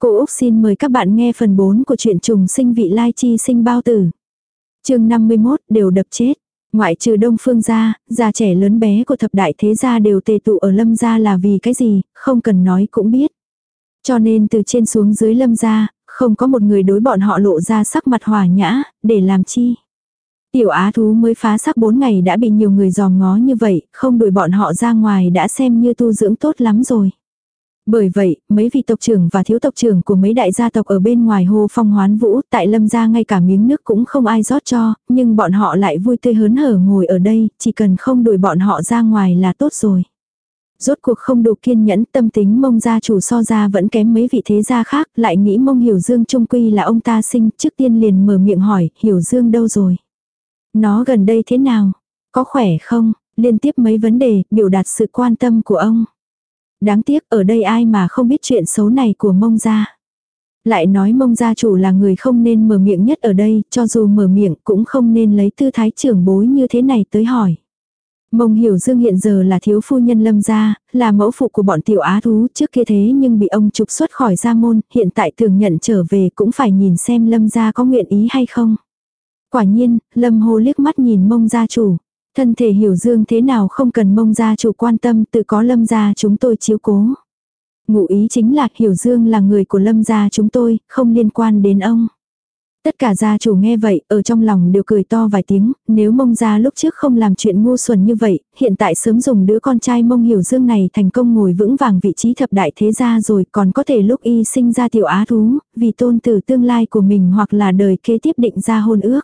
Cô Úc xin mời các bạn nghe phần 4 của truyện trùng sinh vị lai chi sinh bao tử. chương 51 đều đập chết. Ngoại trừ đông phương gia, già trẻ lớn bé của thập đại thế gia đều tề tụ ở lâm gia là vì cái gì, không cần nói cũng biết. Cho nên từ trên xuống dưới lâm gia, không có một người đối bọn họ lộ ra sắc mặt hòa nhã, để làm chi. Tiểu á thú mới phá sắc 4 ngày đã bị nhiều người dòm ngó như vậy, không đuổi bọn họ ra ngoài đã xem như tu dưỡng tốt lắm rồi. Bởi vậy, mấy vị tộc trưởng và thiếu tộc trưởng của mấy đại gia tộc ở bên ngoài hồ phong hoán vũ, tại lâm gia ngay cả miếng nước cũng không ai rót cho, nhưng bọn họ lại vui tươi hớn hở ngồi ở đây, chỉ cần không đuổi bọn họ ra ngoài là tốt rồi. Rốt cuộc không đủ kiên nhẫn tâm tính mông gia chủ so ra vẫn kém mấy vị thế gia khác, lại nghĩ mông hiểu dương trung quy là ông ta sinh, trước tiên liền mở miệng hỏi, hiểu dương đâu rồi? Nó gần đây thế nào? Có khỏe không? Liên tiếp mấy vấn đề, biểu đạt sự quan tâm của ông. Đáng tiếc ở đây ai mà không biết chuyện xấu này của mông gia. Lại nói mông gia chủ là người không nên mở miệng nhất ở đây, cho dù mở miệng cũng không nên lấy tư thái trưởng bối như thế này tới hỏi. Mông hiểu dương hiện giờ là thiếu phu nhân lâm gia, là mẫu phụ của bọn tiểu á thú trước kia thế nhưng bị ông trục xuất khỏi gia môn, hiện tại thường nhận trở về cũng phải nhìn xem lâm gia có nguyện ý hay không. Quả nhiên, lâm hồ liếc mắt nhìn mông gia chủ. Thân thể hiểu dương thế nào không cần mông gia chủ quan tâm tự có lâm gia chúng tôi chiếu cố. Ngụ ý chính là hiểu dương là người của lâm gia chúng tôi, không liên quan đến ông. Tất cả gia chủ nghe vậy, ở trong lòng đều cười to vài tiếng, nếu mông gia lúc trước không làm chuyện ngu xuẩn như vậy, hiện tại sớm dùng đứa con trai mông hiểu dương này thành công ngồi vững vàng vị trí thập đại thế gia rồi còn có thể lúc y sinh ra tiểu á thú, vì tôn tử tương lai của mình hoặc là đời kế tiếp định ra hôn ước.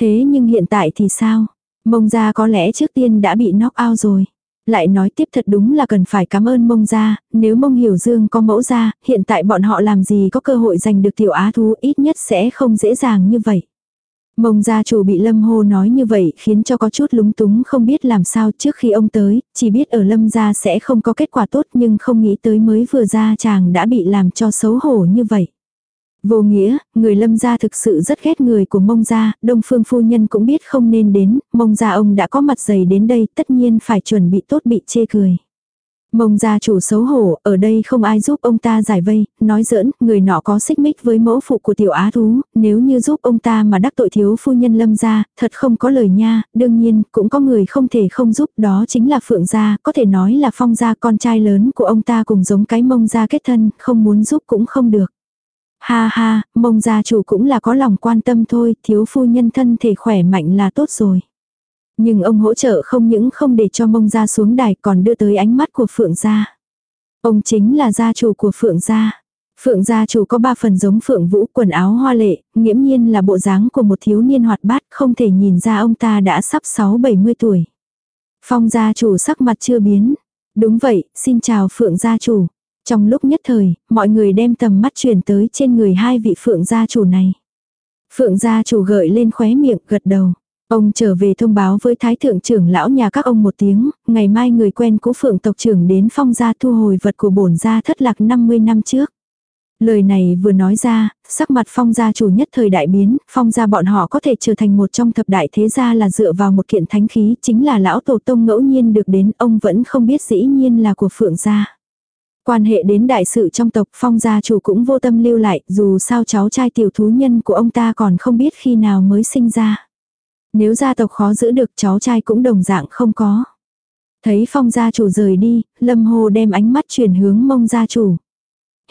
Thế nhưng hiện tại thì sao? Mông gia có lẽ trước tiên đã bị knock out rồi. Lại nói tiếp thật đúng là cần phải cảm ơn mông gia, nếu mông hiểu dương có mẫu gia, hiện tại bọn họ làm gì có cơ hội giành được tiểu á thú ít nhất sẽ không dễ dàng như vậy. Mông gia chủ bị lâm hô nói như vậy khiến cho có chút lúng túng không biết làm sao trước khi ông tới, chỉ biết ở lâm gia sẽ không có kết quả tốt nhưng không nghĩ tới mới vừa ra chàng đã bị làm cho xấu hổ như vậy. Vô nghĩa, người lâm gia thực sự rất ghét người của mông gia, đông phương phu nhân cũng biết không nên đến, mông gia ông đã có mặt dày đến đây tất nhiên phải chuẩn bị tốt bị chê cười. Mông gia chủ xấu hổ, ở đây không ai giúp ông ta giải vây, nói giỡn, người nọ có xích mích với mẫu phụ của tiểu á thú, nếu như giúp ông ta mà đắc tội thiếu phu nhân lâm gia, thật không có lời nha, đương nhiên, cũng có người không thể không giúp, đó chính là phượng gia, có thể nói là phong gia con trai lớn của ông ta cùng giống cái mông gia kết thân, không muốn giúp cũng không được. Ha ha, mông gia chủ cũng là có lòng quan tâm thôi, thiếu phu nhân thân thể khỏe mạnh là tốt rồi. Nhưng ông hỗ trợ không những không để cho mông gia xuống đài còn đưa tới ánh mắt của Phượng gia. Ông chính là gia chủ của Phượng gia. Phượng gia chủ có ba phần giống Phượng Vũ quần áo hoa lệ, nghiễm nhiên là bộ dáng của một thiếu niên hoạt bát không thể nhìn ra ông ta đã sắp 6-70 tuổi. Phong gia chủ sắc mặt chưa biến. Đúng vậy, xin chào Phượng gia chủ. Trong lúc nhất thời, mọi người đem tầm mắt chuyển tới trên người hai vị phượng gia chủ này. Phượng gia chủ gợi lên khóe miệng gật đầu. Ông trở về thông báo với thái thượng trưởng lão nhà các ông một tiếng, ngày mai người quen của phượng tộc trưởng đến phong gia thu hồi vật của bổn gia thất lạc 50 năm trước. Lời này vừa nói ra, sắc mặt phong gia chủ nhất thời đại biến, phong gia bọn họ có thể trở thành một trong thập đại thế gia là dựa vào một kiện thánh khí, chính là lão tổ tông ngẫu nhiên được đến, ông vẫn không biết dĩ nhiên là của phượng gia. Quan hệ đến đại sự trong tộc phong gia chủ cũng vô tâm lưu lại, dù sao cháu trai tiểu thú nhân của ông ta còn không biết khi nào mới sinh ra. Nếu gia tộc khó giữ được cháu trai cũng đồng dạng không có. Thấy phong gia chủ rời đi, lâm hồ đem ánh mắt chuyển hướng mông gia chủ.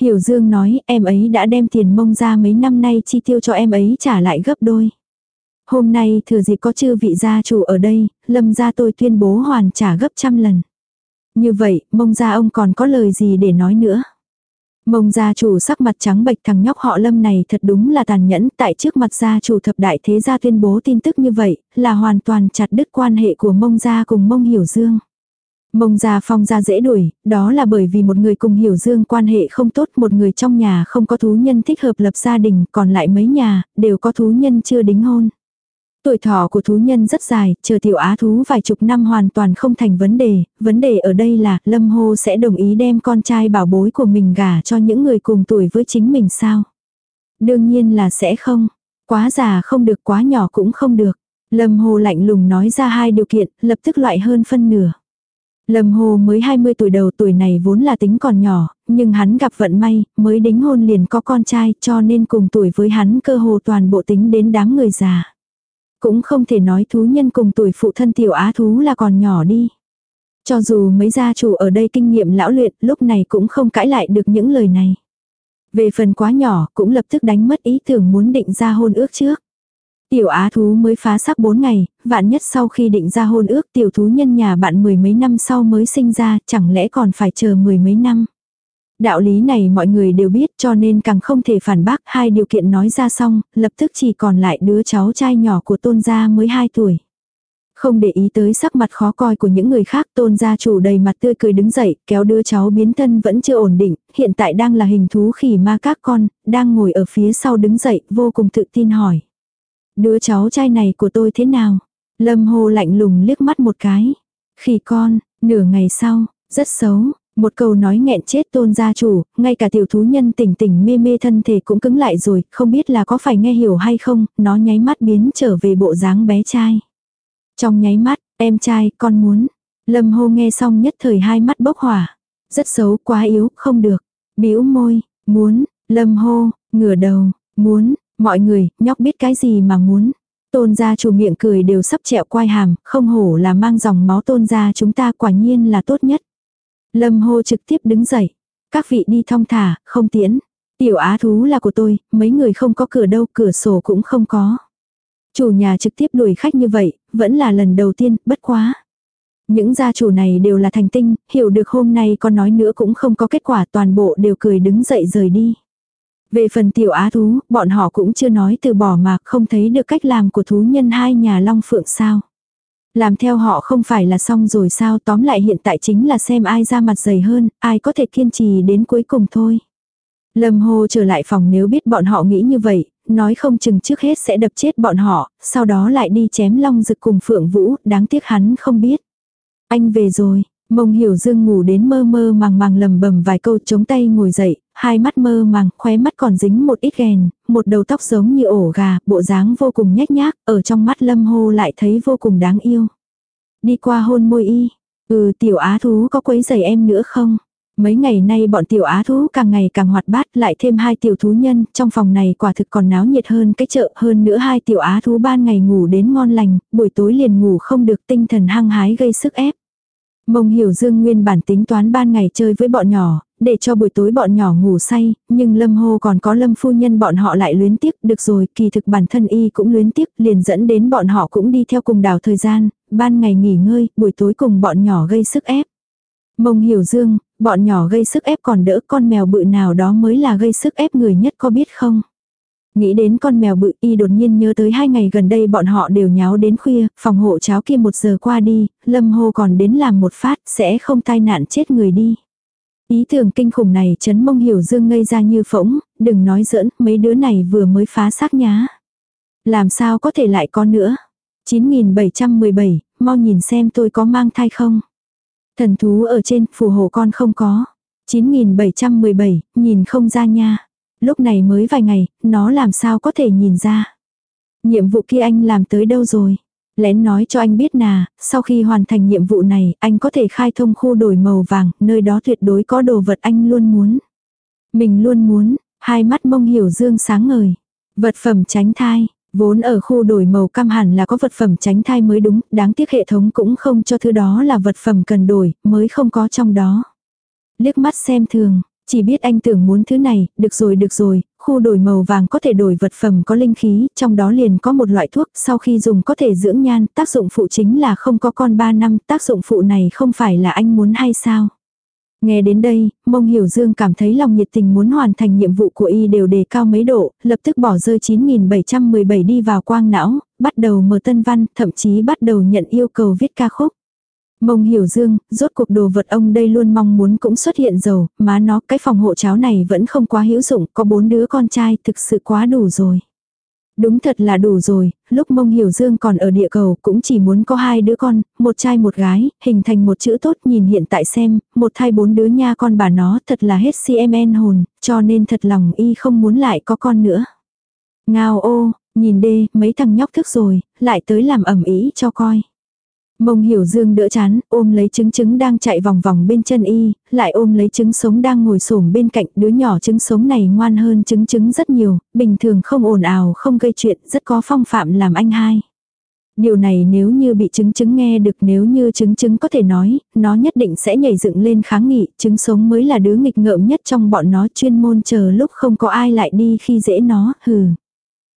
Hiểu Dương nói em ấy đã đem tiền mông ra mấy năm nay chi tiêu cho em ấy trả lại gấp đôi. Hôm nay thừa dịp có chư vị gia chủ ở đây, lâm gia tôi tuyên bố hoàn trả gấp trăm lần. Như vậy, mông ra ông còn có lời gì để nói nữa. Mông gia chủ sắc mặt trắng bệch thằng nhóc họ lâm này thật đúng là tàn nhẫn tại trước mặt gia chủ thập đại thế gia tuyên bố tin tức như vậy là hoàn toàn chặt đứt quan hệ của mông gia cùng mông hiểu dương. Mông gia phong gia dễ đuổi, đó là bởi vì một người cùng hiểu dương quan hệ không tốt một người trong nhà không có thú nhân thích hợp lập gia đình còn lại mấy nhà đều có thú nhân chưa đính hôn. Tuổi thọ của thú nhân rất dài, chờ tiểu á thú vài chục năm hoàn toàn không thành vấn đề, vấn đề ở đây là Lâm Hô sẽ đồng ý đem con trai bảo bối của mình gả cho những người cùng tuổi với chính mình sao? Đương nhiên là sẽ không, quá già không được quá nhỏ cũng không được. Lâm Hồ lạnh lùng nói ra hai điều kiện, lập tức loại hơn phân nửa. Lâm Hồ mới 20 tuổi đầu tuổi này vốn là tính còn nhỏ, nhưng hắn gặp vận may, mới đính hôn liền có con trai cho nên cùng tuổi với hắn cơ hồ toàn bộ tính đến đám người già. Cũng không thể nói thú nhân cùng tuổi phụ thân tiểu á thú là còn nhỏ đi. Cho dù mấy gia chủ ở đây kinh nghiệm lão luyện lúc này cũng không cãi lại được những lời này. Về phần quá nhỏ cũng lập tức đánh mất ý tưởng muốn định ra hôn ước trước. Tiểu á thú mới phá sắc 4 ngày, vạn nhất sau khi định ra hôn ước tiểu thú nhân nhà bạn mười mấy năm sau mới sinh ra, chẳng lẽ còn phải chờ mười mấy năm. Đạo lý này mọi người đều biết cho nên càng không thể phản bác hai điều kiện nói ra xong, lập tức chỉ còn lại đứa cháu trai nhỏ của tôn gia mới 2 tuổi. Không để ý tới sắc mặt khó coi của những người khác tôn gia chủ đầy mặt tươi cười đứng dậy, kéo đứa cháu biến thân vẫn chưa ổn định, hiện tại đang là hình thú khỉ ma các con, đang ngồi ở phía sau đứng dậy, vô cùng tự tin hỏi. Đứa cháu trai này của tôi thế nào? Lâm hồ lạnh lùng liếc mắt một cái. Khỉ con, nửa ngày sau, rất xấu, một câu nói nghẹn chết tôn gia chủ, ngay cả tiểu thú nhân tỉnh tỉnh mê mê thân thể cũng cứng lại rồi, không biết là có phải nghe hiểu hay không, nó nháy mắt biến trở về bộ dáng bé trai. Trong nháy mắt, em trai, con muốn. Lâm hô nghe xong nhất thời hai mắt bốc hỏa. Rất xấu, quá yếu, không được. bĩu môi, muốn, lâm hô, ngửa đầu, muốn, mọi người, nhóc biết cái gì mà muốn. Tôn gia chủ miệng cười đều sắp trẹo quai hàm, không hổ là mang dòng máu tôn gia chúng ta quả nhiên là tốt nhất. Lâm hô trực tiếp đứng dậy. Các vị đi thong thả, không tiễn. Tiểu á thú là của tôi, mấy người không có cửa đâu, cửa sổ cũng không có. Chủ nhà trực tiếp đuổi khách như vậy, vẫn là lần đầu tiên, bất quá. Những gia chủ này đều là thành tinh, hiểu được hôm nay con nói nữa cũng không có kết quả toàn bộ đều cười đứng dậy rời đi. Về phần tiểu á thú, bọn họ cũng chưa nói từ bỏ mà không thấy được cách làm của thú nhân hai nhà long phượng sao. Làm theo họ không phải là xong rồi sao tóm lại hiện tại chính là xem ai ra mặt dày hơn, ai có thể kiên trì đến cuối cùng thôi. Lâm Hồ trở lại phòng nếu biết bọn họ nghĩ như vậy, nói không chừng trước hết sẽ đập chết bọn họ, sau đó lại đi chém long rực cùng Phượng Vũ, đáng tiếc hắn không biết. Anh về rồi, mông hiểu dương ngủ đến mơ mơ màng màng lầm bầm vài câu chống tay ngồi dậy, hai mắt mơ màng, khóe mắt còn dính một ít ghen, một đầu tóc giống như ổ gà, bộ dáng vô cùng nhếch nhác, ở trong mắt lâm hô lại thấy vô cùng đáng yêu. Đi qua hôn môi y, ừ tiểu á thú có quấy giày em nữa không? Mấy ngày nay bọn tiểu á thú càng ngày càng hoạt bát lại thêm hai tiểu thú nhân, trong phòng này quả thực còn náo nhiệt hơn cái chợ hơn nữa hai tiểu á thú ban ngày ngủ đến ngon lành, buổi tối liền ngủ không được tinh thần hăng hái gây sức ép. Mông hiểu dương nguyên bản tính toán ban ngày chơi với bọn nhỏ, để cho buổi tối bọn nhỏ ngủ say, nhưng lâm hô còn có lâm phu nhân bọn họ lại luyến tiếc, được rồi, kỳ thực bản thân y cũng luyến tiếc, liền dẫn đến bọn họ cũng đi theo cùng đảo thời gian, ban ngày nghỉ ngơi, buổi tối cùng bọn nhỏ gây sức ép. Mông hiểu dương, bọn nhỏ gây sức ép còn đỡ con mèo bự nào đó mới là gây sức ép người nhất có biết không? Nghĩ đến con mèo bự y đột nhiên nhớ tới hai ngày gần đây bọn họ đều nháo đến khuya, phòng hộ cháo kia một giờ qua đi, lâm hô còn đến làm một phát sẽ không tai nạn chết người đi. Ý tưởng kinh khủng này chấn mông hiểu dương ngây ra như phỗng, đừng nói giỡn, mấy đứa này vừa mới phá xác nhá. Làm sao có thể lại có nữa? 9717, mau nhìn xem tôi có mang thai không? Thần thú ở trên, phù hộ con không có. 9717, nhìn không ra nha. Lúc này mới vài ngày, nó làm sao có thể nhìn ra. Nhiệm vụ kia anh làm tới đâu rồi? Lén nói cho anh biết nà, sau khi hoàn thành nhiệm vụ này, anh có thể khai thông khu đổi màu vàng, nơi đó tuyệt đối có đồ vật anh luôn muốn. Mình luôn muốn, hai mắt mông hiểu dương sáng ngời. Vật phẩm tránh thai, Vốn ở khu đổi màu cam hẳn là có vật phẩm tránh thai mới đúng, đáng tiếc hệ thống cũng không cho thứ đó là vật phẩm cần đổi, mới không có trong đó. Liếc mắt xem thường, chỉ biết anh tưởng muốn thứ này, được rồi được rồi, khu đổi màu vàng có thể đổi vật phẩm có linh khí, trong đó liền có một loại thuốc, sau khi dùng có thể dưỡng nhan, tác dụng phụ chính là không có con 3 năm, tác dụng phụ này không phải là anh muốn hay sao? Nghe đến đây, mông hiểu dương cảm thấy lòng nhiệt tình muốn hoàn thành nhiệm vụ của y đều đề cao mấy độ, lập tức bỏ rơi 9717 đi vào quang não, bắt đầu mở tân văn, thậm chí bắt đầu nhận yêu cầu viết ca khúc. Mông hiểu dương, rốt cuộc đồ vật ông đây luôn mong muốn cũng xuất hiện dầu, má nó cái phòng hộ cháo này vẫn không quá hữu dụng, có bốn đứa con trai thực sự quá đủ rồi. Đúng thật là đủ rồi, lúc mông hiểu dương còn ở địa cầu cũng chỉ muốn có hai đứa con, một trai một gái, hình thành một chữ tốt nhìn hiện tại xem, một thai bốn đứa nha con bà nó thật là hết CMN hồn, cho nên thật lòng y không muốn lại có con nữa. Ngao ô, nhìn đê, mấy thằng nhóc thức rồi, lại tới làm ẩm ý cho coi. Mông hiểu dương đỡ chán, ôm lấy trứng trứng đang chạy vòng vòng bên chân y, lại ôm lấy trứng sống đang ngồi xổm bên cạnh đứa nhỏ trứng sống này ngoan hơn trứng trứng rất nhiều, bình thường không ồn ào không gây chuyện, rất có phong phạm làm anh hai. Điều này nếu như bị trứng trứng nghe được nếu như trứng trứng có thể nói, nó nhất định sẽ nhảy dựng lên kháng nghị, trứng sống mới là đứa nghịch ngợm nhất trong bọn nó chuyên môn chờ lúc không có ai lại đi khi dễ nó, hừ.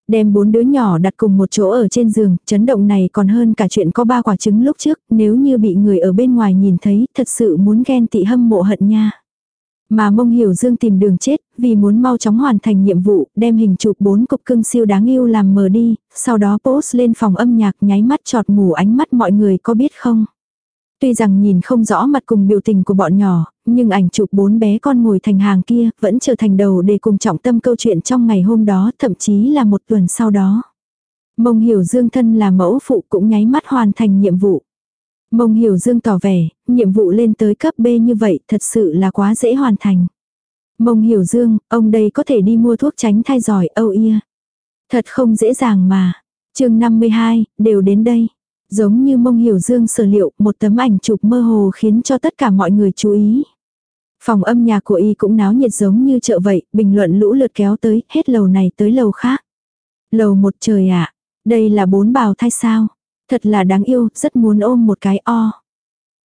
Đem bốn đứa nhỏ đặt cùng một chỗ ở trên giường, chấn động này còn hơn cả chuyện có ba quả trứng lúc trước, nếu như bị người ở bên ngoài nhìn thấy, thật sự muốn ghen tị hâm mộ hận nha. Mà mông hiểu dương tìm đường chết, vì muốn mau chóng hoàn thành nhiệm vụ, đem hình chụp bốn cục cưng siêu đáng yêu làm mờ đi, sau đó post lên phòng âm nhạc nháy mắt trọt mù ánh mắt mọi người có biết không. Tuy rằng nhìn không rõ mặt cùng biểu tình của bọn nhỏ, nhưng ảnh chụp bốn bé con ngồi thành hàng kia vẫn trở thành đầu để cùng trọng tâm câu chuyện trong ngày hôm đó, thậm chí là một tuần sau đó. Mông hiểu dương thân là mẫu phụ cũng nháy mắt hoàn thành nhiệm vụ. Mông hiểu dương tỏ vẻ, nhiệm vụ lên tới cấp B như vậy thật sự là quá dễ hoàn thành. Mông hiểu dương, ông đây có thể đi mua thuốc tránh thai giỏi, oh âu ia. Thật không dễ dàng mà. chương 52, đều đến đây. Giống như mông hiểu dương sở liệu, một tấm ảnh chụp mơ hồ khiến cho tất cả mọi người chú ý. Phòng âm nhạc của y cũng náo nhiệt giống như chợ vậy, bình luận lũ lượt kéo tới, hết lầu này tới lầu khác. Lầu một trời ạ, đây là bốn bào thai sao. Thật là đáng yêu, rất muốn ôm một cái o.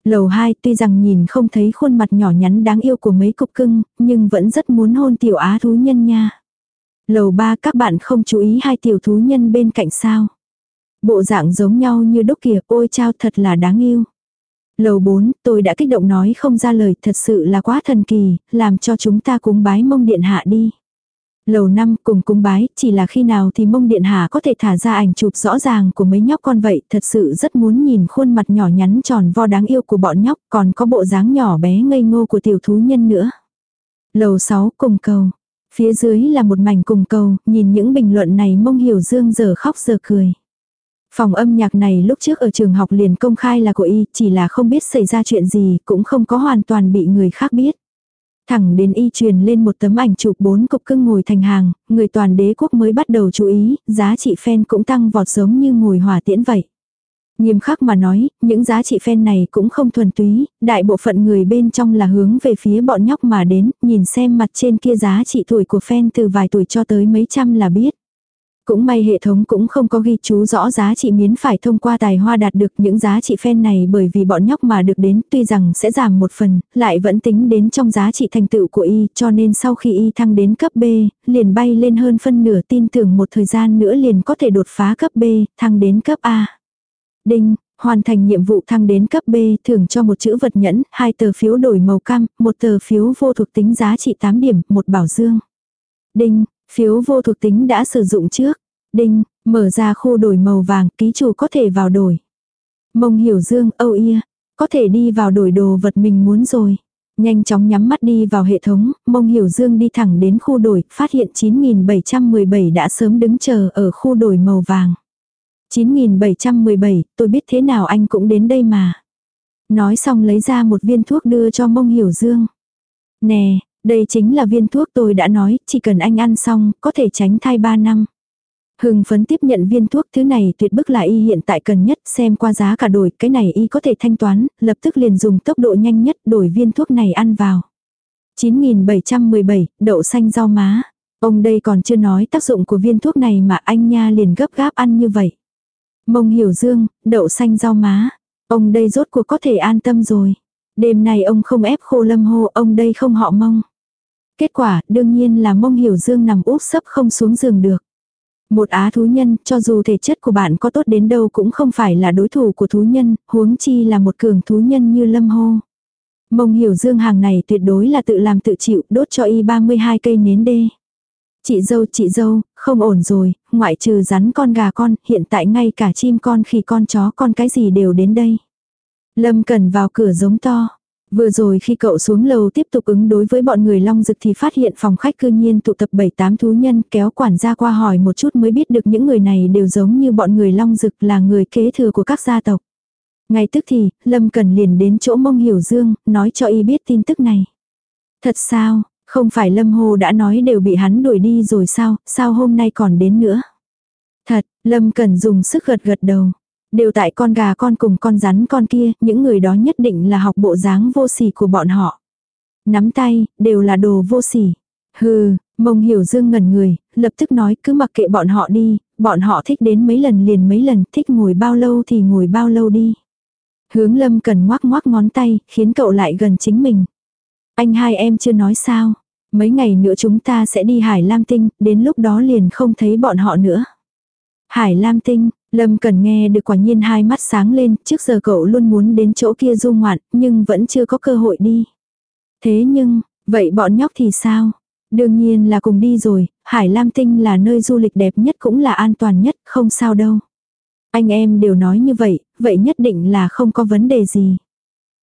Lầu hai tuy rằng nhìn không thấy khuôn mặt nhỏ nhắn đáng yêu của mấy cục cưng, nhưng vẫn rất muốn hôn tiểu á thú nhân nha. Lầu ba các bạn không chú ý hai tiểu thú nhân bên cạnh sao. Bộ dạng giống nhau như đúc kìa, ôi chao thật là đáng yêu. Lầu 4, tôi đã kích động nói không ra lời, thật sự là quá thần kỳ, làm cho chúng ta cúng bái mông điện hạ đi. Lầu năm cùng cúng bái, chỉ là khi nào thì mông điện hạ có thể thả ra ảnh chụp rõ ràng của mấy nhóc con vậy, thật sự rất muốn nhìn khuôn mặt nhỏ nhắn tròn vo đáng yêu của bọn nhóc, còn có bộ dáng nhỏ bé ngây ngô của tiểu thú nhân nữa. Lầu 6 cùng cầu. Phía dưới là một mảnh cùng cầu, nhìn những bình luận này mông hiểu dương giờ khóc giờ cười. Phòng âm nhạc này lúc trước ở trường học liền công khai là của y, chỉ là không biết xảy ra chuyện gì, cũng không có hoàn toàn bị người khác biết. Thẳng đến y truyền lên một tấm ảnh chụp bốn cục cưng ngồi thành hàng, người toàn đế quốc mới bắt đầu chú ý, giá trị fan cũng tăng vọt giống như ngồi hỏa tiễn vậy. Nghiêm khắc mà nói, những giá trị fan này cũng không thuần túy, đại bộ phận người bên trong là hướng về phía bọn nhóc mà đến, nhìn xem mặt trên kia giá trị tuổi của fan từ vài tuổi cho tới mấy trăm là biết. Cũng may hệ thống cũng không có ghi chú rõ giá trị miến phải thông qua tài hoa đạt được những giá trị fan này bởi vì bọn nhóc mà được đến tuy rằng sẽ giảm một phần, lại vẫn tính đến trong giá trị thành tựu của y cho nên sau khi y thăng đến cấp B, liền bay lên hơn phân nửa tin tưởng một thời gian nữa liền có thể đột phá cấp B, thăng đến cấp A. Đinh, hoàn thành nhiệm vụ thăng đến cấp B thưởng cho một chữ vật nhẫn, hai tờ phiếu đổi màu cam, một tờ phiếu vô thuộc tính giá trị 8 điểm, một bảo dương. Đinh, Phiếu vô thuộc tính đã sử dụng trước. Đinh, mở ra khu đổi màu vàng, ký chủ có thể vào đổi. Mông hiểu dương, âu ia, có thể đi vào đổi đồ vật mình muốn rồi. Nhanh chóng nhắm mắt đi vào hệ thống, mông hiểu dương đi thẳng đến khu đổi, phát hiện 9717 đã sớm đứng chờ ở khu đổi màu vàng. 9717, tôi biết thế nào anh cũng đến đây mà. Nói xong lấy ra một viên thuốc đưa cho mông hiểu dương. Nè, đây chính là viên thuốc tôi đã nói, chỉ cần anh ăn xong, có thể tránh thai 3 năm. Hưng phấn tiếp nhận viên thuốc thứ này tuyệt bức là y hiện tại cần nhất xem qua giá cả đổi, cái này y có thể thanh toán, lập tức liền dùng tốc độ nhanh nhất đổi viên thuốc này ăn vào. 9717, đậu xanh rau má. Ông đây còn chưa nói tác dụng của viên thuốc này mà anh nha liền gấp gáp ăn như vậy. Mông hiểu dương, đậu xanh rau má. Ông đây rốt cuộc có thể an tâm rồi. Đêm nay ông không ép khô lâm hô, ông đây không họ mông. Kết quả, đương nhiên là mông hiểu dương nằm úp sấp không xuống giường được. Một á thú nhân, cho dù thể chất của bạn có tốt đến đâu cũng không phải là đối thủ của thú nhân, huống chi là một cường thú nhân như lâm hô. Mông hiểu dương hàng này tuyệt đối là tự làm tự chịu, đốt cho y 32 cây nến đê. Chị dâu, chị dâu, không ổn rồi, ngoại trừ rắn con gà con, hiện tại ngay cả chim con khi con chó con cái gì đều đến đây. Lâm cần vào cửa giống to. Vừa rồi khi cậu xuống lầu tiếp tục ứng đối với bọn người long dực thì phát hiện phòng khách cư nhiên tụ tập 7-8 thú nhân kéo quản gia qua hỏi một chút mới biết được những người này đều giống như bọn người long dực là người kế thừa của các gia tộc. Ngay tức thì, Lâm Cần liền đến chỗ mông hiểu dương, nói cho y biết tin tức này. Thật sao, không phải Lâm Hồ đã nói đều bị hắn đuổi đi rồi sao, sao hôm nay còn đến nữa. Thật, Lâm Cần dùng sức gật gật đầu. Đều tại con gà con cùng con rắn con kia, những người đó nhất định là học bộ dáng vô sỉ của bọn họ. Nắm tay, đều là đồ vô sỉ. Hừ, mông hiểu dương ngẩn người, lập tức nói cứ mặc kệ bọn họ đi, bọn họ thích đến mấy lần liền mấy lần, thích ngồi bao lâu thì ngồi bao lâu đi. Hướng lâm cần ngoác ngoác ngón tay, khiến cậu lại gần chính mình. Anh hai em chưa nói sao, mấy ngày nữa chúng ta sẽ đi Hải Lam Tinh, đến lúc đó liền không thấy bọn họ nữa. Hải Lam Tinh, Lâm cần nghe được quả nhiên hai mắt sáng lên, trước giờ cậu luôn muốn đến chỗ kia du ngoạn, nhưng vẫn chưa có cơ hội đi. Thế nhưng, vậy bọn nhóc thì sao? Đương nhiên là cùng đi rồi, Hải Lam Tinh là nơi du lịch đẹp nhất cũng là an toàn nhất, không sao đâu. Anh em đều nói như vậy, vậy nhất định là không có vấn đề gì.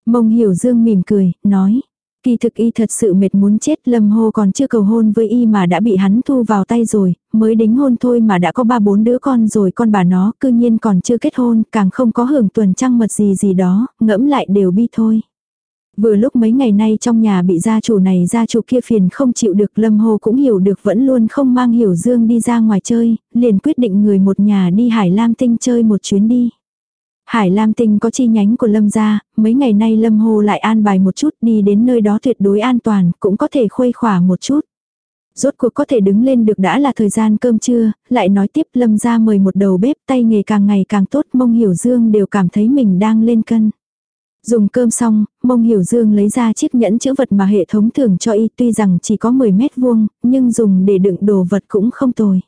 Mông Hiểu Dương mỉm cười, nói. Kỳ thực y thật sự mệt muốn chết Lâm Hô còn chưa cầu hôn với y mà đã bị hắn thu vào tay rồi, mới đính hôn thôi mà đã có ba bốn đứa con rồi con bà nó cư nhiên còn chưa kết hôn, càng không có hưởng tuần trăng mật gì gì đó, ngẫm lại đều bi thôi. Vừa lúc mấy ngày nay trong nhà bị gia chủ này gia chủ kia phiền không chịu được Lâm Hồ cũng hiểu được vẫn luôn không mang Hiểu Dương đi ra ngoài chơi, liền quyết định người một nhà đi Hải Lam Tinh chơi một chuyến đi. Hải Lam Tinh có chi nhánh của Lâm gia, mấy ngày nay Lâm Hồ lại an bài một chút đi đến nơi đó tuyệt đối an toàn, cũng có thể khuây khỏa một chút. Rốt cuộc có thể đứng lên được đã là thời gian cơm trưa, lại nói tiếp Lâm gia mời một đầu bếp tay nghề càng ngày càng tốt mông hiểu dương đều cảm thấy mình đang lên cân. Dùng cơm xong, mông hiểu dương lấy ra chiếc nhẫn chữ vật mà hệ thống thưởng cho y tuy rằng chỉ có 10 mét vuông, nhưng dùng để đựng đồ vật cũng không tồi.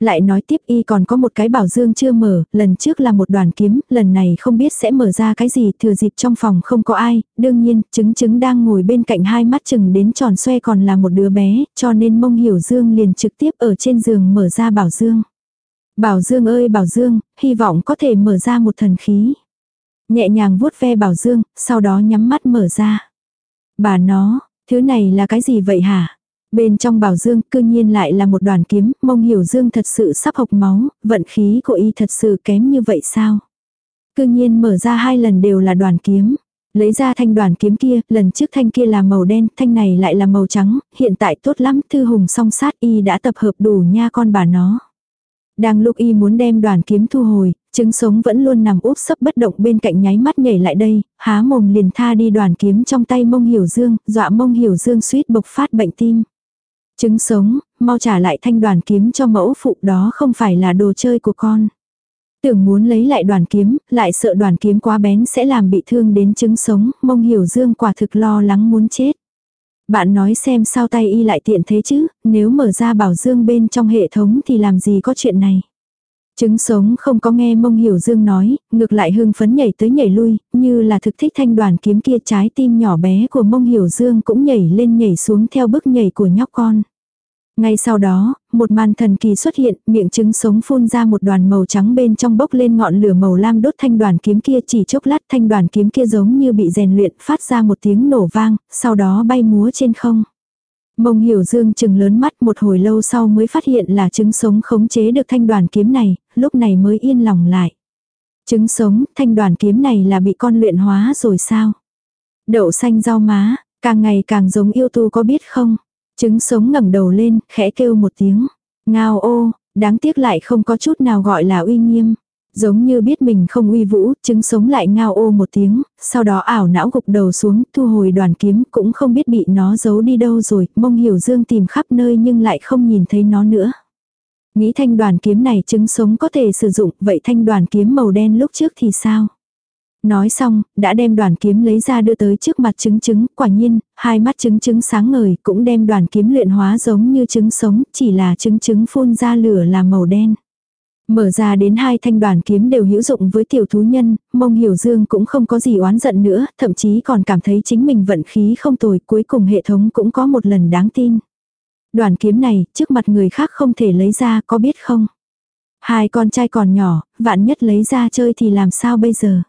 Lại nói tiếp y còn có một cái bảo dương chưa mở, lần trước là một đoàn kiếm, lần này không biết sẽ mở ra cái gì, thừa dịp trong phòng không có ai, đương nhiên, chứng chứng đang ngồi bên cạnh hai mắt chừng đến tròn xoe còn là một đứa bé, cho nên mông hiểu dương liền trực tiếp ở trên giường mở ra bảo dương. Bảo dương ơi bảo dương, hy vọng có thể mở ra một thần khí. Nhẹ nhàng vuốt ve bảo dương, sau đó nhắm mắt mở ra. Bà nó, thứ này là cái gì vậy hả? Bên trong bảo dương cư nhiên lại là một đoàn kiếm, mông hiểu dương thật sự sắp học máu, vận khí của y thật sự kém như vậy sao? Cư nhiên mở ra hai lần đều là đoàn kiếm. Lấy ra thanh đoàn kiếm kia, lần trước thanh kia là màu đen, thanh này lại là màu trắng, hiện tại tốt lắm, thư hùng song sát y đã tập hợp đủ nha con bà nó. Đang lúc y muốn đem đoàn kiếm thu hồi, trứng sống vẫn luôn nằm úp sấp bất động bên cạnh nháy mắt nhảy lại đây, há mồm liền tha đi đoàn kiếm trong tay mông hiểu dương, dọa mông hiểu dương suýt bộc phát bệnh tim. Trứng sống, mau trả lại thanh đoàn kiếm cho mẫu phụ đó không phải là đồ chơi của con. Tưởng muốn lấy lại đoàn kiếm, lại sợ đoàn kiếm quá bén sẽ làm bị thương đến trứng sống, mông hiểu dương quả thực lo lắng muốn chết. Bạn nói xem sao tay y lại tiện thế chứ, nếu mở ra bảo dương bên trong hệ thống thì làm gì có chuyện này. Trứng sống không có nghe mông hiểu dương nói, ngược lại hưng phấn nhảy tới nhảy lui, như là thực thích thanh đoàn kiếm kia trái tim nhỏ bé của mông hiểu dương cũng nhảy lên nhảy xuống theo bước nhảy của nhóc con. Ngay sau đó, một màn thần kỳ xuất hiện, miệng trứng sống phun ra một đoàn màu trắng bên trong bốc lên ngọn lửa màu lam đốt thanh đoàn kiếm kia chỉ chốc lát thanh đoàn kiếm kia giống như bị rèn luyện phát ra một tiếng nổ vang, sau đó bay múa trên không. Mông hiểu dương chừng lớn mắt một hồi lâu sau mới phát hiện là trứng sống khống chế được thanh đoàn kiếm này, lúc này mới yên lòng lại. Trứng sống, thanh đoàn kiếm này là bị con luyện hóa rồi sao? Đậu xanh rau má, càng ngày càng giống yêu tu có biết không? Trứng sống ngẩng đầu lên, khẽ kêu một tiếng. Ngao ô, đáng tiếc lại không có chút nào gọi là uy nghiêm. Giống như biết mình không uy vũ, chứng sống lại ngao ô một tiếng, sau đó ảo não gục đầu xuống, thu hồi đoàn kiếm, cũng không biết bị nó giấu đi đâu rồi, mông hiểu dương tìm khắp nơi nhưng lại không nhìn thấy nó nữa. Nghĩ thanh đoàn kiếm này chứng sống có thể sử dụng, vậy thanh đoàn kiếm màu đen lúc trước thì sao? Nói xong, đã đem đoàn kiếm lấy ra đưa tới trước mặt trứng trứng, quả nhiên, hai mắt trứng trứng sáng ngời, cũng đem đoàn kiếm luyện hóa giống như trứng sống, chỉ là trứng trứng phun ra lửa là màu đen. Mở ra đến hai thanh đoàn kiếm đều hữu dụng với tiểu thú nhân, mông hiểu dương cũng không có gì oán giận nữa, thậm chí còn cảm thấy chính mình vận khí không tồi, cuối cùng hệ thống cũng có một lần đáng tin. Đoàn kiếm này, trước mặt người khác không thể lấy ra, có biết không? Hai con trai còn nhỏ, vạn nhất lấy ra chơi thì làm sao bây giờ?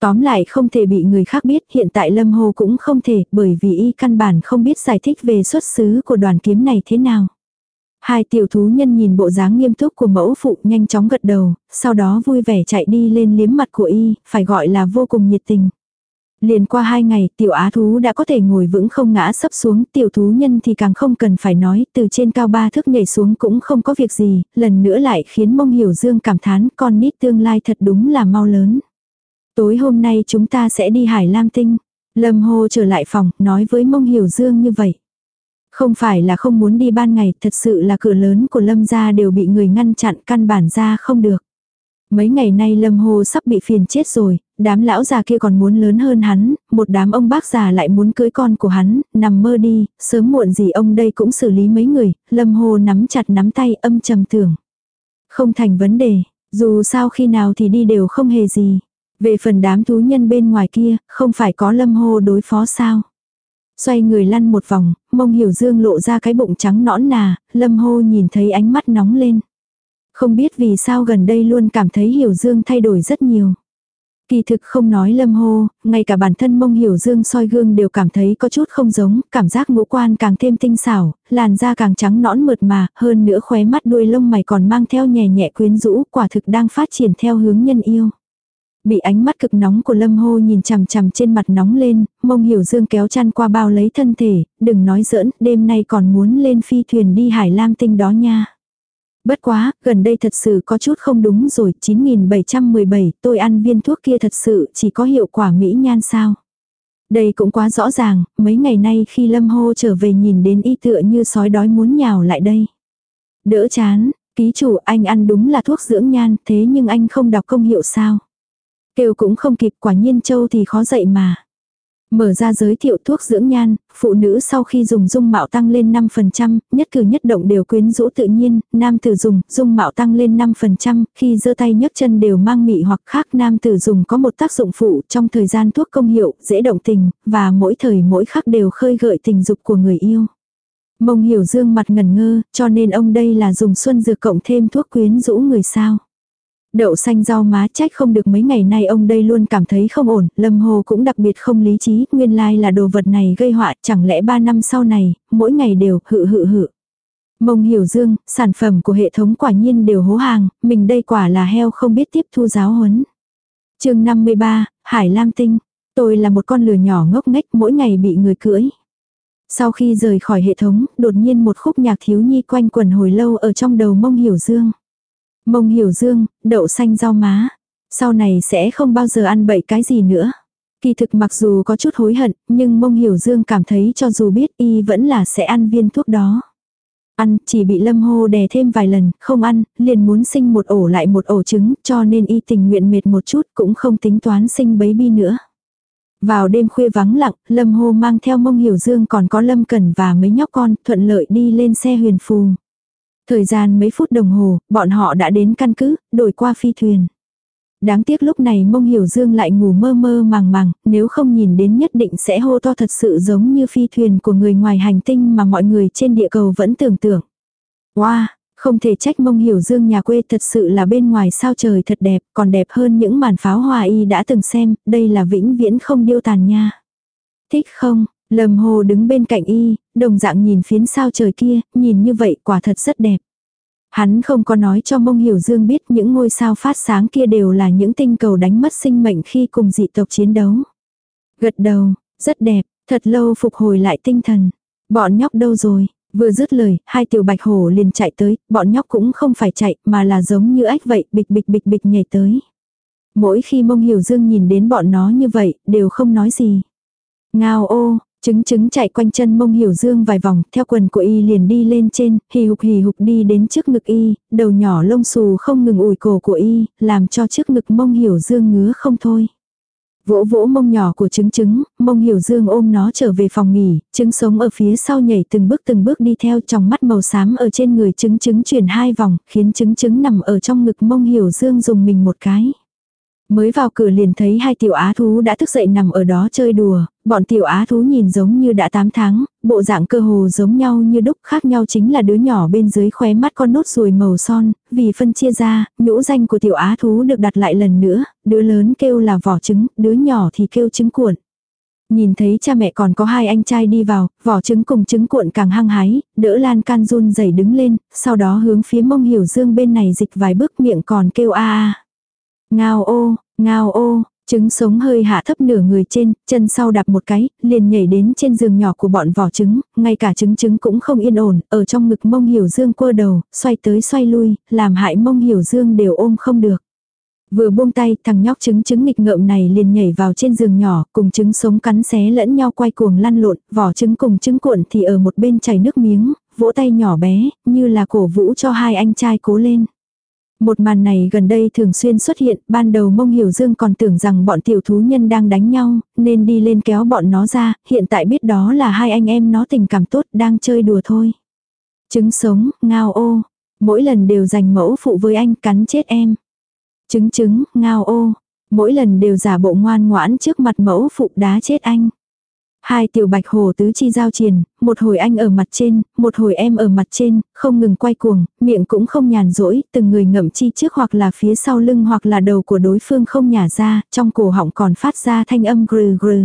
Tóm lại không thể bị người khác biết, hiện tại Lâm Hồ cũng không thể, bởi vì y căn bản không biết giải thích về xuất xứ của đoàn kiếm này thế nào. Hai tiểu thú nhân nhìn bộ dáng nghiêm túc của mẫu phụ nhanh chóng gật đầu, sau đó vui vẻ chạy đi lên liếm mặt của y, phải gọi là vô cùng nhiệt tình. Liền qua hai ngày, tiểu á thú đã có thể ngồi vững không ngã sấp xuống, tiểu thú nhân thì càng không cần phải nói, từ trên cao ba thước nhảy xuống cũng không có việc gì, lần nữa lại khiến mông hiểu dương cảm thán con nít tương lai thật đúng là mau lớn. Tối hôm nay chúng ta sẽ đi Hải Lam Tinh. Lâm Hồ trở lại phòng, nói với mông hiểu dương như vậy. Không phải là không muốn đi ban ngày, thật sự là cửa lớn của Lâm gia đều bị người ngăn chặn căn bản ra không được. Mấy ngày nay Lâm Hồ sắp bị phiền chết rồi, đám lão già kia còn muốn lớn hơn hắn, một đám ông bác già lại muốn cưới con của hắn, nằm mơ đi, sớm muộn gì ông đây cũng xử lý mấy người, Lâm Hồ nắm chặt nắm tay âm trầm tưởng. Không thành vấn đề, dù sao khi nào thì đi đều không hề gì. Về phần đám thú nhân bên ngoài kia, không phải có Lâm Hồ đối phó sao. Xoay người lăn một vòng, mông hiểu dương lộ ra cái bụng trắng nõn nà, Lâm hô nhìn thấy ánh mắt nóng lên. Không biết vì sao gần đây luôn cảm thấy Hiểu Dương thay đổi rất nhiều. Kỳ thực không nói lâm hô, ngay cả bản thân mông hiểu dương soi gương đều cảm thấy có chút không giống, cảm giác ngũ quan càng thêm tinh xảo, làn da càng trắng nõn mượt mà, hơn nữa khóe mắt đuôi lông mày còn mang theo nhẹ nhẹ quyến rũ, quả thực đang phát triển theo hướng nhân yêu. Bị ánh mắt cực nóng của lâm hô nhìn chằm chằm trên mặt nóng lên, mông hiểu dương kéo chăn qua bao lấy thân thể, đừng nói giỡn, đêm nay còn muốn lên phi thuyền đi hải lam tinh đó nha. Bất quá, gần đây thật sự có chút không đúng rồi, 9717, tôi ăn viên thuốc kia thật sự chỉ có hiệu quả mỹ nhan sao. Đây cũng quá rõ ràng, mấy ngày nay khi Lâm Hô trở về nhìn đến y tựa như sói đói muốn nhào lại đây. Đỡ chán, ký chủ anh ăn đúng là thuốc dưỡng nhan, thế nhưng anh không đọc công hiệu sao. Kêu cũng không kịp quả nhiên châu thì khó dậy mà. Mở ra giới thiệu thuốc dưỡng nhan, phụ nữ sau khi dùng dung mạo tăng lên 5%, nhất cử nhất động đều quyến rũ tự nhiên, nam tử dùng, dung mạo tăng lên 5%, khi giơ tay nhấc chân đều mang mị hoặc khác nam tử dùng có một tác dụng phụ trong thời gian thuốc công hiệu, dễ động tình, và mỗi thời mỗi khắc đều khơi gợi tình dục của người yêu. Mông hiểu dương mặt ngần ngơ, cho nên ông đây là dùng xuân dược cộng thêm thuốc quyến rũ người sao. Đậu xanh rau má trách không được mấy ngày nay ông đây luôn cảm thấy không ổn, Lâm Hồ cũng đặc biệt không lý trí, nguyên lai là đồ vật này gây họa, chẳng lẽ ba năm sau này, mỗi ngày đều hự hự hự. Mông hiểu dương, sản phẩm của hệ thống quả nhiên đều hố hàng, mình đây quả là heo không biết tiếp thu giáo huấn. chương 53, Hải Lam Tinh. Tôi là một con lừa nhỏ ngốc nghếch mỗi ngày bị người cưỡi. Sau khi rời khỏi hệ thống, đột nhiên một khúc nhạc thiếu nhi quanh quần hồi lâu ở trong đầu mông hiểu dương. Mông hiểu dương, đậu xanh rau má. Sau này sẽ không bao giờ ăn bậy cái gì nữa. Kỳ thực mặc dù có chút hối hận, nhưng mông hiểu dương cảm thấy cho dù biết y vẫn là sẽ ăn viên thuốc đó. Ăn, chỉ bị lâm hô đè thêm vài lần, không ăn, liền muốn sinh một ổ lại một ổ trứng, cho nên y tình nguyện mệt một chút cũng không tính toán sinh bấy bi nữa. Vào đêm khuya vắng lặng, lâm hô mang theo mông hiểu dương còn có lâm cẩn và mấy nhóc con, thuận lợi đi lên xe huyền phù. Thời gian mấy phút đồng hồ, bọn họ đã đến căn cứ, đổi qua phi thuyền. Đáng tiếc lúc này mông hiểu dương lại ngủ mơ mơ màng màng, nếu không nhìn đến nhất định sẽ hô to thật sự giống như phi thuyền của người ngoài hành tinh mà mọi người trên địa cầu vẫn tưởng tượng. Wow, không thể trách mông hiểu dương nhà quê thật sự là bên ngoài sao trời thật đẹp, còn đẹp hơn những màn pháo hoa y đã từng xem, đây là vĩnh viễn không điêu tàn nha. Thích không, lầm Hồ đứng bên cạnh y, đồng dạng nhìn phiến sao trời kia, nhìn như vậy quả thật rất đẹp. Hắn không có nói cho mông hiểu dương biết những ngôi sao phát sáng kia đều là những tinh cầu đánh mất sinh mệnh khi cùng dị tộc chiến đấu. Gật đầu, rất đẹp, thật lâu phục hồi lại tinh thần. Bọn nhóc đâu rồi? Vừa dứt lời, hai tiểu bạch hổ liền chạy tới, bọn nhóc cũng không phải chạy mà là giống như ếch vậy, bịch bịch bịch bịch nhảy tới. Mỗi khi mông hiểu dương nhìn đến bọn nó như vậy, đều không nói gì. Ngao ô, Trứng trứng chạy quanh chân mông hiểu dương vài vòng, theo quần của y liền đi lên trên, hì hục hì hục đi đến trước ngực y, đầu nhỏ lông xù không ngừng ủi cổ của y, làm cho trước ngực mông hiểu dương ngứa không thôi. Vỗ vỗ mông nhỏ của trứng trứng, mông hiểu dương ôm nó trở về phòng nghỉ, trứng sống ở phía sau nhảy từng bước từng bước đi theo trong mắt màu xám ở trên người trứng trứng chuyển hai vòng, khiến trứng trứng nằm ở trong ngực mông hiểu dương dùng mình một cái. Mới vào cửa liền thấy hai tiểu á thú đã thức dậy nằm ở đó chơi đùa, bọn tiểu á thú nhìn giống như đã 8 tháng, bộ dạng cơ hồ giống nhau như đúc khác nhau chính là đứa nhỏ bên dưới khóe mắt con nốt ruồi màu son, vì phân chia ra, nhũ danh của tiểu á thú được đặt lại lần nữa, đứa lớn kêu là vỏ trứng, đứa nhỏ thì kêu trứng cuộn. Nhìn thấy cha mẹ còn có hai anh trai đi vào, vỏ trứng cùng trứng cuộn càng hăng hái, đỡ lan can run rẩy đứng lên, sau đó hướng phía mông hiểu dương bên này dịch vài bước miệng còn kêu a a. Ngao ô, ngao ô, Trứng sống hơi hạ thấp nửa người trên, chân sau đạp một cái, liền nhảy đến trên giường nhỏ của bọn vỏ trứng, ngay cả trứng trứng cũng không yên ổn, ở trong ngực mông hiểu dương quơ đầu, xoay tới xoay lui, làm hại mông hiểu dương đều ôm không được. Vừa buông tay, thằng nhóc trứng trứng nghịch ngợm này liền nhảy vào trên giường nhỏ, cùng trứng sống cắn xé lẫn nhau quay cuồng lăn lộn, vỏ trứng cùng trứng cuộn thì ở một bên chảy nước miếng, vỗ tay nhỏ bé, như là cổ vũ cho hai anh trai cố lên. Một màn này gần đây thường xuyên xuất hiện, ban đầu mông hiểu dương còn tưởng rằng bọn tiểu thú nhân đang đánh nhau, nên đi lên kéo bọn nó ra, hiện tại biết đó là hai anh em nó tình cảm tốt đang chơi đùa thôi. Trứng sống, ngao ô, mỗi lần đều giành mẫu phụ với anh cắn chết em. Trứng trứng, ngao ô, mỗi lần đều giả bộ ngoan ngoãn trước mặt mẫu phụ đá chết anh. Hai tiểu bạch hồ tứ chi giao triền, một hồi anh ở mặt trên, một hồi em ở mặt trên, không ngừng quay cuồng, miệng cũng không nhàn rỗi, từng người ngậm chi trước hoặc là phía sau lưng hoặc là đầu của đối phương không nhả ra, trong cổ họng còn phát ra thanh âm grừ grừ.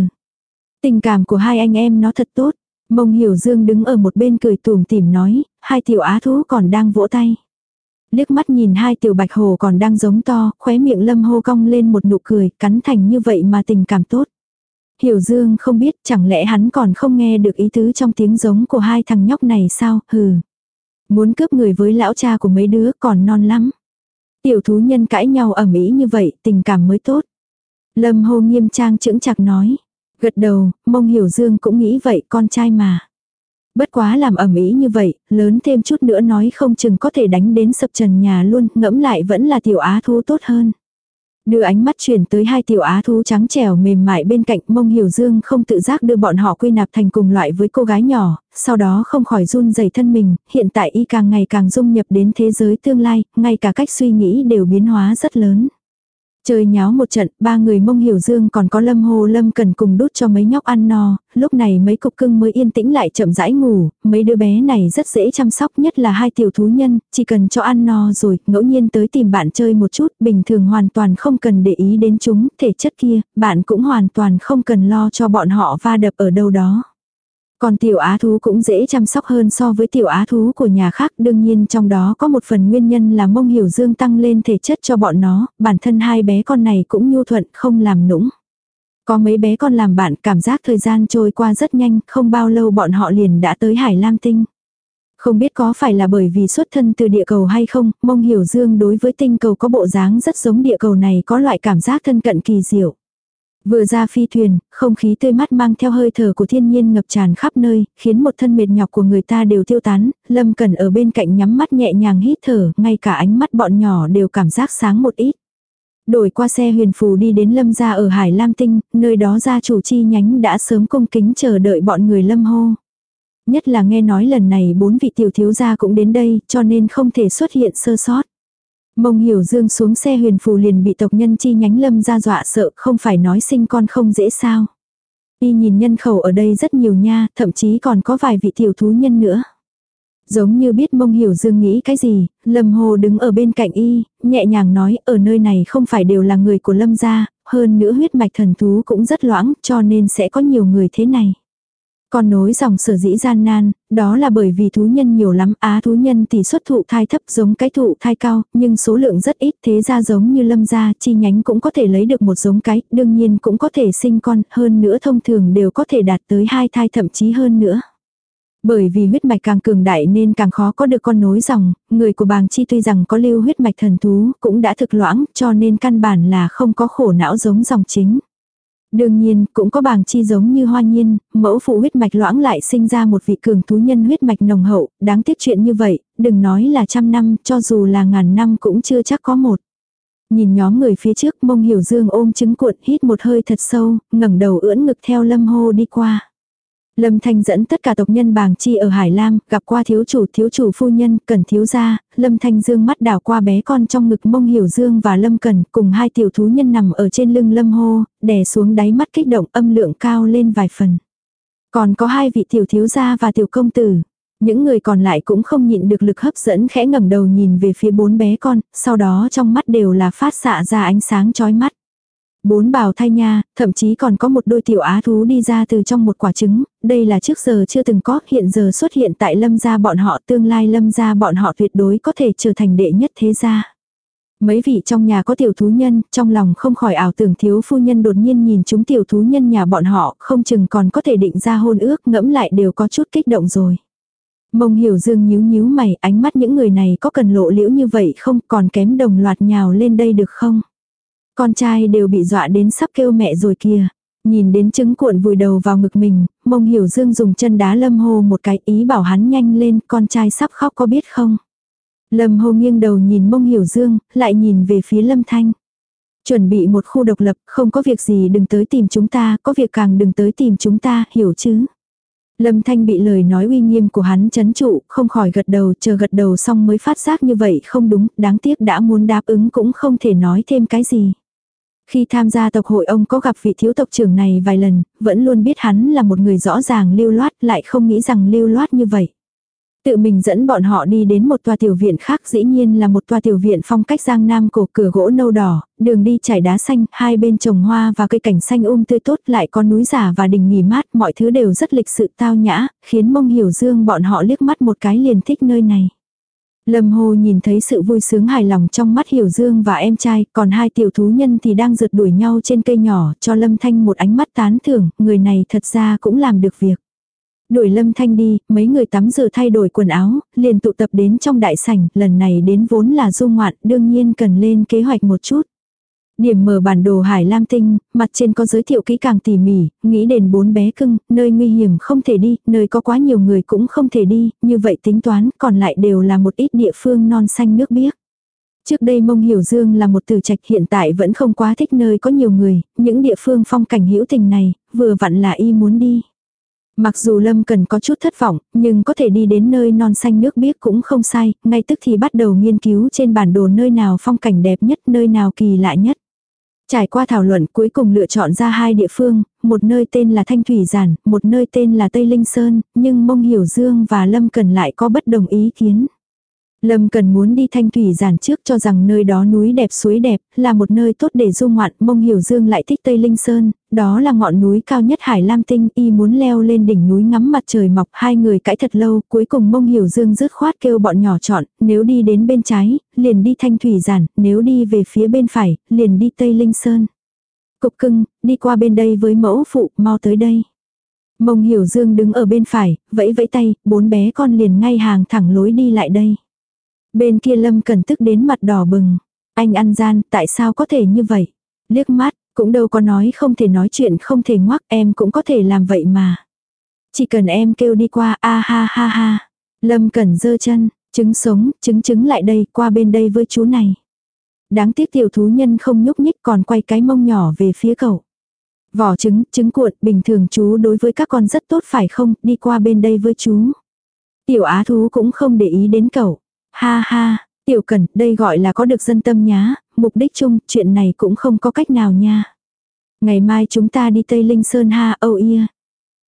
Tình cảm của hai anh em nó thật tốt. Mông Hiểu Dương đứng ở một bên cười tùm tìm nói, hai tiểu á thú còn đang vỗ tay. Liếc mắt nhìn hai tiểu bạch hồ còn đang giống to, khóe miệng lâm hô cong lên một nụ cười, cắn thành như vậy mà tình cảm tốt. Hiểu Dương không biết chẳng lẽ hắn còn không nghe được ý tứ trong tiếng giống của hai thằng nhóc này sao, hừ. Muốn cướp người với lão cha của mấy đứa còn non lắm. Tiểu thú nhân cãi nhau ẩm ý như vậy, tình cảm mới tốt. Lâm hô nghiêm trang chững chặt nói. Gật đầu, mông hiểu dương cũng nghĩ vậy con trai mà. Bất quá làm ẩm ý như vậy, lớn thêm chút nữa nói không chừng có thể đánh đến sập trần nhà luôn, ngẫm lại vẫn là tiểu á thú tốt hơn. Đưa ánh mắt chuyển tới hai tiểu á thú trắng trẻo mềm mại bên cạnh mông hiểu dương không tự giác đưa bọn họ quy nạp thành cùng loại với cô gái nhỏ, sau đó không khỏi run dày thân mình, hiện tại y càng ngày càng dung nhập đến thế giới tương lai, ngay cả cách suy nghĩ đều biến hóa rất lớn. Chơi nháo một trận, ba người mông hiểu dương còn có lâm hồ lâm cần cùng đút cho mấy nhóc ăn no, lúc này mấy cục cưng mới yên tĩnh lại chậm rãi ngủ, mấy đứa bé này rất dễ chăm sóc nhất là hai tiểu thú nhân, chỉ cần cho ăn no rồi, ngẫu nhiên tới tìm bạn chơi một chút, bình thường hoàn toàn không cần để ý đến chúng, thể chất kia, bạn cũng hoàn toàn không cần lo cho bọn họ va đập ở đâu đó. Còn tiểu á thú cũng dễ chăm sóc hơn so với tiểu á thú của nhà khác đương nhiên trong đó có một phần nguyên nhân là mông hiểu dương tăng lên thể chất cho bọn nó, bản thân hai bé con này cũng nhu thuận không làm nũng. Có mấy bé con làm bạn cảm giác thời gian trôi qua rất nhanh, không bao lâu bọn họ liền đã tới Hải Lam Tinh. Không biết có phải là bởi vì xuất thân từ địa cầu hay không, mông hiểu dương đối với tinh cầu có bộ dáng rất giống địa cầu này có loại cảm giác thân cận kỳ diệu. Vừa ra phi thuyền, không khí tươi mát mang theo hơi thở của thiên nhiên ngập tràn khắp nơi, khiến một thân mệt nhọc của người ta đều tiêu tán, Lâm Cần ở bên cạnh nhắm mắt nhẹ nhàng hít thở, ngay cả ánh mắt bọn nhỏ đều cảm giác sáng một ít. Đổi qua xe huyền phù đi đến Lâm gia ở Hải Lam Tinh, nơi đó gia chủ chi nhánh đã sớm cung kính chờ đợi bọn người Lâm hô. Nhất là nghe nói lần này bốn vị tiểu thiếu gia cũng đến đây, cho nên không thể xuất hiện sơ sót. Mông hiểu dương xuống xe huyền phù liền bị tộc nhân chi nhánh lâm ra dọa sợ không phải nói sinh con không dễ sao. Y nhìn nhân khẩu ở đây rất nhiều nha, thậm chí còn có vài vị tiểu thú nhân nữa. Giống như biết mông hiểu dương nghĩ cái gì, lâm hồ đứng ở bên cạnh y, nhẹ nhàng nói ở nơi này không phải đều là người của lâm gia, hơn nữa huyết mạch thần thú cũng rất loãng cho nên sẽ có nhiều người thế này con nối dòng sở dĩ gian nan, đó là bởi vì thú nhân nhiều lắm, á thú nhân tỷ suất thụ thai thấp giống cái thụ thai cao, nhưng số lượng rất ít thế ra giống như lâm gia, chi nhánh cũng có thể lấy được một giống cái, đương nhiên cũng có thể sinh con, hơn nữa thông thường đều có thể đạt tới hai thai thậm chí hơn nữa. Bởi vì huyết mạch càng cường đại nên càng khó có được con nối dòng, người của bàng chi tuy rằng có lưu huyết mạch thần thú cũng đã thực loãng cho nên căn bản là không có khổ não giống dòng chính. Đương nhiên, cũng có bảng chi giống như hoa nhiên, mẫu phụ huyết mạch loãng lại sinh ra một vị cường thú nhân huyết mạch nồng hậu, đáng tiếc chuyện như vậy, đừng nói là trăm năm, cho dù là ngàn năm cũng chưa chắc có một. Nhìn nhóm người phía trước mông hiểu dương ôm trứng cuộn hít một hơi thật sâu, ngẩng đầu ưỡn ngực theo lâm hô đi qua. Lâm Thanh dẫn tất cả tộc nhân bàng chi ở Hải Lam, gặp qua thiếu chủ thiếu chủ phu nhân, cần thiếu gia, Lâm Thanh dương mắt đảo qua bé con trong ngực mông hiểu dương và Lâm Cần, cùng hai tiểu thú nhân nằm ở trên lưng Lâm hô, đè xuống đáy mắt kích động âm lượng cao lên vài phần. Còn có hai vị tiểu thiếu gia và tiểu công tử. Những người còn lại cũng không nhịn được lực hấp dẫn khẽ ngẩng đầu nhìn về phía bốn bé con, sau đó trong mắt đều là phát xạ ra ánh sáng chói mắt. Bốn bào thai nha, thậm chí còn có một đôi tiểu á thú đi ra từ trong một quả trứng, đây là trước giờ chưa từng có, hiện giờ xuất hiện tại lâm gia bọn họ tương lai lâm gia bọn họ tuyệt đối có thể trở thành đệ nhất thế gia. Mấy vị trong nhà có tiểu thú nhân, trong lòng không khỏi ảo tưởng thiếu phu nhân đột nhiên nhìn chúng tiểu thú nhân nhà bọn họ, không chừng còn có thể định ra hôn ước, ngẫm lại đều có chút kích động rồi. Mông hiểu dương nhíu nhíu mày, ánh mắt những người này có cần lộ liễu như vậy không, còn kém đồng loạt nhào lên đây được không? Con trai đều bị dọa đến sắp kêu mẹ rồi kìa. Nhìn đến trứng cuộn vùi đầu vào ngực mình, mông hiểu dương dùng chân đá lâm hô một cái ý bảo hắn nhanh lên, con trai sắp khóc có biết không? Lâm hô nghiêng đầu nhìn mông hiểu dương, lại nhìn về phía lâm thanh. Chuẩn bị một khu độc lập, không có việc gì đừng tới tìm chúng ta, có việc càng đừng tới tìm chúng ta, hiểu chứ? Lâm Thanh bị lời nói uy nghiêm của hắn chấn trụ, không khỏi gật đầu, chờ gật đầu xong mới phát giác như vậy không đúng, đáng tiếc đã muốn đáp ứng cũng không thể nói thêm cái gì. Khi tham gia tộc hội ông có gặp vị thiếu tộc trưởng này vài lần, vẫn luôn biết hắn là một người rõ ràng lưu loát, lại không nghĩ rằng lưu loát như vậy. Tự mình dẫn bọn họ đi đến một tòa tiểu viện khác dĩ nhiên là một tòa tiểu viện phong cách giang nam cổ cửa gỗ nâu đỏ, đường đi trải đá xanh, hai bên trồng hoa và cây cảnh xanh um tươi tốt lại có núi giả và đình nghỉ mát, mọi thứ đều rất lịch sự tao nhã, khiến mông hiểu dương bọn họ liếc mắt một cái liền thích nơi này. Lâm Hồ nhìn thấy sự vui sướng hài lòng trong mắt Hiểu Dương và em trai, còn hai tiểu thú nhân thì đang rượt đuổi nhau trên cây nhỏ, cho Lâm Thanh một ánh mắt tán thưởng, người này thật ra cũng làm được việc. Đuổi Lâm Thanh đi, mấy người tắm rửa thay đổi quần áo, liền tụ tập đến trong đại sảnh, lần này đến vốn là du ngoạn, đương nhiên cần lên kế hoạch một chút. Điểm mở bản đồ Hải Lam Tinh, mặt trên có giới thiệu kỹ càng tỉ mỉ, nghĩ đến bốn bé cưng, nơi nguy hiểm không thể đi, nơi có quá nhiều người cũng không thể đi, như vậy tính toán, còn lại đều là một ít địa phương non xanh nước biếc. Trước đây mông hiểu dương là một từ trạch hiện tại vẫn không quá thích nơi có nhiều người, những địa phương phong cảnh hữu tình này, vừa vặn là y muốn đi. Mặc dù Lâm Cần có chút thất vọng, nhưng có thể đi đến nơi non xanh nước biếc cũng không sai, ngay tức thì bắt đầu nghiên cứu trên bản đồ nơi nào phong cảnh đẹp nhất, nơi nào kỳ lạ nhất. Trải qua thảo luận cuối cùng lựa chọn ra hai địa phương, một nơi tên là Thanh Thủy Giản, một nơi tên là Tây Linh Sơn, nhưng Mông Hiểu Dương và Lâm Cần lại có bất đồng ý kiến. Lâm cần muốn đi thanh thủy giản trước cho rằng nơi đó núi đẹp suối đẹp, là một nơi tốt để du ngoạn, mông hiểu dương lại thích Tây Linh Sơn, đó là ngọn núi cao nhất Hải Lam Tinh, y muốn leo lên đỉnh núi ngắm mặt trời mọc, hai người cãi thật lâu, cuối cùng mông hiểu dương dứt khoát kêu bọn nhỏ chọn, nếu đi đến bên trái, liền đi thanh thủy giản, nếu đi về phía bên phải, liền đi Tây Linh Sơn. Cục cưng, đi qua bên đây với mẫu phụ, mau tới đây. Mông hiểu dương đứng ở bên phải, vẫy vẫy tay, bốn bé con liền ngay hàng thẳng lối đi lại đây. Bên kia Lâm Cần tức đến mặt đỏ bừng. Anh ăn gian, tại sao có thể như vậy? Liếc mắt, cũng đâu có nói không thể nói chuyện không thể ngoắc em cũng có thể làm vậy mà. Chỉ cần em kêu đi qua a ha ha ha. Lâm Cần giơ chân, trứng sống, trứng trứng lại đây, qua bên đây với chú này. Đáng tiếc tiểu thú nhân không nhúc nhích còn quay cái mông nhỏ về phía cậu. Vỏ trứng, trứng cuộn, bình thường chú đối với các con rất tốt phải không, đi qua bên đây với chú. Tiểu á thú cũng không để ý đến cậu. Ha ha, tiểu cần, đây gọi là có được dân tâm nhá, mục đích chung, chuyện này cũng không có cách nào nha. Ngày mai chúng ta đi Tây Linh Sơn ha, âu oh ia.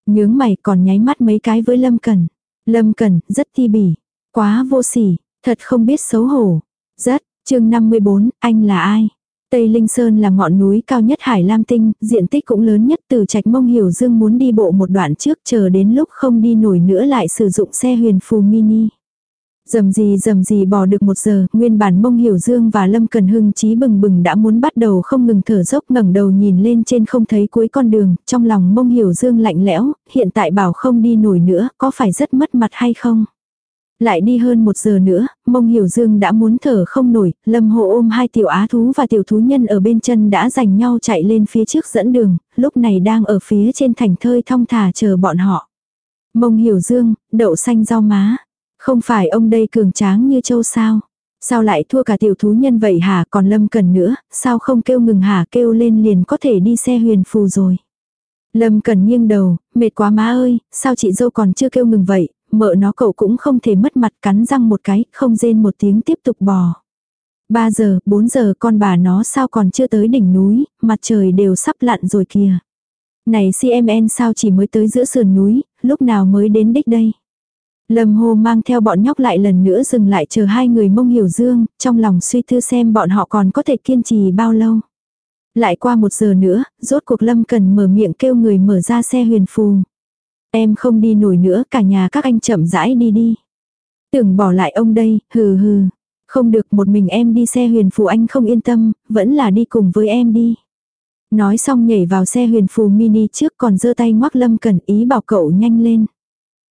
Nhướng mày còn nháy mắt mấy cái với Lâm Cần. Lâm Cần, rất thi bỉ. Quá vô sỉ, thật không biết xấu hổ. Rất, chương 54, anh là ai? Tây Linh Sơn là ngọn núi cao nhất Hải Lam Tinh, diện tích cũng lớn nhất từ trạch mông hiểu dương muốn đi bộ một đoạn trước chờ đến lúc không đi nổi nữa lại sử dụng xe huyền phù mini. Dầm gì dầm gì bỏ được một giờ, nguyên bản mông hiểu dương và lâm cần hưng trí bừng bừng đã muốn bắt đầu không ngừng thở dốc ngẩng đầu nhìn lên trên không thấy cuối con đường, trong lòng mông hiểu dương lạnh lẽo, hiện tại bảo không đi nổi nữa, có phải rất mất mặt hay không? Lại đi hơn một giờ nữa, mông hiểu dương đã muốn thở không nổi, lâm hộ ôm hai tiểu á thú và tiểu thú nhân ở bên chân đã giành nhau chạy lên phía trước dẫn đường, lúc này đang ở phía trên thành thơi thong thả chờ bọn họ. Mông hiểu dương, đậu xanh rau má, không phải ông đây cường tráng như châu sao? Sao lại thua cả tiểu thú nhân vậy hả còn Lâm Cần nữa, sao không kêu ngừng hả kêu lên liền có thể đi xe huyền phù rồi. Lâm Cần nghiêng đầu, mệt quá má ơi, sao chị dâu còn chưa kêu ngừng vậy, mợ nó cậu cũng không thể mất mặt cắn răng một cái, không rên một tiếng tiếp tục bò. 3 giờ, 4 giờ con bà nó sao còn chưa tới đỉnh núi, mặt trời đều sắp lặn rồi kìa. Này CMN sao chỉ mới tới giữa sườn núi, lúc nào mới đến đích đây. Lâm Hồ mang theo bọn nhóc lại lần nữa dừng lại chờ hai người mông hiểu dương, trong lòng suy tư xem bọn họ còn có thể kiên trì bao lâu. Lại qua một giờ nữa, rốt cuộc Lâm cần mở miệng kêu người mở ra xe huyền phù. Em không đi nổi nữa, cả nhà các anh chậm rãi đi đi. Tưởng bỏ lại ông đây, hừ hừ. Không được một mình em đi xe huyền phù anh không yên tâm, vẫn là đi cùng với em đi. Nói xong nhảy vào xe huyền phù mini trước còn giơ tay ngoắc lâm cần ý bảo cậu nhanh lên.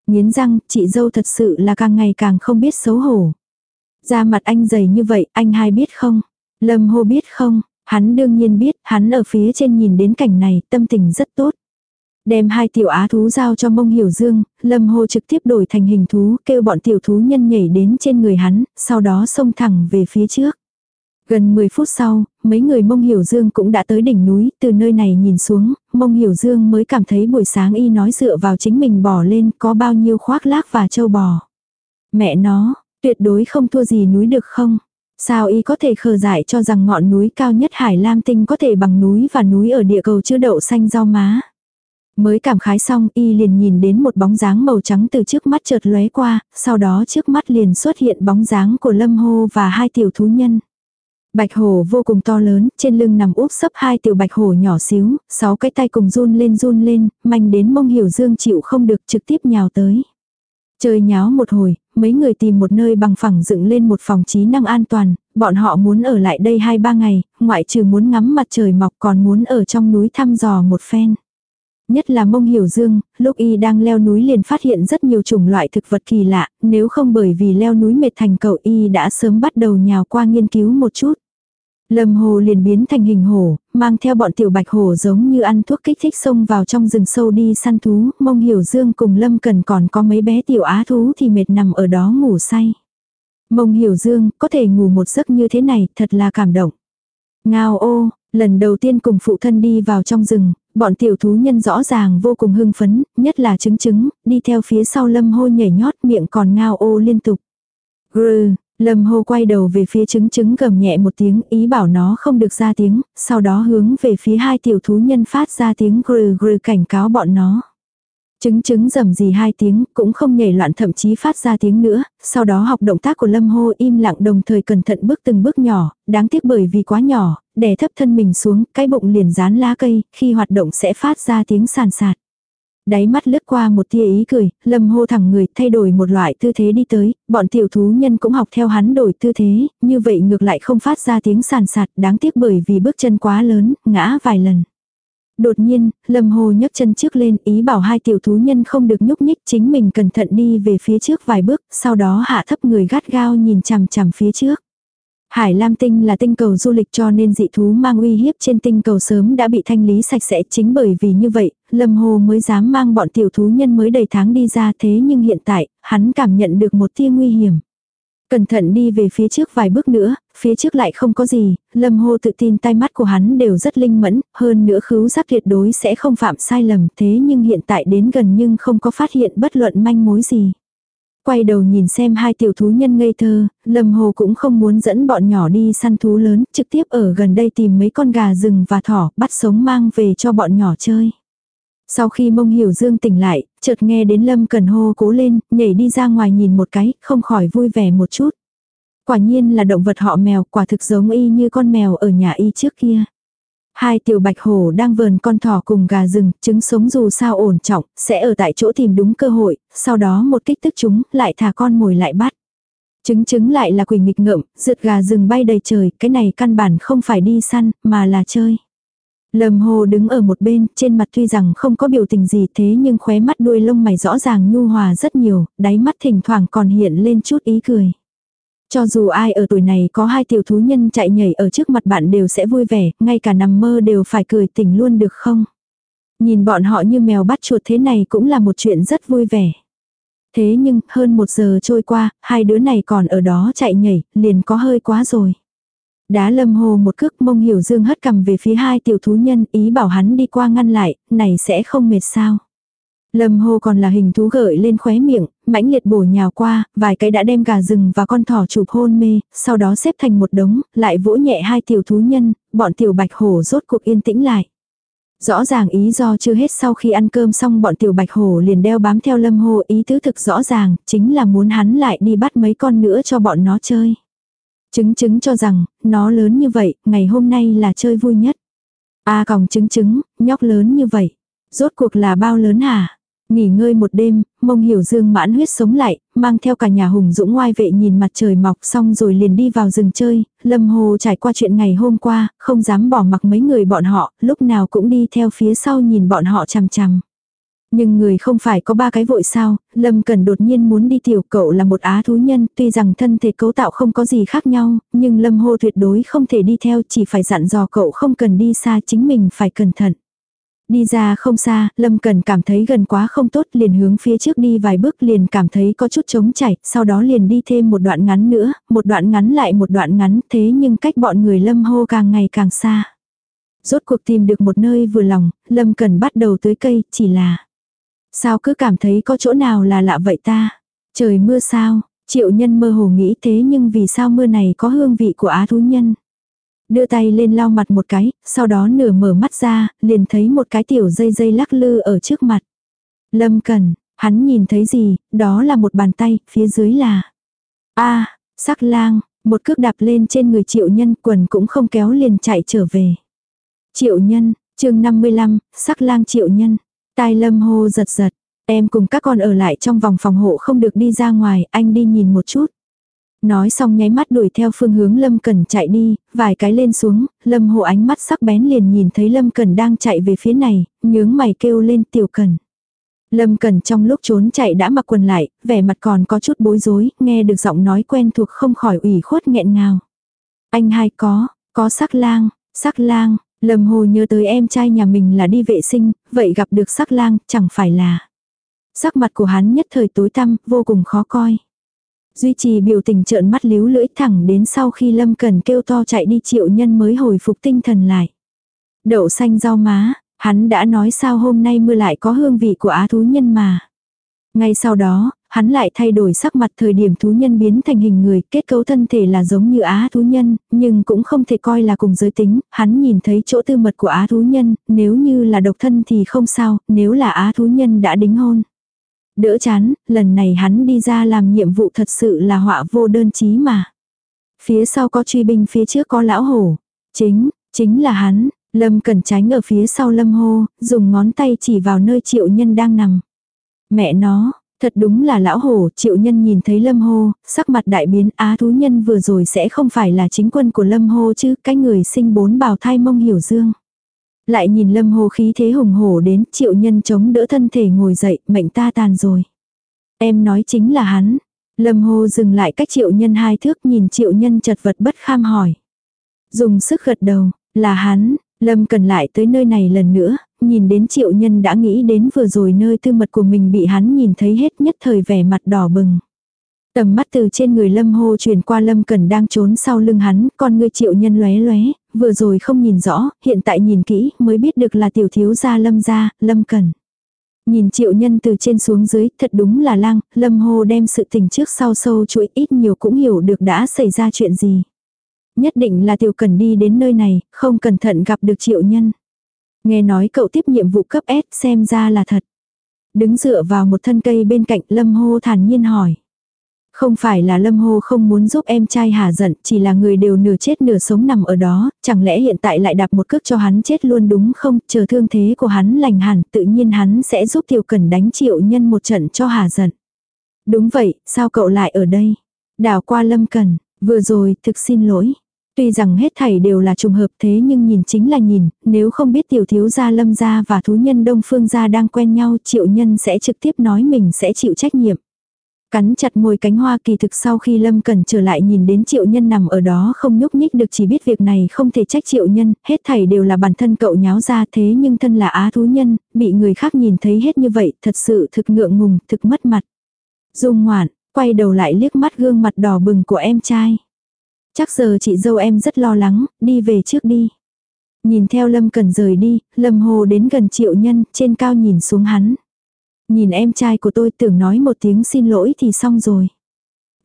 Nghiến răng, chị dâu thật sự là càng ngày càng không biết xấu hổ. Da mặt anh dày như vậy, anh hai biết không? Lâm hô biết không? Hắn đương nhiên biết, hắn ở phía trên nhìn đến cảnh này, tâm tình rất tốt. Đem hai tiểu á thú giao cho mông hiểu dương, lâm hô trực tiếp đổi thành hình thú, kêu bọn tiểu thú nhân nhảy đến trên người hắn, sau đó xông thẳng về phía trước. Gần 10 phút sau, mấy người mông hiểu dương cũng đã tới đỉnh núi, từ nơi này nhìn xuống, mông hiểu dương mới cảm thấy buổi sáng y nói dựa vào chính mình bỏ lên có bao nhiêu khoác lác và châu bò. Mẹ nó, tuyệt đối không thua gì núi được không? Sao y có thể khờ dại cho rằng ngọn núi cao nhất Hải Lam Tinh có thể bằng núi và núi ở địa cầu chứa đậu xanh rau má? Mới cảm khái xong y liền nhìn đến một bóng dáng màu trắng từ trước mắt chợt lóe qua, sau đó trước mắt liền xuất hiện bóng dáng của Lâm Hô và hai tiểu thú nhân. Bạch hổ vô cùng to lớn, trên lưng nằm úp sấp hai tiểu bạch hổ nhỏ xíu, sáu cái tay cùng run lên run lên, manh đến mông hiểu dương chịu không được trực tiếp nhào tới. Chơi nháo một hồi, mấy người tìm một nơi bằng phẳng dựng lên một phòng trí năng an toàn, bọn họ muốn ở lại đây hai ba ngày, ngoại trừ muốn ngắm mặt trời mọc còn muốn ở trong núi thăm dò một phen. Nhất là mông hiểu dương, lúc y đang leo núi liền phát hiện rất nhiều chủng loại thực vật kỳ lạ, nếu không bởi vì leo núi mệt thành cậu y đã sớm bắt đầu nhào qua nghiên cứu một chút. Lâm hồ liền biến thành hình hổ, mang theo bọn tiểu bạch hổ giống như ăn thuốc kích thích xông vào trong rừng sâu đi săn thú, mông hiểu dương cùng lâm cần còn có mấy bé tiểu á thú thì mệt nằm ở đó ngủ say. Mông hiểu dương, có thể ngủ một giấc như thế này, thật là cảm động. Ngao ô, lần đầu tiên cùng phụ thân đi vào trong rừng, bọn tiểu thú nhân rõ ràng vô cùng hưng phấn, nhất là trứng trứng, đi theo phía sau lâm hô nhảy nhót miệng còn ngao ô liên tục. Grừ, lâm hô quay đầu về phía trứng trứng gầm nhẹ một tiếng ý bảo nó không được ra tiếng, sau đó hướng về phía hai tiểu thú nhân phát ra tiếng grừ grừ cảnh cáo bọn nó. Trứng trứng rầm gì hai tiếng, cũng không nhảy loạn thậm chí phát ra tiếng nữa, sau đó học động tác của Lâm Hô im lặng đồng thời cẩn thận bước từng bước nhỏ, đáng tiếc bởi vì quá nhỏ, đè thấp thân mình xuống, cái bụng liền dán lá cây, khi hoạt động sẽ phát ra tiếng sàn sạt. Đáy mắt lướt qua một tia ý cười, lâm hô thẳng người thay đổi một loại tư thế đi tới, bọn tiểu thú nhân cũng học theo hắn đổi tư thế, như vậy ngược lại không phát ra tiếng sàn sạt, đáng tiếc bởi vì bước chân quá lớn, ngã vài lần. Đột nhiên, Lâm Hồ nhấc chân trước lên ý bảo hai tiểu thú nhân không được nhúc nhích chính mình cẩn thận đi về phía trước vài bước, sau đó hạ thấp người gắt gao nhìn chằm chằm phía trước. Hải Lam Tinh là tinh cầu du lịch cho nên dị thú mang uy hiếp trên tinh cầu sớm đã bị thanh lý sạch sẽ chính bởi vì như vậy, Lâm Hồ mới dám mang bọn tiểu thú nhân mới đầy tháng đi ra thế nhưng hiện tại, hắn cảm nhận được một tia nguy hiểm. Cẩn thận đi về phía trước vài bước nữa, phía trước lại không có gì, lâm Hồ tự tin tai mắt của hắn đều rất linh mẫn, hơn nữa khứu giác tuyệt đối sẽ không phạm sai lầm thế nhưng hiện tại đến gần nhưng không có phát hiện bất luận manh mối gì. Quay đầu nhìn xem hai tiểu thú nhân ngây thơ, lâm hồ cũng không muốn dẫn bọn nhỏ đi săn thú lớn, trực tiếp ở gần đây tìm mấy con gà rừng và thỏ, bắt sống mang về cho bọn nhỏ chơi. Sau khi mông hiểu dương tỉnh lại, chợt nghe đến lâm cần hô cố lên, nhảy đi ra ngoài nhìn một cái, không khỏi vui vẻ một chút. Quả nhiên là động vật họ mèo, quả thực giống y như con mèo ở nhà y trước kia. Hai tiểu bạch hổ đang vờn con thỏ cùng gà rừng, trứng sống dù sao ổn trọng, sẽ ở tại chỗ tìm đúng cơ hội, sau đó một kích tức chúng, lại thả con mồi lại bắt. Trứng trứng lại là quỷ nghịch ngợm, rượt gà rừng bay đầy trời, cái này căn bản không phải đi săn, mà là chơi. Lâm Hồ đứng ở một bên, trên mặt tuy rằng không có biểu tình gì thế nhưng khóe mắt đuôi lông mày rõ ràng nhu hòa rất nhiều, đáy mắt thỉnh thoảng còn hiện lên chút ý cười. Cho dù ai ở tuổi này có hai tiểu thú nhân chạy nhảy ở trước mặt bạn đều sẽ vui vẻ, ngay cả nằm mơ đều phải cười tỉnh luôn được không? Nhìn bọn họ như mèo bắt chuột thế này cũng là một chuyện rất vui vẻ. Thế nhưng, hơn một giờ trôi qua, hai đứa này còn ở đó chạy nhảy, liền có hơi quá rồi. Đá lâm hồ một cước mông hiểu dương hất cầm về phía hai tiểu thú nhân ý bảo hắn đi qua ngăn lại, này sẽ không mệt sao. Lâm hồ còn là hình thú gợi lên khóe miệng, mãnh liệt bổ nhào qua, vài cái đã đem gà rừng và con thỏ chụp hôn mê, sau đó xếp thành một đống, lại vỗ nhẹ hai tiểu thú nhân, bọn tiểu bạch hổ rốt cuộc yên tĩnh lại. Rõ ràng ý do chưa hết sau khi ăn cơm xong bọn tiểu bạch hổ liền đeo bám theo lâm hồ ý tứ thực rõ ràng, chính là muốn hắn lại đi bắt mấy con nữa cho bọn nó chơi. Chứng chứng cho rằng, nó lớn như vậy, ngày hôm nay là chơi vui nhất. A còng chứng chứng, nhóc lớn như vậy. Rốt cuộc là bao lớn hả? Nghỉ ngơi một đêm, mông hiểu dương mãn huyết sống lại, mang theo cả nhà hùng dũng ngoai vệ nhìn mặt trời mọc xong rồi liền đi vào rừng chơi, lâm hồ trải qua chuyện ngày hôm qua, không dám bỏ mặc mấy người bọn họ, lúc nào cũng đi theo phía sau nhìn bọn họ chằm chằm. Nhưng người không phải có ba cái vội sao, Lâm Cần đột nhiên muốn đi tiểu cậu là một á thú nhân, tuy rằng thân thể cấu tạo không có gì khác nhau, nhưng Lâm Hô tuyệt đối không thể đi theo, chỉ phải dặn dò cậu không cần đi xa chính mình phải cẩn thận. Đi ra không xa, Lâm Cần cảm thấy gần quá không tốt liền hướng phía trước đi vài bước liền cảm thấy có chút trống chảy, sau đó liền đi thêm một đoạn ngắn nữa, một đoạn ngắn lại một đoạn ngắn thế nhưng cách bọn người Lâm hô càng ngày càng xa. Rốt cuộc tìm được một nơi vừa lòng, Lâm Cần bắt đầu tưới cây, chỉ là Sao cứ cảm thấy có chỗ nào là lạ vậy ta? Trời mưa sao? Triệu nhân mơ hồ nghĩ thế nhưng vì sao mưa này có hương vị của á thú nhân? Đưa tay lên lau mặt một cái, sau đó nửa mở mắt ra, liền thấy một cái tiểu dây dây lắc lư ở trước mặt. Lâm cần, hắn nhìn thấy gì, đó là một bàn tay, phía dưới là... a sắc lang, một cước đạp lên trên người triệu nhân quần cũng không kéo liền chạy trở về. Triệu nhân, chương 55, sắc lang triệu nhân. Tai lâm hô giật giật, em cùng các con ở lại trong vòng phòng hộ không được đi ra ngoài, anh đi nhìn một chút. Nói xong nháy mắt đuổi theo phương hướng Lâm Cẩn chạy đi, vài cái lên xuống, Lâm Hồ ánh mắt sắc bén liền nhìn thấy Lâm Cẩn đang chạy về phía này, nhướng mày kêu lên tiểu Cẩn. Lâm Cẩn trong lúc trốn chạy đã mặc quần lại, vẻ mặt còn có chút bối rối, nghe được giọng nói quen thuộc không khỏi ủy khuất nghẹn ngào. Anh hai có, có sắc lang, sắc lang, Lâm Hồ nhớ tới em trai nhà mình là đi vệ sinh, vậy gặp được sắc lang, chẳng phải là. Sắc mặt của hắn nhất thời tối tăm, vô cùng khó coi. Duy trì biểu tình trợn mắt líu lưỡi thẳng đến sau khi Lâm Cần kêu to chạy đi triệu nhân mới hồi phục tinh thần lại. Đậu xanh rau má, hắn đã nói sao hôm nay mưa lại có hương vị của á thú nhân mà. Ngay sau đó, hắn lại thay đổi sắc mặt thời điểm thú nhân biến thành hình người, kết cấu thân thể là giống như á thú nhân, nhưng cũng không thể coi là cùng giới tính, hắn nhìn thấy chỗ tư mật của á thú nhân, nếu như là độc thân thì không sao, nếu là á thú nhân đã đính hôn. Đỡ chán, lần này hắn đi ra làm nhiệm vụ thật sự là họa vô đơn chí mà. Phía sau có truy binh phía trước có lão hổ. Chính, chính là hắn, Lâm cần tránh ở phía sau Lâm hô, dùng ngón tay chỉ vào nơi triệu nhân đang nằm. Mẹ nó, Thật đúng là lão hổ, triệu nhân nhìn thấy lâm hô, sắc mặt đại biến á thú nhân vừa rồi sẽ không phải là chính quân của lâm hô chứ, cái người sinh bốn bào thai mông hiểu dương. Lại nhìn lâm hô khí thế hùng hổ đến, triệu nhân chống đỡ thân thể ngồi dậy, mệnh ta tàn rồi. Em nói chính là hắn. Lâm hô dừng lại cách triệu nhân hai thước nhìn triệu nhân chật vật bất kham hỏi. Dùng sức gật đầu, là hắn, Lâm cần lại tới nơi này lần nữa, nhìn đến triệu nhân đã nghĩ đến vừa rồi nơi tư mật của mình bị hắn nhìn thấy hết nhất thời vẻ mặt đỏ bừng. Tầm mắt từ trên người lâm hô truyền qua lâm cần đang trốn sau lưng hắn, con người triệu nhân lóe lóe, vừa rồi không nhìn rõ, hiện tại nhìn kỹ mới biết được là tiểu thiếu gia lâm gia, lâm cần. Nhìn triệu nhân từ trên xuống dưới, thật đúng là lang, lâm hô đem sự tình trước sau sâu chuỗi ít nhiều cũng hiểu được đã xảy ra chuyện gì. Nhất định là tiểu cần đi đến nơi này, không cẩn thận gặp được triệu nhân. Nghe nói cậu tiếp nhiệm vụ cấp S xem ra là thật. Đứng dựa vào một thân cây bên cạnh Lâm Hô thản nhiên hỏi. Không phải là Lâm Hô không muốn giúp em trai hà giận, chỉ là người đều nửa chết nửa sống nằm ở đó, chẳng lẽ hiện tại lại đạp một cước cho hắn chết luôn đúng không, chờ thương thế của hắn lành hẳn, tự nhiên hắn sẽ giúp Tiểu Cần đánh triệu nhân một trận cho hà giận. Đúng vậy, sao cậu lại ở đây? Đảo qua Lâm Cần, vừa rồi, thực xin lỗi. Tuy rằng hết thảy đều là trùng hợp thế nhưng nhìn chính là nhìn, nếu không biết tiểu thiếu gia lâm gia và thú nhân đông phương gia đang quen nhau triệu nhân sẽ trực tiếp nói mình sẽ chịu trách nhiệm. Cắn chặt môi cánh hoa kỳ thực sau khi lâm cần trở lại nhìn đến triệu nhân nằm ở đó không nhúc nhích được chỉ biết việc này không thể trách triệu nhân, hết thảy đều là bản thân cậu nháo ra thế nhưng thân là á thú nhân, bị người khác nhìn thấy hết như vậy thật sự thực ngượng ngùng, thực mất mặt. Dung ngoạn, quay đầu lại liếc mắt gương mặt đỏ bừng của em trai. Chắc giờ chị dâu em rất lo lắng, đi về trước đi. Nhìn theo Lâm Cần rời đi, Lâm Hồ đến gần triệu nhân, trên cao nhìn xuống hắn. Nhìn em trai của tôi tưởng nói một tiếng xin lỗi thì xong rồi.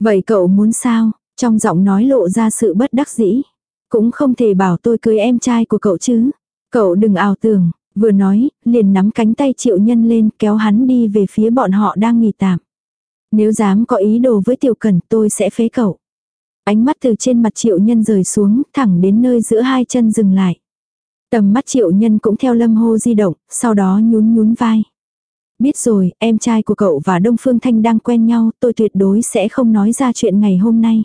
Vậy cậu muốn sao? Trong giọng nói lộ ra sự bất đắc dĩ. Cũng không thể bảo tôi cưới em trai của cậu chứ. Cậu đừng ảo tưởng, vừa nói, liền nắm cánh tay triệu nhân lên kéo hắn đi về phía bọn họ đang nghỉ tạm. Nếu dám có ý đồ với tiểu cẩn tôi sẽ phế cậu. Ánh mắt từ trên mặt triệu nhân rời xuống, thẳng đến nơi giữa hai chân dừng lại. Tầm mắt triệu nhân cũng theo lâm hô di động, sau đó nhún nhún vai. Biết rồi, em trai của cậu và Đông Phương Thanh đang quen nhau, tôi tuyệt đối sẽ không nói ra chuyện ngày hôm nay.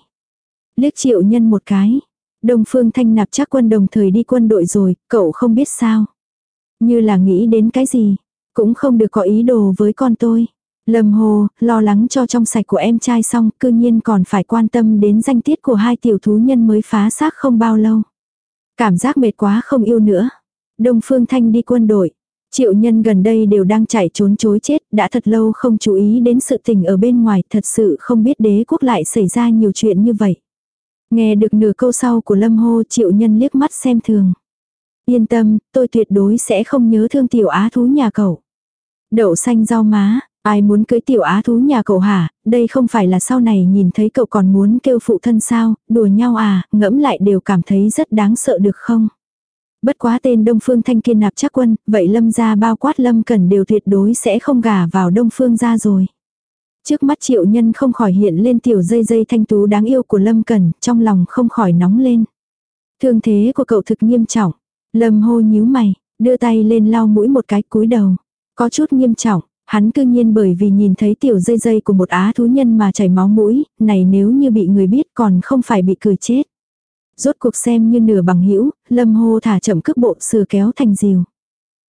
Liếc triệu nhân một cái. Đông Phương Thanh nạp chắc quân đồng thời đi quân đội rồi, cậu không biết sao. Như là nghĩ đến cái gì, cũng không được có ý đồ với con tôi. Lâm Hồ, lo lắng cho trong sạch của em trai xong, cư nhiên còn phải quan tâm đến danh tiết của hai tiểu thú nhân mới phá xác không bao lâu. Cảm giác mệt quá không yêu nữa. Đông Phương Thanh đi quân đội. Triệu nhân gần đây đều đang chạy trốn chối chết, đã thật lâu không chú ý đến sự tình ở bên ngoài, thật sự không biết đế quốc lại xảy ra nhiều chuyện như vậy. Nghe được nửa câu sau của Lâm Hô triệu nhân liếc mắt xem thường. Yên tâm, tôi tuyệt đối sẽ không nhớ thương tiểu á thú nhà cậu. Đậu xanh rau má, ai muốn cưới tiểu á thú nhà cậu hả, đây không phải là sau này nhìn thấy cậu còn muốn kêu phụ thân sao, đùa nhau à, ngẫm lại đều cảm thấy rất đáng sợ được không. Bất quá tên Đông Phương Thanh kiên nạp chắc quân, vậy lâm gia bao quát lâm cần đều tuyệt đối sẽ không gả vào Đông Phương gia rồi. Trước mắt triệu nhân không khỏi hiện lên tiểu dây dây thanh tú đáng yêu của lâm cần, trong lòng không khỏi nóng lên. Thương thế của cậu thực nghiêm trọng. Lâm hô nhíu mày, đưa tay lên lau mũi một cái cúi đầu. Có chút nghiêm trọng, hắn cư nhiên bởi vì nhìn thấy tiểu dây dây của một á thú nhân mà chảy máu mũi, này nếu như bị người biết còn không phải bị cười chết. Rốt cuộc xem như nửa bằng hữu lâm hô thả chậm cước bộ sửa kéo thành diều.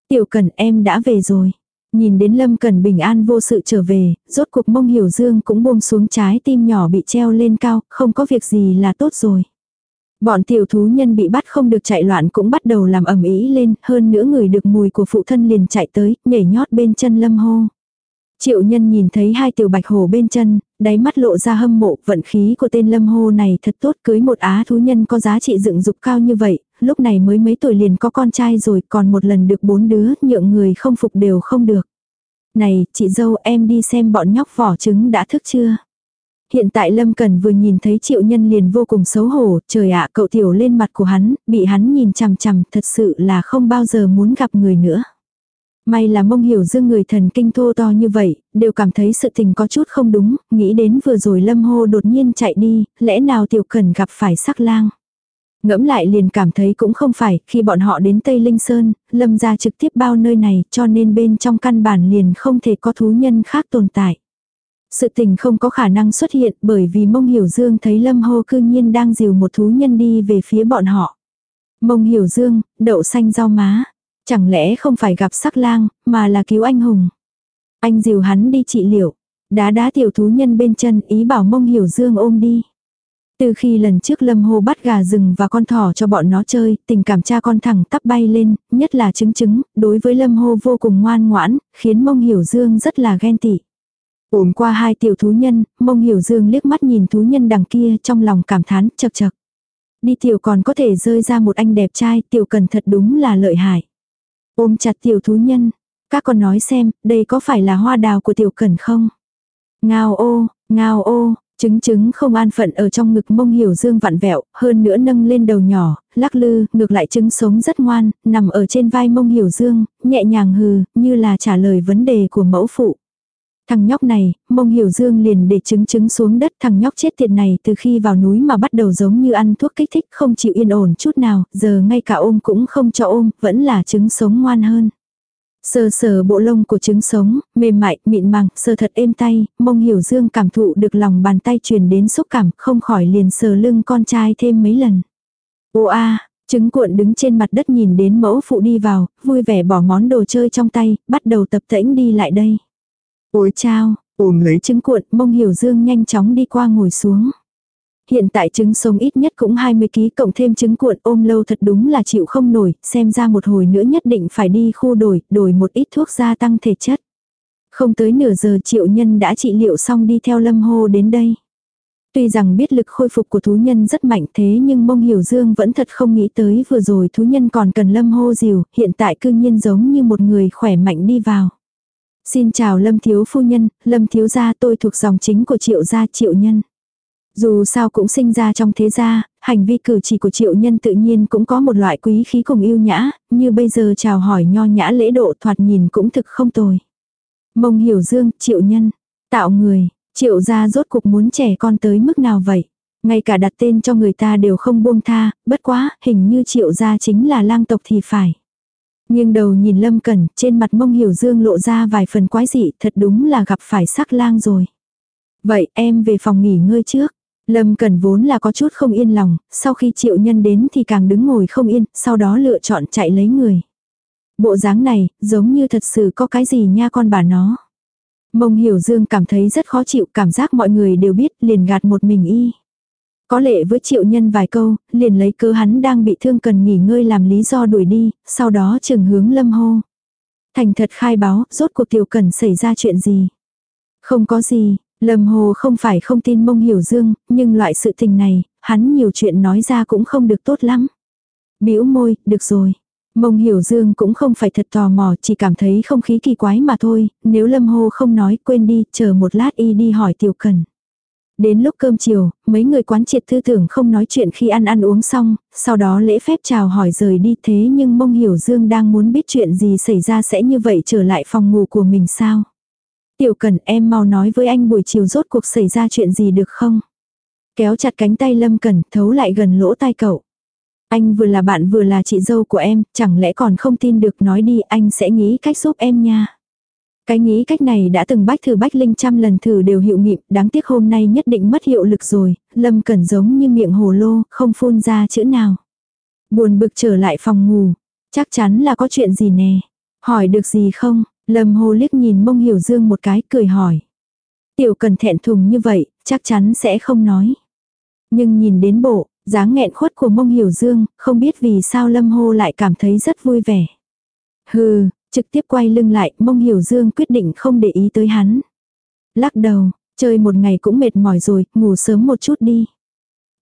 Tiểu cần em đã về rồi. Nhìn đến Lâm Cần bình an vô sự trở về, rốt cuộc mông hiểu dương cũng buông xuống trái tim nhỏ bị treo lên cao, không có việc gì là tốt rồi. Bọn tiểu thú nhân bị bắt không được chạy loạn cũng bắt đầu làm ầm ý lên, hơn nữa người được mùi của phụ thân liền chạy tới, nhảy nhót bên chân lâm hô. Triệu nhân nhìn thấy hai tiểu bạch hồ bên chân, đáy mắt lộ ra hâm mộ, vận khí của tên lâm Hồ này thật tốt cưới một á thú nhân có giá trị dựng dục cao như vậy, lúc này mới mấy tuổi liền có con trai rồi còn một lần được bốn đứa, nhượng người không phục đều không được. Này, chị dâu em đi xem bọn nhóc vỏ trứng đã thức chưa? Hiện tại Lâm Cần vừa nhìn thấy triệu nhân liền vô cùng xấu hổ, trời ạ cậu tiểu lên mặt của hắn, bị hắn nhìn chằm chằm, thật sự là không bao giờ muốn gặp người nữa. May là mông hiểu dương người thần kinh thô to như vậy, đều cảm thấy sự tình có chút không đúng, nghĩ đến vừa rồi lâm hô đột nhiên chạy đi, lẽ nào tiểu cần gặp phải sắc lang. Ngẫm lại liền cảm thấy cũng không phải, khi bọn họ đến Tây Linh Sơn, lâm ra trực tiếp bao nơi này cho nên bên trong căn bản liền không thể có thú nhân khác tồn tại. Sự tình không có khả năng xuất hiện bởi vì mông hiểu dương thấy lâm hô cư nhiên đang dìu một thú nhân đi về phía bọn họ. Mông hiểu dương, đậu xanh rau má. Chẳng lẽ không phải gặp sắc lang, mà là cứu anh hùng. Anh dìu hắn đi trị liệu. Đá đá tiểu thú nhân bên chân ý bảo mông hiểu dương ôm đi. Từ khi lần trước Lâm Hồ bắt gà rừng và con thỏ cho bọn nó chơi, tình cảm cha con thẳng tắp bay lên, nhất là chứng chứng, đối với Lâm Hồ vô cùng ngoan ngoãn, khiến Mông Hiểu Dương rất là ghen tị. Ổn qua hai tiểu thú nhân, Mông Hiểu Dương liếc mắt nhìn thú nhân đằng kia trong lòng cảm thán chật chật. Đi tiểu còn có thể rơi ra một anh đẹp trai, tiểu cần thật đúng là lợi hại. Ôm chặt tiểu thú nhân, các con nói xem, đây có phải là hoa đào của tiểu cẩn không? Ngao ô, ngao ô, Trứng trứng không an phận ở trong ngực mông hiểu dương vặn vẹo, hơn nữa nâng lên đầu nhỏ, lắc lư, ngược lại trứng sống rất ngoan, nằm ở trên vai mông hiểu dương, nhẹ nhàng hừ, như là trả lời vấn đề của mẫu phụ. Thằng nhóc này, mông hiểu dương liền để trứng trứng xuống đất thằng nhóc chết tiệt này từ khi vào núi mà bắt đầu giống như ăn thuốc kích thích không chịu yên ổn chút nào, giờ ngay cả ôm cũng không cho ôm, vẫn là trứng sống ngoan hơn. Sờ sờ bộ lông của trứng sống, mềm mại, mịn màng, sờ thật êm tay, mông hiểu dương cảm thụ được lòng bàn tay truyền đến xúc cảm, không khỏi liền sờ lưng con trai thêm mấy lần. Ô a, trứng cuộn đứng trên mặt đất nhìn đến mẫu phụ đi vào, vui vẻ bỏ món đồ chơi trong tay, bắt đầu tập tễnh đi lại đây. Ôi chao, ôm lấy trứng cuộn, mông hiểu dương nhanh chóng đi qua ngồi xuống. Hiện tại trứng sống ít nhất cũng 20 kg cộng thêm trứng cuộn ôm lâu thật đúng là chịu không nổi, xem ra một hồi nữa nhất định phải đi khu đổi, đổi một ít thuốc gia tăng thể chất. Không tới nửa giờ triệu nhân đã trị liệu xong đi theo lâm hô đến đây. Tuy rằng biết lực khôi phục của thú nhân rất mạnh thế nhưng mông hiểu dương vẫn thật không nghĩ tới vừa rồi thú nhân còn cần lâm hô dìu, hiện tại cư nhiên giống như một người khỏe mạnh đi vào. Xin chào lâm thiếu phu nhân, lâm thiếu gia tôi thuộc dòng chính của triệu gia triệu nhân. Dù sao cũng sinh ra trong thế gia, hành vi cử chỉ của triệu nhân tự nhiên cũng có một loại quý khí cùng yêu nhã, như bây giờ chào hỏi nho nhã lễ độ thoạt nhìn cũng thực không tồi. Mông hiểu dương, triệu nhân, tạo người, triệu gia rốt cuộc muốn trẻ con tới mức nào vậy? Ngay cả đặt tên cho người ta đều không buông tha, bất quá, hình như triệu gia chính là lang tộc thì phải. Nhưng đầu nhìn Lâm Cẩn, trên mặt mông hiểu dương lộ ra vài phần quái dị, thật đúng là gặp phải sắc lang rồi. Vậy em về phòng nghỉ ngơi trước. Lâm Cẩn vốn là có chút không yên lòng, sau khi triệu nhân đến thì càng đứng ngồi không yên, sau đó lựa chọn chạy lấy người. Bộ dáng này, giống như thật sự có cái gì nha con bà nó. Mông hiểu dương cảm thấy rất khó chịu, cảm giác mọi người đều biết, liền gạt một mình y. Có lệ với triệu nhân vài câu, liền lấy cơ hắn đang bị thương cần nghỉ ngơi làm lý do đuổi đi, sau đó trường hướng lâm hô. Thành thật khai báo, rốt cuộc tiểu cần xảy ra chuyện gì. Không có gì, lâm hồ không phải không tin mông hiểu dương, nhưng loại sự tình này, hắn nhiều chuyện nói ra cũng không được tốt lắm. bĩu môi, được rồi. Mông hiểu dương cũng không phải thật tò mò, chỉ cảm thấy không khí kỳ quái mà thôi, nếu lâm hồ không nói, quên đi, chờ một lát y đi hỏi tiểu cần. Đến lúc cơm chiều, mấy người quán triệt tư tưởng không nói chuyện khi ăn ăn uống xong, sau đó lễ phép chào hỏi rời đi thế nhưng mông hiểu dương đang muốn biết chuyện gì xảy ra sẽ như vậy trở lại phòng ngủ của mình sao. Tiểu cần em mau nói với anh buổi chiều rốt cuộc xảy ra chuyện gì được không? Kéo chặt cánh tay Lâm Cần thấu lại gần lỗ tai cậu. Anh vừa là bạn vừa là chị dâu của em, chẳng lẽ còn không tin được nói đi anh sẽ nghĩ cách giúp em nha. Cái nghĩ cách này đã từng bách thử bách linh trăm lần thử đều hiệu nghiệm, đáng tiếc hôm nay nhất định mất hiệu lực rồi, Lâm Cẩn giống như miệng hồ lô, không phun ra chữ nào. Buồn bực trở lại phòng ngủ, chắc chắn là có chuyện gì nè. Hỏi được gì không? Lâm hồ liếc nhìn mông hiểu dương một cái, cười hỏi. Tiểu cần thẹn thùng như vậy, chắc chắn sẽ không nói. Nhưng nhìn đến bộ, dáng nghẹn khuất của mông hiểu dương, không biết vì sao Lâm hô lại cảm thấy rất vui vẻ. Hừ, trực tiếp quay lưng lại, mông hiểu dương quyết định không để ý tới hắn. Lắc đầu, chơi một ngày cũng mệt mỏi rồi, ngủ sớm một chút đi.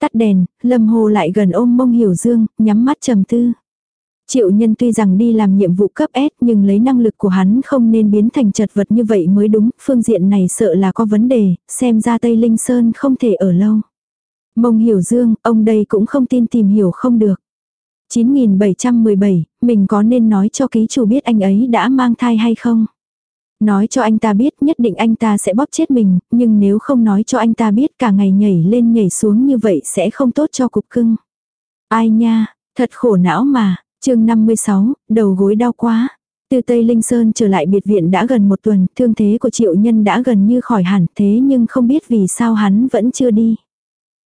Tắt đèn, lâm hồ lại gần ôm mông hiểu dương, nhắm mắt trầm tư. Triệu nhân tuy rằng đi làm nhiệm vụ cấp S nhưng lấy năng lực của hắn không nên biến thành chật vật như vậy mới đúng, phương diện này sợ là có vấn đề, xem ra Tây Linh Sơn không thể ở lâu. Mông hiểu dương, ông đây cũng không tin tìm hiểu không được. 9717, mình có nên nói cho ký chủ biết anh ấy đã mang thai hay không? Nói cho anh ta biết nhất định anh ta sẽ bóp chết mình, nhưng nếu không nói cho anh ta biết cả ngày nhảy lên nhảy xuống như vậy sẽ không tốt cho cục cưng. Ai nha, thật khổ não mà, chương 56, đầu gối đau quá. Từ Tây Linh Sơn trở lại biệt viện đã gần một tuần, thương thế của triệu nhân đã gần như khỏi hẳn thế nhưng không biết vì sao hắn vẫn chưa đi.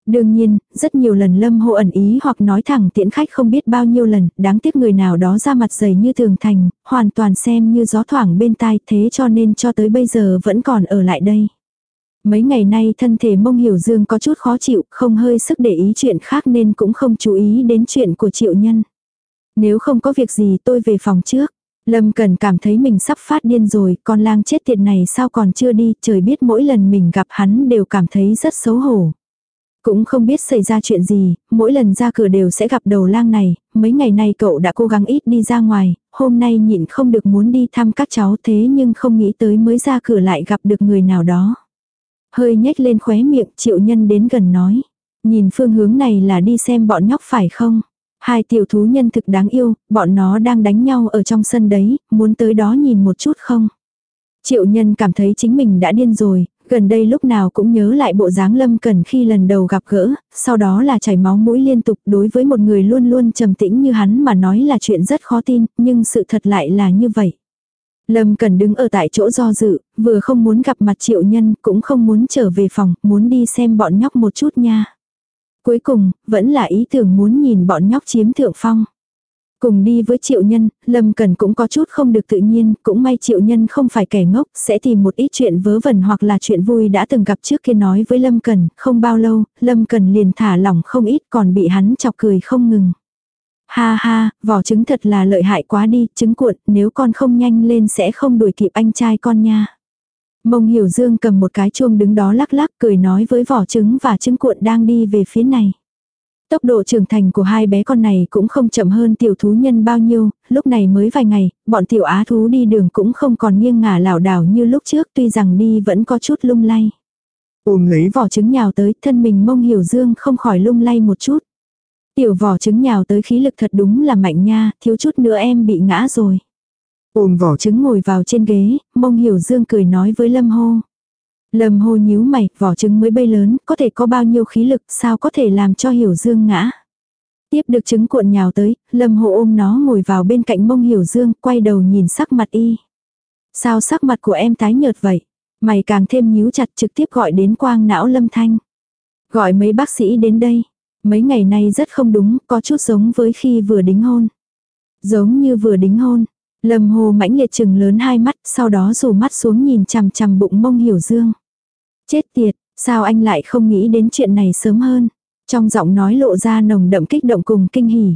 Đương nhiên, rất nhiều lần Lâm Hồ ẩn ý hoặc nói thẳng tiễn khách không biết bao nhiêu lần, đáng tiếc người nào đó ra mặt dày như thường thành, hoàn toàn xem như gió thoảng bên tai thế cho nên cho tới bây giờ vẫn còn ở lại đây. Mấy ngày nay thân thể mông hiểu dương có chút khó chịu, không hơi sức để ý chuyện khác nên cũng không chú ý đến chuyện của triệu nhân. Nếu không có việc gì tôi về phòng trước. Lâm Cần cảm thấy mình sắp phát điên rồi, con lang chết tiệt này sao còn chưa đi, trời biết mỗi lần mình gặp hắn đều cảm thấy rất xấu hổ. Cũng không biết xảy ra chuyện gì, mỗi lần ra cửa đều sẽ gặp đầu lang này, mấy ngày nay cậu đã cố gắng ít đi ra ngoài, hôm nay nhịn không được muốn đi thăm các cháu thế nhưng không nghĩ tới mới ra cửa lại gặp được người nào đó. Hơi nhếch lên khóe miệng triệu nhân đến gần nói. Nhìn phương hướng này là đi xem bọn nhóc phải không? Hai tiểu thú nhân thực đáng yêu, bọn nó đang đánh nhau ở trong sân đấy, muốn tới đó nhìn một chút không? Triệu nhân cảm thấy chính mình đã điên rồi, Gần đây lúc nào cũng nhớ lại bộ dáng lâm cần khi lần đầu gặp gỡ, sau đó là chảy máu mũi liên tục đối với một người luôn luôn trầm tĩnh như hắn mà nói là chuyện rất khó tin, nhưng sự thật lại là như vậy. Lâm Cần đứng ở tại chỗ do dự, vừa không muốn gặp mặt triệu nhân, cũng không muốn trở về phòng, muốn đi xem bọn nhóc một chút nha. Cuối cùng, vẫn là ý tưởng muốn nhìn bọn nhóc chiếm thượng phong. Cùng đi với triệu nhân, Lâm Cần cũng có chút không được tự nhiên, cũng may triệu nhân không phải kẻ ngốc, sẽ tìm một ít chuyện vớ vẩn hoặc là chuyện vui đã từng gặp trước kia nói với Lâm Cần, không bao lâu, Lâm Cần liền thả lỏng không ít còn bị hắn chọc cười không ngừng. Ha ha, vỏ trứng thật là lợi hại quá đi, trứng cuộn, nếu con không nhanh lên sẽ không đuổi kịp anh trai con nha. Mông Hiểu Dương cầm một cái chuông đứng đó lắc lắc cười nói với vỏ trứng và trứng cuộn đang đi về phía này. Tốc độ trưởng thành của hai bé con này cũng không chậm hơn tiểu thú nhân bao nhiêu, lúc này mới vài ngày, bọn tiểu á thú đi đường cũng không còn nghiêng ngả lảo đảo như lúc trước tuy rằng đi vẫn có chút lung lay. Ôm lấy vỏ trứng nhào tới, thân mình mông hiểu dương không khỏi lung lay một chút. Tiểu vỏ trứng nhào tới khí lực thật đúng là mạnh nha, thiếu chút nữa em bị ngã rồi. Ôm vỏ trứng ngồi vào trên ghế, mông hiểu dương cười nói với lâm hô. Lâm hô nhíu mày, vỏ trứng mới bay lớn, có thể có bao nhiêu khí lực, sao có thể làm cho hiểu dương ngã. Tiếp được trứng cuộn nhào tới, Lâm Hồ ôm nó ngồi vào bên cạnh mông hiểu dương, quay đầu nhìn sắc mặt y. Sao sắc mặt của em tái nhợt vậy? Mày càng thêm nhíu chặt trực tiếp gọi đến quang não Lâm Thanh. Gọi mấy bác sĩ đến đây. Mấy ngày nay rất không đúng, có chút giống với khi vừa đính hôn. Giống như vừa đính hôn. Lâm Hồ mãnh liệt chừng lớn hai mắt, sau đó rủ mắt xuống nhìn chằm chằm bụng mông hiểu dương. Chết tiệt, sao anh lại không nghĩ đến chuyện này sớm hơn? Trong giọng nói lộ ra nồng đậm kích động cùng kinh hỉ.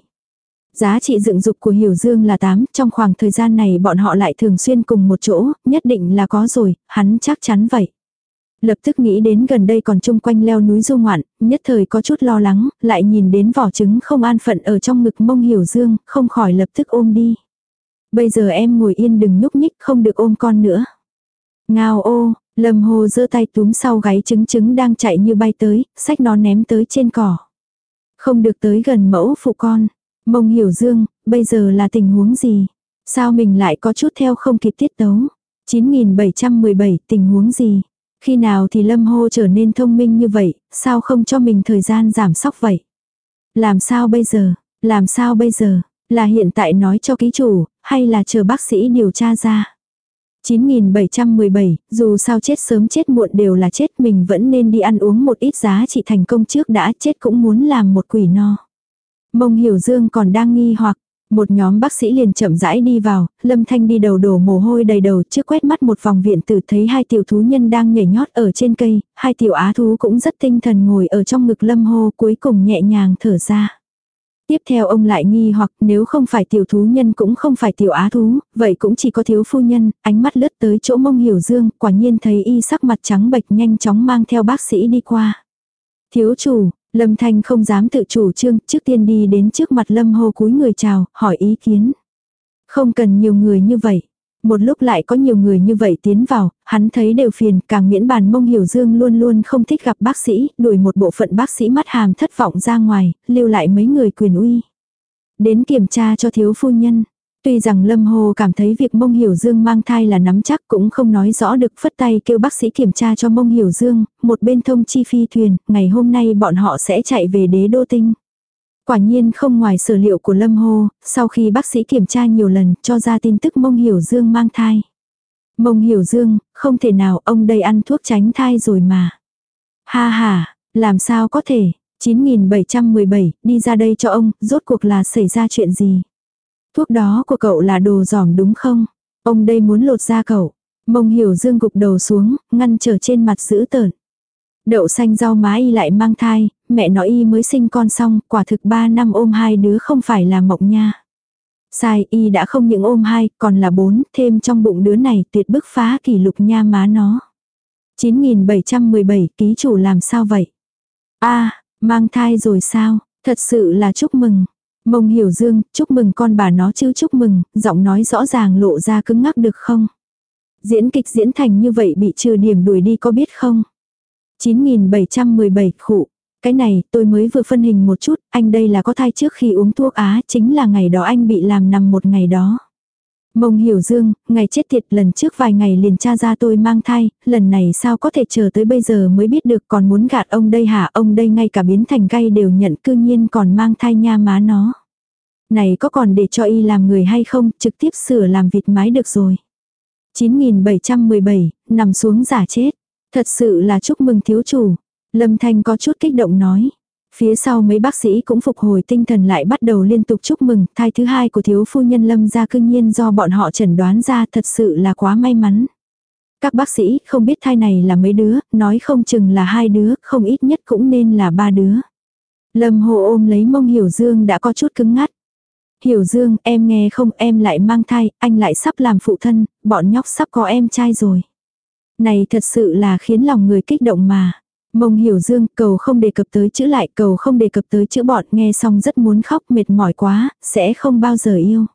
Giá trị dựng dục của Hiểu Dương là 8, trong khoảng thời gian này bọn họ lại thường xuyên cùng một chỗ, nhất định là có rồi, hắn chắc chắn vậy. Lập tức nghĩ đến gần đây còn chung quanh leo núi du ngoạn, nhất thời có chút lo lắng, lại nhìn đến vỏ trứng không an phận ở trong ngực mông Hiểu Dương, không khỏi lập tức ôm đi. Bây giờ em ngồi yên đừng nhúc nhích, không được ôm con nữa. Ngao ô, Lâm Hồ giơ tay túm sau gáy trứng trứng đang chạy như bay tới, sách nó ném tới trên cỏ. Không được tới gần mẫu phụ con. Mông hiểu dương, bây giờ là tình huống gì? Sao mình lại có chút theo không kịp tiết tấu? 9717 tình huống gì? Khi nào thì Lâm Hô trở nên thông minh như vậy, sao không cho mình thời gian giảm sóc vậy? Làm sao bây giờ? Làm sao bây giờ? Là hiện tại nói cho ký chủ, hay là chờ bác sĩ điều tra ra? 9717, dù sao chết sớm chết muộn đều là chết mình vẫn nên đi ăn uống một ít giá trị thành công trước đã chết cũng muốn làm một quỷ no. Mông Hiểu Dương còn đang nghi hoặc, một nhóm bác sĩ liền chậm rãi đi vào, Lâm Thanh đi đầu đổ mồ hôi đầy đầu trước quét mắt một vòng viện tử thấy hai tiểu thú nhân đang nhảy nhót ở trên cây, hai tiểu á thú cũng rất tinh thần ngồi ở trong ngực Lâm Hô cuối cùng nhẹ nhàng thở ra. Tiếp theo ông lại nghi hoặc nếu không phải tiểu thú nhân cũng không phải tiểu á thú, vậy cũng chỉ có thiếu phu nhân, ánh mắt lướt tới chỗ mông hiểu dương, quả nhiên thấy y sắc mặt trắng bệch nhanh chóng mang theo bác sĩ đi qua. Thiếu chủ, Lâm Thanh không dám tự chủ trương, trước tiên đi đến trước mặt Lâm hô cúi người chào, hỏi ý kiến. Không cần nhiều người như vậy. Một lúc lại có nhiều người như vậy tiến vào, hắn thấy đều phiền, càng miễn bàn mông hiểu dương luôn luôn không thích gặp bác sĩ, đuổi một bộ phận bác sĩ mắt hàm thất vọng ra ngoài, lưu lại mấy người quyền uy. Đến kiểm tra cho thiếu phu nhân. Tuy rằng Lâm Hồ cảm thấy việc mông hiểu dương mang thai là nắm chắc cũng không nói rõ được phất tay kêu bác sĩ kiểm tra cho mông hiểu dương, một bên thông chi phi thuyền, ngày hôm nay bọn họ sẽ chạy về đế đô tinh. Quả nhiên không ngoài sở liệu của Lâm Hô, sau khi bác sĩ kiểm tra nhiều lần cho ra tin tức mông hiểu dương mang thai. Mông hiểu dương, không thể nào ông đây ăn thuốc tránh thai rồi mà. Ha ha, làm sao có thể, 9717, đi ra đây cho ông, rốt cuộc là xảy ra chuyện gì. Thuốc đó của cậu là đồ giỏm đúng không? Ông đây muốn lột ra cậu. Mông hiểu dương gục đầu xuống, ngăn trở trên mặt giữ tợn. Đậu xanh rau má y lại mang thai, mẹ nói y mới sinh con xong, quả thực 3 năm ôm hai đứa không phải là mộng nha. Sai, y đã không những ôm hai, còn là bốn, thêm trong bụng đứa này tuyệt bức phá kỷ lục nha má nó. 9717, ký chủ làm sao vậy? a mang thai rồi sao? Thật sự là chúc mừng. Mông hiểu dương, chúc mừng con bà nó chứ chúc mừng, giọng nói rõ ràng lộ ra cứng ngắc được không? Diễn kịch diễn thành như vậy bị trừ điểm đuổi đi có biết không? 9717 khụ. Cái này tôi mới vừa phân hình một chút, anh đây là có thai trước khi uống thuốc á, chính là ngày đó anh bị làm nằm một ngày đó. Mông hiểu dương, ngày chết tiệt lần trước vài ngày liền tra ra tôi mang thai, lần này sao có thể chờ tới bây giờ mới biết được còn muốn gạt ông đây hả ông đây ngay cả biến thành gay đều nhận cư nhiên còn mang thai nha má nó. Này có còn để cho y làm người hay không, trực tiếp sửa làm vịt mái được rồi. 9717, nằm xuống giả chết. Thật sự là chúc mừng thiếu chủ. Lâm Thanh có chút kích động nói. Phía sau mấy bác sĩ cũng phục hồi tinh thần lại bắt đầu liên tục chúc mừng, thai thứ hai của thiếu phu nhân Lâm ra cương nhiên do bọn họ chẩn đoán ra thật sự là quá may mắn. Các bác sĩ không biết thai này là mấy đứa, nói không chừng là hai đứa, không ít nhất cũng nên là ba đứa. Lâm hồ ôm lấy mông Hiểu Dương đã có chút cứng ngắt. Hiểu Dương, em nghe không em lại mang thai, anh lại sắp làm phụ thân, bọn nhóc sắp có em trai rồi. Này thật sự là khiến lòng người kích động mà. Mông hiểu dương, cầu không đề cập tới chữ lại, cầu không đề cập tới chữ bọn, nghe xong rất muốn khóc mệt mỏi quá, sẽ không bao giờ yêu.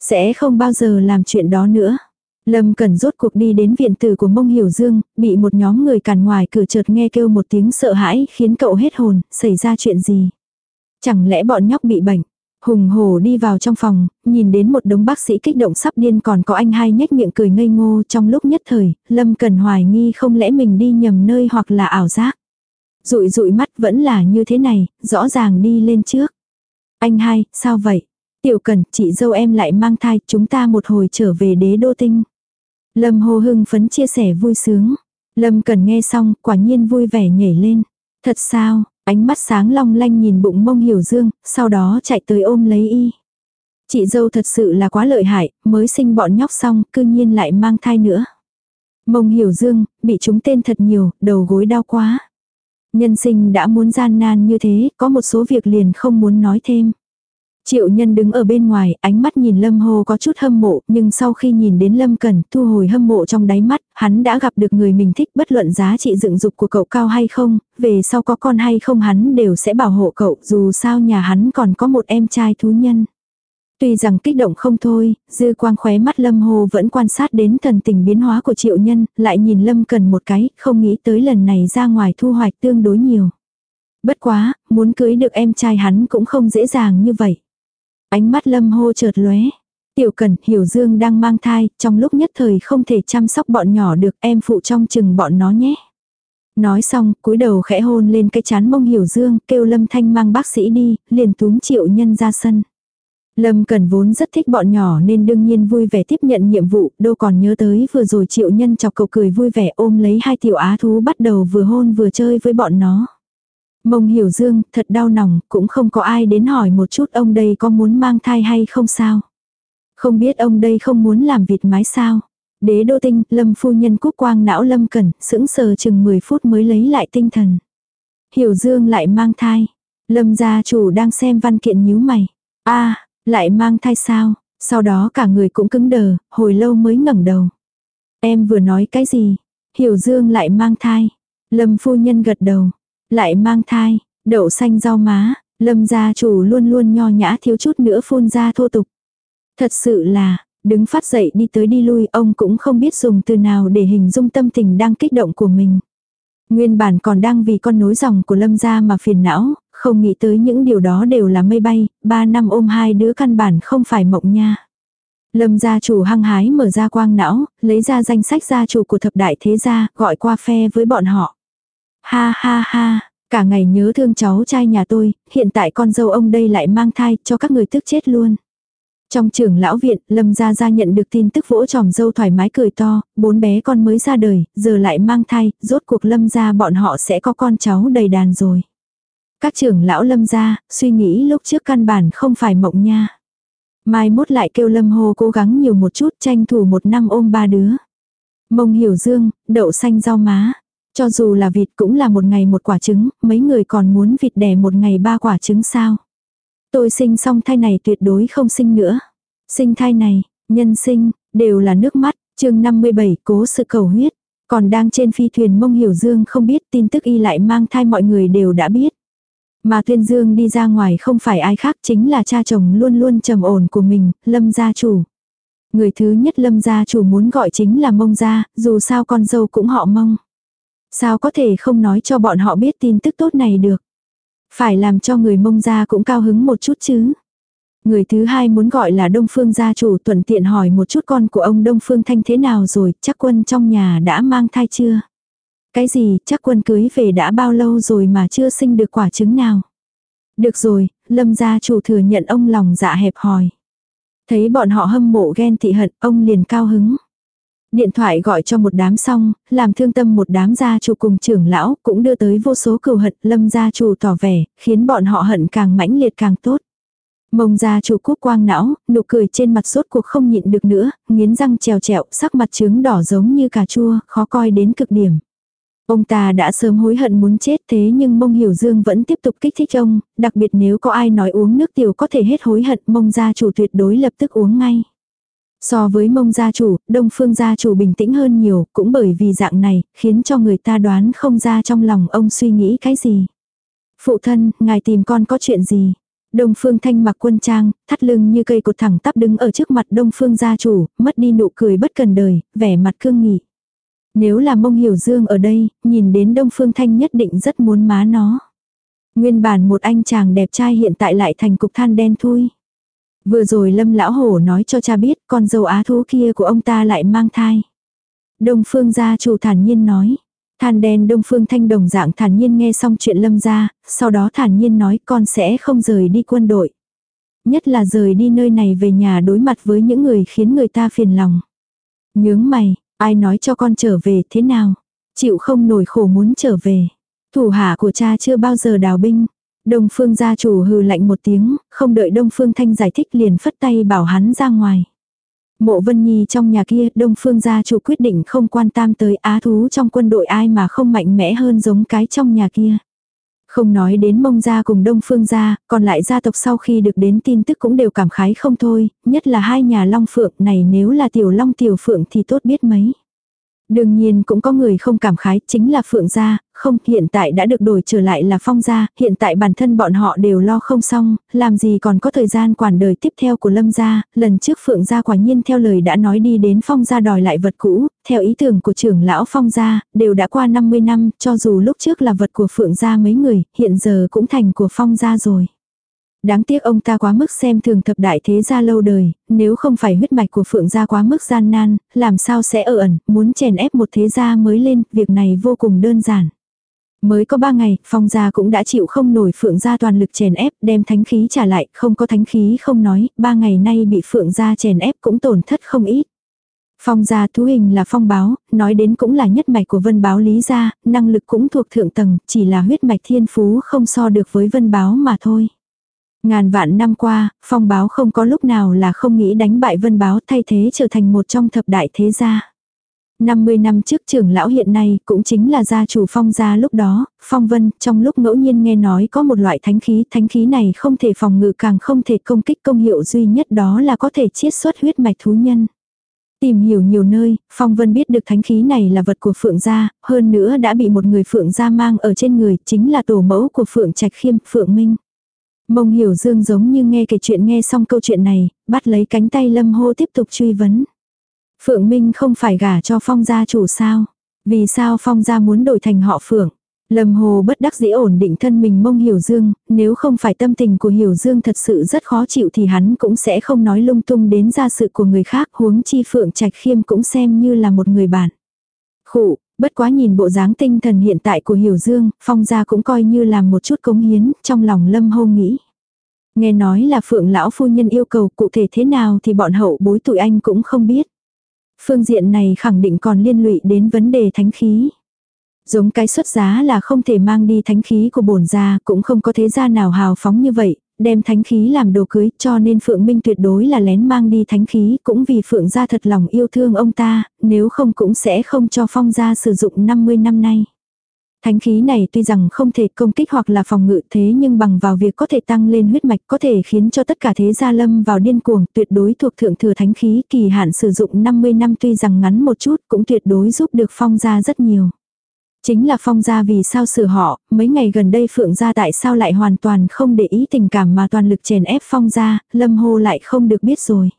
Sẽ không bao giờ làm chuyện đó nữa. Lâm Cần rốt cuộc đi đến viện tử của mông hiểu dương, bị một nhóm người cản ngoài cửa chợt nghe kêu một tiếng sợ hãi khiến cậu hết hồn, xảy ra chuyện gì. Chẳng lẽ bọn nhóc bị bệnh, Hùng hổ đi vào trong phòng, nhìn đến một đống bác sĩ kích động sắp điên còn có anh hai nhếch miệng cười ngây ngô trong lúc nhất thời, Lâm Cần hoài nghi không lẽ mình đi nhầm nơi hoặc là ảo giác. Rụi rụi mắt vẫn là như thế này, rõ ràng đi lên trước. Anh hai, sao vậy? Tiểu Cần, chị dâu em lại mang thai, chúng ta một hồi trở về đế đô tinh. Lâm Hồ hưng phấn chia sẻ vui sướng. Lâm Cần nghe xong, quả nhiên vui vẻ nhảy lên. Thật sao, ánh mắt sáng long lanh nhìn bụng mông hiểu dương, sau đó chạy tới ôm lấy y. Chị dâu thật sự là quá lợi hại, mới sinh bọn nhóc xong, cư nhiên lại mang thai nữa. Mông hiểu dương, bị chúng tên thật nhiều, đầu gối đau quá. Nhân sinh đã muốn gian nan như thế, có một số việc liền không muốn nói thêm. Triệu nhân đứng ở bên ngoài, ánh mắt nhìn Lâm Hồ có chút hâm mộ, nhưng sau khi nhìn đến Lâm Cần, thu hồi hâm mộ trong đáy mắt, hắn đã gặp được người mình thích bất luận giá trị dựng dục của cậu cao hay không, về sau có con hay không hắn đều sẽ bảo hộ cậu, dù sao nhà hắn còn có một em trai thú nhân. Tuy rằng kích động không thôi, dư quang khóe mắt Lâm Hồ vẫn quan sát đến thần tình biến hóa của triệu nhân, lại nhìn Lâm Cần một cái, không nghĩ tới lần này ra ngoài thu hoạch tương đối nhiều. Bất quá, muốn cưới được em trai hắn cũng không dễ dàng như vậy. Ánh mắt lâm hô chợt lóe. Tiểu Cần, Hiểu Dương đang mang thai, trong lúc nhất thời không thể chăm sóc bọn nhỏ được, em phụ trong chừng bọn nó nhé. Nói xong, cúi đầu khẽ hôn lên cái chán mông Hiểu Dương, kêu Lâm Thanh mang bác sĩ đi, liền túm triệu nhân ra sân. Lâm Cần vốn rất thích bọn nhỏ nên đương nhiên vui vẻ tiếp nhận nhiệm vụ, đâu còn nhớ tới vừa rồi triệu nhân chọc cậu cười vui vẻ ôm lấy hai tiểu á thú bắt đầu vừa hôn vừa chơi với bọn nó. Mông hiểu dương, thật đau lòng, cũng không có ai đến hỏi một chút ông đây có muốn mang thai hay không sao. Không biết ông đây không muốn làm vịt mái sao. Đế đô tinh, lâm phu nhân quốc quang não lâm cẩn, sững sờ chừng 10 phút mới lấy lại tinh thần. Hiểu dương lại mang thai. Lâm gia chủ đang xem văn kiện nhíu mày. a lại mang thai sao? Sau đó cả người cũng cứng đờ, hồi lâu mới ngẩng đầu. Em vừa nói cái gì? Hiểu dương lại mang thai. Lâm phu nhân gật đầu. Lại mang thai, đậu xanh rau má, lâm gia chủ luôn luôn nho nhã thiếu chút nữa phun ra thô tục. Thật sự là, đứng phát dậy đi tới đi lui ông cũng không biết dùng từ nào để hình dung tâm tình đang kích động của mình. Nguyên bản còn đang vì con nối dòng của lâm gia mà phiền não, không nghĩ tới những điều đó đều là mây bay, ba năm ôm hai đứa căn bản không phải mộng nha. Lâm gia chủ hăng hái mở ra quang não, lấy ra danh sách gia chủ của thập đại thế gia, gọi qua phe với bọn họ. Ha ha ha, cả ngày nhớ thương cháu trai nhà tôi, hiện tại con dâu ông đây lại mang thai cho các người tức chết luôn. Trong trường lão viện, Lâm Gia Gia nhận được tin tức vỗ tròm dâu thoải mái cười to, bốn bé con mới ra đời, giờ lại mang thai, rốt cuộc Lâm Gia bọn họ sẽ có con cháu đầy đàn rồi. Các trưởng lão Lâm Gia, suy nghĩ lúc trước căn bản không phải mộng nha. Mai mốt lại kêu Lâm Hồ cố gắng nhiều một chút tranh thủ một năm ôm ba đứa. Mông hiểu dương, đậu xanh rau má, cho dù là vịt cũng là một ngày một quả trứng, mấy người còn muốn vịt đẻ một ngày ba quả trứng sao. Tôi sinh xong thai này tuyệt đối không sinh nữa. Sinh thai này, nhân sinh, đều là nước mắt, chương 57 cố sự cầu huyết. Còn đang trên phi thuyền mông hiểu dương không biết tin tức y lại mang thai mọi người đều đã biết. Mà tuyên dương đi ra ngoài không phải ai khác chính là cha chồng luôn luôn trầm ổn của mình, lâm gia chủ. Người thứ nhất lâm gia chủ muốn gọi chính là mông gia, dù sao con dâu cũng họ mông. Sao có thể không nói cho bọn họ biết tin tức tốt này được. Phải làm cho người mông gia cũng cao hứng một chút chứ. Người thứ hai muốn gọi là Đông Phương gia chủ thuận tiện hỏi một chút con của ông Đông Phương Thanh thế nào rồi, chắc quân trong nhà đã mang thai chưa? Cái gì, chắc quân cưới về đã bao lâu rồi mà chưa sinh được quả trứng nào? Được rồi, Lâm gia chủ thừa nhận ông lòng dạ hẹp hòi. Thấy bọn họ hâm mộ ghen thị hận, ông liền cao hứng. Điện thoại gọi cho một đám xong, làm thương tâm một đám gia chủ cùng trưởng lão, cũng đưa tới vô số cừu hận, lâm gia chủ tỏ vẻ, khiến bọn họ hận càng mãnh liệt càng tốt. Mông gia chủ cúc quang não, nụ cười trên mặt sốt cuộc không nhịn được nữa, nghiến răng trèo trẹo, sắc mặt trứng đỏ giống như cà chua, khó coi đến cực điểm. Ông ta đã sớm hối hận muốn chết thế nhưng mông hiểu dương vẫn tiếp tục kích thích ông, đặc biệt nếu có ai nói uống nước tiểu có thể hết hối hận mông gia chủ tuyệt đối lập tức uống ngay. So với mông gia chủ, đông phương gia chủ bình tĩnh hơn nhiều, cũng bởi vì dạng này, khiến cho người ta đoán không ra trong lòng ông suy nghĩ cái gì. Phụ thân, ngài tìm con có chuyện gì? Đông phương thanh mặc quân trang, thắt lưng như cây cột thẳng tắp đứng ở trước mặt đông phương gia chủ, mất đi nụ cười bất cần đời, vẻ mặt cương nghị. Nếu là mông hiểu dương ở đây, nhìn đến đông phương thanh nhất định rất muốn má nó. Nguyên bản một anh chàng đẹp trai hiện tại lại thành cục than đen thui. Vừa rồi lâm lão hổ nói cho cha biết con dâu á thú kia của ông ta lại mang thai. Đông phương gia chủ thản nhiên nói. Than đen đông phương thanh đồng dạng thản nhiên nghe xong chuyện lâm gia, sau đó thản nhiên nói con sẽ không rời đi quân đội. Nhất là rời đi nơi này về nhà đối mặt với những người khiến người ta phiền lòng. Nhướng mày, ai nói cho con trở về thế nào? Chịu không nổi khổ muốn trở về. Thủ hạ của cha chưa bao giờ đào binh. Đông Phương gia chủ hừ lạnh một tiếng, không đợi Đông Phương Thanh giải thích liền phất tay bảo hắn ra ngoài. Mộ Vân Nhi trong nhà kia, Đông Phương gia chủ quyết định không quan tâm tới á thú trong quân đội ai mà không mạnh mẽ hơn giống cái trong nhà kia. Không nói đến mông gia cùng đông phương gia, còn lại gia tộc sau khi được đến tin tức cũng đều cảm khái không thôi, nhất là hai nhà long phượng này nếu là tiểu long tiểu phượng thì tốt biết mấy. Đương nhiên cũng có người không cảm khái, chính là Phượng gia, không, hiện tại đã được đổi trở lại là Phong gia, hiện tại bản thân bọn họ đều lo không xong, làm gì còn có thời gian quản đời tiếp theo của Lâm gia, lần trước Phượng gia quả nhiên theo lời đã nói đi đến Phong gia đòi lại vật cũ, theo ý tưởng của trưởng lão Phong gia, đều đã qua 50 năm, cho dù lúc trước là vật của Phượng gia mấy người, hiện giờ cũng thành của Phong gia rồi. Đáng tiếc ông ta quá mức xem thường thập đại thế gia lâu đời, nếu không phải huyết mạch của phượng gia quá mức gian nan, làm sao sẽ ở ẩn, muốn chèn ép một thế gia mới lên, việc này vô cùng đơn giản. Mới có ba ngày, phong gia cũng đã chịu không nổi phượng gia toàn lực chèn ép, đem thánh khí trả lại, không có thánh khí không nói, ba ngày nay bị phượng gia chèn ép cũng tổn thất không ít. Phong gia thú hình là phong báo, nói đến cũng là nhất mạch của vân báo lý gia, năng lực cũng thuộc thượng tầng, chỉ là huyết mạch thiên phú không so được với vân báo mà thôi. Ngàn vạn năm qua, phong báo không có lúc nào là không nghĩ đánh bại vân báo thay thế trở thành một trong thập đại thế gia. 50 năm trước trưởng lão hiện nay cũng chính là gia chủ phong gia lúc đó, phong vân, trong lúc ngẫu nhiên nghe nói có một loại thánh khí, thánh khí này không thể phòng ngự càng không thể công kích công hiệu duy nhất đó là có thể chiết xuất huyết mạch thú nhân. Tìm hiểu nhiều nơi, phong vân biết được thánh khí này là vật của phượng gia, hơn nữa đã bị một người phượng gia mang ở trên người, chính là tổ mẫu của phượng trạch khiêm, phượng minh. Mông hiểu dương giống như nghe kể chuyện nghe xong câu chuyện này, bắt lấy cánh tay lâm hô tiếp tục truy vấn. Phượng Minh không phải gả cho phong gia chủ sao? Vì sao phong gia muốn đổi thành họ Phượng? Lâm Hồ bất đắc dĩ ổn định thân mình mông Hiểu Dương, nếu không phải tâm tình của Hiểu Dương thật sự rất khó chịu thì hắn cũng sẽ không nói lung tung đến gia sự của người khác huống chi Phượng Trạch Khiêm cũng xem như là một người bạn. Khụ, Bất quá nhìn bộ dáng tinh thần hiện tại của Hiểu Dương, Phong gia cũng coi như làm một chút cống hiến, trong lòng Lâm Hồ nghĩ. Nghe nói là Phượng lão phu nhân yêu cầu cụ thể thế nào thì bọn hậu bối tụi anh cũng không biết. Phương diện này khẳng định còn liên lụy đến vấn đề thánh khí. Giống cái xuất giá là không thể mang đi thánh khí của bổn gia, cũng không có thế gia nào hào phóng như vậy, đem thánh khí làm đồ cưới, cho nên Phượng Minh tuyệt đối là lén mang đi thánh khí, cũng vì Phượng gia thật lòng yêu thương ông ta, nếu không cũng sẽ không cho Phong gia sử dụng 50 năm nay. Thánh khí này tuy rằng không thể công kích hoặc là phòng ngự thế nhưng bằng vào việc có thể tăng lên huyết mạch có thể khiến cho tất cả thế gia lâm vào điên cuồng tuyệt đối thuộc thượng thừa thánh khí kỳ hạn sử dụng 50 năm tuy rằng ngắn một chút cũng tuyệt đối giúp được phong gia rất nhiều. Chính là phong gia vì sao sửa họ, mấy ngày gần đây phượng gia tại sao lại hoàn toàn không để ý tình cảm mà toàn lực chèn ép phong gia, lâm hô lại không được biết rồi.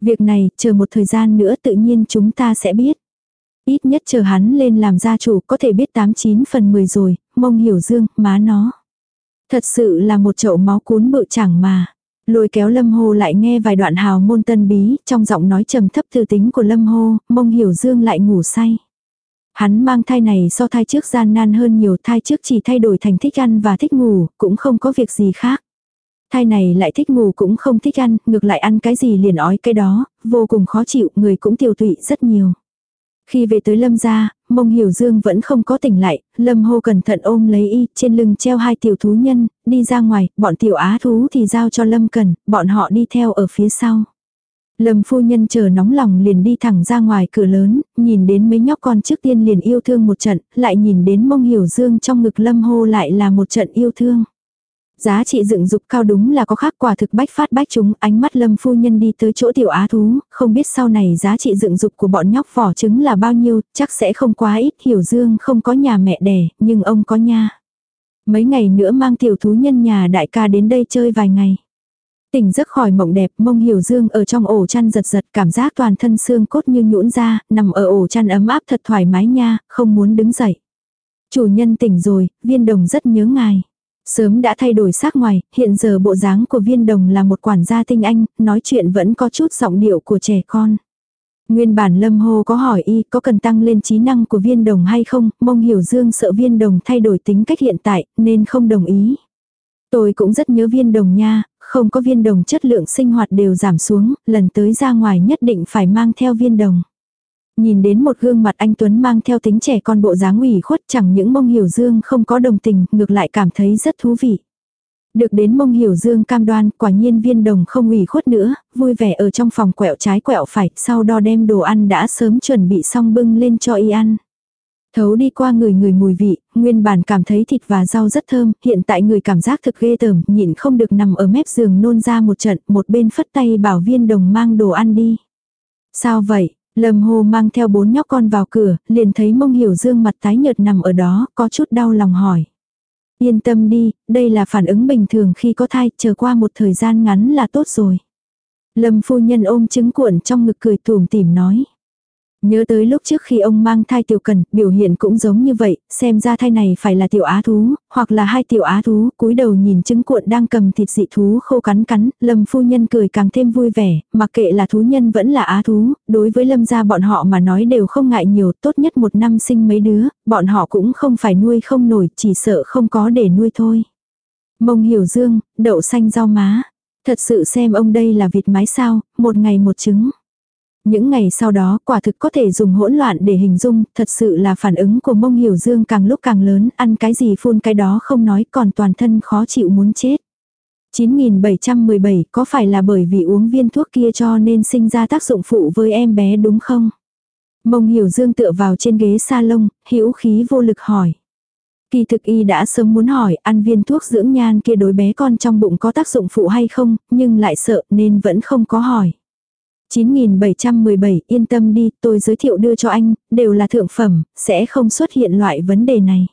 Việc này, chờ một thời gian nữa tự nhiên chúng ta sẽ biết. Ít nhất chờ hắn lên làm gia chủ có thể biết 89 phần 10 rồi, mông hiểu dương, má nó. Thật sự là một chậu máu cuốn bự chẳng mà. Lôi kéo Lâm Hô lại nghe vài đoạn hào môn tân bí, trong giọng nói trầm thấp thư tính của Lâm Hô, mông hiểu dương lại ngủ say. Hắn mang thai này so thai trước gian nan hơn nhiều thai trước chỉ thay đổi thành thích ăn và thích ngủ, cũng không có việc gì khác. Thai này lại thích ngủ cũng không thích ăn, ngược lại ăn cái gì liền ói cái đó, vô cùng khó chịu, người cũng tiêu tụy rất nhiều. Khi về tới lâm gia, mông hiểu dương vẫn không có tỉnh lại, lâm hô cẩn thận ôm lấy y, trên lưng treo hai tiểu thú nhân, đi ra ngoài, bọn tiểu á thú thì giao cho lâm cần, bọn họ đi theo ở phía sau. Lâm phu nhân chờ nóng lòng liền đi thẳng ra ngoài cửa lớn, nhìn đến mấy nhóc con trước tiên liền yêu thương một trận, lại nhìn đến mông hiểu dương trong ngực lâm hô lại là một trận yêu thương. Giá trị dựng dục cao đúng là có khác quả thực bách phát bách chúng, ánh mắt lâm phu nhân đi tới chỗ tiểu á thú, không biết sau này giá trị dựng dục của bọn nhóc vỏ trứng là bao nhiêu, chắc sẽ không quá ít, hiểu dương không có nhà mẹ đẻ, nhưng ông có nha. Mấy ngày nữa mang tiểu thú nhân nhà đại ca đến đây chơi vài ngày. Tỉnh giấc khỏi mộng đẹp, mông hiểu dương ở trong ổ chăn giật giật, cảm giác toàn thân xương cốt như nhũn ra, nằm ở ổ chăn ấm áp thật thoải mái nha, không muốn đứng dậy. Chủ nhân tỉnh rồi, viên đồng rất nhớ ngài. Sớm đã thay đổi sắc ngoài, hiện giờ bộ dáng của viên đồng là một quản gia tinh anh, nói chuyện vẫn có chút giọng điệu của trẻ con. Nguyên bản lâm hô có hỏi y có cần tăng lên trí năng của viên đồng hay không, mông hiểu dương sợ viên đồng thay đổi tính cách hiện tại, nên không đồng ý. Tôi cũng rất nhớ viên đồng nha, không có viên đồng chất lượng sinh hoạt đều giảm xuống, lần tới ra ngoài nhất định phải mang theo viên đồng. Nhìn đến một gương mặt anh Tuấn mang theo tính trẻ con bộ dáng ủy khuất chẳng những mông hiểu dương không có đồng tình, ngược lại cảm thấy rất thú vị. Được đến mông hiểu dương cam đoan, quả nhiên viên đồng không ủy khuất nữa, vui vẻ ở trong phòng quẹo trái quẹo phải, sau đó đem đồ ăn đã sớm chuẩn bị xong bưng lên cho y ăn. Thấu đi qua người người mùi vị, nguyên bản cảm thấy thịt và rau rất thơm, hiện tại người cảm giác thực ghê tởm, nhịn không được nằm ở mép giường nôn ra một trận, một bên phất tay bảo viên đồng mang đồ ăn đi. Sao vậy? Lâm Hồ mang theo bốn nhóc con vào cửa, liền thấy mông hiểu dương mặt tái nhợt nằm ở đó, có chút đau lòng hỏi. Yên tâm đi, đây là phản ứng bình thường khi có thai, chờ qua một thời gian ngắn là tốt rồi. Lâm phu nhân ôm trứng cuộn trong ngực cười tủm tỉm nói. Nhớ tới lúc trước khi ông mang thai tiểu cần, biểu hiện cũng giống như vậy, xem ra thai này phải là tiểu á thú, hoặc là hai tiểu á thú, cúi đầu nhìn trứng cuộn đang cầm thịt dị thú khô cắn cắn, lâm phu nhân cười càng thêm vui vẻ, mặc kệ là thú nhân vẫn là á thú, đối với lâm gia bọn họ mà nói đều không ngại nhiều, tốt nhất một năm sinh mấy đứa, bọn họ cũng không phải nuôi không nổi, chỉ sợ không có để nuôi thôi. Mông hiểu dương, đậu xanh rau má. Thật sự xem ông đây là vịt mái sao, một ngày một trứng. Những ngày sau đó quả thực có thể dùng hỗn loạn để hình dung, thật sự là phản ứng của mông hiểu dương càng lúc càng lớn, ăn cái gì phun cái đó không nói còn toàn thân khó chịu muốn chết. 9717 có phải là bởi vì uống viên thuốc kia cho nên sinh ra tác dụng phụ với em bé đúng không? Mông hiểu dương tựa vào trên ghế salon, hữu khí vô lực hỏi. Kỳ thực y đã sớm muốn hỏi ăn viên thuốc dưỡng nhan kia đối bé con trong bụng có tác dụng phụ hay không, nhưng lại sợ nên vẫn không có hỏi. 9717 yên tâm đi, tôi giới thiệu đưa cho anh, đều là thượng phẩm, sẽ không xuất hiện loại vấn đề này.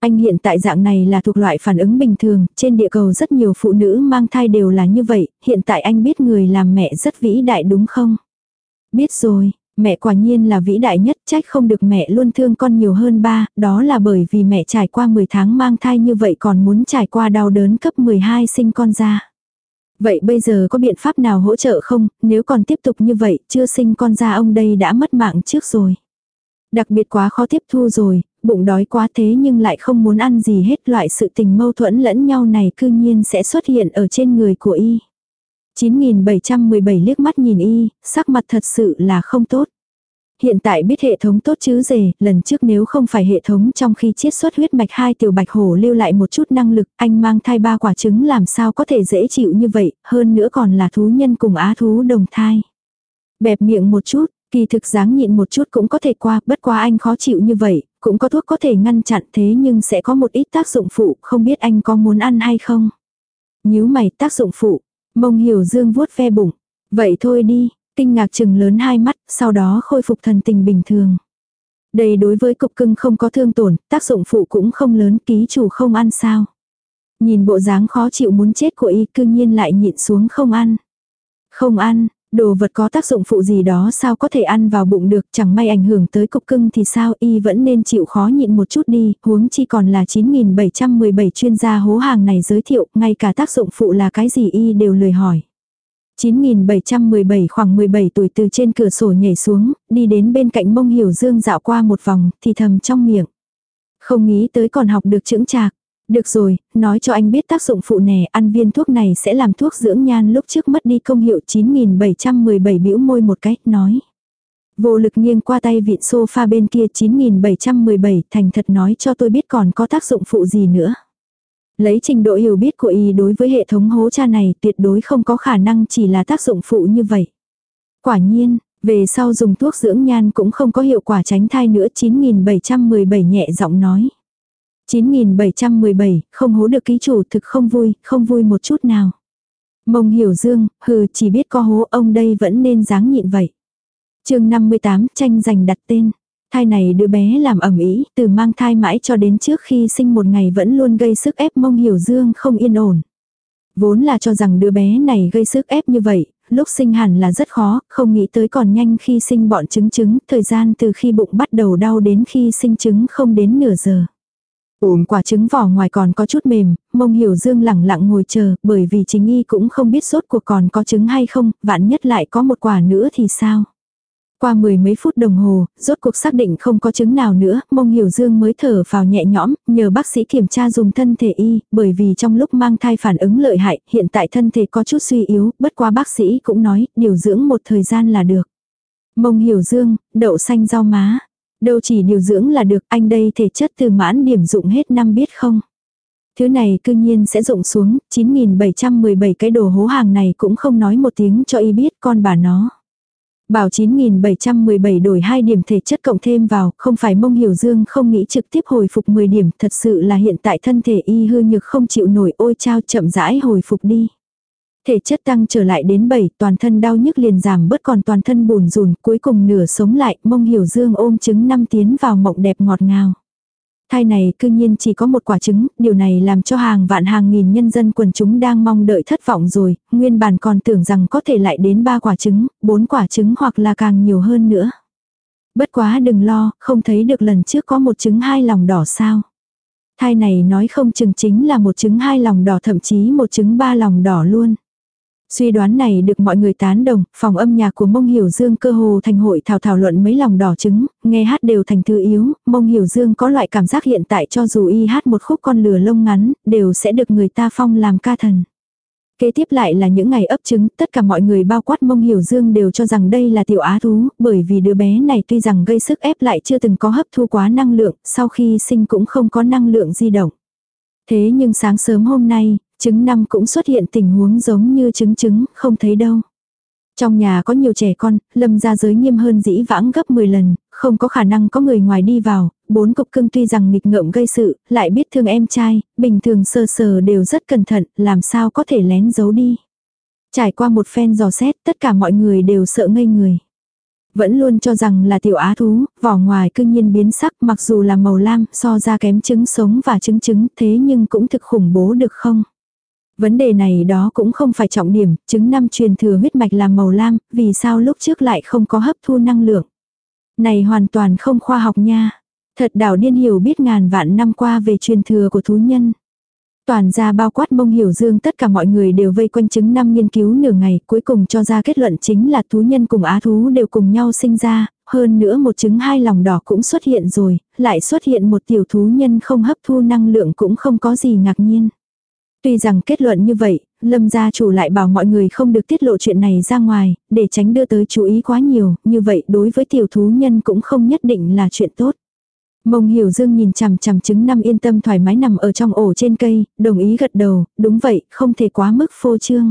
Anh hiện tại dạng này là thuộc loại phản ứng bình thường, trên địa cầu rất nhiều phụ nữ mang thai đều là như vậy, hiện tại anh biết người làm mẹ rất vĩ đại đúng không? Biết rồi, mẹ quả nhiên là vĩ đại nhất, trách không được mẹ luôn thương con nhiều hơn ba, đó là bởi vì mẹ trải qua 10 tháng mang thai như vậy còn muốn trải qua đau đớn cấp 12 sinh con ra. Vậy bây giờ có biện pháp nào hỗ trợ không, nếu còn tiếp tục như vậy, chưa sinh con ra ông đây đã mất mạng trước rồi. Đặc biệt quá khó tiếp thu rồi, bụng đói quá thế nhưng lại không muốn ăn gì hết loại sự tình mâu thuẫn lẫn nhau này cư nhiên sẽ xuất hiện ở trên người của y. 9717 liếc mắt nhìn y, sắc mặt thật sự là không tốt. Hiện tại biết hệ thống tốt chứ rể, lần trước nếu không phải hệ thống trong khi chiết xuất huyết mạch hai tiểu bạch hổ lưu lại một chút năng lực, anh mang thai ba quả trứng làm sao có thể dễ chịu như vậy, hơn nữa còn là thú nhân cùng á thú đồng thai. Bẹp miệng một chút, kỳ thực dáng nhịn một chút cũng có thể qua, bất quá anh khó chịu như vậy, cũng có thuốc có thể ngăn chặn thế nhưng sẽ có một ít tác dụng phụ, không biết anh có muốn ăn hay không. nhíu mày tác dụng phụ, mông hiểu dương vuốt ve bụng. Vậy thôi đi, Kinh ngạc chừng lớn hai mắt, sau đó khôi phục thần tình bình thường. Đây đối với cục cưng không có thương tổn, tác dụng phụ cũng không lớn, ký chủ không ăn sao. Nhìn bộ dáng khó chịu muốn chết của y cư nhiên lại nhịn xuống không ăn. Không ăn, đồ vật có tác dụng phụ gì đó sao có thể ăn vào bụng được chẳng may ảnh hưởng tới cục cưng thì sao y vẫn nên chịu khó nhịn một chút đi, huống chi còn là 9717 chuyên gia hố hàng này giới thiệu, ngay cả tác dụng phụ là cái gì y đều lười hỏi. 9717 khoảng 17 tuổi từ trên cửa sổ nhảy xuống, đi đến bên cạnh mông hiểu dương dạo qua một vòng, thì thầm trong miệng. Không nghĩ tới còn học được chững chạc. Được rồi, nói cho anh biết tác dụng phụ nè, ăn viên thuốc này sẽ làm thuốc dưỡng nhan lúc trước mất đi công hiệu 9717 bĩu môi một cách, nói. Vô lực nghiêng qua tay vịn sofa bên kia 9717 thành thật nói cho tôi biết còn có tác dụng phụ gì nữa. Lấy trình độ hiểu biết của y đối với hệ thống hố cha này tuyệt đối không có khả năng chỉ là tác dụng phụ như vậy. Quả nhiên, về sau dùng thuốc dưỡng nhan cũng không có hiệu quả tránh thai nữa 9717 nhẹ giọng nói. 9717, không hố được ký chủ thực không vui, không vui một chút nào. Mông hiểu dương, hừ chỉ biết có hố ông đây vẫn nên dáng nhịn vậy. chương 58 tranh giành đặt tên. Thai này đứa bé làm ẩm ý, từ mang thai mãi cho đến trước khi sinh một ngày vẫn luôn gây sức ép mông hiểu dương không yên ổn. Vốn là cho rằng đứa bé này gây sức ép như vậy, lúc sinh hẳn là rất khó, không nghĩ tới còn nhanh khi sinh bọn trứng trứng, thời gian từ khi bụng bắt đầu đau đến khi sinh trứng không đến nửa giờ. Ủm quả trứng vỏ ngoài còn có chút mềm, mông hiểu dương lẳng lặng ngồi chờ, bởi vì chính y cũng không biết sốt cuộc còn có trứng hay không, vạn nhất lại có một quả nữa thì sao. Qua mười mấy phút đồng hồ, rốt cuộc xác định không có chứng nào nữa, mông hiểu dương mới thở vào nhẹ nhõm, nhờ bác sĩ kiểm tra dùng thân thể y, bởi vì trong lúc mang thai phản ứng lợi hại, hiện tại thân thể có chút suy yếu, bất qua bác sĩ cũng nói, điều dưỡng một thời gian là được. Mông hiểu dương, đậu xanh rau má. Đâu chỉ điều dưỡng là được, anh đây thể chất từ mãn điểm dụng hết năm biết không. Thứ này cư nhiên sẽ rụng xuống, 9.717 cái đồ hố hàng này cũng không nói một tiếng cho y biết con bà nó. Bảo 9717 đổi 2 điểm thể chất cộng thêm vào, không phải mông hiểu dương không nghĩ trực tiếp hồi phục 10 điểm, thật sự là hiện tại thân thể y hư nhược không chịu nổi ôi trao chậm rãi hồi phục đi. Thể chất tăng trở lại đến 7, toàn thân đau nhức liền giảm bớt còn toàn thân bùn rùn, cuối cùng nửa sống lại, mông hiểu dương ôm trứng năm tiến vào mộng đẹp ngọt ngào. Thai này cư nhiên chỉ có một quả trứng, điều này làm cho hàng vạn hàng nghìn nhân dân quần chúng đang mong đợi thất vọng rồi, nguyên bản còn tưởng rằng có thể lại đến ba quả trứng, bốn quả trứng hoặc là càng nhiều hơn nữa. Bất quá đừng lo, không thấy được lần trước có một trứng hai lòng đỏ sao. Thai này nói không chừng chính là một trứng hai lòng đỏ thậm chí một trứng ba lòng đỏ luôn. Suy đoán này được mọi người tán đồng, phòng âm nhạc của Mông Hiểu Dương cơ hồ thành hội thảo thảo luận mấy lòng đỏ trứng, nghe hát đều thành thư yếu, Mông Hiểu Dương có loại cảm giác hiện tại cho dù y hát một khúc con lừa lông ngắn, đều sẽ được người ta phong làm ca thần. Kế tiếp lại là những ngày ấp trứng, tất cả mọi người bao quát mông hiểu dương đều cho rằng đây là tiểu á thú, bởi vì đứa bé này tuy rằng gây sức ép lại chưa từng có hấp thu quá năng lượng, sau khi sinh cũng không có năng lượng di động. Thế nhưng sáng sớm hôm nay, Trứng năm cũng xuất hiện tình huống giống như trứng trứng, không thấy đâu. Trong nhà có nhiều trẻ con, lâm ra giới nghiêm hơn dĩ vãng gấp 10 lần, không có khả năng có người ngoài đi vào, bốn cục cưng tuy rằng nghịch ngợm gây sự, lại biết thương em trai, bình thường sơ sờ đều rất cẩn thận, làm sao có thể lén giấu đi. Trải qua một phen dò xét, tất cả mọi người đều sợ ngây người. Vẫn luôn cho rằng là tiểu á thú, vỏ ngoài cương nhiên biến sắc mặc dù là màu lam so ra kém trứng sống và trứng trứng thế nhưng cũng thực khủng bố được không? Vấn đề này đó cũng không phải trọng điểm, chứng năm truyền thừa huyết mạch là màu lam, vì sao lúc trước lại không có hấp thu năng lượng. Này hoàn toàn không khoa học nha. Thật đảo điên hiểu biết ngàn vạn năm qua về truyền thừa của thú nhân. Toàn ra bao quát mông hiểu dương tất cả mọi người đều vây quanh chứng năm nghiên cứu nửa ngày cuối cùng cho ra kết luận chính là thú nhân cùng á thú đều cùng nhau sinh ra, hơn nữa một chứng hai lòng đỏ cũng xuất hiện rồi, lại xuất hiện một tiểu thú nhân không hấp thu năng lượng cũng không có gì ngạc nhiên. Tuy rằng kết luận như vậy, Lâm gia chủ lại bảo mọi người không được tiết lộ chuyện này ra ngoài, để tránh đưa tới chú ý quá nhiều, như vậy đối với tiểu thú nhân cũng không nhất định là chuyện tốt. Mông Hiểu Dương nhìn chằm chằm trứng năm yên tâm thoải mái nằm ở trong ổ trên cây, đồng ý gật đầu, đúng vậy, không thể quá mức phô trương.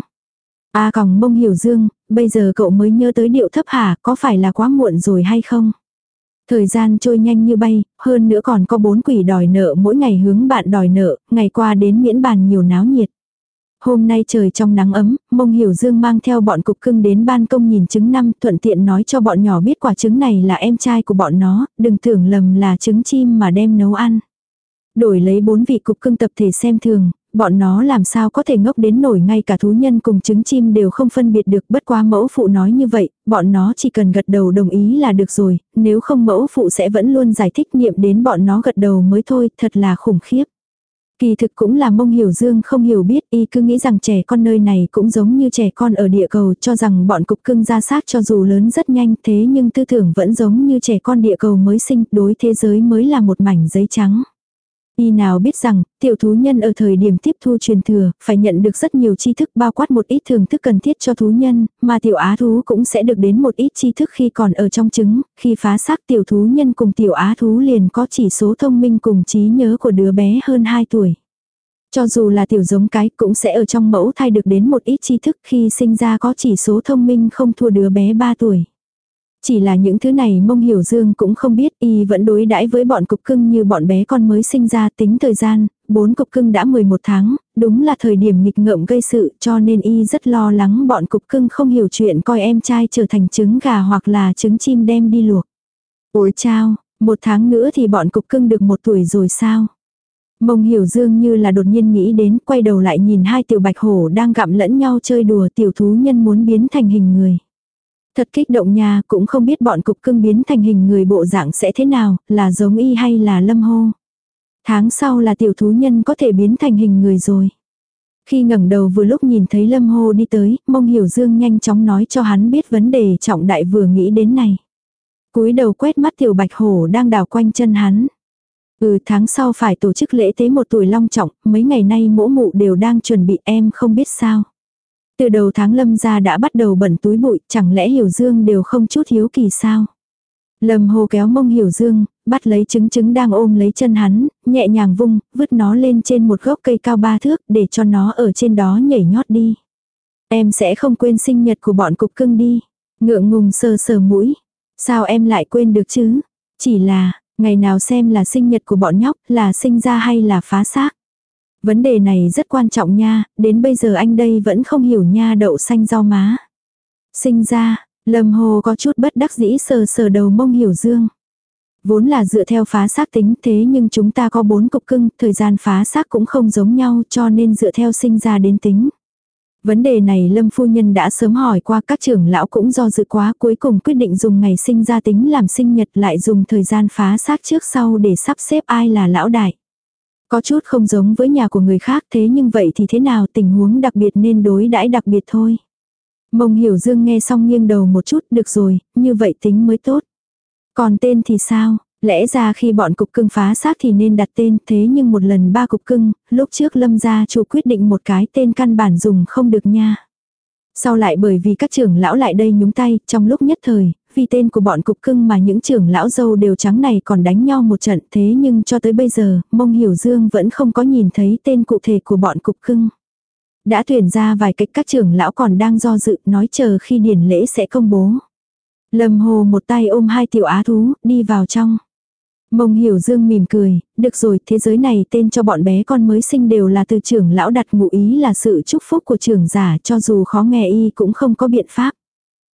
A à, còng Mông Hiểu Dương, bây giờ cậu mới nhớ tới điệu thấp hả, có phải là quá muộn rồi hay không? Thời gian trôi nhanh như bay, hơn nữa còn có bốn quỷ đòi nợ mỗi ngày hướng bạn đòi nợ, ngày qua đến miễn bàn nhiều náo nhiệt. Hôm nay trời trong nắng ấm, mông hiểu dương mang theo bọn cục cưng đến ban công nhìn trứng năm thuận tiện nói cho bọn nhỏ biết quả trứng này là em trai của bọn nó, đừng tưởng lầm là trứng chim mà đem nấu ăn. Đổi lấy bốn vị cục cưng tập thể xem thường, bọn nó làm sao có thể ngốc đến nổi ngay cả thú nhân cùng trứng chim đều không phân biệt được bất quá mẫu phụ nói như vậy, bọn nó chỉ cần gật đầu đồng ý là được rồi, nếu không mẫu phụ sẽ vẫn luôn giải thích niệm đến bọn nó gật đầu mới thôi, thật là khủng khiếp. Kỳ thực cũng là mông hiểu dương không hiểu biết y cứ nghĩ rằng trẻ con nơi này cũng giống như trẻ con ở địa cầu cho rằng bọn cục cưng ra xác cho dù lớn rất nhanh thế nhưng tư tưởng vẫn giống như trẻ con địa cầu mới sinh đối thế giới mới là một mảnh giấy trắng. Y nào biết rằng, tiểu thú nhân ở thời điểm tiếp thu truyền thừa, phải nhận được rất nhiều tri thức bao quát một ít thường thức cần thiết cho thú nhân, mà tiểu á thú cũng sẽ được đến một ít tri thức khi còn ở trong trứng, khi phá xác tiểu thú nhân cùng tiểu á thú liền có chỉ số thông minh cùng trí nhớ của đứa bé hơn 2 tuổi. Cho dù là tiểu giống cái cũng sẽ ở trong mẫu thai được đến một ít tri thức khi sinh ra có chỉ số thông minh không thua đứa bé 3 tuổi. Chỉ là những thứ này mông hiểu dương cũng không biết y vẫn đối đãi với bọn cục cưng như bọn bé con mới sinh ra tính thời gian, bốn cục cưng đã 11 tháng, đúng là thời điểm nghịch ngợm gây sự cho nên y rất lo lắng bọn cục cưng không hiểu chuyện coi em trai trở thành trứng gà hoặc là trứng chim đem đi luộc. Ôi chao, một tháng nữa thì bọn cục cưng được một tuổi rồi sao? Mông hiểu dương như là đột nhiên nghĩ đến quay đầu lại nhìn hai tiểu bạch hổ đang gặm lẫn nhau chơi đùa tiểu thú nhân muốn biến thành hình người. Thật kích động nha, cũng không biết bọn cục cưng biến thành hình người bộ dạng sẽ thế nào, là giống y hay là lâm hô. Tháng sau là tiểu thú nhân có thể biến thành hình người rồi. Khi ngẩng đầu vừa lúc nhìn thấy lâm hô đi tới, mông hiểu dương nhanh chóng nói cho hắn biết vấn đề trọng đại vừa nghĩ đến này. cúi đầu quét mắt tiểu bạch hổ đang đào quanh chân hắn. Ừ tháng sau phải tổ chức lễ tế một tuổi long trọng, mấy ngày nay mỗ mụ đều đang chuẩn bị em không biết sao. Từ đầu tháng lâm ra đã bắt đầu bẩn túi bụi, chẳng lẽ hiểu dương đều không chút hiếu kỳ sao. Lâm hồ kéo mông hiểu dương, bắt lấy trứng trứng đang ôm lấy chân hắn, nhẹ nhàng vung, vứt nó lên trên một gốc cây cao ba thước để cho nó ở trên đó nhảy nhót đi. Em sẽ không quên sinh nhật của bọn cục cưng đi. Ngượng ngùng sờ sờ mũi. Sao em lại quên được chứ? Chỉ là, ngày nào xem là sinh nhật của bọn nhóc, là sinh ra hay là phá xác. Vấn đề này rất quan trọng nha, đến bây giờ anh đây vẫn không hiểu nha đậu xanh rau má. Sinh ra, Lâm Hồ có chút bất đắc dĩ sờ sờ đầu mông hiểu dương. Vốn là dựa theo phá xác tính thế nhưng chúng ta có bốn cục cưng, thời gian phá xác cũng không giống nhau cho nên dựa theo sinh ra đến tính. Vấn đề này Lâm Phu Nhân đã sớm hỏi qua các trưởng lão cũng do dự quá cuối cùng quyết định dùng ngày sinh ra tính làm sinh nhật lại dùng thời gian phá xác trước sau để sắp xếp ai là lão đại. Có chút không giống với nhà của người khác thế nhưng vậy thì thế nào tình huống đặc biệt nên đối đãi đặc biệt thôi. Mông Hiểu Dương nghe xong nghiêng đầu một chút được rồi, như vậy tính mới tốt. Còn tên thì sao? Lẽ ra khi bọn cục cưng phá xác thì nên đặt tên thế nhưng một lần ba cục cưng, lúc trước lâm gia chủ quyết định một cái tên căn bản dùng không được nha. Sau lại bởi vì các trưởng lão lại đây nhúng tay, trong lúc nhất thời, vì tên của bọn cục cưng mà những trưởng lão dâu đều trắng này còn đánh nhau một trận thế nhưng cho tới bây giờ, mông hiểu dương vẫn không có nhìn thấy tên cụ thể của bọn cục cưng. Đã tuyển ra vài cách các trưởng lão còn đang do dự nói chờ khi điển lễ sẽ công bố. Lâm hồ một tay ôm hai tiểu á thú, đi vào trong. Mông hiểu dương mỉm cười, được rồi, thế giới này tên cho bọn bé con mới sinh đều là từ trưởng lão đặt ngụ ý là sự chúc phúc của trưởng giả cho dù khó nghe y cũng không có biện pháp.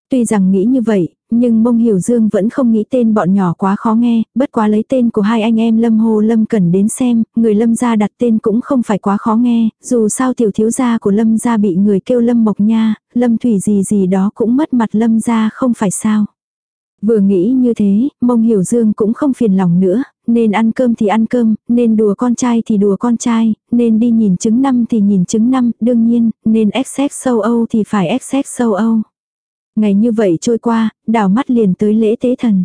Tuy rằng nghĩ như vậy, nhưng mông hiểu dương vẫn không nghĩ tên bọn nhỏ quá khó nghe, bất quá lấy tên của hai anh em lâm hồ lâm cần đến xem, người lâm gia đặt tên cũng không phải quá khó nghe, dù sao tiểu thiếu gia của lâm gia bị người kêu lâm mộc nha, lâm thủy gì gì đó cũng mất mặt lâm gia không phải sao. Vừa nghĩ như thế, mông hiểu dương cũng không phiền lòng nữa, nên ăn cơm thì ăn cơm, nên đùa con trai thì đùa con trai, nên đi nhìn chứng năm thì nhìn chứng năm, đương nhiên, nên XX sâu Âu thì phải XX sâu Âu. Ngày như vậy trôi qua, đảo mắt liền tới lễ tế thần.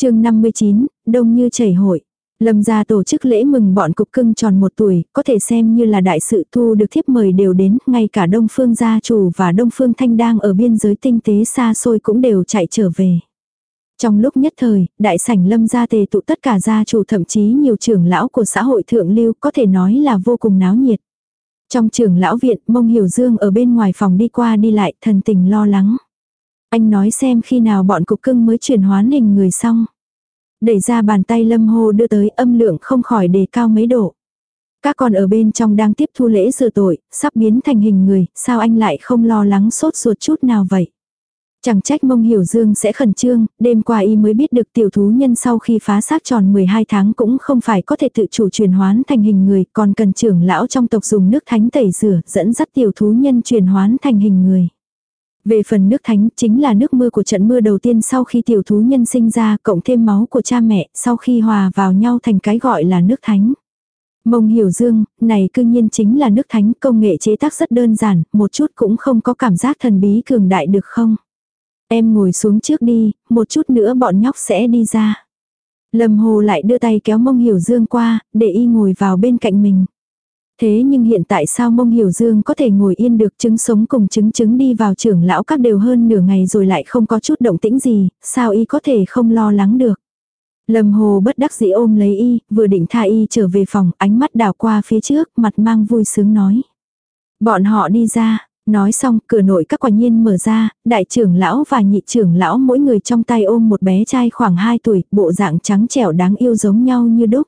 chương 59, đông như chảy hội. Lâm gia tổ chức lễ mừng bọn cục cưng tròn một tuổi, có thể xem như là đại sự thu được thiếp mời đều đến, ngay cả Đông Phương gia chủ và Đông Phương Thanh đang ở biên giới tinh tế xa xôi cũng đều chạy trở về. Trong lúc nhất thời, đại sảnh lâm gia tề tụ tất cả gia chủ thậm chí nhiều trưởng lão của xã hội thượng lưu có thể nói là vô cùng náo nhiệt. Trong trưởng lão viện, mông hiểu dương ở bên ngoài phòng đi qua đi lại, thần tình lo lắng. Anh nói xem khi nào bọn cục cưng mới chuyển hóa hình người xong. Đẩy ra bàn tay lâm hô đưa tới âm lượng không khỏi đề cao mấy độ. Các con ở bên trong đang tiếp thu lễ sửa tội, sắp biến thành hình người, sao anh lại không lo lắng sốt ruột chút nào vậy? Chẳng trách mông hiểu dương sẽ khẩn trương, đêm qua y mới biết được tiểu thú nhân sau khi phá xác tròn 12 tháng cũng không phải có thể tự chủ chuyển hoán thành hình người, còn cần trưởng lão trong tộc dùng nước thánh tẩy rửa, dẫn dắt tiểu thú nhân chuyển hoán thành hình người. Về phần nước thánh chính là nước mưa của trận mưa đầu tiên sau khi tiểu thú nhân sinh ra cộng thêm máu của cha mẹ sau khi hòa vào nhau thành cái gọi là nước thánh. Mông hiểu dương, này cương nhiên chính là nước thánh công nghệ chế tác rất đơn giản, một chút cũng không có cảm giác thần bí cường đại được không? Em ngồi xuống trước đi, một chút nữa bọn nhóc sẽ đi ra. Lâm Hồ lại đưa tay kéo mông hiểu dương qua, để y ngồi vào bên cạnh mình. Thế nhưng hiện tại sao mông hiểu dương có thể ngồi yên được chứng sống cùng chứng chứng đi vào trưởng lão các đều hơn nửa ngày rồi lại không có chút động tĩnh gì, sao y có thể không lo lắng được. Lâm hồ bất đắc dĩ ôm lấy y, vừa định tha y trở về phòng, ánh mắt đảo qua phía trước, mặt mang vui sướng nói. Bọn họ đi ra, Nói xong, cửa nội các quả nhiên mở ra, đại trưởng lão và nhị trưởng lão mỗi người trong tay ôm một bé trai khoảng 2 tuổi, bộ dạng trắng trẻo đáng yêu giống nhau như đúc.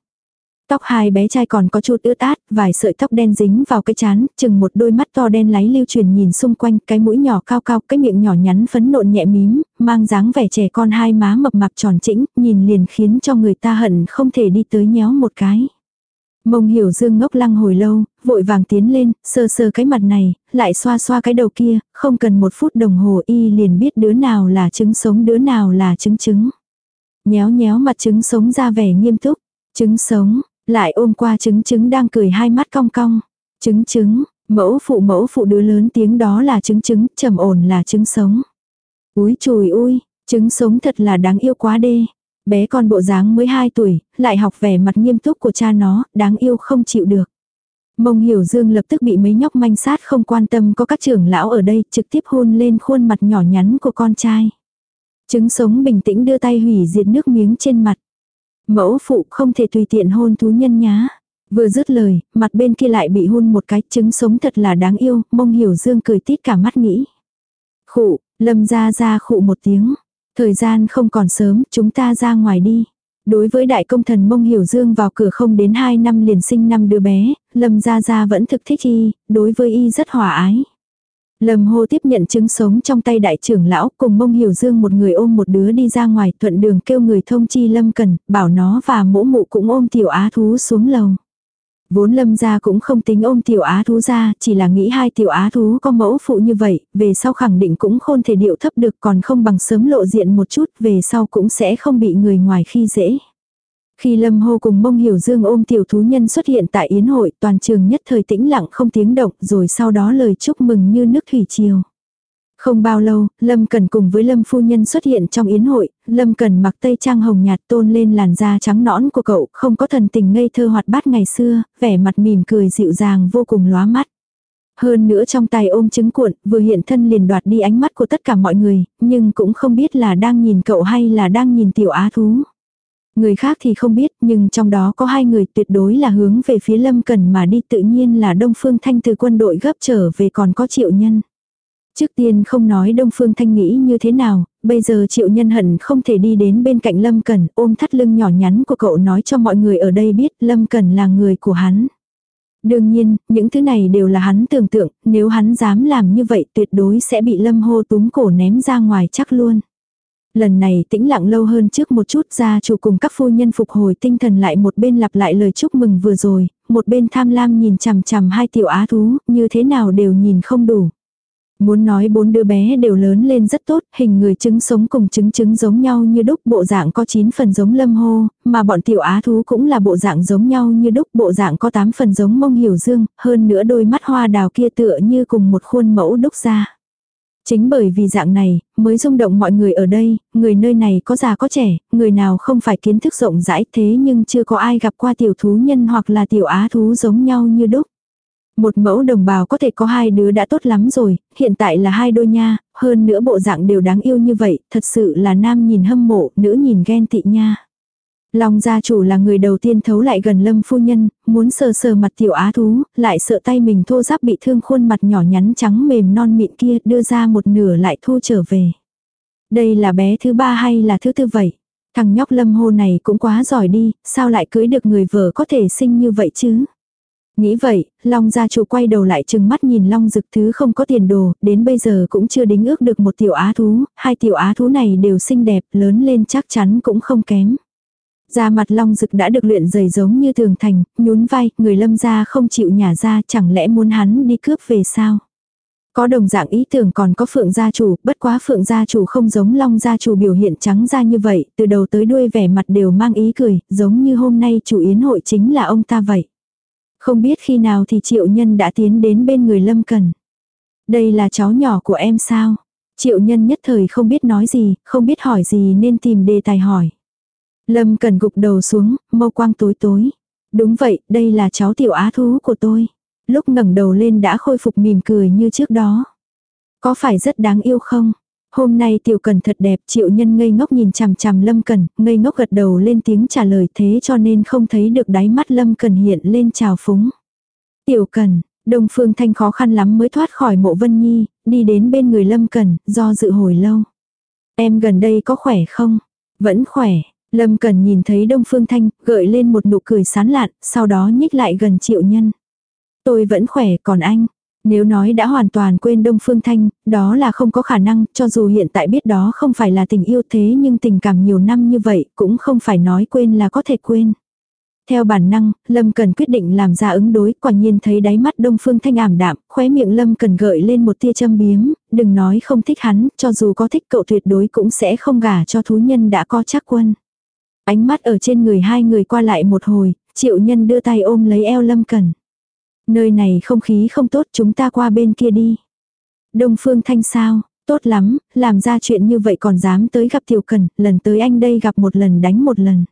Tóc hai bé trai còn có chút ướt át, vài sợi tóc đen dính vào cái chán, chừng một đôi mắt to đen láy lưu truyền nhìn xung quanh, cái mũi nhỏ cao cao, cái miệng nhỏ nhắn phấn nộn nhẹ mím, mang dáng vẻ trẻ con hai má mập mạp tròn trĩnh, nhìn liền khiến cho người ta hận không thể đi tới nhéo một cái. Mông hiểu dương ngốc lăng hồi lâu, vội vàng tiến lên, sơ sơ cái mặt này, lại xoa xoa cái đầu kia, không cần một phút đồng hồ y liền biết đứa nào là trứng sống đứa nào là trứng trứng. Nhéo nhéo mặt trứng sống ra vẻ nghiêm túc, trứng sống, lại ôm qua trứng trứng đang cười hai mắt cong cong. Trứng trứng, mẫu phụ mẫu phụ đứa lớn tiếng đó là trứng trứng, trầm ổn là trứng sống. Úi chùi ui, Trứng sống thật là đáng yêu quá đê. Bé con bộ dáng mới 2 tuổi, lại học vẻ mặt nghiêm túc của cha nó, đáng yêu không chịu được. Mông Hiểu Dương lập tức bị mấy nhóc manh sát không quan tâm có các trưởng lão ở đây, trực tiếp hôn lên khuôn mặt nhỏ nhắn của con trai. Trứng sống bình tĩnh đưa tay hủy diệt nước miếng trên mặt. Mẫu phụ không thể tùy tiện hôn thú nhân nhá. Vừa dứt lời, mặt bên kia lại bị hôn một cái trứng sống thật là đáng yêu, mông hiểu dương cười tít cả mắt nghĩ. Khụ, lâm ra ra khụ một tiếng. Thời gian không còn sớm, chúng ta ra ngoài đi. Đối với đại công thần mông hiểu dương vào cửa không đến 2 năm liền sinh năm đứa bé, lâm ra ra vẫn thực thích y, đối với y rất hòa ái. Lâm hô tiếp nhận trứng sống trong tay đại trưởng lão cùng mông hiểu dương một người ôm một đứa đi ra ngoài thuận đường kêu người thông chi lâm cần, bảo nó và mỗ mụ cũng ôm tiểu á thú xuống lầu. Vốn lâm gia cũng không tính ôm tiểu á thú ra, chỉ là nghĩ hai tiểu á thú có mẫu phụ như vậy, về sau khẳng định cũng khôn thể điệu thấp được còn không bằng sớm lộ diện một chút, về sau cũng sẽ không bị người ngoài khi dễ. Khi Lâm Hô cùng Mông Hiểu Dương ôm tiểu thú nhân xuất hiện tại yến hội, toàn trường nhất thời tĩnh lặng không tiếng động, rồi sau đó lời chúc mừng như nước thủy triều. Không bao lâu, Lâm Cần cùng với Lâm Phu Nhân xuất hiện trong yến hội, Lâm Cần mặc tây trang hồng nhạt tôn lên làn da trắng nõn của cậu, không có thần tình ngây thơ hoạt bát ngày xưa, vẻ mặt mỉm cười dịu dàng vô cùng lóa mắt. Hơn nữa trong tay ôm trứng cuộn, vừa hiện thân liền đoạt đi ánh mắt của tất cả mọi người, nhưng cũng không biết là đang nhìn cậu hay là đang nhìn tiểu á thú. Người khác thì không biết, nhưng trong đó có hai người tuyệt đối là hướng về phía Lâm Cần mà đi tự nhiên là Đông Phương Thanh từ quân đội gấp trở về còn có triệu nhân. Trước tiên không nói Đông Phương Thanh nghĩ như thế nào, bây giờ triệu nhân hận không thể đi đến bên cạnh Lâm Cần ôm thắt lưng nhỏ nhắn của cậu nói cho mọi người ở đây biết Lâm Cần là người của hắn. Đương nhiên, những thứ này đều là hắn tưởng tượng, nếu hắn dám làm như vậy tuyệt đối sẽ bị Lâm hô túm cổ ném ra ngoài chắc luôn. Lần này tĩnh lặng lâu hơn trước một chút gia chủ cùng các phu nhân phục hồi tinh thần lại một bên lặp lại lời chúc mừng vừa rồi, một bên tham lam nhìn chằm chằm hai tiểu á thú, như thế nào đều nhìn không đủ. Muốn nói bốn đứa bé đều lớn lên rất tốt, hình người trứng sống cùng trứng trứng giống nhau như đúc bộ dạng có 9 phần giống lâm hô, mà bọn tiểu á thú cũng là bộ dạng giống nhau như đúc bộ dạng có 8 phần giống mông hiểu dương, hơn nữa đôi mắt hoa đào kia tựa như cùng một khuôn mẫu đúc ra. Chính bởi vì dạng này, mới rung động mọi người ở đây, người nơi này có già có trẻ, người nào không phải kiến thức rộng rãi thế nhưng chưa có ai gặp qua tiểu thú nhân hoặc là tiểu á thú giống nhau như đúc. Một mẫu đồng bào có thể có hai đứa đã tốt lắm rồi, hiện tại là hai đôi nha, hơn nữa bộ dạng đều đáng yêu như vậy, thật sự là nam nhìn hâm mộ, nữ nhìn ghen tị nha. Long gia chủ là người đầu tiên thấu lại gần lâm phu nhân, muốn sờ sờ mặt tiểu á thú, lại sợ tay mình thô giáp bị thương khuôn mặt nhỏ nhắn trắng mềm non mịn kia đưa ra một nửa lại thu trở về. Đây là bé thứ ba hay là thứ tư vậy? Thằng nhóc lâm hô này cũng quá giỏi đi, sao lại cưới được người vợ có thể sinh như vậy chứ? Nghĩ vậy, Long gia chủ quay đầu lại chừng mắt nhìn Long dực thứ không có tiền đồ, đến bây giờ cũng chưa đính ước được một tiểu á thú, hai tiểu á thú này đều xinh đẹp, lớn lên chắc chắn cũng không kém. Da mặt long dực đã được luyện dày giống như thường thành, nhún vai, người lâm gia không chịu nhả ra chẳng lẽ muốn hắn đi cướp về sao. Có đồng dạng ý tưởng còn có phượng gia chủ, bất quá phượng gia chủ không giống long gia chủ biểu hiện trắng ra như vậy, từ đầu tới đuôi vẻ mặt đều mang ý cười, giống như hôm nay chủ yến hội chính là ông ta vậy. Không biết khi nào thì triệu nhân đã tiến đến bên người lâm cần. Đây là cháu nhỏ của em sao? Triệu nhân nhất thời không biết nói gì, không biết hỏi gì nên tìm đề tài hỏi. Lâm cần gục đầu xuống, mâu quang tối tối. Đúng vậy, đây là cháu tiểu á thú của tôi. Lúc ngẩng đầu lên đã khôi phục mỉm cười như trước đó. Có phải rất đáng yêu không? Hôm nay tiểu cần thật đẹp, triệu nhân ngây ngốc nhìn chằm chằm lâm cần, ngây ngốc gật đầu lên tiếng trả lời thế cho nên không thấy được đáy mắt lâm cần hiện lên trào phúng. Tiểu cần, đông phương thanh khó khăn lắm mới thoát khỏi mộ vân nhi, đi đến bên người lâm cần, do dự hồi lâu. Em gần đây có khỏe không? Vẫn khỏe, Lâm Cần nhìn thấy Đông Phương Thanh, gợi lên một nụ cười sán lạn, sau đó nhích lại gần triệu nhân. Tôi vẫn khỏe, còn anh? Nếu nói đã hoàn toàn quên Đông Phương Thanh, đó là không có khả năng, cho dù hiện tại biết đó không phải là tình yêu thế nhưng tình cảm nhiều năm như vậy cũng không phải nói quên là có thể quên. Theo bản năng, Lâm Cần quyết định làm ra ứng đối, quả nhiên thấy đáy mắt Đông Phương Thanh ảm đạm, khóe miệng Lâm Cần gợi lên một tia châm biếm, đừng nói không thích hắn, cho dù có thích cậu tuyệt đối cũng sẽ không gả cho thú nhân đã có chắc quân. Ánh mắt ở trên người hai người qua lại một hồi, triệu nhân đưa tay ôm lấy eo Lâm Cần. Nơi này không khí không tốt chúng ta qua bên kia đi. Đông Phương Thanh sao? Tốt lắm, làm ra chuyện như vậy còn dám tới gặp Tiểu Cần, lần tới anh đây gặp một lần đánh một lần.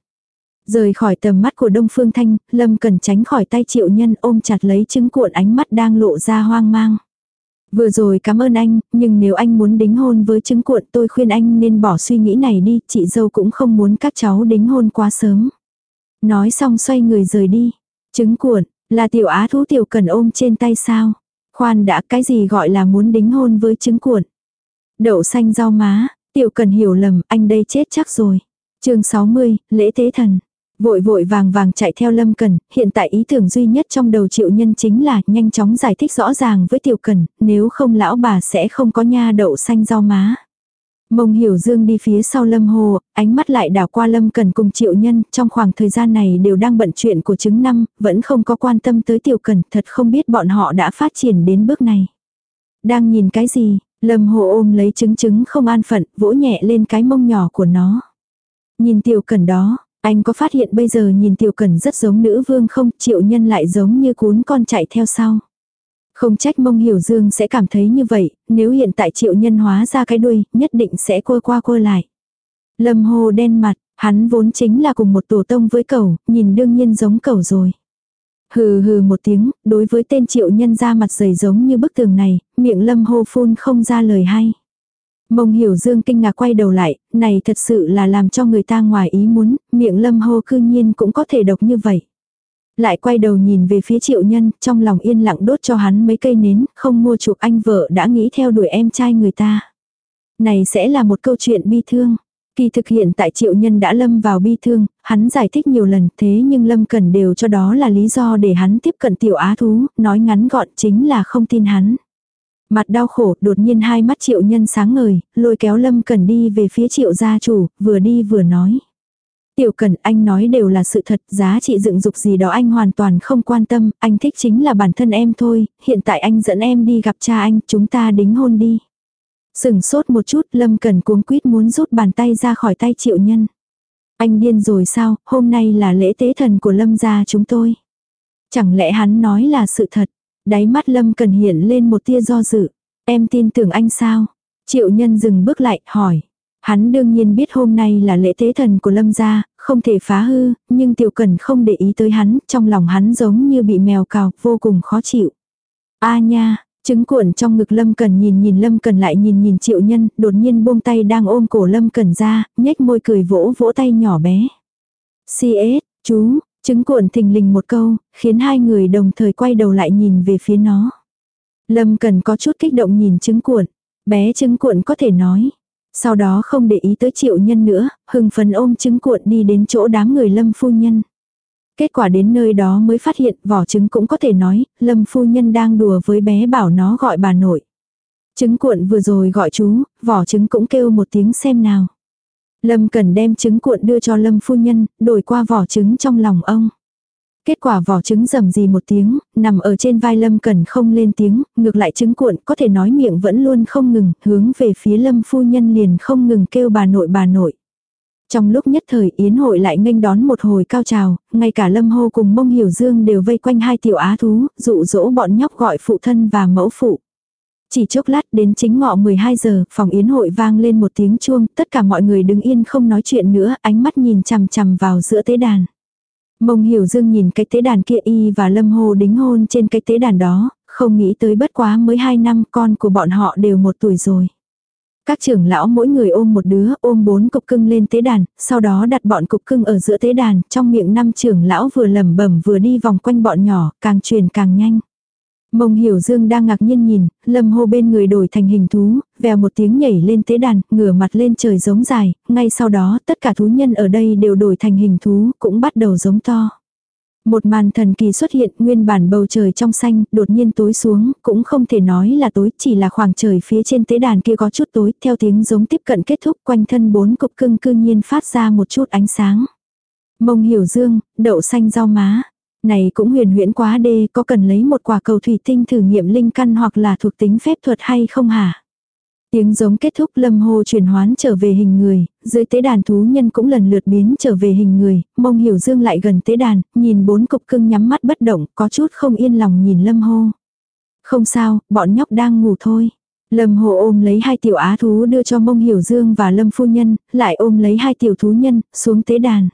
Rời khỏi tầm mắt của Đông Phương Thanh, Lâm Cần tránh khỏi tay triệu nhân ôm chặt lấy trứng cuộn ánh mắt đang lộ ra hoang mang. Vừa rồi cảm ơn anh, nhưng nếu anh muốn đính hôn với chứng cuộn tôi khuyên anh nên bỏ suy nghĩ này đi, chị dâu cũng không muốn các cháu đính hôn quá sớm. Nói xong xoay người rời đi. chứng cuộn, là tiểu á thú tiểu cần ôm trên tay sao? Khoan đã cái gì gọi là muốn đính hôn với chứng cuộn? Đậu xanh rau má, tiểu cần hiểu lầm, anh đây chết chắc rồi. chương 60, lễ tế thần. Vội vội vàng vàng chạy theo Lâm Cần, hiện tại ý tưởng duy nhất trong đầu triệu nhân chính là nhanh chóng giải thích rõ ràng với Tiểu Cần, nếu không lão bà sẽ không có nha đậu xanh rau má. Mông hiểu dương đi phía sau Lâm Hồ, ánh mắt lại đảo qua Lâm Cần cùng triệu nhân, trong khoảng thời gian này đều đang bận chuyện của chứng năm, vẫn không có quan tâm tới Tiểu Cần, thật không biết bọn họ đã phát triển đến bước này. Đang nhìn cái gì, Lâm Hồ ôm lấy trứng trứng không an phận, vỗ nhẹ lên cái mông nhỏ của nó. Nhìn Tiểu Cần đó, anh có phát hiện bây giờ nhìn tiểu cần rất giống nữ vương không, triệu nhân lại giống như cuốn con chạy theo sau. Không trách mông hiểu dương sẽ cảm thấy như vậy, nếu hiện tại triệu nhân hóa ra cái đuôi, nhất định sẽ cua qua cua lại. Lâm hồ đen mặt, hắn vốn chính là cùng một tổ tông với cầu, nhìn đương nhiên giống cầu rồi. Hừ hừ một tiếng, đối với tên triệu nhân ra mặt dày giống như bức tường này, miệng lâm hô phun không ra lời hay. Mông hiểu dương kinh ngạc quay đầu lại, này thật sự là làm cho người ta ngoài ý muốn, miệng lâm hô cư nhiên cũng có thể độc như vậy. Lại quay đầu nhìn về phía triệu nhân, trong lòng yên lặng đốt cho hắn mấy cây nến, không mua chuộc anh vợ đã nghĩ theo đuổi em trai người ta. Này sẽ là một câu chuyện bi thương. Kỳ thực hiện tại triệu nhân đã lâm vào bi thương, hắn giải thích nhiều lần thế nhưng lâm cần đều cho đó là lý do để hắn tiếp cận tiểu á thú, nói ngắn gọn chính là không tin hắn. Mặt đau khổ, đột nhiên hai mắt triệu nhân sáng ngời, lôi kéo Lâm Cần đi về phía triệu gia chủ, vừa đi vừa nói. Tiểu Cần anh nói đều là sự thật, giá trị dựng dục gì đó anh hoàn toàn không quan tâm, anh thích chính là bản thân em thôi, hiện tại anh dẫn em đi gặp cha anh, chúng ta đính hôn đi. Sừng sốt một chút, Lâm Cần cuống quýt muốn rút bàn tay ra khỏi tay triệu nhân. Anh điên rồi sao, hôm nay là lễ tế thần của Lâm gia chúng tôi. Chẳng lẽ hắn nói là sự thật, Đáy mắt Lâm Cần hiện lên một tia do dự. Em tin tưởng anh sao? Triệu nhân dừng bước lại, hỏi. Hắn đương nhiên biết hôm nay là lễ tế thần của Lâm gia, không thể phá hư, nhưng Tiểu Cần không để ý tới hắn, trong lòng hắn giống như bị mèo cào, vô cùng khó chịu. A nha, trứng cuộn trong ngực Lâm Cần nhìn nhìn Lâm Cần lại nhìn nhìn Triệu Nhân, đột nhiên buông tay đang ôm cổ Lâm Cần ra, nhếch môi cười vỗ vỗ tay nhỏ bé. CS, chú, Trứng cuộn thình lình một câu, khiến hai người đồng thời quay đầu lại nhìn về phía nó. Lâm cần có chút kích động nhìn trứng cuộn. Bé trứng cuộn có thể nói. Sau đó không để ý tới triệu nhân nữa, hưng phấn ôm trứng cuộn đi đến chỗ đám người lâm phu nhân. Kết quả đến nơi đó mới phát hiện vỏ trứng cũng có thể nói, lâm phu nhân đang đùa với bé bảo nó gọi bà nội. Trứng cuộn vừa rồi gọi chú, vỏ trứng cũng kêu một tiếng xem nào. Lâm cần đem trứng cuộn đưa cho Lâm phu nhân, đổi qua vỏ trứng trong lòng ông. Kết quả vỏ trứng rầm gì một tiếng, nằm ở trên vai Lâm Cần không lên tiếng, ngược lại trứng cuộn có thể nói miệng vẫn luôn không ngừng, hướng về phía Lâm phu nhân liền không ngừng kêu bà nội bà nội. Trong lúc nhất thời yến hội lại nghênh đón một hồi cao trào, ngay cả Lâm Hô cùng Mông Hiểu Dương đều vây quanh hai tiểu á thú, dụ dỗ bọn nhóc gọi phụ thân và mẫu phụ. Chỉ chốc lát đến chính ngọ 12 giờ, phòng yến hội vang lên một tiếng chuông, tất cả mọi người đứng yên không nói chuyện nữa, ánh mắt nhìn chằm chằm vào giữa tế đàn. Mông hiểu dương nhìn cái tế đàn kia y và lâm hồ đính hôn trên cái tế đàn đó, không nghĩ tới bất quá mới 2 năm con của bọn họ đều một tuổi rồi. Các trưởng lão mỗi người ôm một đứa, ôm bốn cục cưng lên tế đàn, sau đó đặt bọn cục cưng ở giữa tế đàn, trong miệng năm trưởng lão vừa lẩm bẩm vừa đi vòng quanh bọn nhỏ, càng truyền càng nhanh. Mông hiểu dương đang ngạc nhiên nhìn, lâm hô bên người đổi thành hình thú, vèo một tiếng nhảy lên tế đàn, ngửa mặt lên trời giống dài, ngay sau đó tất cả thú nhân ở đây đều đổi thành hình thú, cũng bắt đầu giống to. Một màn thần kỳ xuất hiện, nguyên bản bầu trời trong xanh, đột nhiên tối xuống, cũng không thể nói là tối, chỉ là khoảng trời phía trên tế đàn kia có chút tối, theo tiếng giống tiếp cận kết thúc quanh thân bốn cục cưng cương nhiên phát ra một chút ánh sáng. Mông hiểu dương, đậu xanh rau má, này cũng huyền huyễn quá đê, có cần lấy một quả cầu thủy tinh thử nghiệm linh căn hoặc là thuộc tính phép thuật hay không hả? Tiếng giống kết thúc lâm hô chuyển hoán trở về hình người, dưới tế đàn thú nhân cũng lần lượt biến trở về hình người, mông hiểu dương lại gần tế đàn, nhìn bốn cục cưng nhắm mắt bất động, có chút không yên lòng nhìn lâm hô. Không sao, bọn nhóc đang ngủ thôi. Lâm Hồ ôm lấy hai tiểu á thú đưa cho Mông Hiểu Dương và Lâm Phu Nhân, lại ôm lấy hai tiểu thú nhân, xuống tế đàn.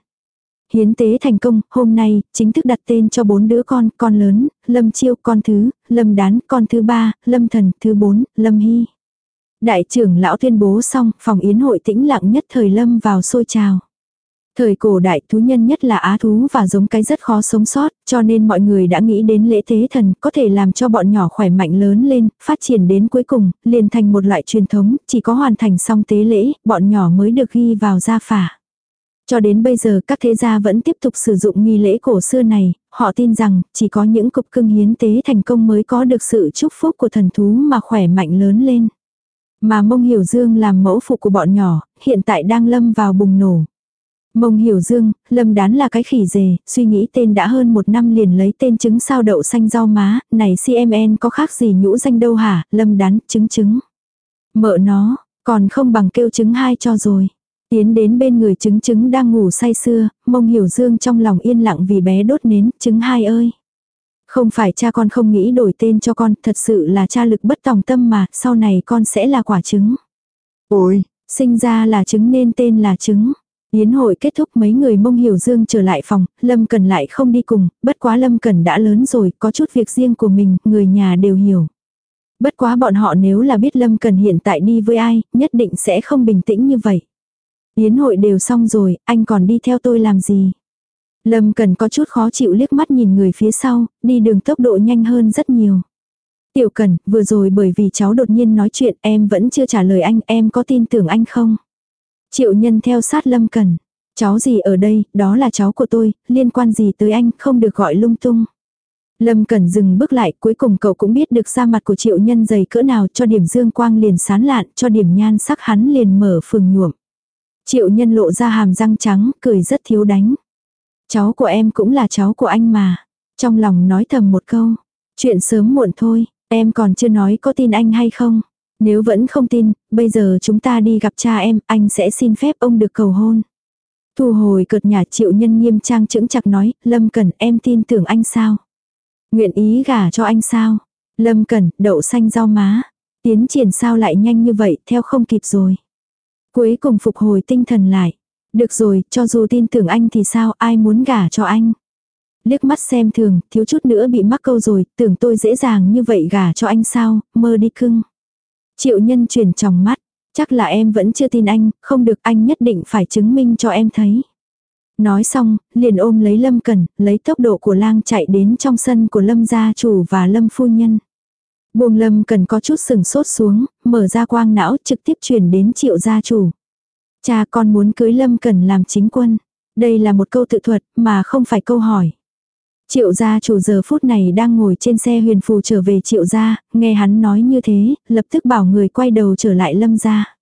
Hiến tế thành công, hôm nay, chính thức đặt tên cho bốn đứa con, con lớn, Lâm Chiêu, con thứ, Lâm Đán, con thứ ba, Lâm Thần, thứ bốn, Lâm Hy. Đại trưởng lão tuyên bố xong, phòng yến hội tĩnh lặng nhất thời Lâm vào sôi trào. Thời cổ đại thú nhân nhất là á thú và giống cái rất khó sống sót, cho nên mọi người đã nghĩ đến lễ tế thần có thể làm cho bọn nhỏ khỏe mạnh lớn lên, phát triển đến cuối cùng, liền thành một loại truyền thống, chỉ có hoàn thành xong tế lễ, bọn nhỏ mới được ghi vào gia phả. Cho đến bây giờ các thế gia vẫn tiếp tục sử dụng nghi lễ cổ xưa này, họ tin rằng chỉ có những cục cưng hiến tế thành công mới có được sự chúc phúc của thần thú mà khỏe mạnh lớn lên. Mà mông hiểu dương làm mẫu phụ của bọn nhỏ, hiện tại đang lâm vào bùng nổ. Mông hiểu dương, lâm đán là cái khỉ dề, suy nghĩ tên đã hơn một năm liền lấy tên trứng sao đậu xanh rau má, này CMN có khác gì nhũ danh đâu hả, lâm đán, trứng trứng. Mợ nó, còn không bằng kêu trứng hai cho rồi. Tiến đến bên người trứng trứng đang ngủ say sưa, mông hiểu dương trong lòng yên lặng vì bé đốt nến, trứng hai ơi. Không phải cha con không nghĩ đổi tên cho con, thật sự là cha lực bất tòng tâm mà, sau này con sẽ là quả trứng. Ôi, sinh ra là trứng nên tên là trứng. Yến hội kết thúc mấy người mông hiểu dương trở lại phòng, Lâm Cần lại không đi cùng, bất quá Lâm Cần đã lớn rồi, có chút việc riêng của mình, người nhà đều hiểu. Bất quá bọn họ nếu là biết Lâm Cần hiện tại đi với ai, nhất định sẽ không bình tĩnh như vậy. Yến hội đều xong rồi, anh còn đi theo tôi làm gì? Lâm Cần có chút khó chịu liếc mắt nhìn người phía sau, đi đường tốc độ nhanh hơn rất nhiều. Tiểu Cần, vừa rồi bởi vì cháu đột nhiên nói chuyện em vẫn chưa trả lời anh, em có tin tưởng anh không? Triệu nhân theo sát Lâm Cần. Cháu gì ở đây, đó là cháu của tôi, liên quan gì tới anh, không được gọi lung tung. Lâm cần dừng bước lại, cuối cùng cậu cũng biết được da mặt của triệu nhân dày cỡ nào, cho điểm dương quang liền sán lạn, cho điểm nhan sắc hắn liền mở phừng nhuộm. Triệu nhân lộ ra hàm răng trắng, cười rất thiếu đánh. Cháu của em cũng là cháu của anh mà. Trong lòng nói thầm một câu. Chuyện sớm muộn thôi, em còn chưa nói có tin anh hay không. Nếu vẫn không tin, bây giờ chúng ta đi gặp cha em, anh sẽ xin phép ông được cầu hôn. Thu hồi cợt nhà triệu nhân nghiêm trang chững chặt nói, Lâm Cẩn em tin tưởng anh sao? Nguyện ý gả cho anh sao? Lâm Cẩn, đậu xanh rau má. Tiến triển sao lại nhanh như vậy, theo không kịp rồi. Cuối cùng phục hồi tinh thần lại. Được rồi, cho dù tin tưởng anh thì sao, ai muốn gả cho anh. Liếc mắt xem thường, thiếu chút nữa bị mắc câu rồi, tưởng tôi dễ dàng như vậy gả cho anh sao, mơ đi cưng. Triệu nhân chuyển tròng mắt, chắc là em vẫn chưa tin anh, không được anh nhất định phải chứng minh cho em thấy. Nói xong, liền ôm lấy Lâm cần lấy tốc độ của lang chạy đến trong sân của Lâm gia chủ và Lâm phu nhân. Buông Lâm cần có chút sừng sốt xuống, mở ra quang não trực tiếp chuyển đến triệu gia chủ. Cha con muốn cưới Lâm cần làm chính quân. Đây là một câu tự thuật mà không phải câu hỏi. Triệu gia chủ giờ phút này đang ngồi trên xe huyền phù trở về triệu gia, nghe hắn nói như thế, lập tức bảo người quay đầu trở lại lâm gia.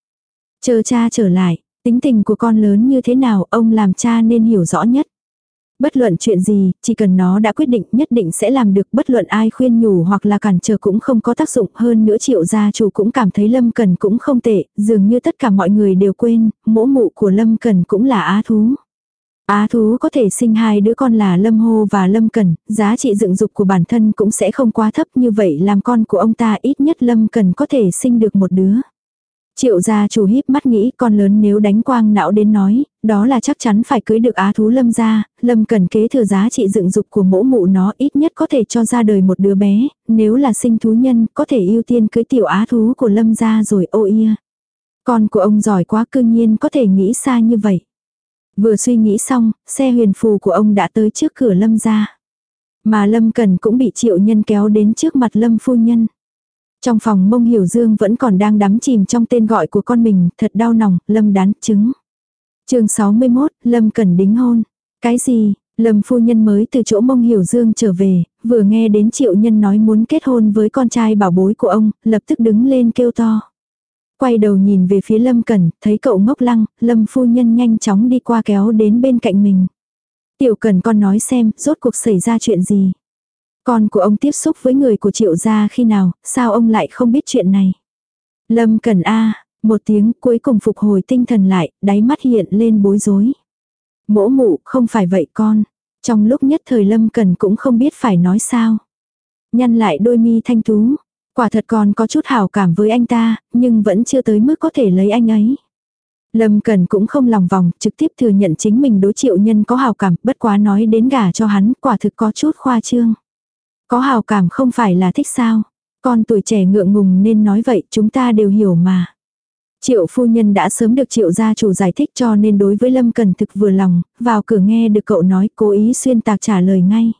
Chờ cha trở lại, tính tình của con lớn như thế nào ông làm cha nên hiểu rõ nhất. Bất luận chuyện gì, chỉ cần nó đã quyết định nhất định sẽ làm được bất luận ai khuyên nhủ hoặc là cản trở cũng không có tác dụng hơn nữa triệu gia chủ cũng cảm thấy Lâm Cần cũng không tệ, dường như tất cả mọi người đều quên, mỗ mụ của Lâm Cần cũng là á thú. Á thú có thể sinh hai đứa con là Lâm Hô và Lâm Cần, giá trị dựng dục của bản thân cũng sẽ không quá thấp như vậy làm con của ông ta ít nhất Lâm Cần có thể sinh được một đứa. Triệu gia chủ híp mắt nghĩ con lớn nếu đánh quang não đến nói, đó là chắc chắn phải cưới được á thú lâm gia, lâm cần kế thừa giá trị dựng dục của mẫu mụ nó ít nhất có thể cho ra đời một đứa bé, nếu là sinh thú nhân có thể ưu tiên cưới tiểu á thú của lâm gia rồi ô ia. Con của ông giỏi quá cương nhiên có thể nghĩ xa như vậy. Vừa suy nghĩ xong, xe huyền phù của ông đã tới trước cửa lâm gia. Mà lâm cần cũng bị triệu nhân kéo đến trước mặt lâm phu nhân. Trong phòng mông hiểu dương vẫn còn đang đắm chìm trong tên gọi của con mình, thật đau lòng, lâm đán, trứng. chương 61, lâm cần đính hôn. Cái gì, lâm phu nhân mới từ chỗ mông hiểu dương trở về, vừa nghe đến triệu nhân nói muốn kết hôn với con trai bảo bối của ông, lập tức đứng lên kêu to. Quay đầu nhìn về phía lâm cần, thấy cậu ngốc lăng, lâm phu nhân nhanh chóng đi qua kéo đến bên cạnh mình. Tiểu cần con nói xem, rốt cuộc xảy ra chuyện gì. Con của ông tiếp xúc với người của triệu gia khi nào, sao ông lại không biết chuyện này? Lâm Cần A, một tiếng cuối cùng phục hồi tinh thần lại, đáy mắt hiện lên bối rối. Mỗ mụ, không phải vậy con. Trong lúc nhất thời Lâm Cần cũng không biết phải nói sao. Nhăn lại đôi mi thanh tú. Quả thật còn có chút hảo cảm với anh ta, nhưng vẫn chưa tới mức có thể lấy anh ấy. Lâm Cần cũng không lòng vòng, trực tiếp thừa nhận chính mình đối triệu nhân có hào cảm, bất quá nói đến gả cho hắn, quả thực có chút khoa trương. Có hào cảm không phải là thích sao? Con tuổi trẻ ngượng ngùng nên nói vậy, chúng ta đều hiểu mà. Triệu phu nhân đã sớm được triệu gia chủ giải thích cho nên đối với Lâm Cần thực vừa lòng, vào cửa nghe được cậu nói cố ý xuyên tạc trả lời ngay.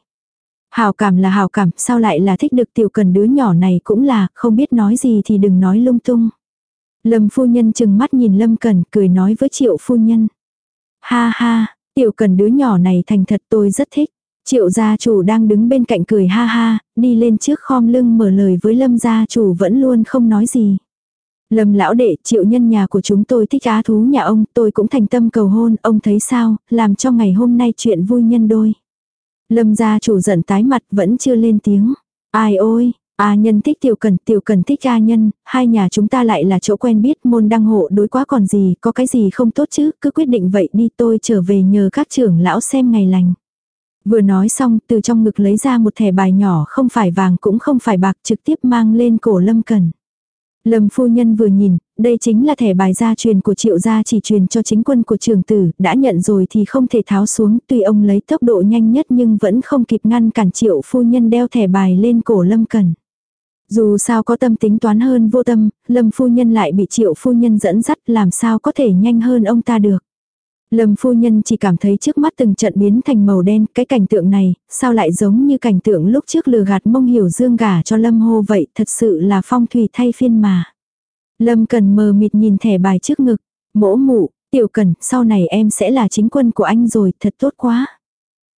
Hào cảm là hào cảm, sao lại là thích được tiểu cần đứa nhỏ này cũng là, không biết nói gì thì đừng nói lung tung. Lâm phu nhân chừng mắt nhìn Lâm Cần cười nói với triệu phu nhân. Ha ha, tiểu cần đứa nhỏ này thành thật tôi rất thích. Triệu gia chủ đang đứng bên cạnh cười ha ha, đi lên trước khom lưng mở lời với Lâm gia chủ vẫn luôn không nói gì. Lâm lão đệ, triệu nhân nhà của chúng tôi thích á thú nhà ông, tôi cũng thành tâm cầu hôn, ông thấy sao, làm cho ngày hôm nay chuyện vui nhân đôi. Lâm gia chủ giận tái mặt vẫn chưa lên tiếng. Ai ôi, A nhân thích tiểu cần, tiểu cần thích A nhân, hai nhà chúng ta lại là chỗ quen biết môn đăng hộ đối quá còn gì, có cái gì không tốt chứ, cứ quyết định vậy đi tôi trở về nhờ các trưởng lão xem ngày lành. Vừa nói xong, từ trong ngực lấy ra một thẻ bài nhỏ không phải vàng cũng không phải bạc trực tiếp mang lên cổ Lâm Cần. Lâm phu nhân vừa nhìn, đây chính là thẻ bài gia truyền của triệu gia chỉ truyền cho chính quân của trường tử, đã nhận rồi thì không thể tháo xuống, tuy ông lấy tốc độ nhanh nhất nhưng vẫn không kịp ngăn cản triệu phu nhân đeo thẻ bài lên cổ Lâm Cần. Dù sao có tâm tính toán hơn vô tâm, Lâm phu nhân lại bị triệu phu nhân dẫn dắt làm sao có thể nhanh hơn ông ta được. Lâm phu nhân chỉ cảm thấy trước mắt từng trận biến thành màu đen, cái cảnh tượng này, sao lại giống như cảnh tượng lúc trước lừa gạt mông hiểu dương gả cho Lâm hô vậy, thật sự là phong thủy thay phiên mà. Lâm cần mờ mịt nhìn thẻ bài trước ngực, mỗ mụ, tiểu cần, sau này em sẽ là chính quân của anh rồi, thật tốt quá.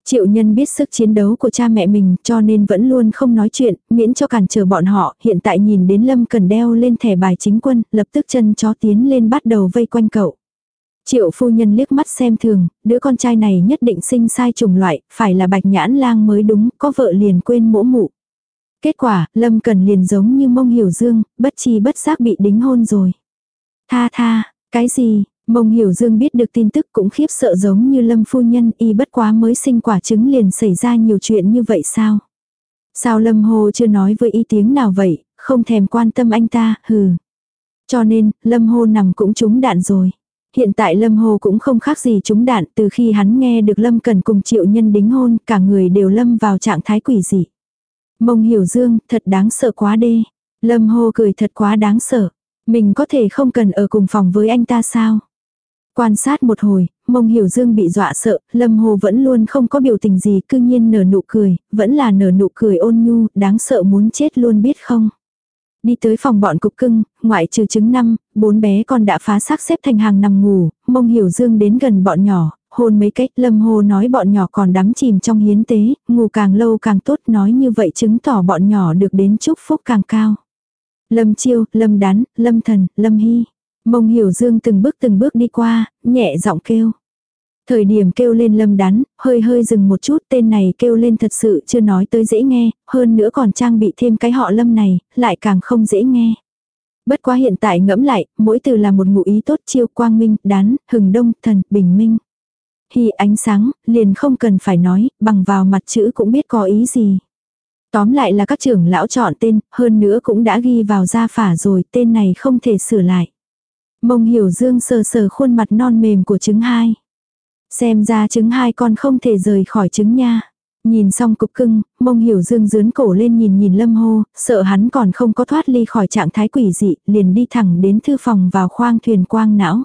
Triệu nhân biết sức chiến đấu của cha mẹ mình cho nên vẫn luôn không nói chuyện, miễn cho cản trở bọn họ, hiện tại nhìn đến Lâm cần đeo lên thẻ bài chính quân, lập tức chân chó tiến lên bắt đầu vây quanh cậu. Triệu phu nhân liếc mắt xem thường, đứa con trai này nhất định sinh sai chủng loại, phải là bạch nhãn lang mới đúng, có vợ liền quên mỗ mụ. Kết quả, Lâm Cần liền giống như mông hiểu dương, bất chi bất giác bị đính hôn rồi. Tha tha, cái gì, mông hiểu dương biết được tin tức cũng khiếp sợ giống như Lâm phu nhân y bất quá mới sinh quả trứng liền xảy ra nhiều chuyện như vậy sao? Sao Lâm Hồ chưa nói với y tiếng nào vậy, không thèm quan tâm anh ta, hừ. Cho nên, Lâm Hồ nằm cũng trúng đạn rồi. Hiện tại Lâm Hồ cũng không khác gì trúng đạn từ khi hắn nghe được Lâm Cần cùng triệu nhân đính hôn, cả người đều lâm vào trạng thái quỷ dị. Mông hiểu dương, thật đáng sợ quá đê. Lâm Hồ cười thật quá đáng sợ. Mình có thể không cần ở cùng phòng với anh ta sao? Quan sát một hồi, mông hiểu dương bị dọa sợ, lâm hồ vẫn luôn không có biểu tình gì, cư nhiên nở nụ cười, vẫn là nở nụ cười ôn nhu, đáng sợ muốn chết luôn biết không. Đi tới phòng bọn cục cưng, ngoại trừ trứng năm, bốn bé con đã phá xác xếp thành hàng nằm ngủ, mông hiểu dương đến gần bọn nhỏ, hôn mấy cách lâm hồ nói bọn nhỏ còn đắm chìm trong hiến tế, ngủ càng lâu càng tốt nói như vậy chứng tỏ bọn nhỏ được đến chúc phúc càng cao. Lâm chiêu, lâm đán, lâm thần, lâm hy. Mông hiểu dương từng bước từng bước đi qua, nhẹ giọng kêu. Thời điểm kêu lên lâm đán, hơi hơi dừng một chút tên này kêu lên thật sự chưa nói tới dễ nghe, hơn nữa còn trang bị thêm cái họ lâm này, lại càng không dễ nghe. Bất quá hiện tại ngẫm lại, mỗi từ là một ngụ ý tốt chiêu quang minh, đán, hừng đông, thần, bình minh. Hi ánh sáng, liền không cần phải nói, bằng vào mặt chữ cũng biết có ý gì. Tóm lại là các trưởng lão chọn tên, hơn nữa cũng đã ghi vào gia phả rồi, tên này không thể sửa lại. Mông hiểu dương sờ sờ khuôn mặt non mềm của trứng hai. Xem ra trứng hai con không thể rời khỏi trứng nha. Nhìn xong cục cưng, mông hiểu dương dướn cổ lên nhìn nhìn lâm hô, sợ hắn còn không có thoát ly khỏi trạng thái quỷ dị, liền đi thẳng đến thư phòng vào khoang thuyền quang não.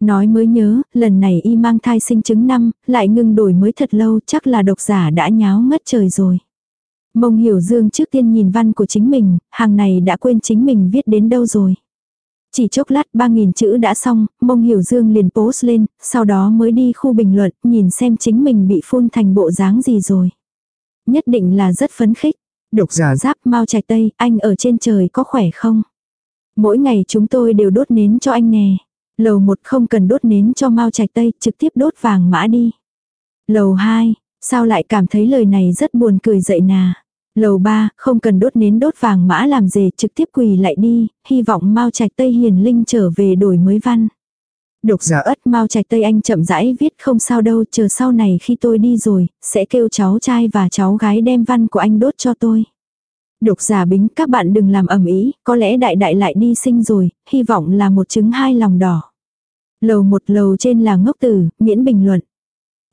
Nói mới nhớ, lần này y mang thai sinh trứng năm, lại ngưng đổi mới thật lâu, chắc là độc giả đã nháo ngất trời rồi. Mông hiểu dương trước tiên nhìn văn của chính mình, hàng này đã quên chính mình viết đến đâu rồi. Chỉ chốc lát 3.000 chữ đã xong, mông hiểu dương liền post lên, sau đó mới đi khu bình luận, nhìn xem chính mình bị phun thành bộ dáng gì rồi. Nhất định là rất phấn khích. Độc giả giáp mau trạch tây, anh ở trên trời có khỏe không? Mỗi ngày chúng tôi đều đốt nến cho anh nè. Lầu một không cần đốt nến cho mau trạch tây, trực tiếp đốt vàng mã đi. Lầu 2, sao lại cảm thấy lời này rất buồn cười dậy nà. Lầu ba, không cần đốt nến đốt vàng mã làm gì, trực tiếp quỳ lại đi, hy vọng Mao Trạch Tây Hiền Linh trở về đổi mới văn. Độc giả ất Mao Trạch Tây Anh chậm rãi viết không sao đâu, chờ sau này khi tôi đi rồi, sẽ kêu cháu trai và cháu gái đem văn của anh đốt cho tôi. Độc giả bính các bạn đừng làm ầm ý có lẽ đại đại lại đi sinh rồi, hy vọng là một trứng hai lòng đỏ. Lầu một lầu trên là ngốc tử, miễn bình luận.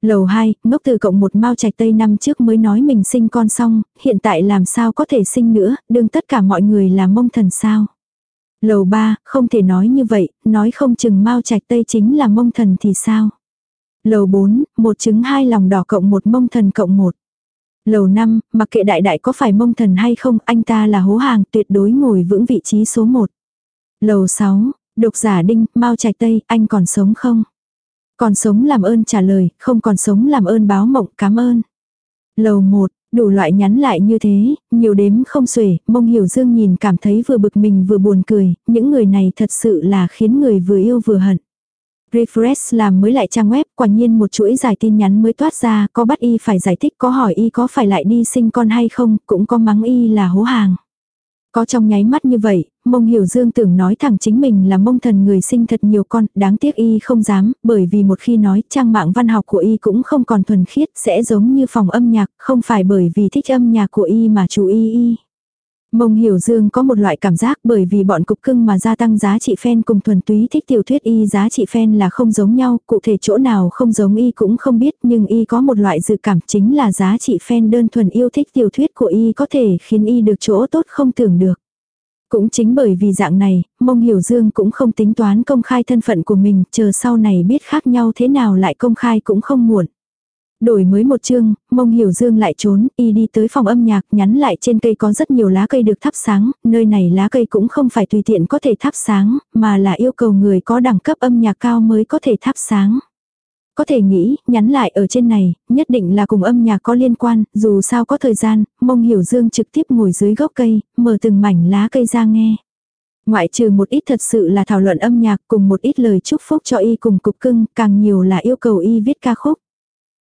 Lầu 2, ngốc từ cộng một mau trạch tây năm trước mới nói mình sinh con xong, hiện tại làm sao có thể sinh nữa, đương tất cả mọi người là mông thần sao. Lầu 3, không thể nói như vậy, nói không chừng mau trạch tây chính là mông thần thì sao. Lầu 4, một trứng hai lòng đỏ cộng một mông thần cộng một. Lầu 5, mặc kệ đại đại có phải mông thần hay không, anh ta là hố hàng tuyệt đối ngồi vững vị trí số 1. Lầu 6, độc giả đinh, mau trạch tây, anh còn sống không? Còn sống làm ơn trả lời, không còn sống làm ơn báo mộng, cảm ơn. Lầu 1, đủ loại nhắn lại như thế, nhiều đếm không xuể, mông hiểu dương nhìn cảm thấy vừa bực mình vừa buồn cười, những người này thật sự là khiến người vừa yêu vừa hận. Refresh làm mới lại trang web, quả nhiên một chuỗi dài tin nhắn mới toát ra, có bắt y phải giải thích, có hỏi y có phải lại đi sinh con hay không, cũng có mắng y là hố hàng. Có trong nháy mắt như vậy, mông hiểu dương tưởng nói thẳng chính mình là mông thần người sinh thật nhiều con, đáng tiếc y không dám, bởi vì một khi nói trang mạng văn học của y cũng không còn thuần khiết, sẽ giống như phòng âm nhạc, không phải bởi vì thích âm nhạc của y mà chú y y. Mông Hiểu Dương có một loại cảm giác bởi vì bọn cục cưng mà gia tăng giá trị fan cùng thuần túy thích tiểu thuyết y giá trị fan là không giống nhau, cụ thể chỗ nào không giống y cũng không biết nhưng y có một loại dự cảm chính là giá trị fan đơn thuần yêu thích tiểu thuyết của y có thể khiến y được chỗ tốt không tưởng được. Cũng chính bởi vì dạng này, Mông Hiểu Dương cũng không tính toán công khai thân phận của mình, chờ sau này biết khác nhau thế nào lại công khai cũng không muộn. Đổi mới một chương, mông hiểu dương lại trốn, y đi tới phòng âm nhạc nhắn lại trên cây có rất nhiều lá cây được thắp sáng, nơi này lá cây cũng không phải tùy tiện có thể thắp sáng, mà là yêu cầu người có đẳng cấp âm nhạc cao mới có thể thắp sáng. Có thể nghĩ, nhắn lại ở trên này, nhất định là cùng âm nhạc có liên quan, dù sao có thời gian, mông hiểu dương trực tiếp ngồi dưới gốc cây, mở từng mảnh lá cây ra nghe. Ngoại trừ một ít thật sự là thảo luận âm nhạc cùng một ít lời chúc phúc cho y cùng cục cưng, càng nhiều là yêu cầu y viết ca khúc.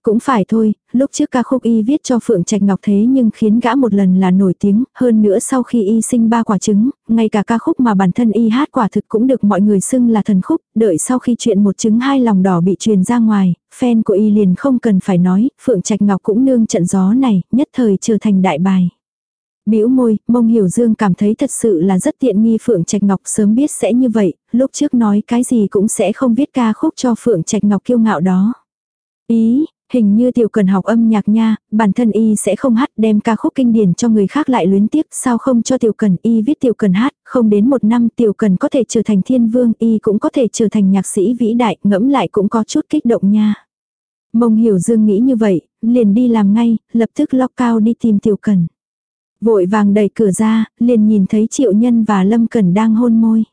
Cũng phải thôi, lúc trước ca khúc y viết cho Phượng Trạch Ngọc thế nhưng khiến gã một lần là nổi tiếng, hơn nữa sau khi y sinh ba quả trứng, ngay cả ca khúc mà bản thân y hát quả thực cũng được mọi người xưng là thần khúc, đợi sau khi chuyện một trứng hai lòng đỏ bị truyền ra ngoài, fan của y liền không cần phải nói, Phượng Trạch Ngọc cũng nương trận gió này, nhất thời trở thành đại bài. Bĩu môi, mông hiểu dương cảm thấy thật sự là rất tiện nghi Phượng Trạch Ngọc sớm biết sẽ như vậy, lúc trước nói cái gì cũng sẽ không viết ca khúc cho Phượng Trạch Ngọc kiêu ngạo đó. Ý, Hình như tiểu cần học âm nhạc nha, bản thân y sẽ không hát đem ca khúc kinh điển cho người khác lại luyến tiếc, sao không cho tiểu cần y viết tiểu cần hát, không đến một năm tiểu cần có thể trở thành thiên vương, y cũng có thể trở thành nhạc sĩ vĩ đại, ngẫm lại cũng có chút kích động nha. Mông hiểu dương nghĩ như vậy, liền đi làm ngay, lập tức lóc cao đi tìm tiểu cần. Vội vàng đẩy cửa ra, liền nhìn thấy triệu nhân và lâm cần đang hôn môi.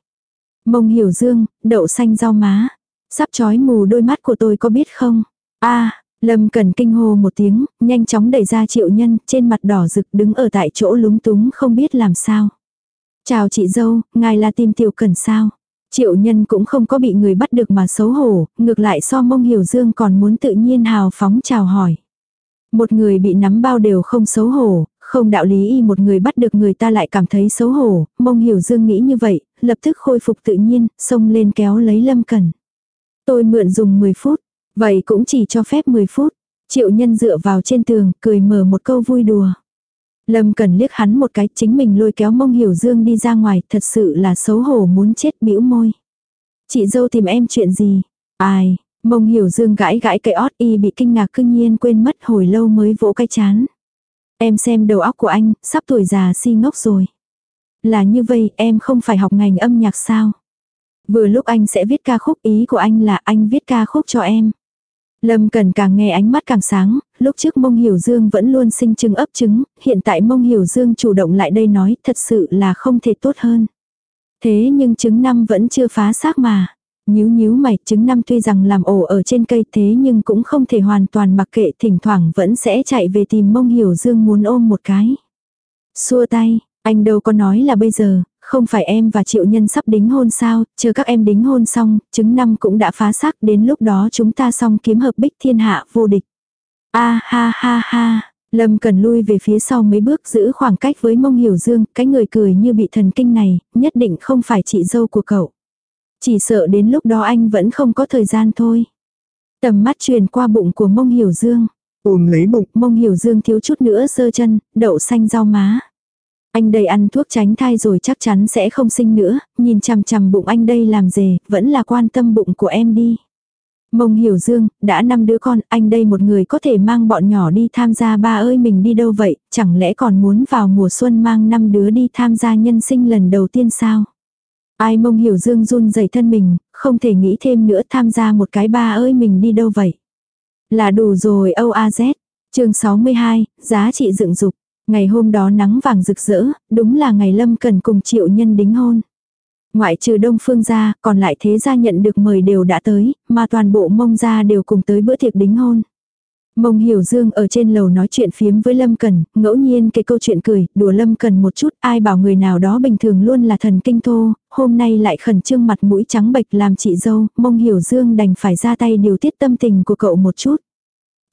Mông hiểu dương, đậu xanh rau má. Sắp chói mù đôi mắt của tôi có biết không? a Lâm Cần kinh hô một tiếng, nhanh chóng đẩy ra triệu nhân, trên mặt đỏ rực đứng ở tại chỗ lúng túng không biết làm sao. Chào chị dâu, ngài là tìm tiểu cần sao? Triệu nhân cũng không có bị người bắt được mà xấu hổ, ngược lại so mông hiểu dương còn muốn tự nhiên hào phóng chào hỏi. Một người bị nắm bao đều không xấu hổ, không đạo lý y một người bắt được người ta lại cảm thấy xấu hổ, mông hiểu dương nghĩ như vậy, lập tức khôi phục tự nhiên, xông lên kéo lấy lâm cần. Tôi mượn dùng 10 phút, Vậy cũng chỉ cho phép 10 phút. Triệu nhân dựa vào trên tường, cười mở một câu vui đùa. Lâm cần liếc hắn một cái, chính mình lôi kéo mông hiểu dương đi ra ngoài, thật sự là xấu hổ muốn chết bĩu môi. Chị dâu tìm em chuyện gì? Ai? Mông hiểu dương gãi gãi cây ót y bị kinh ngạc cưng nhiên quên mất hồi lâu mới vỗ cái chán. Em xem đầu óc của anh, sắp tuổi già si ngốc rồi. Là như vậy, em không phải học ngành âm nhạc sao? Vừa lúc anh sẽ viết ca khúc ý của anh là anh viết ca khúc cho em. Lâm Cần càng nghe ánh mắt càng sáng, lúc trước Mông Hiểu Dương vẫn luôn sinh trứng ấp trứng, hiện tại Mông Hiểu Dương chủ động lại đây nói thật sự là không thể tốt hơn. Thế nhưng trứng năm vẫn chưa phá xác mà. Nhíu nhíu mày, trứng năm tuy rằng làm ổ ở trên cây thế nhưng cũng không thể hoàn toàn mặc kệ, thỉnh thoảng vẫn sẽ chạy về tìm Mông Hiểu Dương muốn ôm một cái. Xua tay, anh đâu có nói là bây giờ, không phải em và triệu nhân sắp đính hôn sao, chờ các em đính hôn xong, chứng năm cũng đã phá xác, đến lúc đó chúng ta xong kiếm hợp bích thiên hạ vô địch. A ha ha ha, Lâm cần lui về phía sau mấy bước giữ khoảng cách với mông hiểu dương, cái người cười như bị thần kinh này, nhất định không phải chị dâu của cậu. Chỉ sợ đến lúc đó anh vẫn không có thời gian thôi. Tầm mắt truyền qua bụng của mông hiểu dương. Ôm lấy bụng, mông hiểu dương thiếu chút nữa sơ chân, đậu xanh rau má. Anh đây ăn thuốc tránh thai rồi chắc chắn sẽ không sinh nữa, nhìn chằm chằm bụng anh đây làm gì, vẫn là quan tâm bụng của em đi. Mông hiểu dương, đã năm đứa con, anh đây một người có thể mang bọn nhỏ đi tham gia ba ơi mình đi đâu vậy, chẳng lẽ còn muốn vào mùa xuân mang năm đứa đi tham gia nhân sinh lần đầu tiên sao? Ai mông hiểu dương run rẩy thân mình, không thể nghĩ thêm nữa tham gia một cái ba ơi mình đi đâu vậy. Là đủ rồi âu a z chương 62, giá trị dựng dục. Ngày hôm đó nắng vàng rực rỡ, đúng là ngày Lâm Cần cùng triệu nhân đính hôn. Ngoại trừ Đông Phương gia, còn lại thế gia nhận được mời đều đã tới, mà toàn bộ mông gia đều cùng tới bữa tiệc đính hôn. Mông Hiểu Dương ở trên lầu nói chuyện phiếm với Lâm Cần, ngẫu nhiên cái câu chuyện cười, đùa Lâm Cần một chút, ai bảo người nào đó bình thường luôn là thần kinh thô, hôm nay lại khẩn trương mặt mũi trắng bệch làm chị dâu, Mông Hiểu Dương đành phải ra tay điều tiết tâm tình của cậu một chút.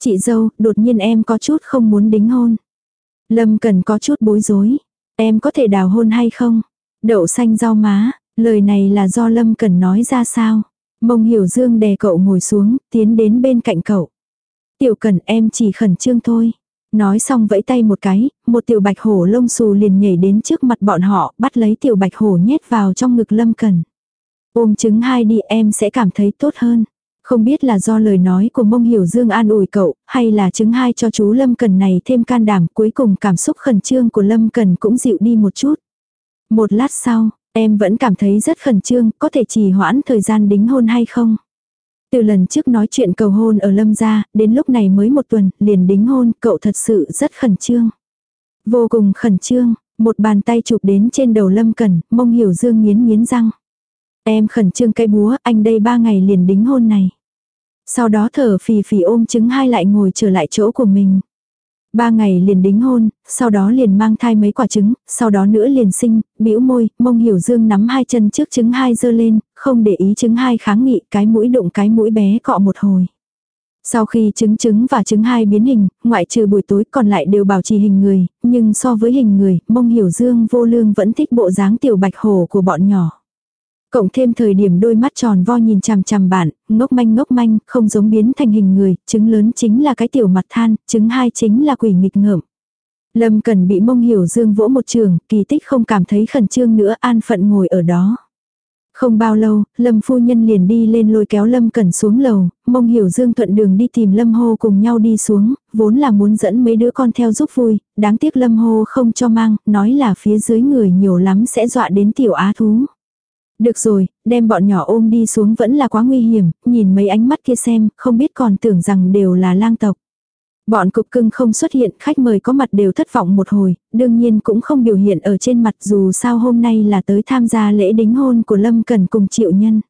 Chị dâu, đột nhiên em có chút không muốn đính hôn. Lâm Cần có chút bối rối. Em có thể đào hôn hay không? Đậu xanh rau má, lời này là do Lâm Cần nói ra sao? Mông Hiểu Dương đè cậu ngồi xuống, tiến đến bên cạnh cậu. Tiểu Cần em chỉ khẩn trương thôi. Nói xong vẫy tay một cái, một tiểu bạch hổ lông xù liền nhảy đến trước mặt bọn họ, bắt lấy tiểu bạch hổ nhét vào trong ngực Lâm Cần. Ôm trứng hai đi em sẽ cảm thấy tốt hơn. Không biết là do lời nói của mông hiểu dương an ủi cậu, hay là chứng hai cho chú Lâm Cần này thêm can đảm cuối cùng cảm xúc khẩn trương của Lâm Cần cũng dịu đi một chút. Một lát sau, em vẫn cảm thấy rất khẩn trương, có thể trì hoãn thời gian đính hôn hay không? Từ lần trước nói chuyện cầu hôn ở Lâm gia, đến lúc này mới một tuần, liền đính hôn, cậu thật sự rất khẩn trương. Vô cùng khẩn trương, một bàn tay chụp đến trên đầu Lâm Cần, mông hiểu dương nghiến nghiến răng. Em khẩn trương cây búa, anh đây ba ngày liền đính hôn này. Sau đó thở phì phì ôm trứng hai lại ngồi trở lại chỗ của mình. Ba ngày liền đính hôn, sau đó liền mang thai mấy quả trứng, sau đó nữa liền sinh, bĩu môi, mông hiểu dương nắm hai chân trước trứng hai dơ lên, không để ý trứng hai kháng nghị, cái mũi đụng cái mũi bé cọ một hồi. Sau khi trứng trứng và trứng hai biến hình, ngoại trừ buổi tối còn lại đều bảo trì hình người, nhưng so với hình người, mông hiểu dương vô lương vẫn thích bộ dáng tiểu bạch hổ của bọn nhỏ. Cộng thêm thời điểm đôi mắt tròn vo nhìn chằm chằm bạn, ngốc manh ngốc manh, không giống biến thành hình người, trứng lớn chính là cái tiểu mặt than, trứng hai chính là quỷ nghịch ngợm. Lâm cần bị mông hiểu dương vỗ một trường, kỳ tích không cảm thấy khẩn trương nữa an phận ngồi ở đó. Không bao lâu, Lâm phu nhân liền đi lên lôi kéo Lâm Cẩn xuống lầu, mông hiểu dương thuận đường đi tìm Lâm hô cùng nhau đi xuống, vốn là muốn dẫn mấy đứa con theo giúp vui, đáng tiếc Lâm hô không cho mang, nói là phía dưới người nhiều lắm sẽ dọa đến tiểu á thú. Được rồi, đem bọn nhỏ ôm đi xuống vẫn là quá nguy hiểm, nhìn mấy ánh mắt kia xem, không biết còn tưởng rằng đều là lang tộc. Bọn cục cưng không xuất hiện, khách mời có mặt đều thất vọng một hồi, đương nhiên cũng không biểu hiện ở trên mặt dù sao hôm nay là tới tham gia lễ đính hôn của Lâm Cần cùng triệu nhân.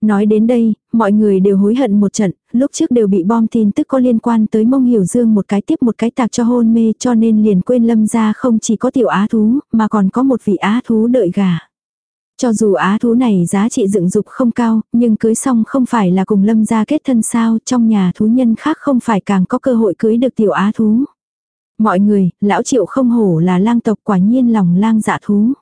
Nói đến đây, mọi người đều hối hận một trận, lúc trước đều bị bom tin tức có liên quan tới mông hiểu dương một cái tiếp một cái tạc cho hôn mê cho nên liền quên lâm ra không chỉ có tiểu á thú, mà còn có một vị á thú đợi gà. Cho dù á thú này giá trị dựng dục không cao, nhưng cưới xong không phải là cùng lâm gia kết thân sao, trong nhà thú nhân khác không phải càng có cơ hội cưới được tiểu á thú. Mọi người, lão triệu không hổ là lang tộc quả nhiên lòng lang dạ thú.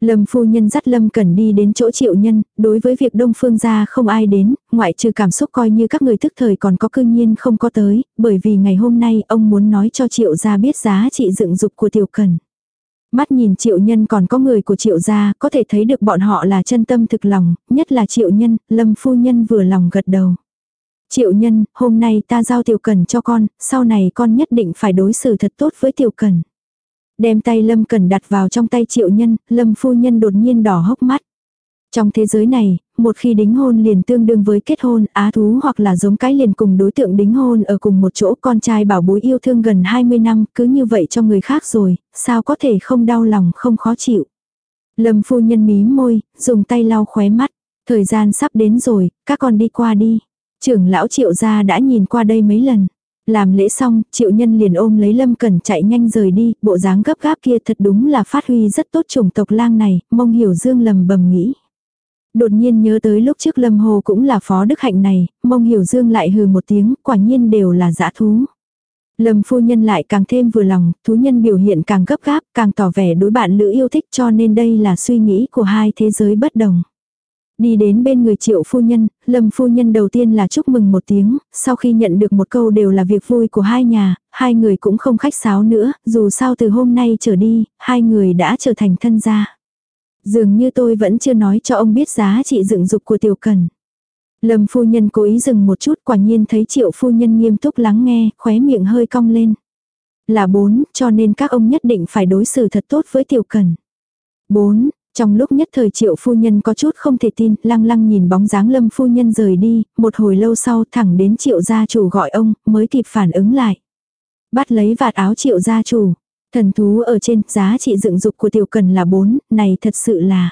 Lâm phu nhân dắt Lâm Cần đi đến chỗ triệu nhân, đối với việc Đông Phương gia không ai đến, ngoại trừ cảm xúc coi như các người thức thời còn có cư nhiên không có tới, bởi vì ngày hôm nay ông muốn nói cho triệu gia biết giá trị dựng dục của tiểu cần. Mắt nhìn triệu nhân còn có người của triệu gia, có thể thấy được bọn họ là chân tâm thực lòng, nhất là triệu nhân, lâm phu nhân vừa lòng gật đầu. Triệu nhân, hôm nay ta giao tiểu cần cho con, sau này con nhất định phải đối xử thật tốt với tiểu cần. Đem tay lâm cần đặt vào trong tay triệu nhân, lâm phu nhân đột nhiên đỏ hốc mắt. Trong thế giới này, một khi đính hôn liền tương đương với kết hôn, á thú hoặc là giống cái liền cùng đối tượng đính hôn ở cùng một chỗ con trai bảo bối yêu thương gần 20 năm, cứ như vậy cho người khác rồi, sao có thể không đau lòng không khó chịu. Lâm phu nhân mí môi, dùng tay lau khóe mắt, thời gian sắp đến rồi, các con đi qua đi. Trưởng lão triệu gia đã nhìn qua đây mấy lần. Làm lễ xong, triệu nhân liền ôm lấy lâm cẩn chạy nhanh rời đi, bộ dáng gấp gáp kia thật đúng là phát huy rất tốt chủng tộc lang này, mong hiểu dương lầm bầm nghĩ. Đột nhiên nhớ tới lúc trước Lâm Hồ cũng là phó đức hạnh này, mông hiểu dương lại hừ một tiếng, quả nhiên đều là dã thú. Lâm phu nhân lại càng thêm vừa lòng, thú nhân biểu hiện càng gấp gáp, càng tỏ vẻ đối bạn lữ yêu thích cho nên đây là suy nghĩ của hai thế giới bất đồng. Đi đến bên người triệu phu nhân, lâm phu nhân đầu tiên là chúc mừng một tiếng, sau khi nhận được một câu đều là việc vui của hai nhà, hai người cũng không khách sáo nữa, dù sao từ hôm nay trở đi, hai người đã trở thành thân gia. Dường như tôi vẫn chưa nói cho ông biết giá trị dựng dục của tiểu cần. Lâm phu nhân cố ý dừng một chút quả nhiên thấy triệu phu nhân nghiêm túc lắng nghe, khóe miệng hơi cong lên. Là bốn, cho nên các ông nhất định phải đối xử thật tốt với tiểu cần. Bốn, trong lúc nhất thời triệu phu nhân có chút không thể tin, lăng lăng nhìn bóng dáng lâm phu nhân rời đi, một hồi lâu sau thẳng đến triệu gia chủ gọi ông, mới kịp phản ứng lại. Bắt lấy vạt áo triệu gia chủ. Thần thú ở trên, giá trị dựng dục của tiểu cần là bốn, này thật sự là.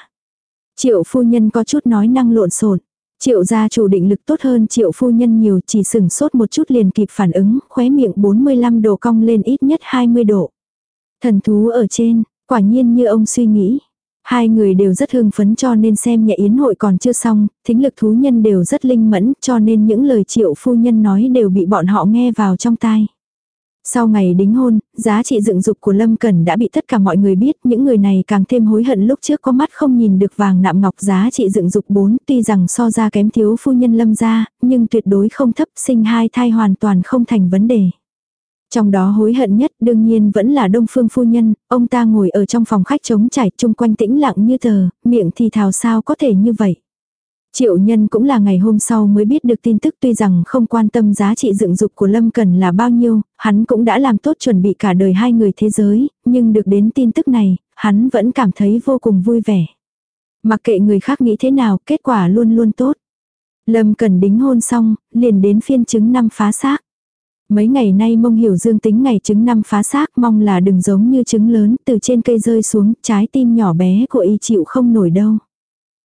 Triệu phu nhân có chút nói năng lộn xộn. Triệu gia chủ định lực tốt hơn triệu phu nhân nhiều chỉ sừng sốt một chút liền kịp phản ứng, khóe miệng 45 độ cong lên ít nhất 20 độ. Thần thú ở trên, quả nhiên như ông suy nghĩ. Hai người đều rất hưng phấn cho nên xem nhà yến hội còn chưa xong, thính lực thú nhân đều rất linh mẫn cho nên những lời triệu phu nhân nói đều bị bọn họ nghe vào trong tai. Sau ngày đính hôn, giá trị dựng dục của Lâm Cẩn đã bị tất cả mọi người biết, những người này càng thêm hối hận lúc trước có mắt không nhìn được vàng nạm ngọc giá trị dựng dục 4, tuy rằng so ra kém thiếu phu nhân Lâm gia nhưng tuyệt đối không thấp, sinh hai thai hoàn toàn không thành vấn đề. Trong đó hối hận nhất đương nhiên vẫn là đông phương phu nhân, ông ta ngồi ở trong phòng khách trống trải chung quanh tĩnh lặng như tờ, miệng thì thào sao có thể như vậy. Triệu nhân cũng là ngày hôm sau mới biết được tin tức tuy rằng không quan tâm giá trị dựng dục của Lâm Cần là bao nhiêu, hắn cũng đã làm tốt chuẩn bị cả đời hai người thế giới, nhưng được đến tin tức này, hắn vẫn cảm thấy vô cùng vui vẻ. Mặc kệ người khác nghĩ thế nào, kết quả luôn luôn tốt. Lâm Cần đính hôn xong, liền đến phiên chứng năm phá xác. Mấy ngày nay mông hiểu dương tính ngày trứng năm phá xác mong là đừng giống như trứng lớn từ trên cây rơi xuống trái tim nhỏ bé của y chịu không nổi đâu.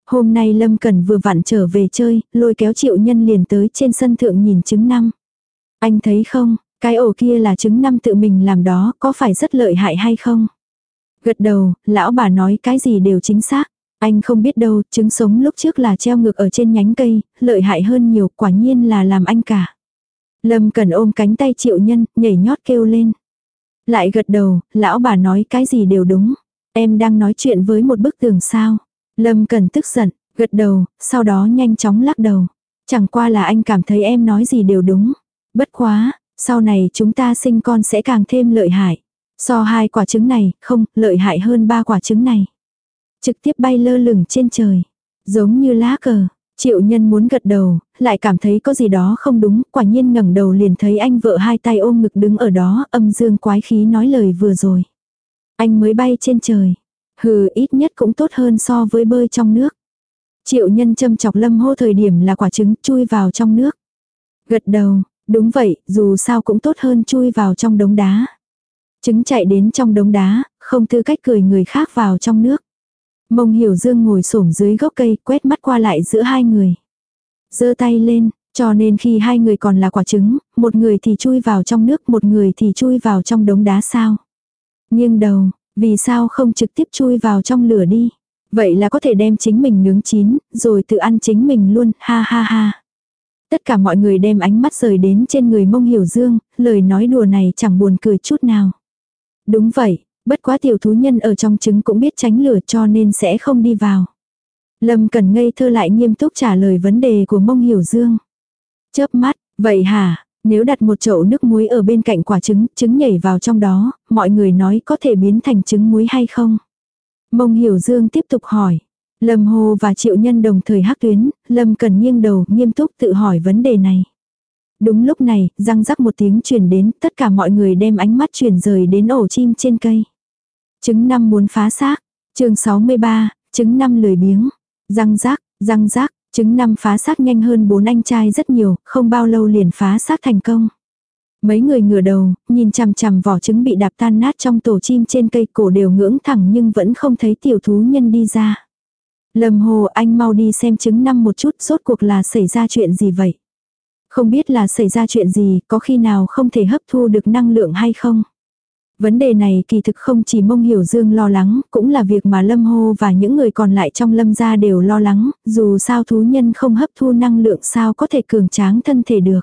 Hôm nay Lâm Cần vừa vặn trở về chơi, lôi kéo triệu nhân liền tới trên sân thượng nhìn trứng năm. Anh thấy không, cái ổ kia là trứng năm tự mình làm đó, có phải rất lợi hại hay không? Gật đầu, lão bà nói cái gì đều chính xác. Anh không biết đâu, trứng sống lúc trước là treo ngược ở trên nhánh cây, lợi hại hơn nhiều, quả nhiên là làm anh cả. Lâm Cần ôm cánh tay triệu nhân, nhảy nhót kêu lên. Lại gật đầu, lão bà nói cái gì đều đúng. Em đang nói chuyện với một bức tường sao. Lâm Cần tức giận, gật đầu, sau đó nhanh chóng lắc đầu. Chẳng qua là anh cảm thấy em nói gì đều đúng. Bất quá, sau này chúng ta sinh con sẽ càng thêm lợi hại. So hai quả trứng này, không, lợi hại hơn ba quả trứng này. Trực tiếp bay lơ lửng trên trời. Giống như lá cờ. Triệu nhân muốn gật đầu, lại cảm thấy có gì đó không đúng, quả nhiên ngẩng đầu liền thấy anh vợ hai tay ôm ngực đứng ở đó, âm dương quái khí nói lời vừa rồi. Anh mới bay trên trời. Hừ ít nhất cũng tốt hơn so với bơi trong nước. Triệu nhân châm chọc lâm hô thời điểm là quả trứng chui vào trong nước. Gật đầu, đúng vậy, dù sao cũng tốt hơn chui vào trong đống đá. Trứng chạy đến trong đống đá, không tư cách cười người khác vào trong nước. Mông hiểu dương ngồi xổm dưới gốc cây quét mắt qua lại giữa hai người. giơ tay lên, cho nên khi hai người còn là quả trứng, một người thì chui vào trong nước, một người thì chui vào trong đống đá sao. nhưng đầu, vì sao không trực tiếp chui vào trong lửa đi? Vậy là có thể đem chính mình nướng chín, rồi tự ăn chính mình luôn, ha ha ha. Tất cả mọi người đem ánh mắt rời đến trên người mông hiểu dương, lời nói đùa này chẳng buồn cười chút nào. Đúng vậy, bất quá tiểu thú nhân ở trong trứng cũng biết tránh lửa cho nên sẽ không đi vào. Lâm cần ngây thơ lại nghiêm túc trả lời vấn đề của mông hiểu dương. Chớp mắt, vậy hả, nếu đặt một chậu nước muối ở bên cạnh quả trứng, trứng nhảy vào trong đó, mọi người nói có thể biến thành trứng muối hay không? Mông Hiểu Dương tiếp tục hỏi. Lâm Hồ và Triệu Nhân đồng thời hắc tuyến, Lâm cần nghiêng đầu nghiêm túc tự hỏi vấn đề này. Đúng lúc này, răng rắc một tiếng truyền đến, tất cả mọi người đem ánh mắt chuyển rời đến ổ chim trên cây. Trứng năm muốn phá xác. chương 63, trứng năm lười biếng. Răng rác, răng rác, Trứng năm phá xác nhanh hơn bốn anh trai rất nhiều, không bao lâu liền phá xác thành công. Mấy người ngửa đầu, nhìn chằm chằm vỏ trứng bị đạp tan nát trong tổ chim trên cây cổ đều ngưỡng thẳng nhưng vẫn không thấy tiểu thú nhân đi ra. Lâm hồ anh mau đi xem trứng năm một chút rốt cuộc là xảy ra chuyện gì vậy. Không biết là xảy ra chuyện gì, có khi nào không thể hấp thu được năng lượng hay không. Vấn đề này kỳ thực không chỉ mông hiểu dương lo lắng, cũng là việc mà lâm hô và những người còn lại trong lâm gia đều lo lắng, dù sao thú nhân không hấp thu năng lượng sao có thể cường tráng thân thể được.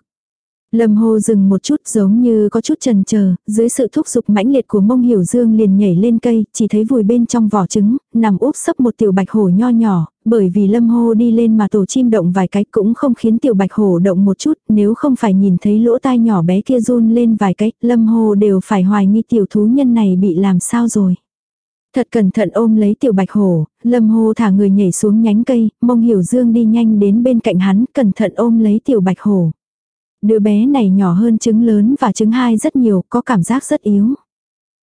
Lâm Hồ dừng một chút giống như có chút chần chờ dưới sự thúc giục mãnh liệt của mông hiểu dương liền nhảy lên cây, chỉ thấy vùi bên trong vỏ trứng, nằm úp sấp một tiểu bạch hổ nho nhỏ, bởi vì lâm Hồ đi lên mà tổ chim động vài cái cũng không khiến tiểu bạch hổ động một chút, nếu không phải nhìn thấy lỗ tai nhỏ bé kia run lên vài cái, lâm Hồ đều phải hoài nghi tiểu thú nhân này bị làm sao rồi. Thật cẩn thận ôm lấy tiểu bạch hổ, lâm Hồ thả người nhảy xuống nhánh cây, mông hiểu dương đi nhanh đến bên cạnh hắn, cẩn thận ôm lấy tiểu bạch hổ. Đứa bé này nhỏ hơn trứng lớn và trứng hai rất nhiều, có cảm giác rất yếu.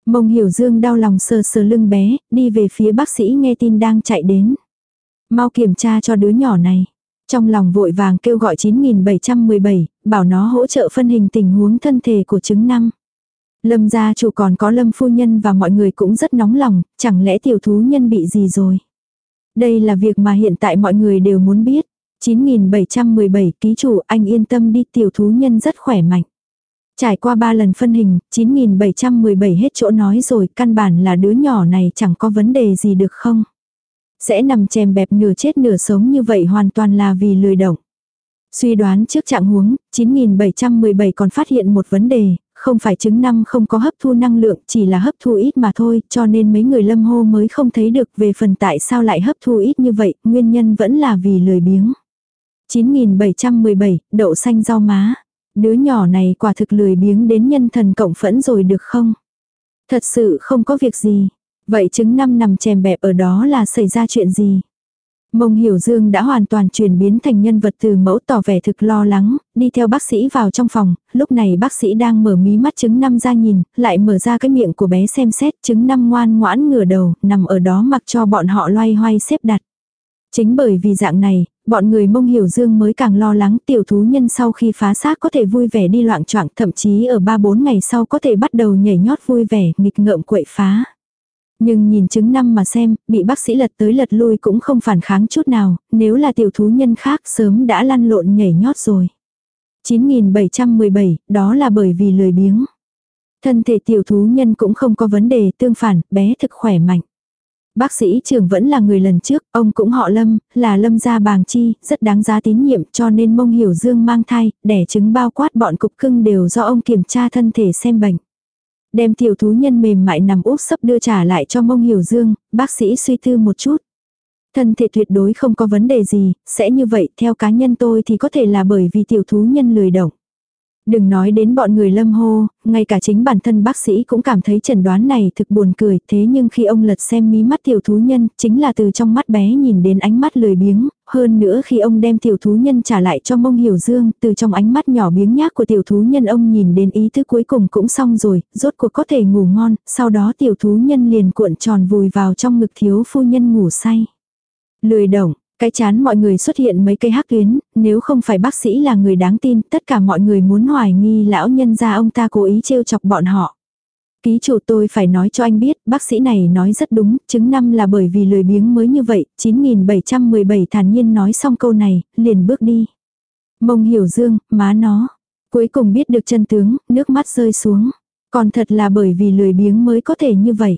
Mông hiểu dương đau lòng sờ sờ lưng bé, đi về phía bác sĩ nghe tin đang chạy đến. Mau kiểm tra cho đứa nhỏ này. Trong lòng vội vàng kêu gọi 9717, bảo nó hỗ trợ phân hình tình huống thân thể của trứng năm. Lâm gia chủ còn có lâm phu nhân và mọi người cũng rất nóng lòng, chẳng lẽ tiểu thú nhân bị gì rồi. Đây là việc mà hiện tại mọi người đều muốn biết. 9717 ký chủ anh yên tâm đi tiểu thú nhân rất khỏe mạnh. Trải qua 3 lần phân hình, 9717 hết chỗ nói rồi, căn bản là đứa nhỏ này chẳng có vấn đề gì được không? Sẽ nằm chèm bẹp nửa chết nửa sống như vậy hoàn toàn là vì lười động. Suy đoán trước trạng huống, 9717 còn phát hiện một vấn đề, không phải trứng năm không có hấp thu năng lượng, chỉ là hấp thu ít mà thôi, cho nên mấy người lâm hô mới không thấy được về phần tại sao lại hấp thu ít như vậy, nguyên nhân vẫn là vì lười biếng. 9717, đậu xanh rau má. Đứa nhỏ này quả thực lười biếng đến nhân thần cộng phẫn rồi được không? Thật sự không có việc gì. Vậy chứng năm nằm chèm bẹp ở đó là xảy ra chuyện gì? Mông Hiểu Dương đã hoàn toàn chuyển biến thành nhân vật từ mẫu tỏ vẻ thực lo lắng, đi theo bác sĩ vào trong phòng, lúc này bác sĩ đang mở mí mắt chứng năm ra nhìn, lại mở ra cái miệng của bé xem xét, chứng năm ngoan ngoãn ngửa đầu, nằm ở đó mặc cho bọn họ loay hoay xếp đặt. Chính bởi vì dạng này, bọn người mông hiểu dương mới càng lo lắng tiểu thú nhân sau khi phá xác có thể vui vẻ đi loạn choạng thậm chí ở 3-4 ngày sau có thể bắt đầu nhảy nhót vui vẻ, nghịch ngợm quậy phá. Nhưng nhìn chứng năm mà xem, bị bác sĩ lật tới lật lui cũng không phản kháng chút nào, nếu là tiểu thú nhân khác sớm đã lăn lộn nhảy nhót rồi. 9717, đó là bởi vì lười biếng. Thân thể tiểu thú nhân cũng không có vấn đề, tương phản, bé thực khỏe mạnh. Bác sĩ trưởng vẫn là người lần trước, ông cũng họ Lâm, là Lâm gia bàng chi, rất đáng giá tín nhiệm cho nên mông hiểu dương mang thai, đẻ trứng bao quát bọn cục cưng đều do ông kiểm tra thân thể xem bệnh. Đem tiểu thú nhân mềm mại nằm úp sấp đưa trả lại cho mông hiểu dương, bác sĩ suy tư một chút. Thân thể tuyệt đối không có vấn đề gì, sẽ như vậy theo cá nhân tôi thì có thể là bởi vì tiểu thú nhân lười động. Đừng nói đến bọn người lâm hô, ngay cả chính bản thân bác sĩ cũng cảm thấy chẩn đoán này thực buồn cười, thế nhưng khi ông lật xem mí mắt tiểu thú nhân, chính là từ trong mắt bé nhìn đến ánh mắt lười biếng, hơn nữa khi ông đem tiểu thú nhân trả lại cho mông hiểu dương, từ trong ánh mắt nhỏ biếng nhác của tiểu thú nhân ông nhìn đến ý thức cuối cùng cũng xong rồi, rốt cuộc có thể ngủ ngon, sau đó tiểu thú nhân liền cuộn tròn vùi vào trong ngực thiếu phu nhân ngủ say. Lười động, cái chán mọi người xuất hiện mấy cây hắc tuyến, nếu không phải bác sĩ là người đáng tin, tất cả mọi người muốn hoài nghi lão nhân gia ông ta cố ý trêu chọc bọn họ. Ký chủ tôi phải nói cho anh biết, bác sĩ này nói rất đúng, chứng năm là bởi vì lười biếng mới như vậy, 9717 thản nhiên nói xong câu này, liền bước đi. Mông hiểu dương, má nó. Cuối cùng biết được chân tướng, nước mắt rơi xuống. Còn thật là bởi vì lười biếng mới có thể như vậy.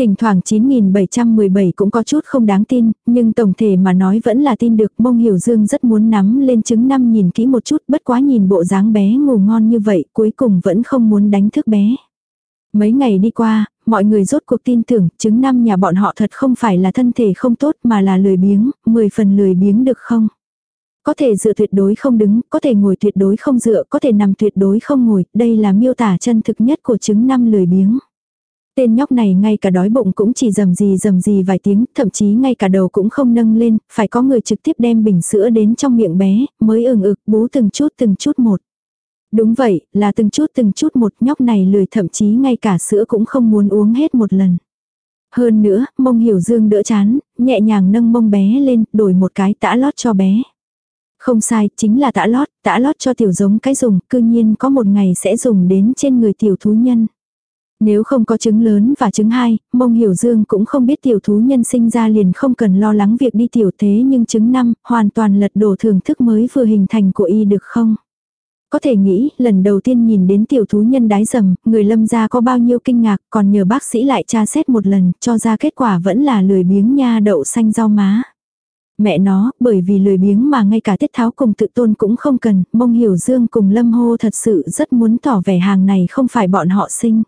Thỉnh thoảng 9717 cũng có chút không đáng tin, nhưng tổng thể mà nói vẫn là tin được mông hiểu dương rất muốn nắm lên chứng năm nhìn kỹ một chút bất quá nhìn bộ dáng bé ngủ ngon như vậy cuối cùng vẫn không muốn đánh thức bé. Mấy ngày đi qua, mọi người rốt cuộc tin tưởng chứng năm nhà bọn họ thật không phải là thân thể không tốt mà là lười biếng, 10 phần lười biếng được không? Có thể dựa tuyệt đối không đứng, có thể ngồi tuyệt đối không dựa, có thể nằm tuyệt đối không ngồi, đây là miêu tả chân thực nhất của chứng năm lười biếng. Tên nhóc này ngay cả đói bụng cũng chỉ dầm gì dầm gì vài tiếng, thậm chí ngay cả đầu cũng không nâng lên, phải có người trực tiếp đem bình sữa đến trong miệng bé, mới ừng ực bú từng chút từng chút một. Đúng vậy, là từng chút từng chút một nhóc này lười thậm chí ngay cả sữa cũng không muốn uống hết một lần. Hơn nữa, mông hiểu dương đỡ chán, nhẹ nhàng nâng mông bé lên, đổi một cái tã lót cho bé. Không sai, chính là tã lót, tã lót cho tiểu giống cái dùng, cư nhiên có một ngày sẽ dùng đến trên người tiểu thú nhân. Nếu không có trứng lớn và trứng hai, mông hiểu dương cũng không biết tiểu thú nhân sinh ra liền không cần lo lắng việc đi tiểu thế nhưng trứng năm, hoàn toàn lật đổ thưởng thức mới vừa hình thành của y được không? Có thể nghĩ, lần đầu tiên nhìn đến tiểu thú nhân đái dầm, người lâm gia có bao nhiêu kinh ngạc, còn nhờ bác sĩ lại tra xét một lần, cho ra kết quả vẫn là lười biếng nha đậu xanh rau má. Mẹ nó, bởi vì lười biếng mà ngay cả tiết tháo cùng tự tôn cũng không cần, mông hiểu dương cùng lâm hô thật sự rất muốn tỏ vẻ hàng này không phải bọn họ sinh.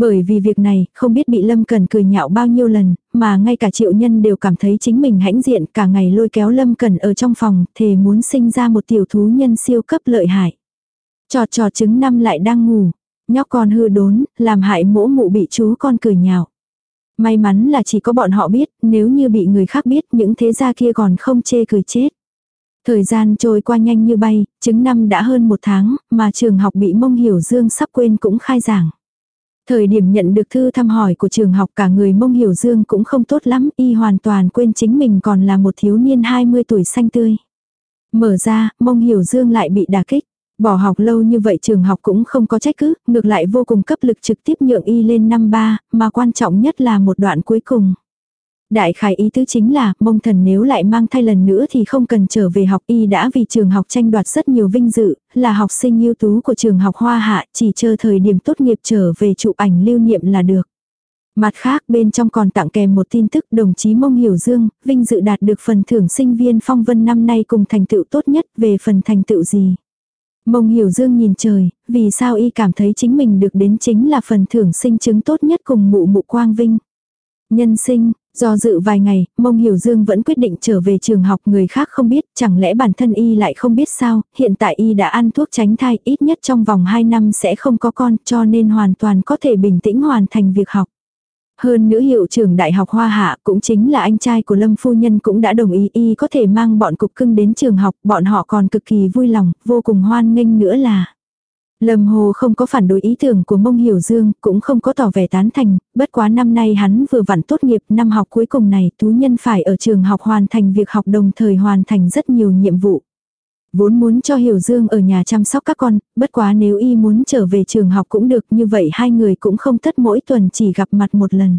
Bởi vì việc này, không biết bị Lâm Cần cười nhạo bao nhiêu lần, mà ngay cả triệu nhân đều cảm thấy chính mình hãnh diện cả ngày lôi kéo Lâm Cần ở trong phòng, thề muốn sinh ra một tiểu thú nhân siêu cấp lợi hại. Trọt trọt trứng năm lại đang ngủ, nhóc con hư đốn, làm hại mỗ mụ bị chú con cười nhạo. May mắn là chỉ có bọn họ biết, nếu như bị người khác biết những thế gia kia còn không chê cười chết. Thời gian trôi qua nhanh như bay, chứng năm đã hơn một tháng, mà trường học bị mông hiểu dương sắp quên cũng khai giảng. Thời điểm nhận được thư thăm hỏi của trường học cả người mông hiểu dương cũng không tốt lắm, y hoàn toàn quên chính mình còn là một thiếu niên 20 tuổi xanh tươi. Mở ra, mông hiểu dương lại bị đả kích. Bỏ học lâu như vậy trường học cũng không có trách cứ, ngược lại vô cùng cấp lực trực tiếp nhượng y lên năm ba, mà quan trọng nhất là một đoạn cuối cùng. Đại khải ý tứ chính là, mông thần nếu lại mang thai lần nữa thì không cần trở về học y đã vì trường học tranh đoạt rất nhiều vinh dự, là học sinh ưu tú của trường học Hoa Hạ, chỉ chờ thời điểm tốt nghiệp trở về chụp ảnh lưu niệm là được. Mặt khác bên trong còn tặng kèm một tin tức đồng chí Mông Hiểu Dương, vinh dự đạt được phần thưởng sinh viên phong vân năm nay cùng thành tựu tốt nhất về phần thành tựu gì. Mông Hiểu Dương nhìn trời, vì sao y cảm thấy chính mình được đến chính là phần thưởng sinh chứng tốt nhất cùng mụ mụ quang vinh. Nhân sinh, Do dự vài ngày, mông hiểu dương vẫn quyết định trở về trường học người khác không biết, chẳng lẽ bản thân y lại không biết sao, hiện tại y đã ăn thuốc tránh thai ít nhất trong vòng 2 năm sẽ không có con cho nên hoàn toàn có thể bình tĩnh hoàn thành việc học. Hơn nữ hiệu trưởng đại học Hoa Hạ cũng chính là anh trai của Lâm Phu Nhân cũng đã đồng ý y có thể mang bọn cục cưng đến trường học, bọn họ còn cực kỳ vui lòng, vô cùng hoan nghênh nữa là. Lâm Hồ không có phản đối ý tưởng của Mông Hiểu Dương, cũng không có tỏ vẻ tán thành, bất quá năm nay hắn vừa vặn tốt nghiệp năm học cuối cùng này, tú nhân phải ở trường học hoàn thành việc học đồng thời hoàn thành rất nhiều nhiệm vụ. Vốn muốn cho Hiểu Dương ở nhà chăm sóc các con, bất quá nếu y muốn trở về trường học cũng được như vậy hai người cũng không tất mỗi tuần chỉ gặp mặt một lần.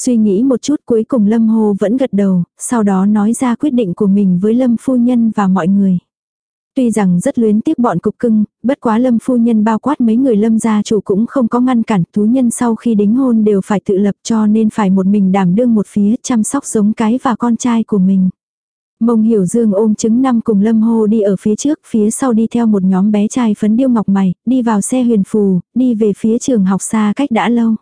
Suy nghĩ một chút cuối cùng Lâm Hồ vẫn gật đầu, sau đó nói ra quyết định của mình với Lâm Phu Nhân và mọi người. Tuy rằng rất luyến tiếc bọn cục cưng, bất quá lâm phu nhân bao quát mấy người lâm gia chủ cũng không có ngăn cản thú nhân sau khi đính hôn đều phải tự lập cho nên phải một mình đảm đương một phía chăm sóc giống cái và con trai của mình. Mông hiểu dương ôm trứng năm cùng lâm hô đi ở phía trước, phía sau đi theo một nhóm bé trai phấn điêu ngọc mày, đi vào xe huyền phù, đi về phía trường học xa cách đã lâu.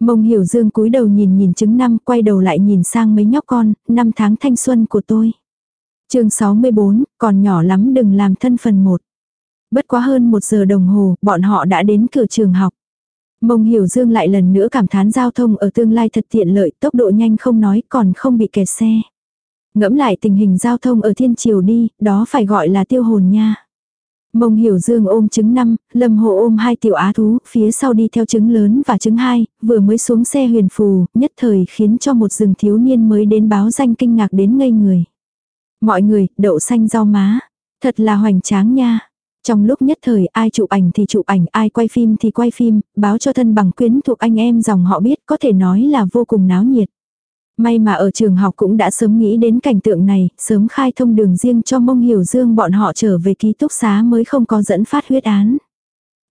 Mông hiểu dương cúi đầu nhìn nhìn trứng năm, quay đầu lại nhìn sang mấy nhóc con, năm tháng thanh xuân của tôi chương 64, còn nhỏ lắm đừng làm thân phần một. Bất quá hơn một giờ đồng hồ, bọn họ đã đến cửa trường học. Mông Hiểu Dương lại lần nữa cảm thán giao thông ở tương lai thật tiện lợi, tốc độ nhanh không nói, còn không bị kẹt xe. Ngẫm lại tình hình giao thông ở thiên triều đi, đó phải gọi là tiêu hồn nha. Mông Hiểu Dương ôm trứng năm, Lâm Hồ ôm hai tiểu á thú, phía sau đi theo trứng lớn và trứng hai, vừa mới xuống xe huyền phù, nhất thời khiến cho một rừng thiếu niên mới đến báo danh kinh ngạc đến ngây người. Mọi người, đậu xanh rau má. Thật là hoành tráng nha. Trong lúc nhất thời ai chụp ảnh thì chụp ảnh, ai quay phim thì quay phim, báo cho thân bằng quyến thuộc anh em dòng họ biết có thể nói là vô cùng náo nhiệt. May mà ở trường học cũng đã sớm nghĩ đến cảnh tượng này, sớm khai thông đường riêng cho mông hiểu dương bọn họ trở về ký túc xá mới không có dẫn phát huyết án.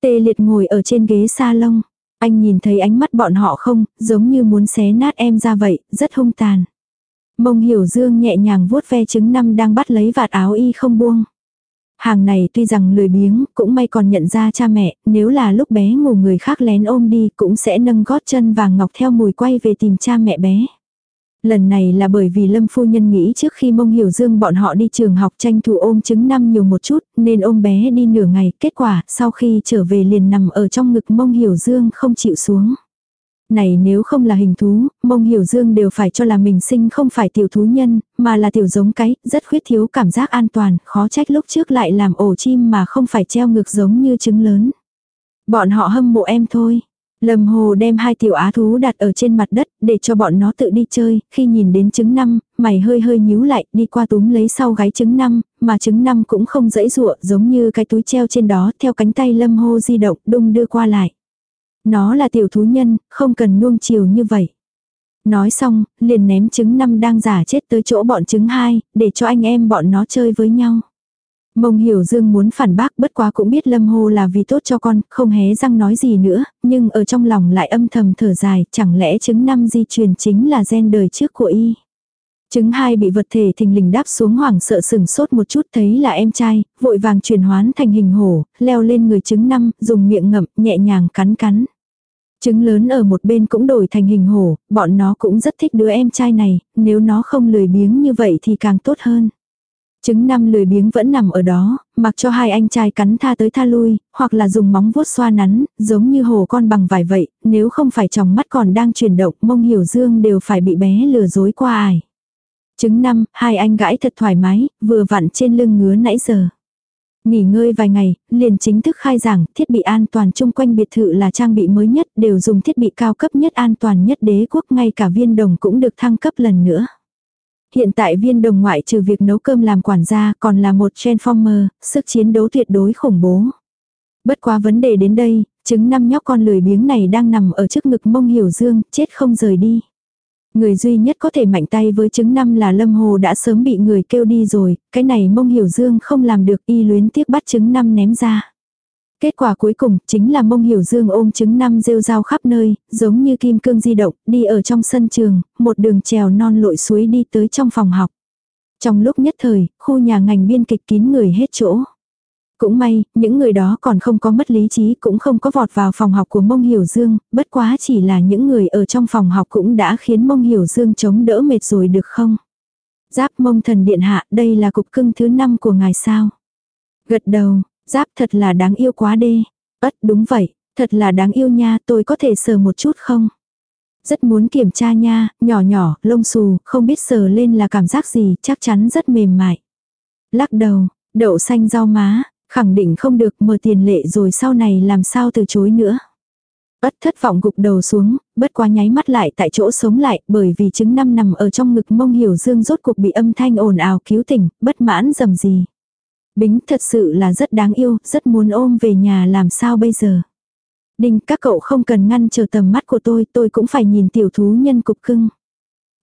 Tê liệt ngồi ở trên ghế salon. Anh nhìn thấy ánh mắt bọn họ không, giống như muốn xé nát em ra vậy, rất hung tàn. Mông hiểu dương nhẹ nhàng vuốt ve trứng năm đang bắt lấy vạt áo y không buông. Hàng này tuy rằng lười biếng, cũng may còn nhận ra cha mẹ, nếu là lúc bé ngủ người khác lén ôm đi cũng sẽ nâng gót chân vàng ngọc theo mùi quay về tìm cha mẹ bé. Lần này là bởi vì Lâm Phu Nhân nghĩ trước khi mông hiểu dương bọn họ đi trường học tranh thủ ôm trứng năm nhiều một chút, nên ôm bé đi nửa ngày, kết quả sau khi trở về liền nằm ở trong ngực mông hiểu dương không chịu xuống. Này nếu không là hình thú, mông hiểu dương đều phải cho là mình sinh không phải tiểu thú nhân, mà là tiểu giống cái, rất khuyết thiếu cảm giác an toàn, khó trách lúc trước lại làm ổ chim mà không phải treo ngược giống như trứng lớn. Bọn họ hâm mộ em thôi. Lâm Hồ đem hai tiểu á thú đặt ở trên mặt đất để cho bọn nó tự đi chơi, khi nhìn đến trứng năm, mày hơi hơi nhíu lại, đi qua túm lấy sau gáy trứng năm, mà trứng năm cũng không dễ dụa giống như cái túi treo trên đó theo cánh tay Lâm Hồ di động đung đưa qua lại. Nó là tiểu thú nhân, không cần nuông chiều như vậy. Nói xong, liền ném trứng năm đang giả chết tới chỗ bọn trứng hai, để cho anh em bọn nó chơi với nhau. Mông hiểu dương muốn phản bác bất quá cũng biết lâm hô là vì tốt cho con, không hé răng nói gì nữa, nhưng ở trong lòng lại âm thầm thở dài, chẳng lẽ trứng năm di truyền chính là gen đời trước của y. Trứng hai bị vật thể thình lình đáp xuống hoảng sợ sừng sốt một chút thấy là em trai, vội vàng chuyển hoán thành hình hổ, leo lên người trứng năm, dùng miệng ngậm, nhẹ nhàng cắn cắn. Trứng lớn ở một bên cũng đổi thành hình hổ, bọn nó cũng rất thích đứa em trai này, nếu nó không lười biếng như vậy thì càng tốt hơn. Trứng năm lười biếng vẫn nằm ở đó, mặc cho hai anh trai cắn tha tới tha lui, hoặc là dùng móng vuốt xoa nắn, giống như hồ con bằng vải vậy, nếu không phải trong mắt còn đang chuyển động, mông hiểu dương đều phải bị bé lừa dối qua ải. Trứng năm, hai anh gãi thật thoải mái, vừa vặn trên lưng ngứa nãy giờ. Nghỉ ngơi vài ngày, liền chính thức khai giảng, thiết bị an toàn chung quanh biệt thự là trang bị mới nhất, đều dùng thiết bị cao cấp nhất an toàn nhất đế quốc, ngay cả viên đồng cũng được thăng cấp lần nữa. Hiện tại viên đồng ngoại trừ việc nấu cơm làm quản gia còn là một transformer, sức chiến đấu tuyệt đối khủng bố. Bất quá vấn đề đến đây, chứng năm nhóc con lười biếng này đang nằm ở trước ngực mông hiểu dương, chết không rời đi. Người duy nhất có thể mạnh tay với chứng năm là Lâm Hồ đã sớm bị người kêu đi rồi, cái này mông hiểu dương không làm được y luyến tiếc bắt chứng năm ném ra. Kết quả cuối cùng chính là mông hiểu dương ôm trứng năm rêu rao khắp nơi, giống như kim cương di động, đi ở trong sân trường, một đường trèo non lội suối đi tới trong phòng học. Trong lúc nhất thời, khu nhà ngành biên kịch kín người hết chỗ. Cũng may, những người đó còn không có mất lý trí cũng không có vọt vào phòng học của mông hiểu dương, bất quá chỉ là những người ở trong phòng học cũng đã khiến mông hiểu dương chống đỡ mệt rồi được không? Giáp mông thần điện hạ, đây là cục cưng thứ năm của ngài sao? Gật đầu, Giáp thật là đáng yêu quá đê. Ất đúng vậy, thật là đáng yêu nha, tôi có thể sờ một chút không? Rất muốn kiểm tra nha, nhỏ nhỏ, lông xù, không biết sờ lên là cảm giác gì, chắc chắn rất mềm mại. Lắc đầu, đậu xanh rau má, khẳng định không được mở tiền lệ rồi sau này làm sao từ chối nữa. Ất thất vọng gục đầu xuống, bất quá nháy mắt lại tại chỗ sống lại bởi vì chứng năm nằm ở trong ngực mông hiểu dương rốt cuộc bị âm thanh ồn ào cứu tỉnh, bất mãn dầm gì. Bính thật sự là rất đáng yêu, rất muốn ôm về nhà làm sao bây giờ. Đinh các cậu không cần ngăn chờ tầm mắt của tôi, tôi cũng phải nhìn tiểu thú nhân cục cưng.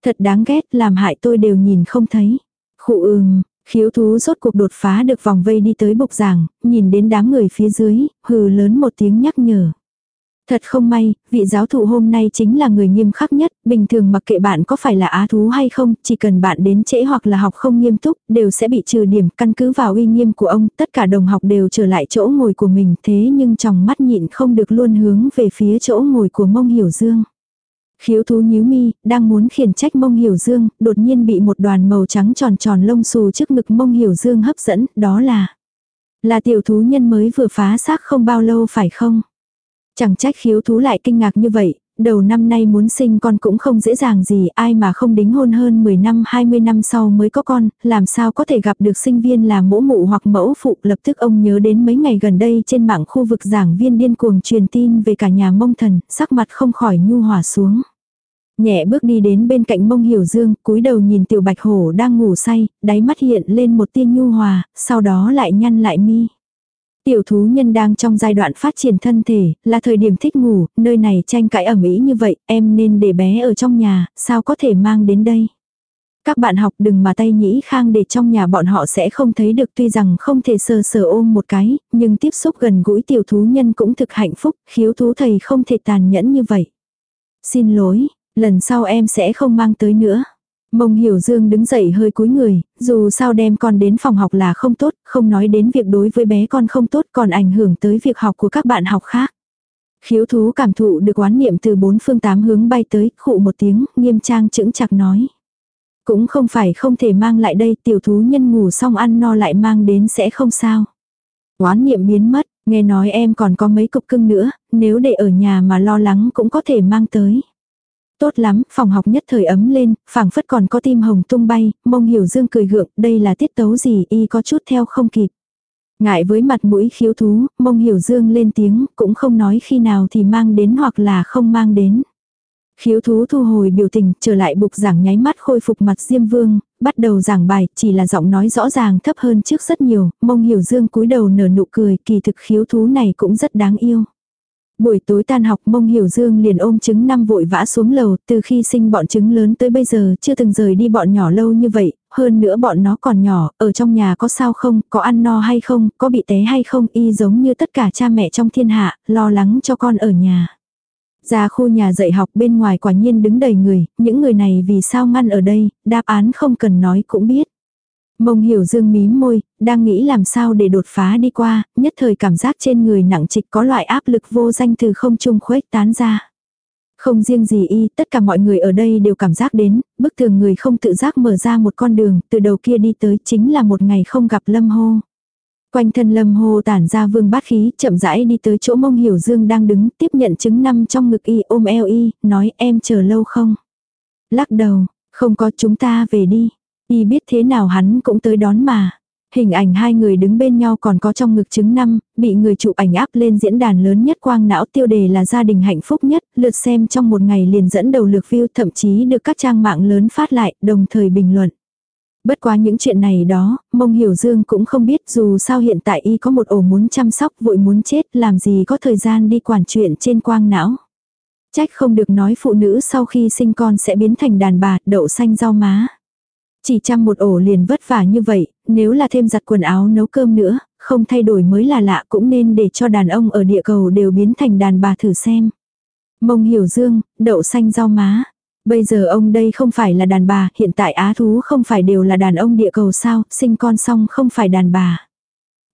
Thật đáng ghét, làm hại tôi đều nhìn không thấy. Khụ ừm, khiếu thú rốt cuộc đột phá được vòng vây đi tới bục giảng, nhìn đến đám người phía dưới, hừ lớn một tiếng nhắc nhở. Thật không may, vị giáo thụ hôm nay chính là người nghiêm khắc nhất, bình thường mặc kệ bạn có phải là á thú hay không, chỉ cần bạn đến trễ hoặc là học không nghiêm túc, đều sẽ bị trừ điểm, căn cứ vào uy nghiêm của ông, tất cả đồng học đều trở lại chỗ ngồi của mình, thế nhưng trong mắt nhịn không được luôn hướng về phía chỗ ngồi của mông hiểu dương. Khiếu thú nhíu mi, đang muốn khiển trách mông hiểu dương, đột nhiên bị một đoàn màu trắng tròn tròn lông xù trước ngực mông hiểu dương hấp dẫn, đó là là tiểu thú nhân mới vừa phá xác không bao lâu phải không? Chẳng trách khiếu thú lại kinh ngạc như vậy, đầu năm nay muốn sinh con cũng không dễ dàng gì, ai mà không đính hôn hơn 10 năm 20 năm sau mới có con, làm sao có thể gặp được sinh viên là mẫu mụ hoặc mẫu phụ. Lập tức ông nhớ đến mấy ngày gần đây trên mạng khu vực giảng viên điên cuồng truyền tin về cả nhà mông thần, sắc mặt không khỏi nhu hòa xuống. Nhẹ bước đi đến bên cạnh mông hiểu dương, cúi đầu nhìn tiểu bạch hổ đang ngủ say, đáy mắt hiện lên một tia nhu hòa, sau đó lại nhăn lại mi. Tiểu thú nhân đang trong giai đoạn phát triển thân thể, là thời điểm thích ngủ, nơi này tranh cãi ẩm ý như vậy, em nên để bé ở trong nhà, sao có thể mang đến đây. Các bạn học đừng mà tay nhĩ khang để trong nhà bọn họ sẽ không thấy được tuy rằng không thể sờ sờ ôm một cái, nhưng tiếp xúc gần gũi tiểu thú nhân cũng thực hạnh phúc, khiếu thú thầy không thể tàn nhẫn như vậy. Xin lỗi, lần sau em sẽ không mang tới nữa. Mông Hiểu Dương đứng dậy hơi cúi người, dù sao đem con đến phòng học là không tốt, không nói đến việc đối với bé con không tốt còn ảnh hưởng tới việc học của các bạn học khác. Khiếu thú cảm thụ được quán niệm từ bốn phương tám hướng bay tới, khụ một tiếng, nghiêm trang chững chặt nói. Cũng không phải không thể mang lại đây, tiểu thú nhân ngủ xong ăn no lại mang đến sẽ không sao. Quán niệm biến mất, nghe nói em còn có mấy cục cưng nữa, nếu để ở nhà mà lo lắng cũng có thể mang tới. Tốt lắm, phòng học nhất thời ấm lên, phảng phất còn có tim hồng tung bay, mông hiểu dương cười gượng, đây là tiết tấu gì y có chút theo không kịp. Ngại với mặt mũi khiếu thú, mông hiểu dương lên tiếng, cũng không nói khi nào thì mang đến hoặc là không mang đến. Khiếu thú thu hồi biểu tình, trở lại bục giảng nháy mắt khôi phục mặt Diêm Vương, bắt đầu giảng bài, chỉ là giọng nói rõ ràng thấp hơn trước rất nhiều, mông hiểu dương cúi đầu nở nụ cười, kỳ thực khiếu thú này cũng rất đáng yêu. Buổi tối tan học mông hiểu dương liền ôm trứng năm vội vã xuống lầu, từ khi sinh bọn trứng lớn tới bây giờ chưa từng rời đi bọn nhỏ lâu như vậy, hơn nữa bọn nó còn nhỏ, ở trong nhà có sao không, có ăn no hay không, có bị té hay không, y giống như tất cả cha mẹ trong thiên hạ, lo lắng cho con ở nhà. Ra khu nhà dạy học bên ngoài quả nhiên đứng đầy người, những người này vì sao ngăn ở đây, đáp án không cần nói cũng biết. Mông hiểu dương mím môi, đang nghĩ làm sao để đột phá đi qua, nhất thời cảm giác trên người nặng trịch có loại áp lực vô danh từ không trung khuếch tán ra. Không riêng gì y, tất cả mọi người ở đây đều cảm giác đến, bức tường người không tự giác mở ra một con đường, từ đầu kia đi tới chính là một ngày không gặp lâm hô. Quanh thân lâm hô tản ra vương bát khí, chậm rãi đi tới chỗ mông hiểu dương đang đứng, tiếp nhận chứng năm trong ngực y ôm eo y, nói em chờ lâu không? Lắc đầu, không có chúng ta về đi. Y biết thế nào hắn cũng tới đón mà. Hình ảnh hai người đứng bên nhau còn có trong ngực chứng năm, bị người chụp ảnh áp lên diễn đàn lớn nhất quang não tiêu đề là gia đình hạnh phúc nhất, lượt xem trong một ngày liền dẫn đầu lượt view thậm chí được các trang mạng lớn phát lại, đồng thời bình luận. Bất quá những chuyện này đó, mông hiểu dương cũng không biết dù sao hiện tại y có một ổ muốn chăm sóc vội muốn chết làm gì có thời gian đi quản chuyện trên quang não. Trách không được nói phụ nữ sau khi sinh con sẽ biến thành đàn bà, đậu xanh rau má. Chỉ chăm một ổ liền vất vả như vậy, nếu là thêm giặt quần áo nấu cơm nữa, không thay đổi mới là lạ cũng nên để cho đàn ông ở địa cầu đều biến thành đàn bà thử xem. Mông hiểu dương, đậu xanh rau má. Bây giờ ông đây không phải là đàn bà, hiện tại á thú không phải đều là đàn ông địa cầu sao, sinh con xong không phải đàn bà.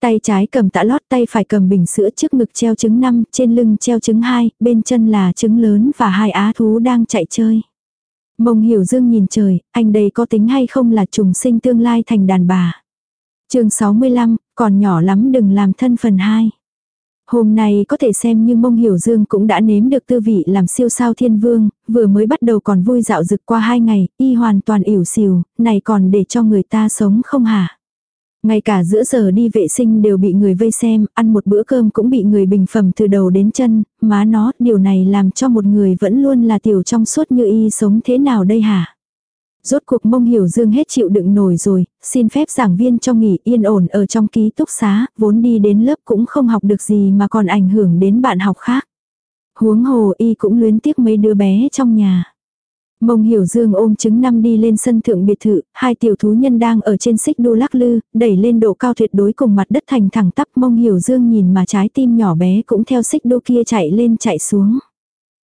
Tay trái cầm tã lót tay phải cầm bình sữa trước ngực treo trứng 5, trên lưng treo trứng 2, bên chân là trứng lớn và hai á thú đang chạy chơi. Mông hiểu dương nhìn trời, anh đây có tính hay không là trùng sinh tương lai thành đàn bà. chương 65, còn nhỏ lắm đừng làm thân phần 2. Hôm nay có thể xem như mông hiểu dương cũng đã nếm được tư vị làm siêu sao thiên vương, vừa mới bắt đầu còn vui dạo dực qua hai ngày, y hoàn toàn ỉu xìu, này còn để cho người ta sống không hả? Ngay cả giữa giờ đi vệ sinh đều bị người vây xem, ăn một bữa cơm cũng bị người bình phẩm từ đầu đến chân, má nó, điều này làm cho một người vẫn luôn là tiểu trong suốt như y sống thế nào đây hả? Rốt cuộc mông hiểu dương hết chịu đựng nổi rồi, xin phép giảng viên cho nghỉ yên ổn ở trong ký túc xá, vốn đi đến lớp cũng không học được gì mà còn ảnh hưởng đến bạn học khác. Huống hồ y cũng luyến tiếc mấy đứa bé trong nhà. Mông hiểu dương ôm trứng năm đi lên sân thượng biệt thự, hai tiểu thú nhân đang ở trên xích đu lắc lư, đẩy lên độ cao tuyệt đối cùng mặt đất thành thẳng tắp mông hiểu dương nhìn mà trái tim nhỏ bé cũng theo xích đu kia chạy lên chạy xuống.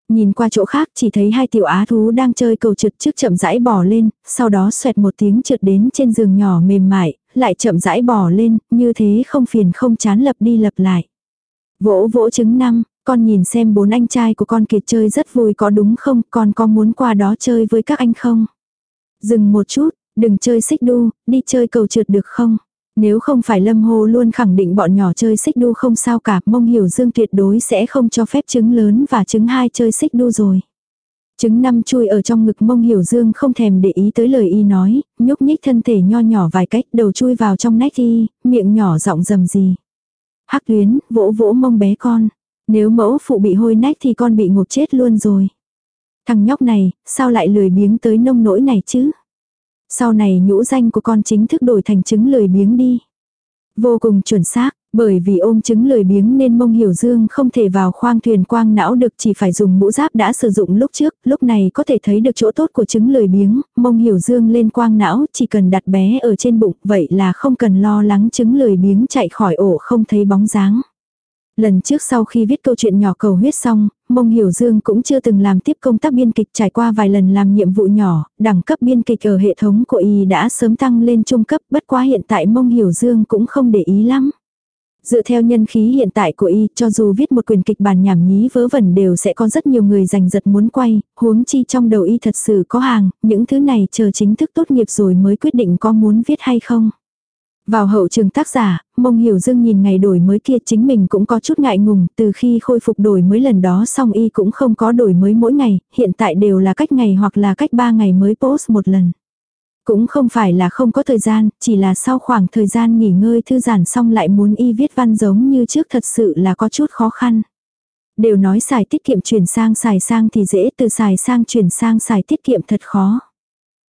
Nhìn qua chỗ khác chỉ thấy hai tiểu á thú đang chơi cầu trượt trước chậm rãi bò lên, sau đó xoẹt một tiếng trượt đến trên giường nhỏ mềm mại, lại chậm rãi bò lên, như thế không phiền không chán lập đi lập lại. Vỗ vỗ trứng năm, con nhìn xem bốn anh trai của con kiệt chơi rất vui có đúng không, con có muốn qua đó chơi với các anh không? Dừng một chút, đừng chơi xích đu, đi chơi cầu trượt được không? Nếu không phải Lâm Hồ luôn khẳng định bọn nhỏ chơi xích đu không sao cả, mông hiểu dương tuyệt đối sẽ không cho phép trứng lớn và trứng hai chơi xích đu rồi. Trứng năm chui ở trong ngực mông hiểu dương không thèm để ý tới lời y nói, nhúc nhích thân thể nho nhỏ vài cách đầu chui vào trong nách y, miệng nhỏ giọng rầm gì. Hắc luyến, vỗ vỗ mông bé con. Nếu mẫu phụ bị hôi nách thì con bị ngục chết luôn rồi. Thằng nhóc này, sao lại lười biếng tới nông nỗi này chứ? Sau này nhũ danh của con chính thức đổi thành chứng lười biếng đi. Vô cùng chuẩn xác, bởi vì ôm chứng lười biếng nên mông hiểu dương không thể vào khoang thuyền quang não được chỉ phải dùng mũ giáp đã sử dụng lúc trước, lúc này có thể thấy được chỗ tốt của chứng lười biếng, mông hiểu dương lên quang não chỉ cần đặt bé ở trên bụng, vậy là không cần lo lắng chứng lười biếng chạy khỏi ổ không thấy bóng dáng. Lần trước sau khi viết câu chuyện nhỏ cầu huyết xong, Mông Hiểu Dương cũng chưa từng làm tiếp công tác biên kịch trải qua vài lần làm nhiệm vụ nhỏ, đẳng cấp biên kịch ở hệ thống của y đã sớm tăng lên trung cấp bất quá hiện tại Mông Hiểu Dương cũng không để ý lắm. Dựa theo nhân khí hiện tại của y, cho dù viết một quyền kịch bản nhảm nhí vớ vẩn đều sẽ có rất nhiều người giành giật muốn quay, huống chi trong đầu y thật sự có hàng, những thứ này chờ chính thức tốt nghiệp rồi mới quyết định có muốn viết hay không. Vào hậu trường tác giả, mông hiểu dương nhìn ngày đổi mới kia chính mình cũng có chút ngại ngùng, từ khi khôi phục đổi mới lần đó xong y cũng không có đổi mới mỗi ngày, hiện tại đều là cách ngày hoặc là cách ba ngày mới post một lần. Cũng không phải là không có thời gian, chỉ là sau khoảng thời gian nghỉ ngơi thư giãn xong lại muốn y viết văn giống như trước thật sự là có chút khó khăn. Đều nói xài tiết kiệm chuyển sang xài sang thì dễ, từ xài sang chuyển sang xài tiết kiệm thật khó.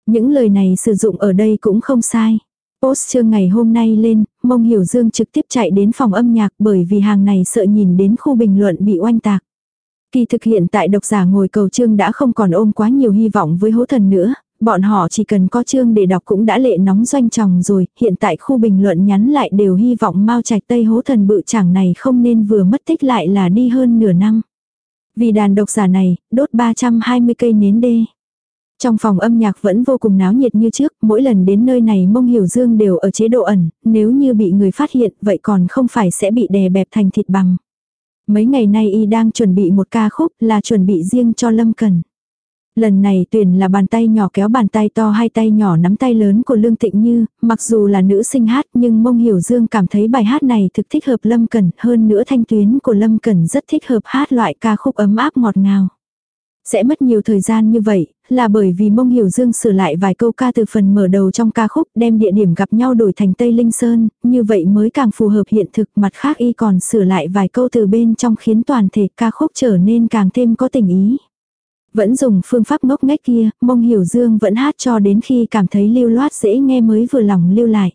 Những lời này sử dụng ở đây cũng không sai. Post chương ngày hôm nay lên, mông hiểu dương trực tiếp chạy đến phòng âm nhạc bởi vì hàng này sợ nhìn đến khu bình luận bị oanh tạc. Kỳ thực hiện tại độc giả ngồi cầu chương đã không còn ôm quá nhiều hy vọng với hố thần nữa, bọn họ chỉ cần có chương để đọc cũng đã lệ nóng doanh tròng rồi, hiện tại khu bình luận nhắn lại đều hy vọng mau trạch tây hố thần bự chẳng này không nên vừa mất tích lại là đi hơn nửa năm. Vì đàn độc giả này, đốt 320 cây nến đê. Trong phòng âm nhạc vẫn vô cùng náo nhiệt như trước, mỗi lần đến nơi này mông hiểu dương đều ở chế độ ẩn, nếu như bị người phát hiện vậy còn không phải sẽ bị đè bẹp thành thịt bằng. Mấy ngày nay y đang chuẩn bị một ca khúc là chuẩn bị riêng cho Lâm Cần. Lần này tuyển là bàn tay nhỏ kéo bàn tay to hai tay nhỏ nắm tay lớn của Lương thịnh Như, mặc dù là nữ sinh hát nhưng mông hiểu dương cảm thấy bài hát này thực thích hợp Lâm Cẩn hơn nữa thanh tuyến của Lâm Cẩn rất thích hợp hát loại ca khúc ấm áp ngọt ngào. Sẽ mất nhiều thời gian như vậy, là bởi vì mông hiểu dương sửa lại vài câu ca từ phần mở đầu trong ca khúc đem địa điểm gặp nhau đổi thành Tây Linh Sơn, như vậy mới càng phù hợp hiện thực mặt khác y còn sửa lại vài câu từ bên trong khiến toàn thể ca khúc trở nên càng thêm có tình ý. Vẫn dùng phương pháp ngốc nghếch kia, mông hiểu dương vẫn hát cho đến khi cảm thấy lưu loát dễ nghe mới vừa lòng lưu lại.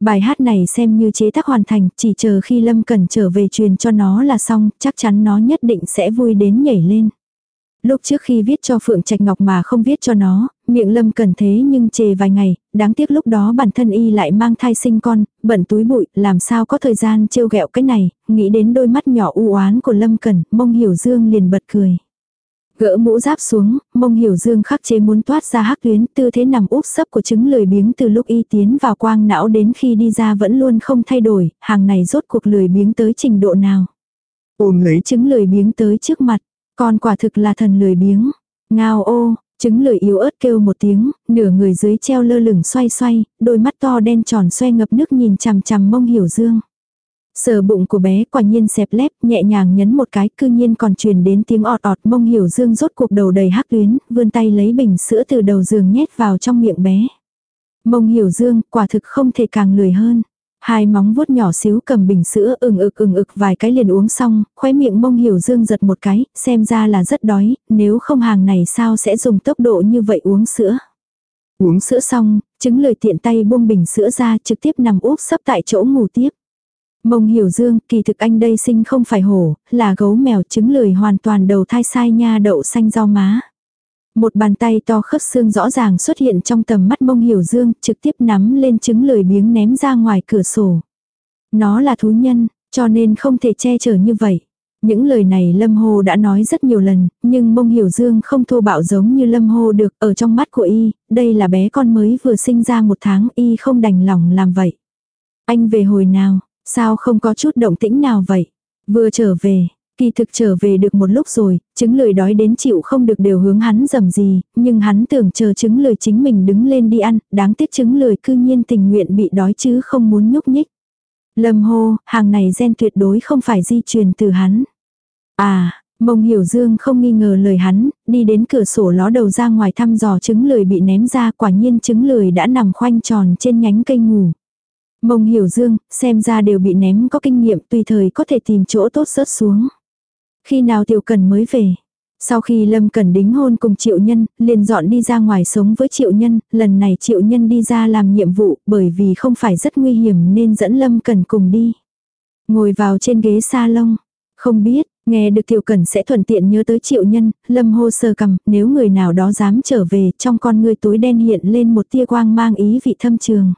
Bài hát này xem như chế tác hoàn thành, chỉ chờ khi Lâm cần trở về truyền cho nó là xong, chắc chắn nó nhất định sẽ vui đến nhảy lên. Lúc trước khi viết cho Phượng Trạch Ngọc mà không viết cho nó, miệng Lâm Cẩn thế nhưng chề vài ngày, đáng tiếc lúc đó bản thân y lại mang thai sinh con, bận túi bụi, làm sao có thời gian trêu ghẹo cái này, nghĩ đến đôi mắt nhỏ u oán của Lâm Cẩn, mông hiểu dương liền bật cười. Gỡ mũ giáp xuống, mông hiểu dương khắc chế muốn toát ra hắc tuyến tư thế nằm úp sấp của trứng lười biếng từ lúc y tiến vào quang não đến khi đi ra vẫn luôn không thay đổi, hàng này rốt cuộc lười biếng tới trình độ nào. Ôm lấy trứng lười biếng tới trước mặt, con quả thực là thần lười biếng. Ngao ô, trứng lười yếu ớt kêu một tiếng, nửa người dưới treo lơ lửng xoay xoay, đôi mắt to đen tròn xoay ngập nước nhìn chằm chằm mông hiểu dương. Sờ bụng của bé quả nhiên xẹp lép, nhẹ nhàng nhấn một cái, cư nhiên còn truyền đến tiếng ọt ọt mông hiểu dương rốt cuộc đầu đầy hắc tuyến, vươn tay lấy bình sữa từ đầu giường nhét vào trong miệng bé. Mông hiểu dương, quả thực không thể càng lười hơn. Hai móng vuốt nhỏ xíu cầm bình sữa ừng ực ừng ực vài cái liền uống xong, khóe miệng mông hiểu dương giật một cái, xem ra là rất đói, nếu không hàng này sao sẽ dùng tốc độ như vậy uống sữa. Uống sữa xong, chứng lời tiện tay buông bình sữa ra trực tiếp nằm úp sấp tại chỗ ngủ tiếp. Mông hiểu dương, kỳ thực anh đây sinh không phải hổ, là gấu mèo trứng lười hoàn toàn đầu thai sai nha đậu xanh rau má. Một bàn tay to khớp xương rõ ràng xuất hiện trong tầm mắt mông hiểu dương, trực tiếp nắm lên trứng lười biếng ném ra ngoài cửa sổ. Nó là thú nhân, cho nên không thể che chở như vậy. Những lời này Lâm Hồ đã nói rất nhiều lần, nhưng mông hiểu dương không thô bạo giống như Lâm Hồ được ở trong mắt của y, đây là bé con mới vừa sinh ra một tháng y không đành lòng làm vậy. Anh về hồi nào, Sao không có chút động tĩnh nào vậy? Vừa trở về, kỳ thực trở về được một lúc rồi, chứng lười đói đến chịu không được đều hướng hắn dầm gì, nhưng hắn tưởng chờ chứng lười chính mình đứng lên đi ăn, đáng tiếc chứng lười cư nhiên tình nguyện bị đói chứ không muốn nhúc nhích. Lâm hô, hàng này gen tuyệt đối không phải di truyền từ hắn. À, mông hiểu dương không nghi ngờ lời hắn, đi đến cửa sổ ló đầu ra ngoài thăm dò trứng lười bị ném ra quả nhiên trứng lười đã nằm khoanh tròn trên nhánh cây ngủ. Mông hiểu dương, xem ra đều bị ném có kinh nghiệm tùy thời có thể tìm chỗ tốt rớt xuống. Khi nào tiểu cần mới về. Sau khi Lâm Cần đính hôn cùng Triệu Nhân, liền dọn đi ra ngoài sống với Triệu Nhân, lần này Triệu Nhân đi ra làm nhiệm vụ bởi vì không phải rất nguy hiểm nên dẫn Lâm Cần cùng đi. Ngồi vào trên ghế salon, không biết, nghe được Tiểu Cần sẽ thuận tiện nhớ tới Triệu Nhân, Lâm hô sơ cầm, nếu người nào đó dám trở về trong con người tối đen hiện lên một tia quang mang ý vị thâm trường.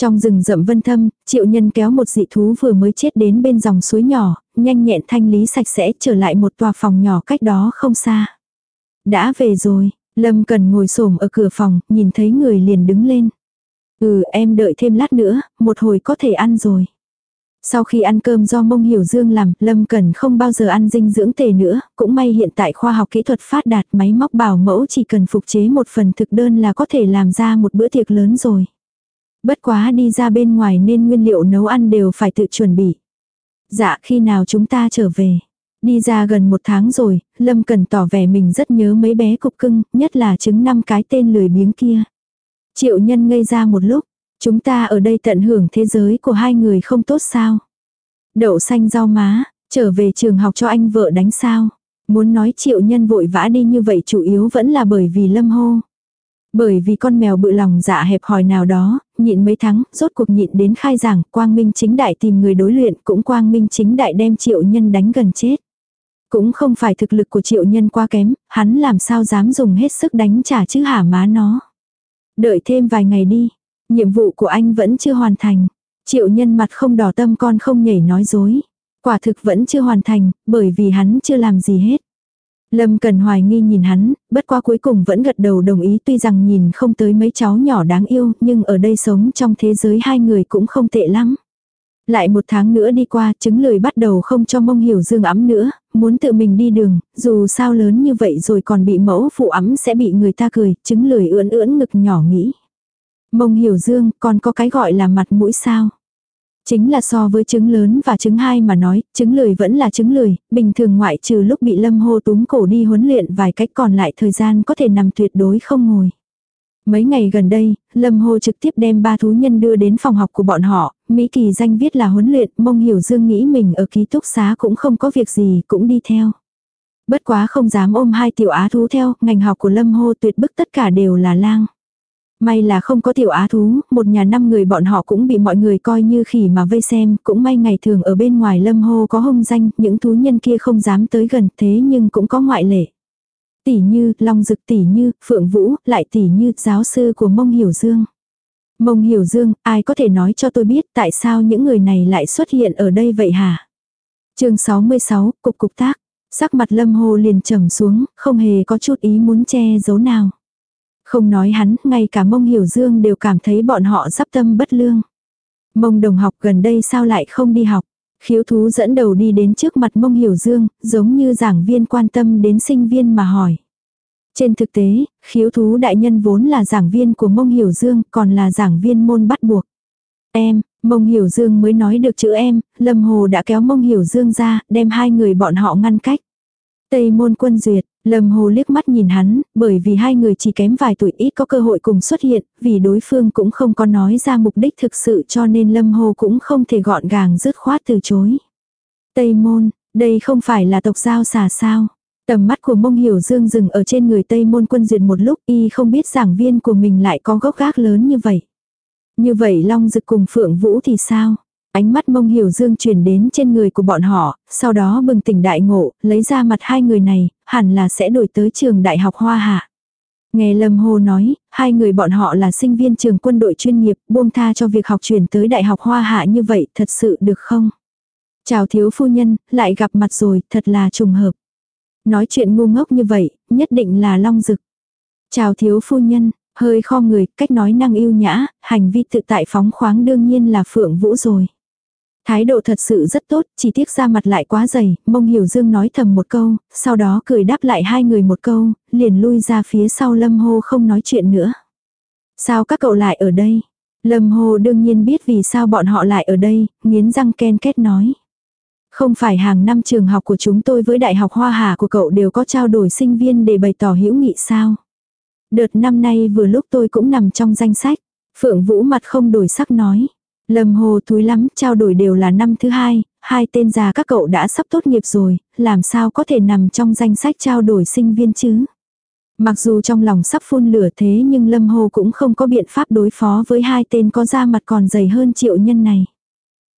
Trong rừng rậm vân thâm, triệu nhân kéo một dị thú vừa mới chết đến bên dòng suối nhỏ, nhanh nhẹn thanh lý sạch sẽ trở lại một tòa phòng nhỏ cách đó không xa. Đã về rồi, Lâm cần ngồi xổm ở cửa phòng, nhìn thấy người liền đứng lên. Ừ em đợi thêm lát nữa, một hồi có thể ăn rồi. Sau khi ăn cơm do mông hiểu dương làm, Lâm Cần không bao giờ ăn dinh dưỡng tề nữa, cũng may hiện tại khoa học kỹ thuật phát đạt máy móc bảo mẫu chỉ cần phục chế một phần thực đơn là có thể làm ra một bữa tiệc lớn rồi. Bất quá đi ra bên ngoài nên nguyên liệu nấu ăn đều phải tự chuẩn bị. Dạ khi nào chúng ta trở về. Đi ra gần một tháng rồi, Lâm Cần tỏ vẻ mình rất nhớ mấy bé cục cưng, nhất là trứng năm cái tên lười biếng kia. Triệu nhân ngây ra một lúc, chúng ta ở đây tận hưởng thế giới của hai người không tốt sao. Đậu xanh rau má, trở về trường học cho anh vợ đánh sao. Muốn nói triệu nhân vội vã đi như vậy chủ yếu vẫn là bởi vì lâm hô. Bởi vì con mèo bự lòng dạ hẹp hòi nào đó, nhịn mấy tháng, rốt cuộc nhịn đến khai giảng, quang minh chính đại tìm người đối luyện, cũng quang minh chính đại đem triệu nhân đánh gần chết. Cũng không phải thực lực của triệu nhân quá kém, hắn làm sao dám dùng hết sức đánh trả chứ hả má nó. Đợi thêm vài ngày đi, nhiệm vụ của anh vẫn chưa hoàn thành. Triệu nhân mặt không đỏ tâm con không nhảy nói dối. Quả thực vẫn chưa hoàn thành, bởi vì hắn chưa làm gì hết. Lâm Cần hoài nghi nhìn hắn, bất qua cuối cùng vẫn gật đầu đồng ý tuy rằng nhìn không tới mấy cháu nhỏ đáng yêu nhưng ở đây sống trong thế giới hai người cũng không tệ lắm. Lại một tháng nữa đi qua, chứng lười bắt đầu không cho mông hiểu dương ấm nữa, muốn tự mình đi đường, dù sao lớn như vậy rồi còn bị mẫu phụ ấm sẽ bị người ta cười, chứng lười ưỡn ưỡn ngực nhỏ nghĩ. Mông hiểu dương, còn có cái gọi là mặt mũi sao? Chính là so với trứng lớn và trứng hai mà nói, trứng lười vẫn là trứng lười, bình thường ngoại trừ lúc bị lâm hô túm cổ đi huấn luyện vài cách còn lại thời gian có thể nằm tuyệt đối không ngồi. Mấy ngày gần đây, Lâm Hô trực tiếp đem ba thú nhân đưa đến phòng học của bọn họ, Mỹ Kỳ danh viết là huấn luyện, mong hiểu Dương nghĩ mình ở ký túc xá cũng không có việc gì, cũng đi theo. Bất quá không dám ôm hai tiểu á thú theo, ngành học của Lâm Hô tuyệt bức tất cả đều là lang. May là không có tiểu á thú, một nhà năm người bọn họ cũng bị mọi người coi như khỉ mà vây xem, cũng may ngày thường ở bên ngoài lâm hô có hông danh, những thú nhân kia không dám tới gần thế nhưng cũng có ngoại lệ. Tỷ như, Long Dực tỷ như, Phượng Vũ, lại tỷ như, giáo sư của Mông Hiểu Dương. Mông Hiểu Dương, ai có thể nói cho tôi biết tại sao những người này lại xuất hiện ở đây vậy hả? chương 66, Cục Cục Tác. Sắc mặt Lâm Hồ liền trầm xuống, không hề có chút ý muốn che giấu nào. Không nói hắn, ngay cả mông hiểu dương đều cảm thấy bọn họ sắp tâm bất lương. Mông đồng học gần đây sao lại không đi học? Khiếu thú dẫn đầu đi đến trước mặt mông hiểu dương, giống như giảng viên quan tâm đến sinh viên mà hỏi. Trên thực tế, khiếu thú đại nhân vốn là giảng viên của mông hiểu dương, còn là giảng viên môn bắt buộc. Em, mông hiểu dương mới nói được chữ em, lâm hồ đã kéo mông hiểu dương ra, đem hai người bọn họ ngăn cách. Tây môn quân duyệt, Lâm Hồ liếc mắt nhìn hắn, bởi vì hai người chỉ kém vài tuổi ít có cơ hội cùng xuất hiện, vì đối phương cũng không có nói ra mục đích thực sự cho nên Lâm Hồ cũng không thể gọn gàng dứt khoát từ chối. Tây môn, đây không phải là tộc giao xà sao. Tầm mắt của mông hiểu dương dừng ở trên người Tây môn quân duyệt một lúc y không biết giảng viên của mình lại có gốc gác lớn như vậy. Như vậy Long Dực cùng Phượng Vũ thì sao? Ánh mắt mông hiểu dương chuyển đến trên người của bọn họ, sau đó bừng tỉnh đại ngộ, lấy ra mặt hai người này, hẳn là sẽ đổi tới trường đại học Hoa Hạ. Nghe Lâm Hồ nói, hai người bọn họ là sinh viên trường quân đội chuyên nghiệp, buông tha cho việc học chuyển tới đại học Hoa Hạ như vậy, thật sự được không? Chào thiếu phu nhân, lại gặp mặt rồi, thật là trùng hợp. Nói chuyện ngu ngốc như vậy, nhất định là long dực. Chào thiếu phu nhân, hơi kho người, cách nói năng yêu nhã, hành vi tự tại phóng khoáng đương nhiên là phượng vũ rồi. Thái độ thật sự rất tốt, chỉ tiếc ra mặt lại quá dày, mông hiểu dương nói thầm một câu, sau đó cười đáp lại hai người một câu, liền lui ra phía sau lâm hô không nói chuyện nữa. Sao các cậu lại ở đây? Lâm hô đương nhiên biết vì sao bọn họ lại ở đây, nghiến răng ken kết nói. Không phải hàng năm trường học của chúng tôi với Đại học Hoa Hà của cậu đều có trao đổi sinh viên để bày tỏ hữu nghị sao? Đợt năm nay vừa lúc tôi cũng nằm trong danh sách. Phượng Vũ mặt không đổi sắc nói. Lâm Hồ thúi lắm, trao đổi đều là năm thứ hai, hai tên già các cậu đã sắp tốt nghiệp rồi, làm sao có thể nằm trong danh sách trao đổi sinh viên chứ? Mặc dù trong lòng sắp phun lửa thế nhưng Lâm Hồ cũng không có biện pháp đối phó với hai tên có da mặt còn dày hơn triệu nhân này.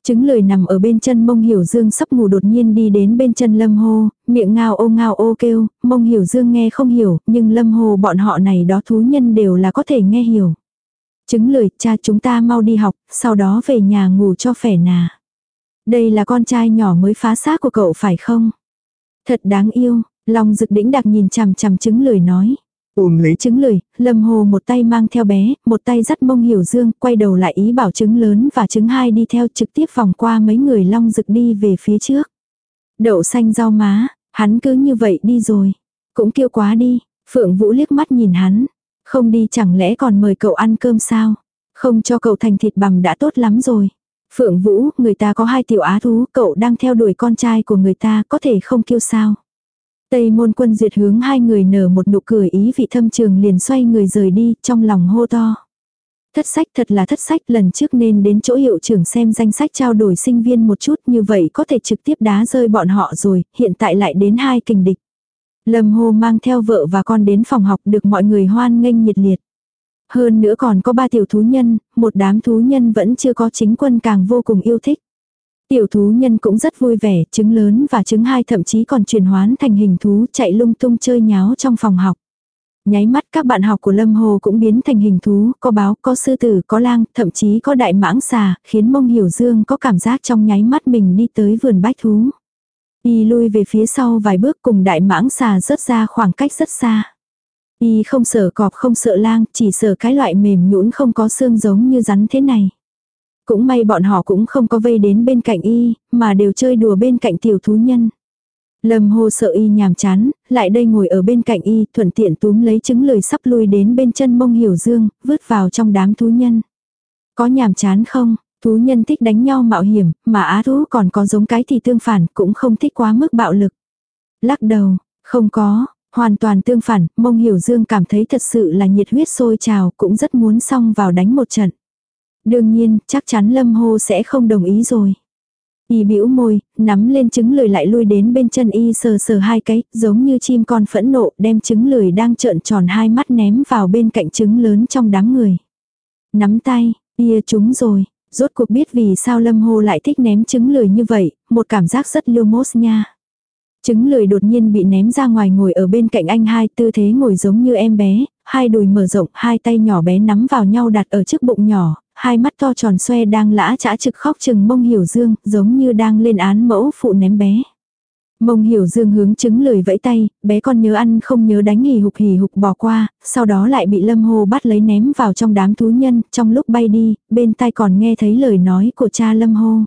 Chứng lời nằm ở bên chân mông hiểu dương sắp ngủ đột nhiên đi đến bên chân lâm hồ, miệng ngao ô ngao ô kêu, mông hiểu dương nghe không hiểu, nhưng lâm hồ bọn họ này đó thú nhân đều là có thể nghe hiểu. Chứng lời cha chúng ta mau đi học, sau đó về nhà ngủ cho phẻ nà. Đây là con trai nhỏ mới phá xác của cậu phải không? Thật đáng yêu, lòng rực đĩnh đặc nhìn chằm chằm chứng lời nói. Ôm lấy trứng lười, lâm hồ một tay mang theo bé, một tay dắt mông hiểu dương, quay đầu lại ý bảo trứng lớn và trứng hai đi theo trực tiếp vòng qua mấy người long rực đi về phía trước. Đậu xanh rau má, hắn cứ như vậy đi rồi. Cũng kêu quá đi, Phượng Vũ liếc mắt nhìn hắn. Không đi chẳng lẽ còn mời cậu ăn cơm sao? Không cho cậu thành thịt bằm đã tốt lắm rồi. Phượng Vũ, người ta có hai tiểu á thú, cậu đang theo đuổi con trai của người ta, có thể không kêu sao. Tây môn quân duyệt hướng hai người nở một nụ cười ý vị thâm trường liền xoay người rời đi, trong lòng hô to. Thất sách thật là thất sách lần trước nên đến chỗ hiệu trưởng xem danh sách trao đổi sinh viên một chút như vậy có thể trực tiếp đá rơi bọn họ rồi, hiện tại lại đến hai kình địch. Lâm Hồ mang theo vợ và con đến phòng học được mọi người hoan nghênh nhiệt liệt. Hơn nữa còn có ba tiểu thú nhân, một đám thú nhân vẫn chưa có chính quân càng vô cùng yêu thích. Tiểu thú nhân cũng rất vui vẻ, trứng lớn và trứng hai thậm chí còn chuyển hoán thành hình thú chạy lung tung chơi nháo trong phòng học. Nháy mắt các bạn học của Lâm Hồ cũng biến thành hình thú, có báo, có sư tử, có lang, thậm chí có đại mãng xà, khiến mông hiểu dương có cảm giác trong nháy mắt mình đi tới vườn bách thú. Y lui về phía sau vài bước cùng đại mãng xà rớt ra khoảng cách rất xa. Y không sợ cọp không sợ lang, chỉ sợ cái loại mềm nhũn không có xương giống như rắn thế này. Cũng may bọn họ cũng không có vây đến bên cạnh y, mà đều chơi đùa bên cạnh tiểu thú nhân. Lâm hồ sợ y nhàm chán, lại đây ngồi ở bên cạnh y, thuận tiện túm lấy trứng lười sắp lui đến bên chân mông hiểu dương, vứt vào trong đám thú nhân. Có nhàm chán không? Thú nhân thích đánh nhau mạo hiểm, mà á thú còn có giống cái thì tương phản, cũng không thích quá mức bạo lực. Lắc đầu, không có, hoàn toàn tương phản, mông hiểu dương cảm thấy thật sự là nhiệt huyết sôi trào, cũng rất muốn xong vào đánh một trận. Đương nhiên, chắc chắn lâm hô sẽ không đồng ý rồi. Y bĩu môi, nắm lên trứng lười lại lui đến bên chân y sờ sờ hai cái, giống như chim con phẫn nộ, đem trứng lười đang trợn tròn hai mắt ném vào bên cạnh trứng lớn trong đám người. Nắm tay, y chúng rồi, rốt cuộc biết vì sao lâm hô lại thích ném trứng lười như vậy, một cảm giác rất lưu mốt nha. Trứng lười đột nhiên bị ném ra ngoài ngồi ở bên cạnh anh hai tư thế ngồi giống như em bé, hai đùi mở rộng, hai tay nhỏ bé nắm vào nhau đặt ở trước bụng nhỏ, hai mắt to tròn xoe đang lã chã trực khóc chừng mông hiểu dương, giống như đang lên án mẫu phụ ném bé. Mông hiểu dương hướng chứng lời vẫy tay, bé con nhớ ăn không nhớ đánh hì hục hì hục bỏ qua, sau đó lại bị lâm hồ bắt lấy ném vào trong đám thú nhân, trong lúc bay đi, bên tai còn nghe thấy lời nói của cha lâm hô.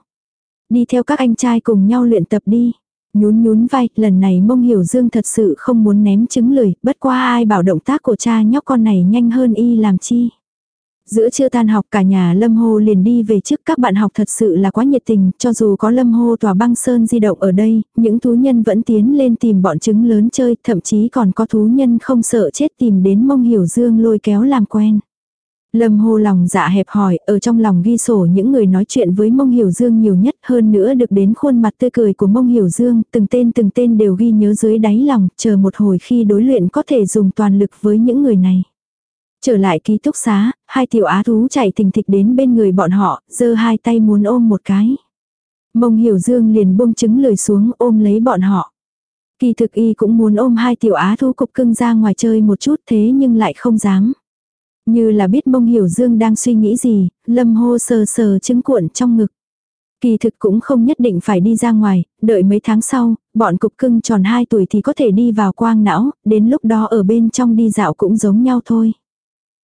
Đi theo các anh trai cùng nhau luyện tập đi. Nhún nhún vai, lần này mông hiểu dương thật sự không muốn ném trứng lười, bất qua ai bảo động tác của cha nhóc con này nhanh hơn y làm chi. Giữa trưa tan học cả nhà Lâm Hô liền đi về trước các bạn học thật sự là quá nhiệt tình, cho dù có Lâm Hô tòa băng sơn di động ở đây, những thú nhân vẫn tiến lên tìm bọn trứng lớn chơi, thậm chí còn có thú nhân không sợ chết tìm đến mông hiểu dương lôi kéo làm quen. Lâm hô lòng dạ hẹp hỏi, ở trong lòng ghi sổ những người nói chuyện với mông hiểu dương nhiều nhất hơn nữa được đến khuôn mặt tươi cười của mông hiểu dương, từng tên từng tên đều ghi nhớ dưới đáy lòng, chờ một hồi khi đối luyện có thể dùng toàn lực với những người này. Trở lại ký túc xá, hai tiểu á thú chạy thình thịch đến bên người bọn họ, giơ hai tay muốn ôm một cái. Mông hiểu dương liền buông trứng lười xuống ôm lấy bọn họ. Kỳ thực y cũng muốn ôm hai tiểu á thú cục cưng ra ngoài chơi một chút thế nhưng lại không dám. Như là biết mông hiểu dương đang suy nghĩ gì, lâm hô sờ sờ trứng cuộn trong ngực. Kỳ thực cũng không nhất định phải đi ra ngoài, đợi mấy tháng sau, bọn cục cưng tròn 2 tuổi thì có thể đi vào quang não, đến lúc đó ở bên trong đi dạo cũng giống nhau thôi.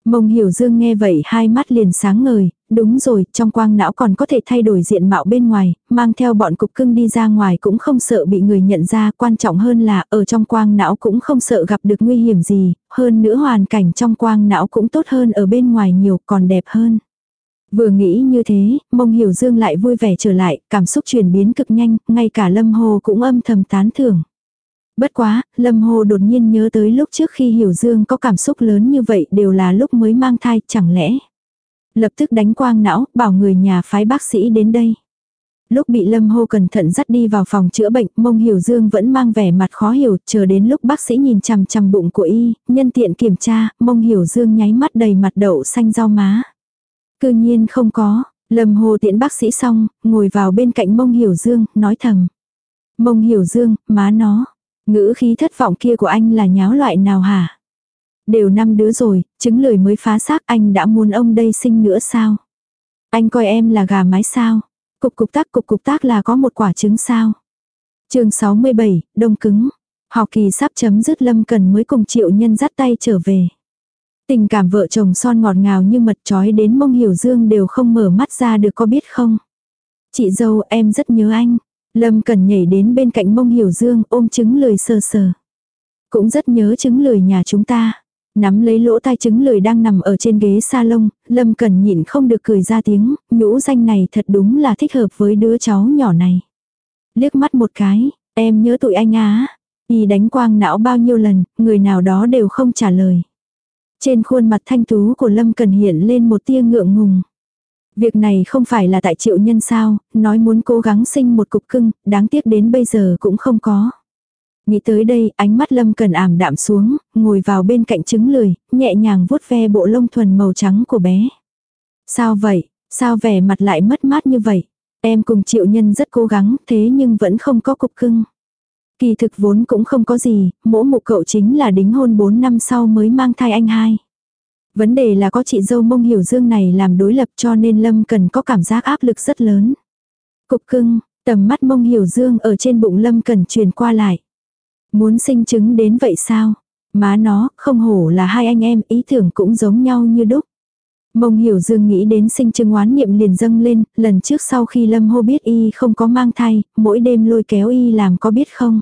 Mông hiểu dương nghe vậy hai mắt liền sáng ngời, đúng rồi, trong quang não còn có thể thay đổi diện mạo bên ngoài, mang theo bọn cục cưng đi ra ngoài cũng không sợ bị người nhận ra, quan trọng hơn là ở trong quang não cũng không sợ gặp được nguy hiểm gì, hơn nữa hoàn cảnh trong quang não cũng tốt hơn ở bên ngoài nhiều, còn đẹp hơn. Vừa nghĩ như thế, mông hiểu dương lại vui vẻ trở lại, cảm xúc chuyển biến cực nhanh, ngay cả lâm hồ cũng âm thầm tán thưởng. Bất quá, Lâm Hồ đột nhiên nhớ tới lúc trước khi Hiểu Dương có cảm xúc lớn như vậy đều là lúc mới mang thai, chẳng lẽ. Lập tức đánh quang não, bảo người nhà phái bác sĩ đến đây. Lúc bị Lâm Hô cẩn thận dắt đi vào phòng chữa bệnh, mông Hiểu Dương vẫn mang vẻ mặt khó hiểu, chờ đến lúc bác sĩ nhìn chằm chằm bụng của y, nhân tiện kiểm tra, mông Hiểu Dương nháy mắt đầy mặt đậu xanh rau má. Cư nhiên không có, Lâm hô tiễn bác sĩ xong, ngồi vào bên cạnh mông Hiểu Dương, nói thầm. Mông Hiểu Dương, má nó, Ngữ khí thất vọng kia của anh là nháo loại nào hả? Đều năm đứa rồi, chứng lời mới phá xác anh đã muốn ông đây sinh nữa sao? Anh coi em là gà mái sao? Cục cục tác cục cục tác là có một quả trứng sao? chương 67, đông cứng. Học kỳ sắp chấm dứt Lâm Cần mới cùng triệu nhân dắt tay trở về. Tình cảm vợ chồng son ngọt ngào như mật trói đến mông hiểu dương đều không mở mắt ra được có biết không? Chị dâu em rất nhớ anh. Lâm Cần nhảy đến bên cạnh mông hiểu dương ôm trứng lười sờ sờ. Cũng rất nhớ trứng lười nhà chúng ta. Nắm lấy lỗ tai trứng lười đang nằm ở trên ghế salon, Lâm Cần nhịn không được cười ra tiếng, nhũ danh này thật đúng là thích hợp với đứa cháu nhỏ này. Liếc mắt một cái, em nhớ tụi anh á. Y đánh quang não bao nhiêu lần, người nào đó đều không trả lời. Trên khuôn mặt thanh tú của Lâm Cần hiện lên một tia ngượng ngùng. Việc này không phải là tại triệu nhân sao, nói muốn cố gắng sinh một cục cưng, đáng tiếc đến bây giờ cũng không có. Nghĩ tới đây, ánh mắt lâm cần ảm đạm xuống, ngồi vào bên cạnh trứng lười, nhẹ nhàng vuốt ve bộ lông thuần màu trắng của bé. Sao vậy, sao vẻ mặt lại mất mát như vậy? Em cùng triệu nhân rất cố gắng, thế nhưng vẫn không có cục cưng. Kỳ thực vốn cũng không có gì, mỗ mụ cậu chính là đính hôn 4 năm sau mới mang thai anh hai. Vấn đề là có chị dâu mông hiểu dương này làm đối lập cho nên Lâm cần có cảm giác áp lực rất lớn. Cục cưng, tầm mắt mông hiểu dương ở trên bụng Lâm cần truyền qua lại. Muốn sinh chứng đến vậy sao? Má nó, không hổ là hai anh em, ý tưởng cũng giống nhau như đúc. Mông hiểu dương nghĩ đến sinh chứng oán niệm liền dâng lên, lần trước sau khi Lâm hô biết y không có mang thai, mỗi đêm lôi kéo y làm có biết không?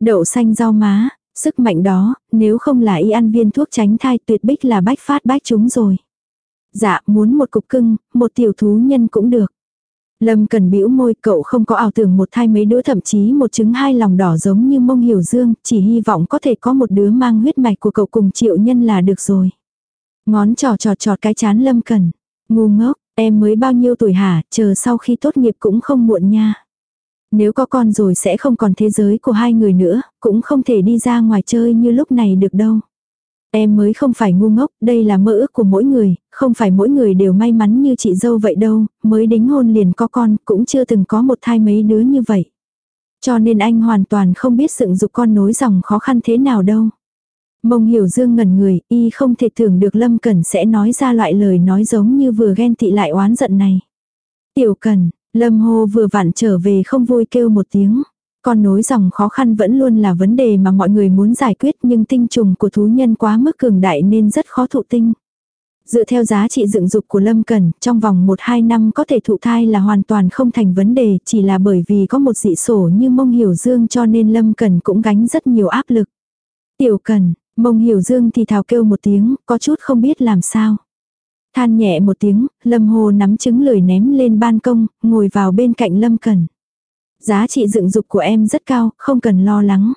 Đậu xanh rau má, sức mạnh đó, nếu không là y ăn viên thuốc tránh thai tuyệt bích là bách phát bách chúng rồi. Dạ, muốn một cục cưng, một tiểu thú nhân cũng được. Lâm cần bĩu môi cậu không có ảo tưởng một thai mấy đứa thậm chí một trứng hai lòng đỏ giống như mông hiểu dương, chỉ hy vọng có thể có một đứa mang huyết mạch của cậu cùng triệu nhân là được rồi. Ngón trò trò trọt cái chán lâm cần. Ngu ngốc, em mới bao nhiêu tuổi hả, chờ sau khi tốt nghiệp cũng không muộn nha. Nếu có con rồi sẽ không còn thế giới của hai người nữa, cũng không thể đi ra ngoài chơi như lúc này được đâu. Em mới không phải ngu ngốc, đây là mơ ước của mỗi người, không phải mỗi người đều may mắn như chị dâu vậy đâu, mới đính hôn liền có con, cũng chưa từng có một thai mấy đứa như vậy. Cho nên anh hoàn toàn không biết sự dục con nối dòng khó khăn thế nào đâu. Mông hiểu dương ngẩn người, y không thể tưởng được Lâm Cẩn sẽ nói ra loại lời nói giống như vừa ghen tị lại oán giận này. Tiểu Cẩn, Lâm Hồ vừa vặn trở về không vui kêu một tiếng. Con nối dòng khó khăn vẫn luôn là vấn đề mà mọi người muốn giải quyết nhưng tinh trùng của thú nhân quá mức cường đại nên rất khó thụ tinh. Dựa theo giá trị dựng dục của Lâm Cần trong vòng 1-2 năm có thể thụ thai là hoàn toàn không thành vấn đề, chỉ là bởi vì có một dị sổ như mông hiểu dương cho nên Lâm Cần cũng gánh rất nhiều áp lực. Tiểu Cần, mông hiểu dương thì thào kêu một tiếng, có chút không biết làm sao. Than nhẹ một tiếng, Lâm Hồ nắm trứng lười ném lên ban công, ngồi vào bên cạnh Lâm cần Giá trị dựng dục của em rất cao, không cần lo lắng.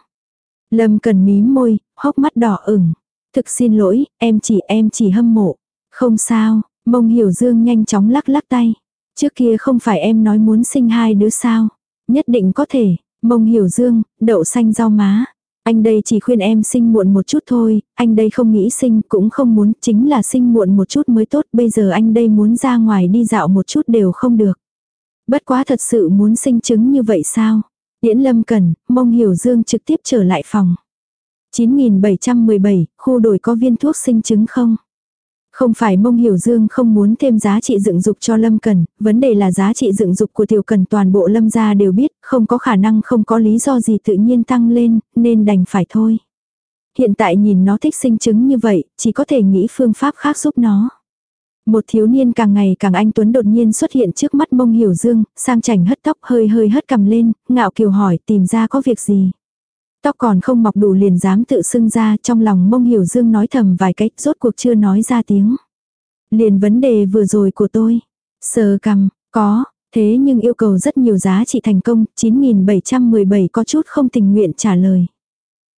Lâm cần mím môi, hốc mắt đỏ ửng. Thực xin lỗi, em chỉ em chỉ hâm mộ. Không sao, mông hiểu dương nhanh chóng lắc lắc tay. Trước kia không phải em nói muốn sinh hai đứa sao. Nhất định có thể, mông hiểu dương, đậu xanh rau má. Anh đây chỉ khuyên em sinh muộn một chút thôi, anh đây không nghĩ sinh cũng không muốn, chính là sinh muộn một chút mới tốt, bây giờ anh đây muốn ra ngoài đi dạo một chút đều không được. Bất quá thật sự muốn sinh chứng như vậy sao? Điễn lâm cần, mong hiểu dương trực tiếp trở lại phòng. 9717, khu đổi có viên thuốc sinh chứng không? Không phải mông hiểu dương không muốn thêm giá trị dựng dục cho lâm cần, vấn đề là giá trị dựng dục của tiểu cần toàn bộ lâm gia đều biết, không có khả năng không có lý do gì tự nhiên tăng lên, nên đành phải thôi. Hiện tại nhìn nó thích sinh chứng như vậy, chỉ có thể nghĩ phương pháp khác giúp nó. Một thiếu niên càng ngày càng anh Tuấn đột nhiên xuất hiện trước mắt mông hiểu dương, sang chảnh hất tóc hơi hơi hất cầm lên, ngạo kiều hỏi tìm ra có việc gì. Tóc còn không mọc đủ liền dám tự xưng ra trong lòng mông hiểu dương nói thầm vài cách rốt cuộc chưa nói ra tiếng. Liền vấn đề vừa rồi của tôi. Sờ cầm, có, thế nhưng yêu cầu rất nhiều giá trị thành công, 9717 có chút không tình nguyện trả lời.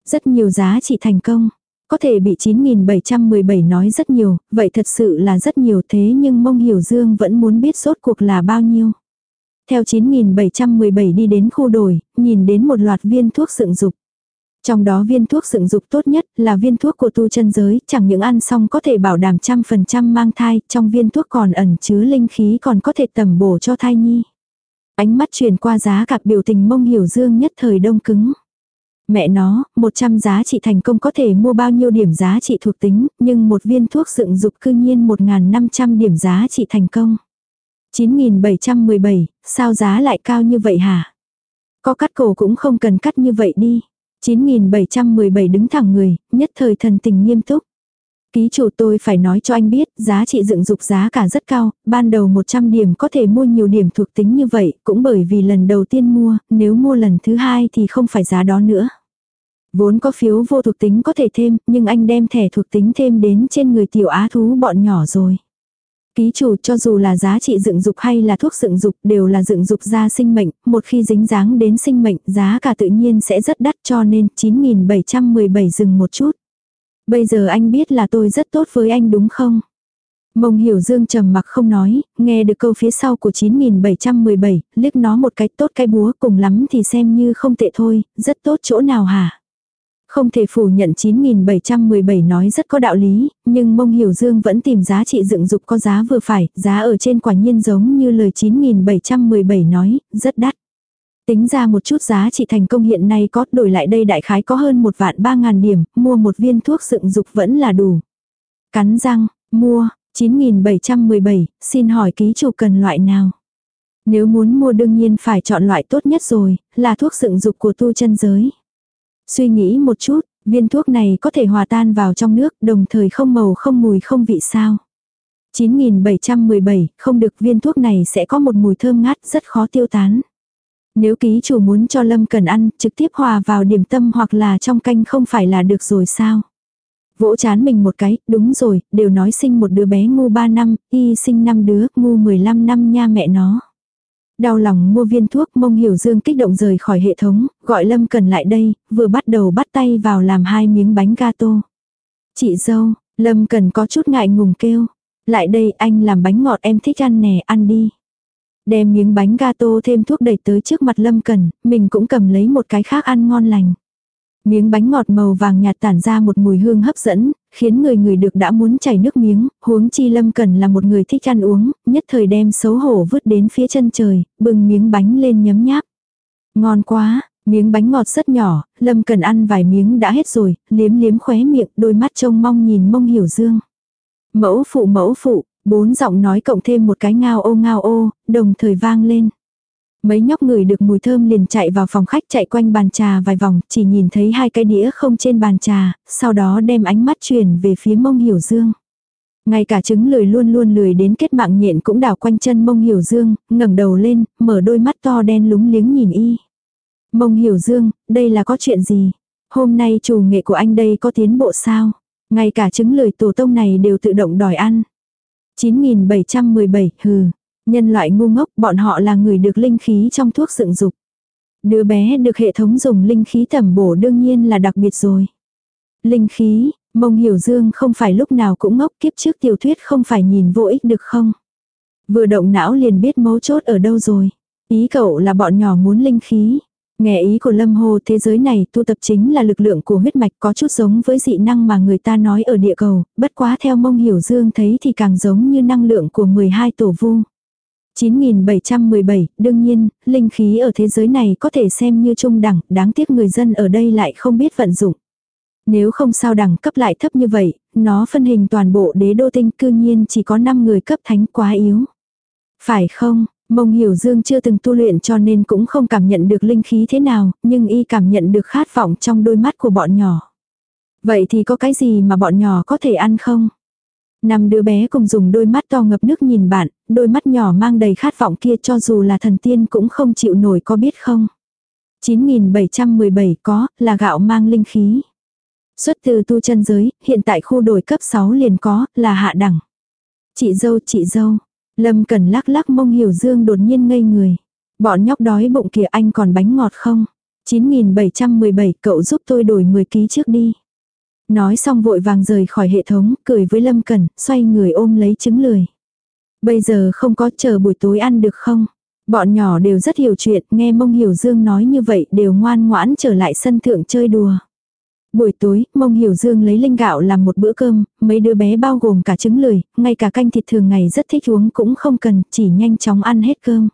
Rất nhiều giá trị thành công. Có thể bị 9717 nói rất nhiều, vậy thật sự là rất nhiều thế nhưng mông hiểu dương vẫn muốn biết rốt cuộc là bao nhiêu. Theo 9717 đi đến khu đổi, nhìn đến một loạt viên thuốc dựng dục. Trong đó viên thuốc dựng dục tốt nhất là viên thuốc của tu chân giới, chẳng những ăn xong có thể bảo đảm trăm phần trăm mang thai, trong viên thuốc còn ẩn chứa linh khí còn có thể tầm bổ cho thai nhi. Ánh mắt truyền qua giá cặp biểu tình mông hiểu dương nhất thời đông cứng. Mẹ nó, 100 giá trị thành công có thể mua bao nhiêu điểm giá trị thuộc tính, nhưng một viên thuốc dựng dục cư nhiên 1.500 điểm giá trị thành công. 9.717, sao giá lại cao như vậy hả? Có cắt cổ cũng không cần cắt như vậy đi. 9717 đứng thẳng người, nhất thời thần tình nghiêm túc. Ký chủ tôi phải nói cho anh biết, giá trị dựng dục giá cả rất cao, ban đầu 100 điểm có thể mua nhiều điểm thuộc tính như vậy, cũng bởi vì lần đầu tiên mua, nếu mua lần thứ hai thì không phải giá đó nữa. Vốn có phiếu vô thuộc tính có thể thêm, nhưng anh đem thẻ thuộc tính thêm đến trên người tiểu á thú bọn nhỏ rồi. Ký chủ cho dù là giá trị dựng dục hay là thuốc dựng dục đều là dựng dục ra sinh mệnh, một khi dính dáng đến sinh mệnh giá cả tự nhiên sẽ rất đắt cho nên 9717 dừng một chút. Bây giờ anh biết là tôi rất tốt với anh đúng không? Mông hiểu dương trầm mặc không nói, nghe được câu phía sau của 9717, liếc nó một cái tốt cái búa cùng lắm thì xem như không tệ thôi, rất tốt chỗ nào hả? Không thể phủ nhận 9717 nói rất có đạo lý, nhưng mông hiểu dương vẫn tìm giá trị dựng dục có giá vừa phải, giá ở trên quả nhiên giống như lời 9717 nói, rất đắt. Tính ra một chút giá trị thành công hiện nay có đổi lại đây đại khái có hơn một vạn ba ngàn điểm, mua một viên thuốc dựng dục vẫn là đủ. Cắn răng, mua, 9717, xin hỏi ký chủ cần loại nào? Nếu muốn mua đương nhiên phải chọn loại tốt nhất rồi, là thuốc dựng dục của tu chân giới. Suy nghĩ một chút, viên thuốc này có thể hòa tan vào trong nước, đồng thời không màu không mùi không vị sao. 9717, không được viên thuốc này sẽ có một mùi thơm ngát rất khó tiêu tán. Nếu ký chủ muốn cho Lâm cần ăn, trực tiếp hòa vào điểm tâm hoặc là trong canh không phải là được rồi sao? Vỗ chán mình một cái, đúng rồi, đều nói sinh một đứa bé ngu 3 năm, y sinh 5 đứa, ngu 15 năm nha mẹ nó. Đau lòng mua viên thuốc mông hiểu dương kích động rời khỏi hệ thống, gọi Lâm Cần lại đây, vừa bắt đầu bắt tay vào làm hai miếng bánh gato. Chị dâu, Lâm Cần có chút ngại ngùng kêu. Lại đây anh làm bánh ngọt em thích ăn nè, ăn đi. Đem miếng bánh gato thêm thuốc đẩy tới trước mặt Lâm Cần, mình cũng cầm lấy một cái khác ăn ngon lành. Miếng bánh ngọt màu vàng nhạt tản ra một mùi hương hấp dẫn, khiến người người được đã muốn chảy nước miếng, huống chi Lâm Cần là một người thích ăn uống, nhất thời đem xấu hổ vứt đến phía chân trời, bưng miếng bánh lên nhấm nháp. Ngon quá, miếng bánh ngọt rất nhỏ, Lâm Cần ăn vài miếng đã hết rồi, liếm liếm khóe miệng, đôi mắt trông mong nhìn mông hiểu dương. Mẫu phụ mẫu phụ, bốn giọng nói cộng thêm một cái ngao ô ngao ô, đồng thời vang lên. Mấy nhóc người được mùi thơm liền chạy vào phòng khách chạy quanh bàn trà vài vòng, chỉ nhìn thấy hai cái đĩa không trên bàn trà, sau đó đem ánh mắt chuyển về phía mông hiểu dương. Ngay cả trứng lười luôn luôn lười đến kết mạng nhện cũng đảo quanh chân mông hiểu dương, ngẩng đầu lên, mở đôi mắt to đen lúng liếng nhìn y. Mông hiểu dương, đây là có chuyện gì? Hôm nay chủ nghệ của anh đây có tiến bộ sao? Ngay cả trứng lười tổ tông này đều tự động đòi ăn. 9717, hừ. Nhân loại ngu ngốc, bọn họ là người được linh khí trong thuốc dựng dục. Đứa bé được hệ thống dùng linh khí tẩm bổ đương nhiên là đặc biệt rồi. Linh khí, mông hiểu dương không phải lúc nào cũng ngốc kiếp trước tiểu thuyết không phải nhìn vô ích được không. Vừa động não liền biết mấu chốt ở đâu rồi. Ý cậu là bọn nhỏ muốn linh khí. Nghe ý của Lâm Hồ thế giới này tu tập chính là lực lượng của huyết mạch có chút giống với dị năng mà người ta nói ở địa cầu, bất quá theo mông hiểu dương thấy thì càng giống như năng lượng của 12 tổ vu. 9717, đương nhiên, linh khí ở thế giới này có thể xem như trung đẳng, đáng tiếc người dân ở đây lại không biết vận dụng. Nếu không sao đẳng cấp lại thấp như vậy, nó phân hình toàn bộ đế đô tinh cư nhiên chỉ có 5 người cấp thánh quá yếu. Phải không, Mông Hiểu Dương chưa từng tu luyện cho nên cũng không cảm nhận được linh khí thế nào, nhưng y cảm nhận được khát vọng trong đôi mắt của bọn nhỏ. Vậy thì có cái gì mà bọn nhỏ có thể ăn không? Năm đứa bé cùng dùng đôi mắt to ngập nước nhìn bạn, đôi mắt nhỏ mang đầy khát vọng kia cho dù là thần tiên cũng không chịu nổi có biết không? 9717 có, là gạo mang linh khí. Xuất từ tu chân giới, hiện tại khu đổi cấp 6 liền có, là hạ đẳng. Chị dâu, chị dâu. Lâm cần lắc lắc mông hiểu dương đột nhiên ngây người. Bọn nhóc đói bụng kìa anh còn bánh ngọt không? 9717 cậu giúp tôi đổi 10 ký trước đi. Nói xong vội vàng rời khỏi hệ thống, cười với Lâm Cẩn, xoay người ôm lấy trứng lười. Bây giờ không có chờ buổi tối ăn được không? Bọn nhỏ đều rất hiểu chuyện, nghe mông hiểu dương nói như vậy đều ngoan ngoãn trở lại sân thượng chơi đùa. Buổi tối, mông hiểu dương lấy linh gạo làm một bữa cơm, mấy đứa bé bao gồm cả trứng lười, ngay cả canh thịt thường ngày rất thích uống cũng không cần, chỉ nhanh chóng ăn hết cơm.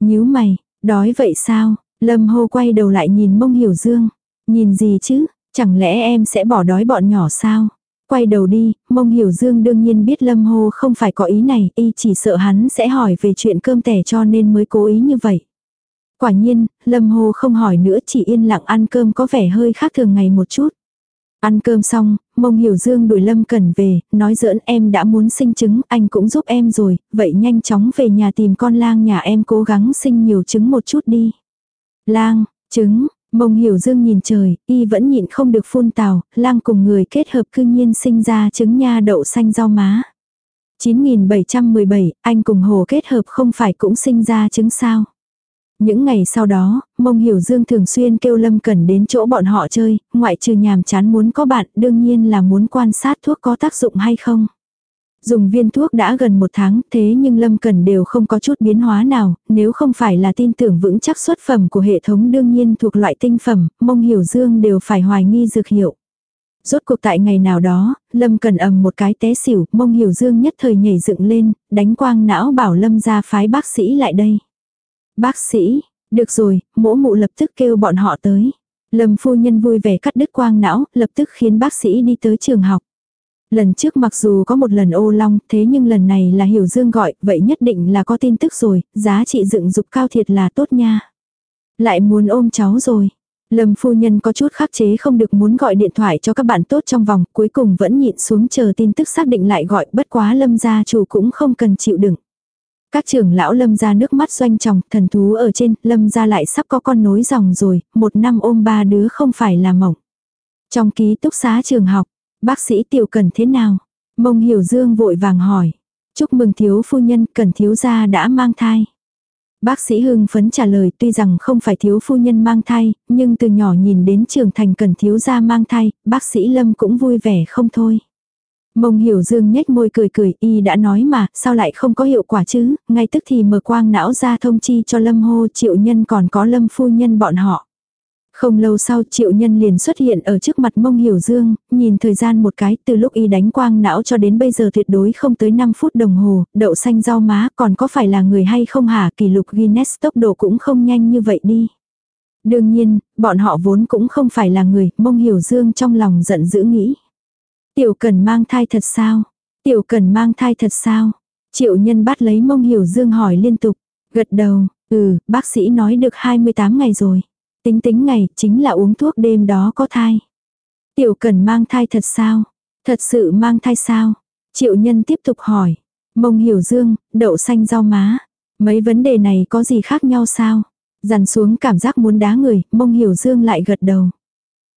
nhíu mày, đói vậy sao? Lâm hô quay đầu lại nhìn mông hiểu dương. Nhìn gì chứ, chẳng lẽ em sẽ bỏ đói bọn nhỏ sao? Quay đầu đi, mông hiểu dương đương nhiên biết lâm hô không phải có ý này, y chỉ sợ hắn sẽ hỏi về chuyện cơm tẻ cho nên mới cố ý như vậy. Quả nhiên, Lâm hô không hỏi nữa chỉ yên lặng ăn cơm có vẻ hơi khác thường ngày một chút. Ăn cơm xong, mông hiểu dương đuổi Lâm cần về, nói giỡn em đã muốn sinh trứng, anh cũng giúp em rồi, vậy nhanh chóng về nhà tìm con lang nhà em cố gắng sinh nhiều trứng một chút đi. Lang, trứng, mông hiểu dương nhìn trời, y vẫn nhịn không được phun tào, lang cùng người kết hợp cư nhiên sinh ra trứng nha đậu xanh rau má. 9717, anh cùng hồ kết hợp không phải cũng sinh ra trứng sao. Những ngày sau đó, mông hiểu dương thường xuyên kêu Lâm Cẩn đến chỗ bọn họ chơi, ngoại trừ nhàm chán muốn có bạn, đương nhiên là muốn quan sát thuốc có tác dụng hay không. Dùng viên thuốc đã gần một tháng, thế nhưng Lâm cần đều không có chút biến hóa nào, nếu không phải là tin tưởng vững chắc xuất phẩm của hệ thống đương nhiên thuộc loại tinh phẩm, mông hiểu dương đều phải hoài nghi dược hiệu. Rốt cuộc tại ngày nào đó, Lâm cần ầm một cái té xỉu, mông hiểu dương nhất thời nhảy dựng lên, đánh quang não bảo Lâm ra phái bác sĩ lại đây. Bác sĩ, Được rồi, mỗ mụ lập tức kêu bọn họ tới. Lâm phu nhân vui vẻ cắt đứt quang não, lập tức khiến bác sĩ đi tới trường học. Lần trước mặc dù có một lần ô long, thế nhưng lần này là Hiểu Dương gọi, vậy nhất định là có tin tức rồi, giá trị dựng dục cao thiệt là tốt nha. Lại muốn ôm cháu rồi. Lâm phu nhân có chút khắc chế không được muốn gọi điện thoại cho các bạn tốt trong vòng, cuối cùng vẫn nhịn xuống chờ tin tức xác định lại gọi, bất quá Lâm gia chủ cũng không cần chịu đựng. Các trưởng lão Lâm gia nước mắt doanh tròng, thần thú ở trên, Lâm gia lại sắp có con nối dòng rồi, một năm ôm ba đứa không phải là mỏng Trong ký túc xá trường học, bác sĩ tiểu cần thế nào? Mông Hiểu Dương vội vàng hỏi. Chúc mừng thiếu phu nhân, cần thiếu gia đã mang thai. Bác sĩ hưng phấn trả lời tuy rằng không phải thiếu phu nhân mang thai, nhưng từ nhỏ nhìn đến trưởng thành cần thiếu gia mang thai, bác sĩ Lâm cũng vui vẻ không thôi. Mông hiểu dương nhếch môi cười cười, y đã nói mà, sao lại không có hiệu quả chứ, ngay tức thì mở quang não ra thông chi cho Lâm hô triệu nhân còn có Lâm phu nhân bọn họ. Không lâu sau triệu nhân liền xuất hiện ở trước mặt mông hiểu dương, nhìn thời gian một cái từ lúc y đánh quang não cho đến bây giờ tuyệt đối không tới 5 phút đồng hồ, đậu xanh rau má còn có phải là người hay không hả kỷ lục Guinness tốc độ cũng không nhanh như vậy đi. Đương nhiên, bọn họ vốn cũng không phải là người, mông hiểu dương trong lòng giận dữ nghĩ. Tiểu cần mang thai thật sao? Tiểu cần mang thai thật sao? Triệu nhân bắt lấy mông hiểu dương hỏi liên tục. Gật đầu, ừ, bác sĩ nói được 28 ngày rồi. Tính tính ngày, chính là uống thuốc đêm đó có thai. Tiểu cần mang thai thật sao? Thật sự mang thai sao? Triệu nhân tiếp tục hỏi. Mông hiểu dương, đậu xanh rau má. Mấy vấn đề này có gì khác nhau sao? Dằn xuống cảm giác muốn đá người, mông hiểu dương lại gật đầu.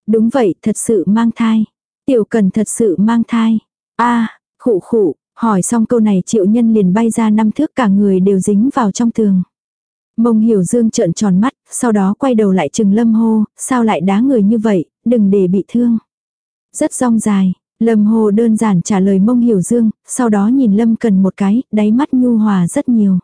Đúng vậy, thật sự mang thai. Tiểu cần thật sự mang thai. a à, khụ khụ, hỏi xong câu này triệu nhân liền bay ra năm thước cả người đều dính vào trong tường. Mông hiểu dương trợn tròn mắt, sau đó quay đầu lại chừng lâm hô, sao lại đá người như vậy, đừng để bị thương. Rất rong dài, lâm hô đơn giản trả lời mông hiểu dương, sau đó nhìn lâm cần một cái, đáy mắt nhu hòa rất nhiều.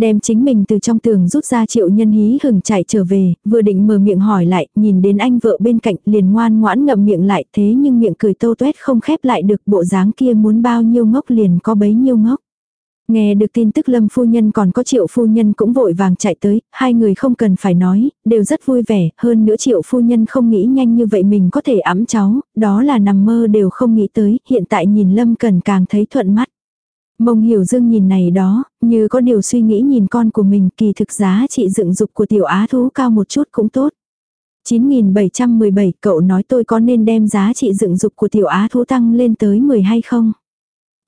Đem chính mình từ trong tường rút ra triệu nhân hí hừng chạy trở về, vừa định mở miệng hỏi lại, nhìn đến anh vợ bên cạnh liền ngoan ngoãn ngậm miệng lại thế nhưng miệng cười tô tuét không khép lại được bộ dáng kia muốn bao nhiêu ngốc liền có bấy nhiêu ngốc. Nghe được tin tức Lâm phu nhân còn có Triệu phu nhân cũng vội vàng chạy tới, hai người không cần phải nói, đều rất vui vẻ, hơn nữa Triệu phu nhân không nghĩ nhanh như vậy mình có thể ẵm cháu, đó là nằm mơ đều không nghĩ tới, hiện tại nhìn Lâm cần càng thấy thuận mắt. Mông hiểu dương nhìn này đó, như có điều suy nghĩ nhìn con của mình kỳ thực giá trị dựng dục của tiểu á thú cao một chút cũng tốt. 9717 cậu nói tôi có nên đem giá trị dựng dục của tiểu á thú tăng lên tới 10 hay không?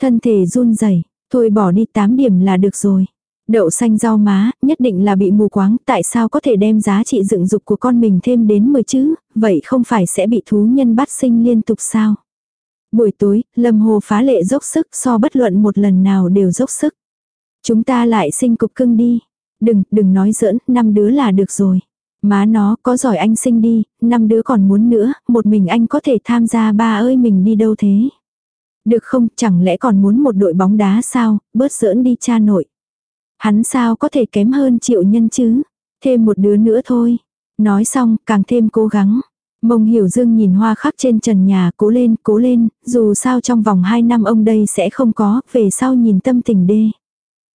Thân thể run rẩy thôi bỏ đi 8 điểm là được rồi. Đậu xanh rau má, nhất định là bị mù quáng, tại sao có thể đem giá trị dựng dục của con mình thêm đến 10 chứ, vậy không phải sẽ bị thú nhân bắt sinh liên tục sao? Buổi tối, Lâm Hồ phá lệ dốc sức so bất luận một lần nào đều dốc sức. Chúng ta lại sinh cục cưng đi. Đừng, đừng nói giỡn, năm đứa là được rồi. Má nó, có giỏi anh sinh đi, năm đứa còn muốn nữa, một mình anh có thể tham gia ba ơi mình đi đâu thế. Được không, chẳng lẽ còn muốn một đội bóng đá sao, bớt giỡn đi cha nội. Hắn sao có thể kém hơn triệu nhân chứ, thêm một đứa nữa thôi. Nói xong, càng thêm cố gắng. Mông hiểu dương nhìn hoa khắc trên trần nhà, cố lên, cố lên, dù sao trong vòng 2 năm ông đây sẽ không có, về sau nhìn tâm tình đê.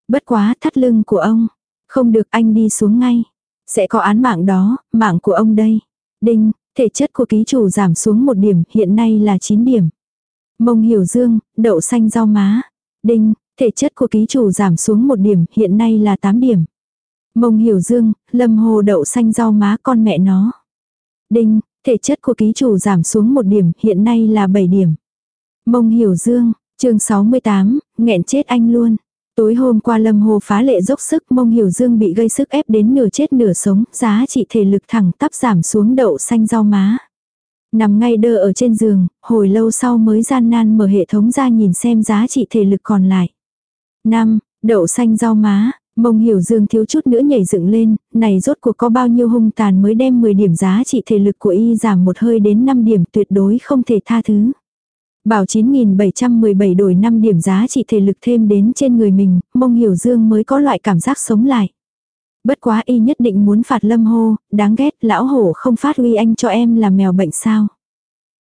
Bất quá thắt lưng của ông, không được anh đi xuống ngay. Sẽ có án mạng đó, mạng của ông đây. Đinh, thể chất của ký chủ giảm xuống một điểm, hiện nay là 9 điểm. Mông hiểu dương, đậu xanh rau má. Đinh, thể chất của ký chủ giảm xuống một điểm, hiện nay là 8 điểm. Mông hiểu dương, lâm hồ đậu xanh rau má con mẹ nó. Đinh, Thể chất của ký chủ giảm xuống một điểm, hiện nay là 7 điểm. Mông hiểu dương, chương 68, nghẹn chết anh luôn. Tối hôm qua Lâm Hồ phá lệ dốc sức mông hiểu dương bị gây sức ép đến nửa chết nửa sống, giá trị thể lực thẳng tắp giảm xuống đậu xanh rau má. Nằm ngay đơ ở trên giường, hồi lâu sau mới gian nan mở hệ thống ra nhìn xem giá trị thể lực còn lại. 5. Đậu xanh rau má, Mông hiểu dương thiếu chút nữa nhảy dựng lên, này rốt cuộc có bao nhiêu hung tàn mới đem 10 điểm giá trị thể lực của y giảm một hơi đến 5 điểm tuyệt đối không thể tha thứ. Bảo 9717 đổi 5 điểm giá trị thể lực thêm đến trên người mình, mông hiểu dương mới có loại cảm giác sống lại. Bất quá y nhất định muốn phạt lâm hô, đáng ghét lão hổ không phát uy anh cho em là mèo bệnh sao.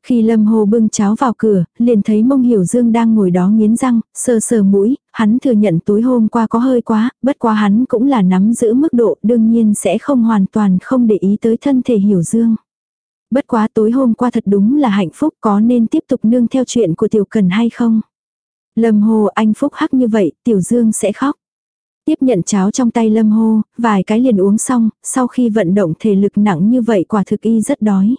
Khi Lâm Hồ bưng cháo vào cửa, liền thấy mông hiểu dương đang ngồi đó nghiến răng, sờ sờ mũi, hắn thừa nhận tối hôm qua có hơi quá, bất quá hắn cũng là nắm giữ mức độ, đương nhiên sẽ không hoàn toàn không để ý tới thân thể hiểu dương. Bất quá tối hôm qua thật đúng là hạnh phúc có nên tiếp tục nương theo chuyện của tiểu cần hay không? Lâm Hồ anh phúc hắc như vậy, tiểu dương sẽ khóc. Tiếp nhận cháo trong tay Lâm Hô, vài cái liền uống xong, sau khi vận động thể lực nặng như vậy quả thực y rất đói.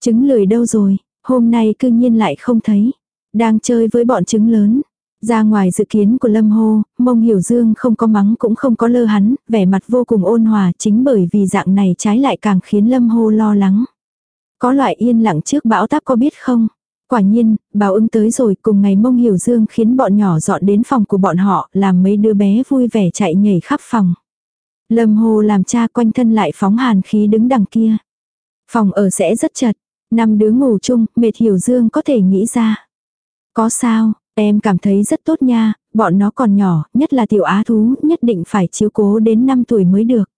Trứng lười đâu rồi, hôm nay cư nhiên lại không thấy. Đang chơi với bọn trứng lớn. Ra ngoài dự kiến của Lâm Hô, mông hiểu dương không có mắng cũng không có lơ hắn, vẻ mặt vô cùng ôn hòa chính bởi vì dạng này trái lại càng khiến Lâm Hô lo lắng. Có loại yên lặng trước bão táp có biết không? Quả nhiên, báo ứng tới rồi cùng ngày mông hiểu dương khiến bọn nhỏ dọn đến phòng của bọn họ, làm mấy đứa bé vui vẻ chạy nhảy khắp phòng. Lâm hồ làm cha quanh thân lại phóng hàn khí đứng đằng kia. Phòng ở sẽ rất chật, năm đứa ngủ chung, mệt hiểu dương có thể nghĩ ra. Có sao, em cảm thấy rất tốt nha, bọn nó còn nhỏ, nhất là tiểu á thú, nhất định phải chiếu cố đến 5 tuổi mới được.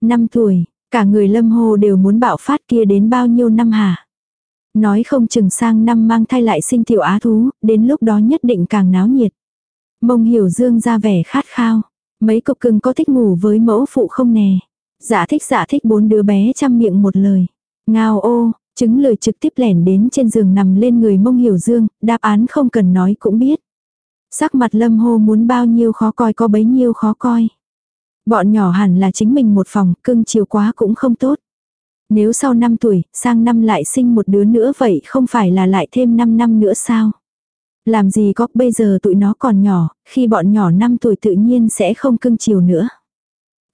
5 tuổi, cả người lâm hồ đều muốn bạo phát kia đến bao nhiêu năm hả? Nói không chừng sang năm mang thai lại sinh tiểu á thú, đến lúc đó nhất định càng náo nhiệt. Mông hiểu dương ra vẻ khát khao. Mấy cục cưng có thích ngủ với mẫu phụ không nè. Dạ thích dạ thích bốn đứa bé chăm miệng một lời. Ngao ô, chứng lời trực tiếp lẻn đến trên giường nằm lên người mông hiểu dương, đáp án không cần nói cũng biết. Sắc mặt lâm hô muốn bao nhiêu khó coi có bấy nhiêu khó coi. Bọn nhỏ hẳn là chính mình một phòng, cưng chiều quá cũng không tốt. Nếu sau 5 tuổi, sang năm lại sinh một đứa nữa vậy không phải là lại thêm 5 năm nữa sao? Làm gì có bây giờ tụi nó còn nhỏ, khi bọn nhỏ 5 tuổi tự nhiên sẽ không cưng chiều nữa.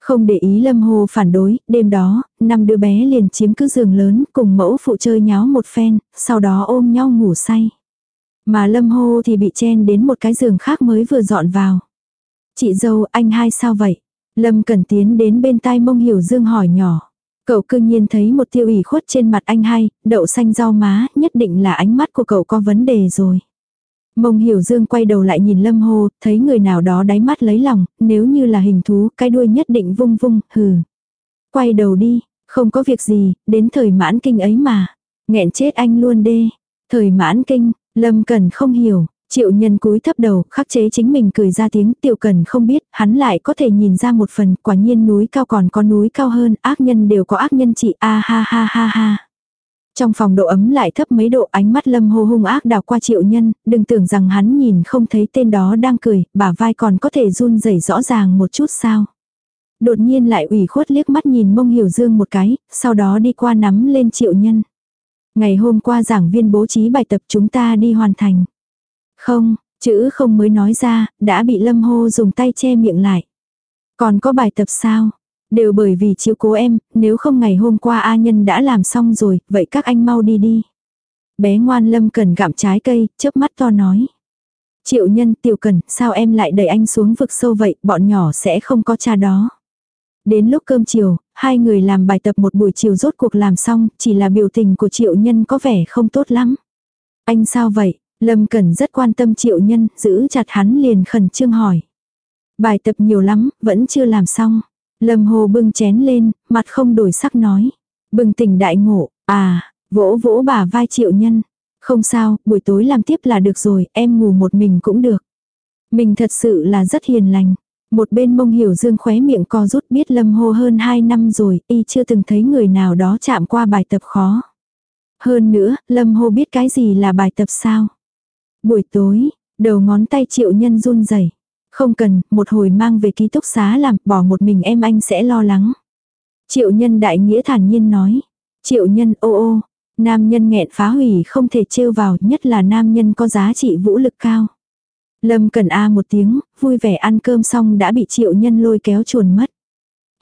Không để ý Lâm Hồ phản đối, đêm đó, năm đứa bé liền chiếm cứ giường lớn cùng mẫu phụ chơi nháo một phen, sau đó ôm nhau ngủ say. Mà Lâm Hồ thì bị chen đến một cái giường khác mới vừa dọn vào. Chị dâu anh hai sao vậy? Lâm cần tiến đến bên tai mông hiểu dương hỏi nhỏ. Cậu cư nhiên thấy một tiêu ủy khuất trên mặt anh hai, đậu xanh rau má, nhất định là ánh mắt của cậu có vấn đề rồi. Mông hiểu dương quay đầu lại nhìn lâm hồ thấy người nào đó đáy mắt lấy lòng, nếu như là hình thú, cái đuôi nhất định vung vung, hừ. Quay đầu đi, không có việc gì, đến thời mãn kinh ấy mà. nghẹn chết anh luôn đê. Thời mãn kinh, lâm cần không hiểu, Triệu nhân cúi thấp đầu, khắc chế chính mình cười ra tiếng tiểu cần không biết, hắn lại có thể nhìn ra một phần, quả nhiên núi cao còn có núi cao hơn, ác nhân đều có ác nhân chị, a ha ha ha ha. Trong phòng độ ấm lại thấp mấy độ ánh mắt lâm hô hung ác đào qua triệu nhân, đừng tưởng rằng hắn nhìn không thấy tên đó đang cười, bả vai còn có thể run rẩy rõ ràng một chút sao. Đột nhiên lại ủy khuất liếc mắt nhìn mông hiểu dương một cái, sau đó đi qua nắm lên triệu nhân. Ngày hôm qua giảng viên bố trí bài tập chúng ta đi hoàn thành. Không, chữ không mới nói ra, đã bị lâm hô dùng tay che miệng lại. Còn có bài tập sao? Đều bởi vì chiếu cố em, nếu không ngày hôm qua A nhân đã làm xong rồi, vậy các anh mau đi đi. Bé ngoan lâm cần gặm trái cây, chớp mắt to nói. Triệu nhân tiểu cần, sao em lại đẩy anh xuống vực sâu vậy, bọn nhỏ sẽ không có cha đó. Đến lúc cơm chiều, hai người làm bài tập một buổi chiều rốt cuộc làm xong, chỉ là biểu tình của triệu nhân có vẻ không tốt lắm. Anh sao vậy? Lâm Cẩn rất quan tâm triệu nhân, giữ chặt hắn liền khẩn trương hỏi. Bài tập nhiều lắm, vẫn chưa làm xong. Lâm Hồ bưng chén lên, mặt không đổi sắc nói. Bừng tỉnh đại ngộ, à, vỗ vỗ bà vai triệu nhân. Không sao, buổi tối làm tiếp là được rồi, em ngủ một mình cũng được. Mình thật sự là rất hiền lành. Một bên mông hiểu dương khóe miệng co rút biết lâm hô hơn 2 năm rồi, y chưa từng thấy người nào đó chạm qua bài tập khó. Hơn nữa, lâm hô biết cái gì là bài tập sao. Buổi tối, đầu ngón tay triệu nhân run rẩy Không cần, một hồi mang về ký túc xá làm, bỏ một mình em anh sẽ lo lắng. Triệu nhân đại nghĩa thản nhiên nói. Triệu nhân ô ô, nam nhân nghẹn phá hủy không thể trêu vào, nhất là nam nhân có giá trị vũ lực cao. Lâm cần a một tiếng, vui vẻ ăn cơm xong đã bị triệu nhân lôi kéo chuồn mất.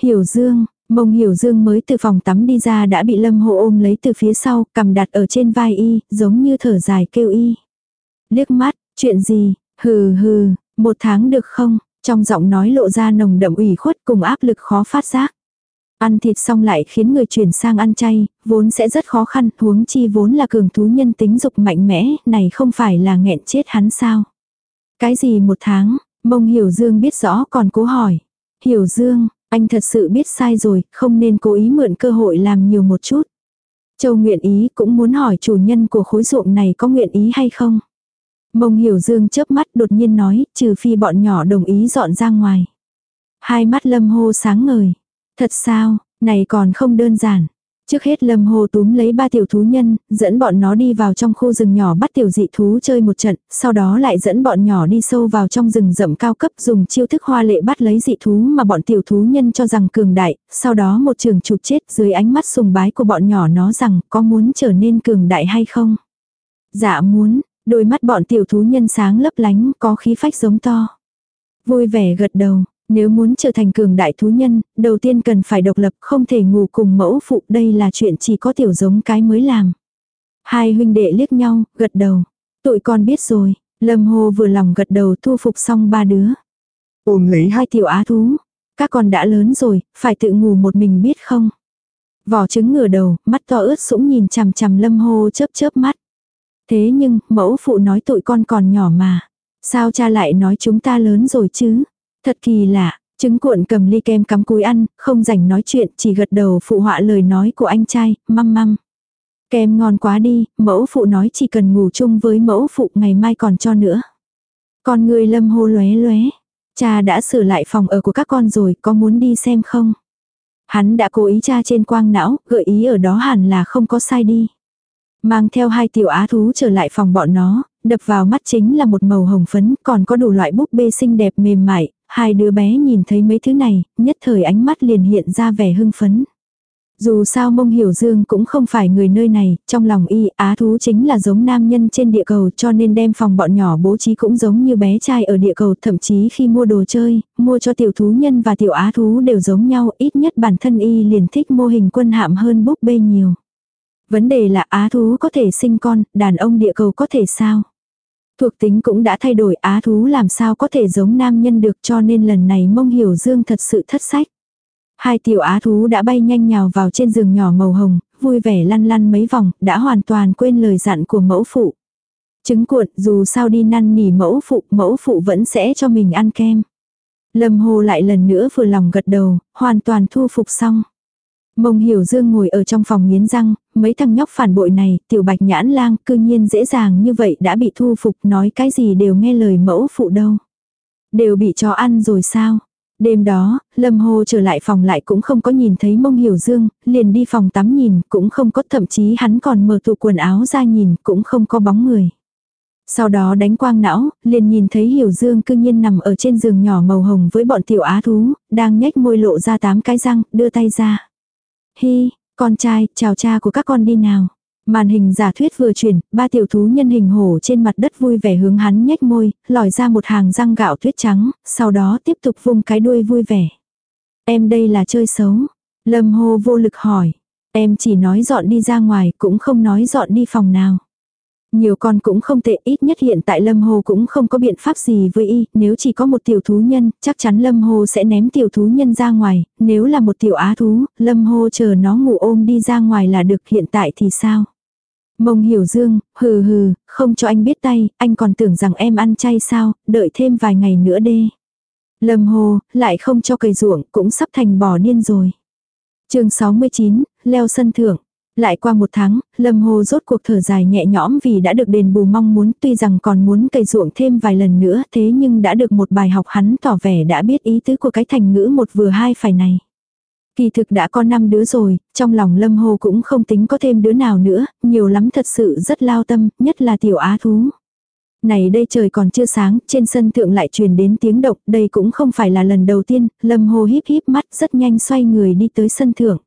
Hiểu dương, mông hiểu dương mới từ phòng tắm đi ra đã bị lâm hộ ôm lấy từ phía sau, cầm đặt ở trên vai y, giống như thở dài kêu y. Liếc mắt, chuyện gì, hừ hừ, một tháng được không? Trong giọng nói lộ ra nồng đậm ủy khuất cùng áp lực khó phát giác. Ăn thịt xong lại khiến người chuyển sang ăn chay, vốn sẽ rất khó khăn, huống chi vốn là cường thú nhân tính dục mạnh mẽ, này không phải là nghẹn chết hắn sao. Cái gì một tháng, mông Hiểu Dương biết rõ còn cố hỏi. Hiểu Dương, anh thật sự biết sai rồi, không nên cố ý mượn cơ hội làm nhiều một chút. Châu nguyện ý cũng muốn hỏi chủ nhân của khối ruộng này có nguyện ý hay không. Mông hiểu dương chớp mắt đột nhiên nói, trừ phi bọn nhỏ đồng ý dọn ra ngoài. Hai mắt lâm hô sáng ngời. Thật sao, này còn không đơn giản. Trước hết Lâm Hồ túm lấy ba tiểu thú nhân, dẫn bọn nó đi vào trong khu rừng nhỏ bắt tiểu dị thú chơi một trận, sau đó lại dẫn bọn nhỏ đi sâu vào trong rừng rậm cao cấp dùng chiêu thức hoa lệ bắt lấy dị thú mà bọn tiểu thú nhân cho rằng cường đại, sau đó một trường chụp chết dưới ánh mắt sùng bái của bọn nhỏ nó rằng có muốn trở nên cường đại hay không. Dạ muốn, đôi mắt bọn tiểu thú nhân sáng lấp lánh có khí phách giống to. Vui vẻ gật đầu, nếu muốn trở thành cường đại thú nhân, đầu tiên cần phải độc lập, không thể ngủ cùng mẫu phụ, đây là chuyện chỉ có tiểu giống cái mới làm. Hai huynh đệ liếc nhau, gật đầu. Tụi con biết rồi, Lâm Hồ vừa lòng gật đầu thu phục xong ba đứa. Ôm lấy hai tiểu á thú. Các con đã lớn rồi, phải tự ngủ một mình biết không? Vỏ trứng ngửa đầu, mắt to ướt sũng nhìn chằm chằm Lâm Hồ chớp chớp mắt. Thế nhưng, mẫu phụ nói tụi con còn nhỏ mà. Sao cha lại nói chúng ta lớn rồi chứ? Thật kỳ lạ, trứng cuộn cầm ly kem cắm cúi ăn, không rảnh nói chuyện, chỉ gật đầu phụ họa lời nói của anh trai, măm măm. Kem ngon quá đi, mẫu phụ nói chỉ cần ngủ chung với mẫu phụ ngày mai còn cho nữa. Con người lâm hô lóe lóe. Cha đã sửa lại phòng ở của các con rồi, có muốn đi xem không? Hắn đã cố ý cha trên quang não, gợi ý ở đó hẳn là không có sai đi. Mang theo hai tiểu á thú trở lại phòng bọn nó, đập vào mắt chính là một màu hồng phấn, còn có đủ loại búp bê xinh đẹp mềm mại, hai đứa bé nhìn thấy mấy thứ này, nhất thời ánh mắt liền hiện ra vẻ hưng phấn. Dù sao mông hiểu dương cũng không phải người nơi này, trong lòng y á thú chính là giống nam nhân trên địa cầu cho nên đem phòng bọn nhỏ bố trí cũng giống như bé trai ở địa cầu thậm chí khi mua đồ chơi, mua cho tiểu thú nhân và tiểu á thú đều giống nhau ít nhất bản thân y liền thích mô hình quân hạm hơn búp bê nhiều. Vấn đề là á thú có thể sinh con, đàn ông địa cầu có thể sao? Thuộc tính cũng đã thay đổi á thú làm sao có thể giống nam nhân được cho nên lần này mông hiểu dương thật sự thất sách. Hai tiểu á thú đã bay nhanh nhào vào trên giường nhỏ màu hồng, vui vẻ lăn lăn mấy vòng, đã hoàn toàn quên lời dặn của mẫu phụ. Trứng cuộn dù sao đi năn nỉ mẫu phụ, mẫu phụ vẫn sẽ cho mình ăn kem. Lâm hồ lại lần nữa vừa lòng gật đầu, hoàn toàn thu phục xong. Mông hiểu dương ngồi ở trong phòng nghiến răng, mấy thằng nhóc phản bội này, tiểu bạch nhãn lang, cư nhiên dễ dàng như vậy đã bị thu phục nói cái gì đều nghe lời mẫu phụ đâu. Đều bị cho ăn rồi sao? Đêm đó, Lâm Hồ trở lại phòng lại cũng không có nhìn thấy mông hiểu dương, liền đi phòng tắm nhìn, cũng không có thậm chí hắn còn mở tủ quần áo ra nhìn, cũng không có bóng người. Sau đó đánh quang não, liền nhìn thấy hiểu dương cư nhiên nằm ở trên giường nhỏ màu hồng với bọn tiểu á thú, đang nhếch môi lộ ra tám cái răng, đưa tay ra. Hi, con trai, chào cha của các con đi nào. Màn hình giả thuyết vừa chuyển, ba tiểu thú nhân hình hổ trên mặt đất vui vẻ hướng hắn nhếch môi, lòi ra một hàng răng gạo tuyết trắng, sau đó tiếp tục vung cái đuôi vui vẻ. Em đây là chơi xấu. Lâm hô vô lực hỏi. Em chỉ nói dọn đi ra ngoài, cũng không nói dọn đi phòng nào. Nhiều con cũng không tệ, ít nhất hiện tại Lâm Hồ cũng không có biện pháp gì với y, nếu chỉ có một tiểu thú nhân, chắc chắn Lâm Hồ sẽ ném tiểu thú nhân ra ngoài, nếu là một tiểu á thú, Lâm Hồ chờ nó ngủ ôm đi ra ngoài là được hiện tại thì sao? Mông hiểu dương, hừ hừ, không cho anh biết tay, anh còn tưởng rằng em ăn chay sao, đợi thêm vài ngày nữa đê. Lâm Hồ, lại không cho cây ruộng, cũng sắp thành bò điên rồi. chương 69, leo sân thượng. Lại qua một tháng, Lâm Hồ rốt cuộc thở dài nhẹ nhõm vì đã được đền bù mong muốn tuy rằng còn muốn cày ruộng thêm vài lần nữa thế nhưng đã được một bài học hắn tỏ vẻ đã biết ý tứ của cái thành ngữ một vừa hai phải này. Kỳ thực đã có năm đứa rồi, trong lòng Lâm Hồ cũng không tính có thêm đứa nào nữa, nhiều lắm thật sự rất lao tâm, nhất là tiểu á thú. Này đây trời còn chưa sáng, trên sân thượng lại truyền đến tiếng động, đây cũng không phải là lần đầu tiên, Lâm Hồ híp híp mắt rất nhanh xoay người đi tới sân thượng.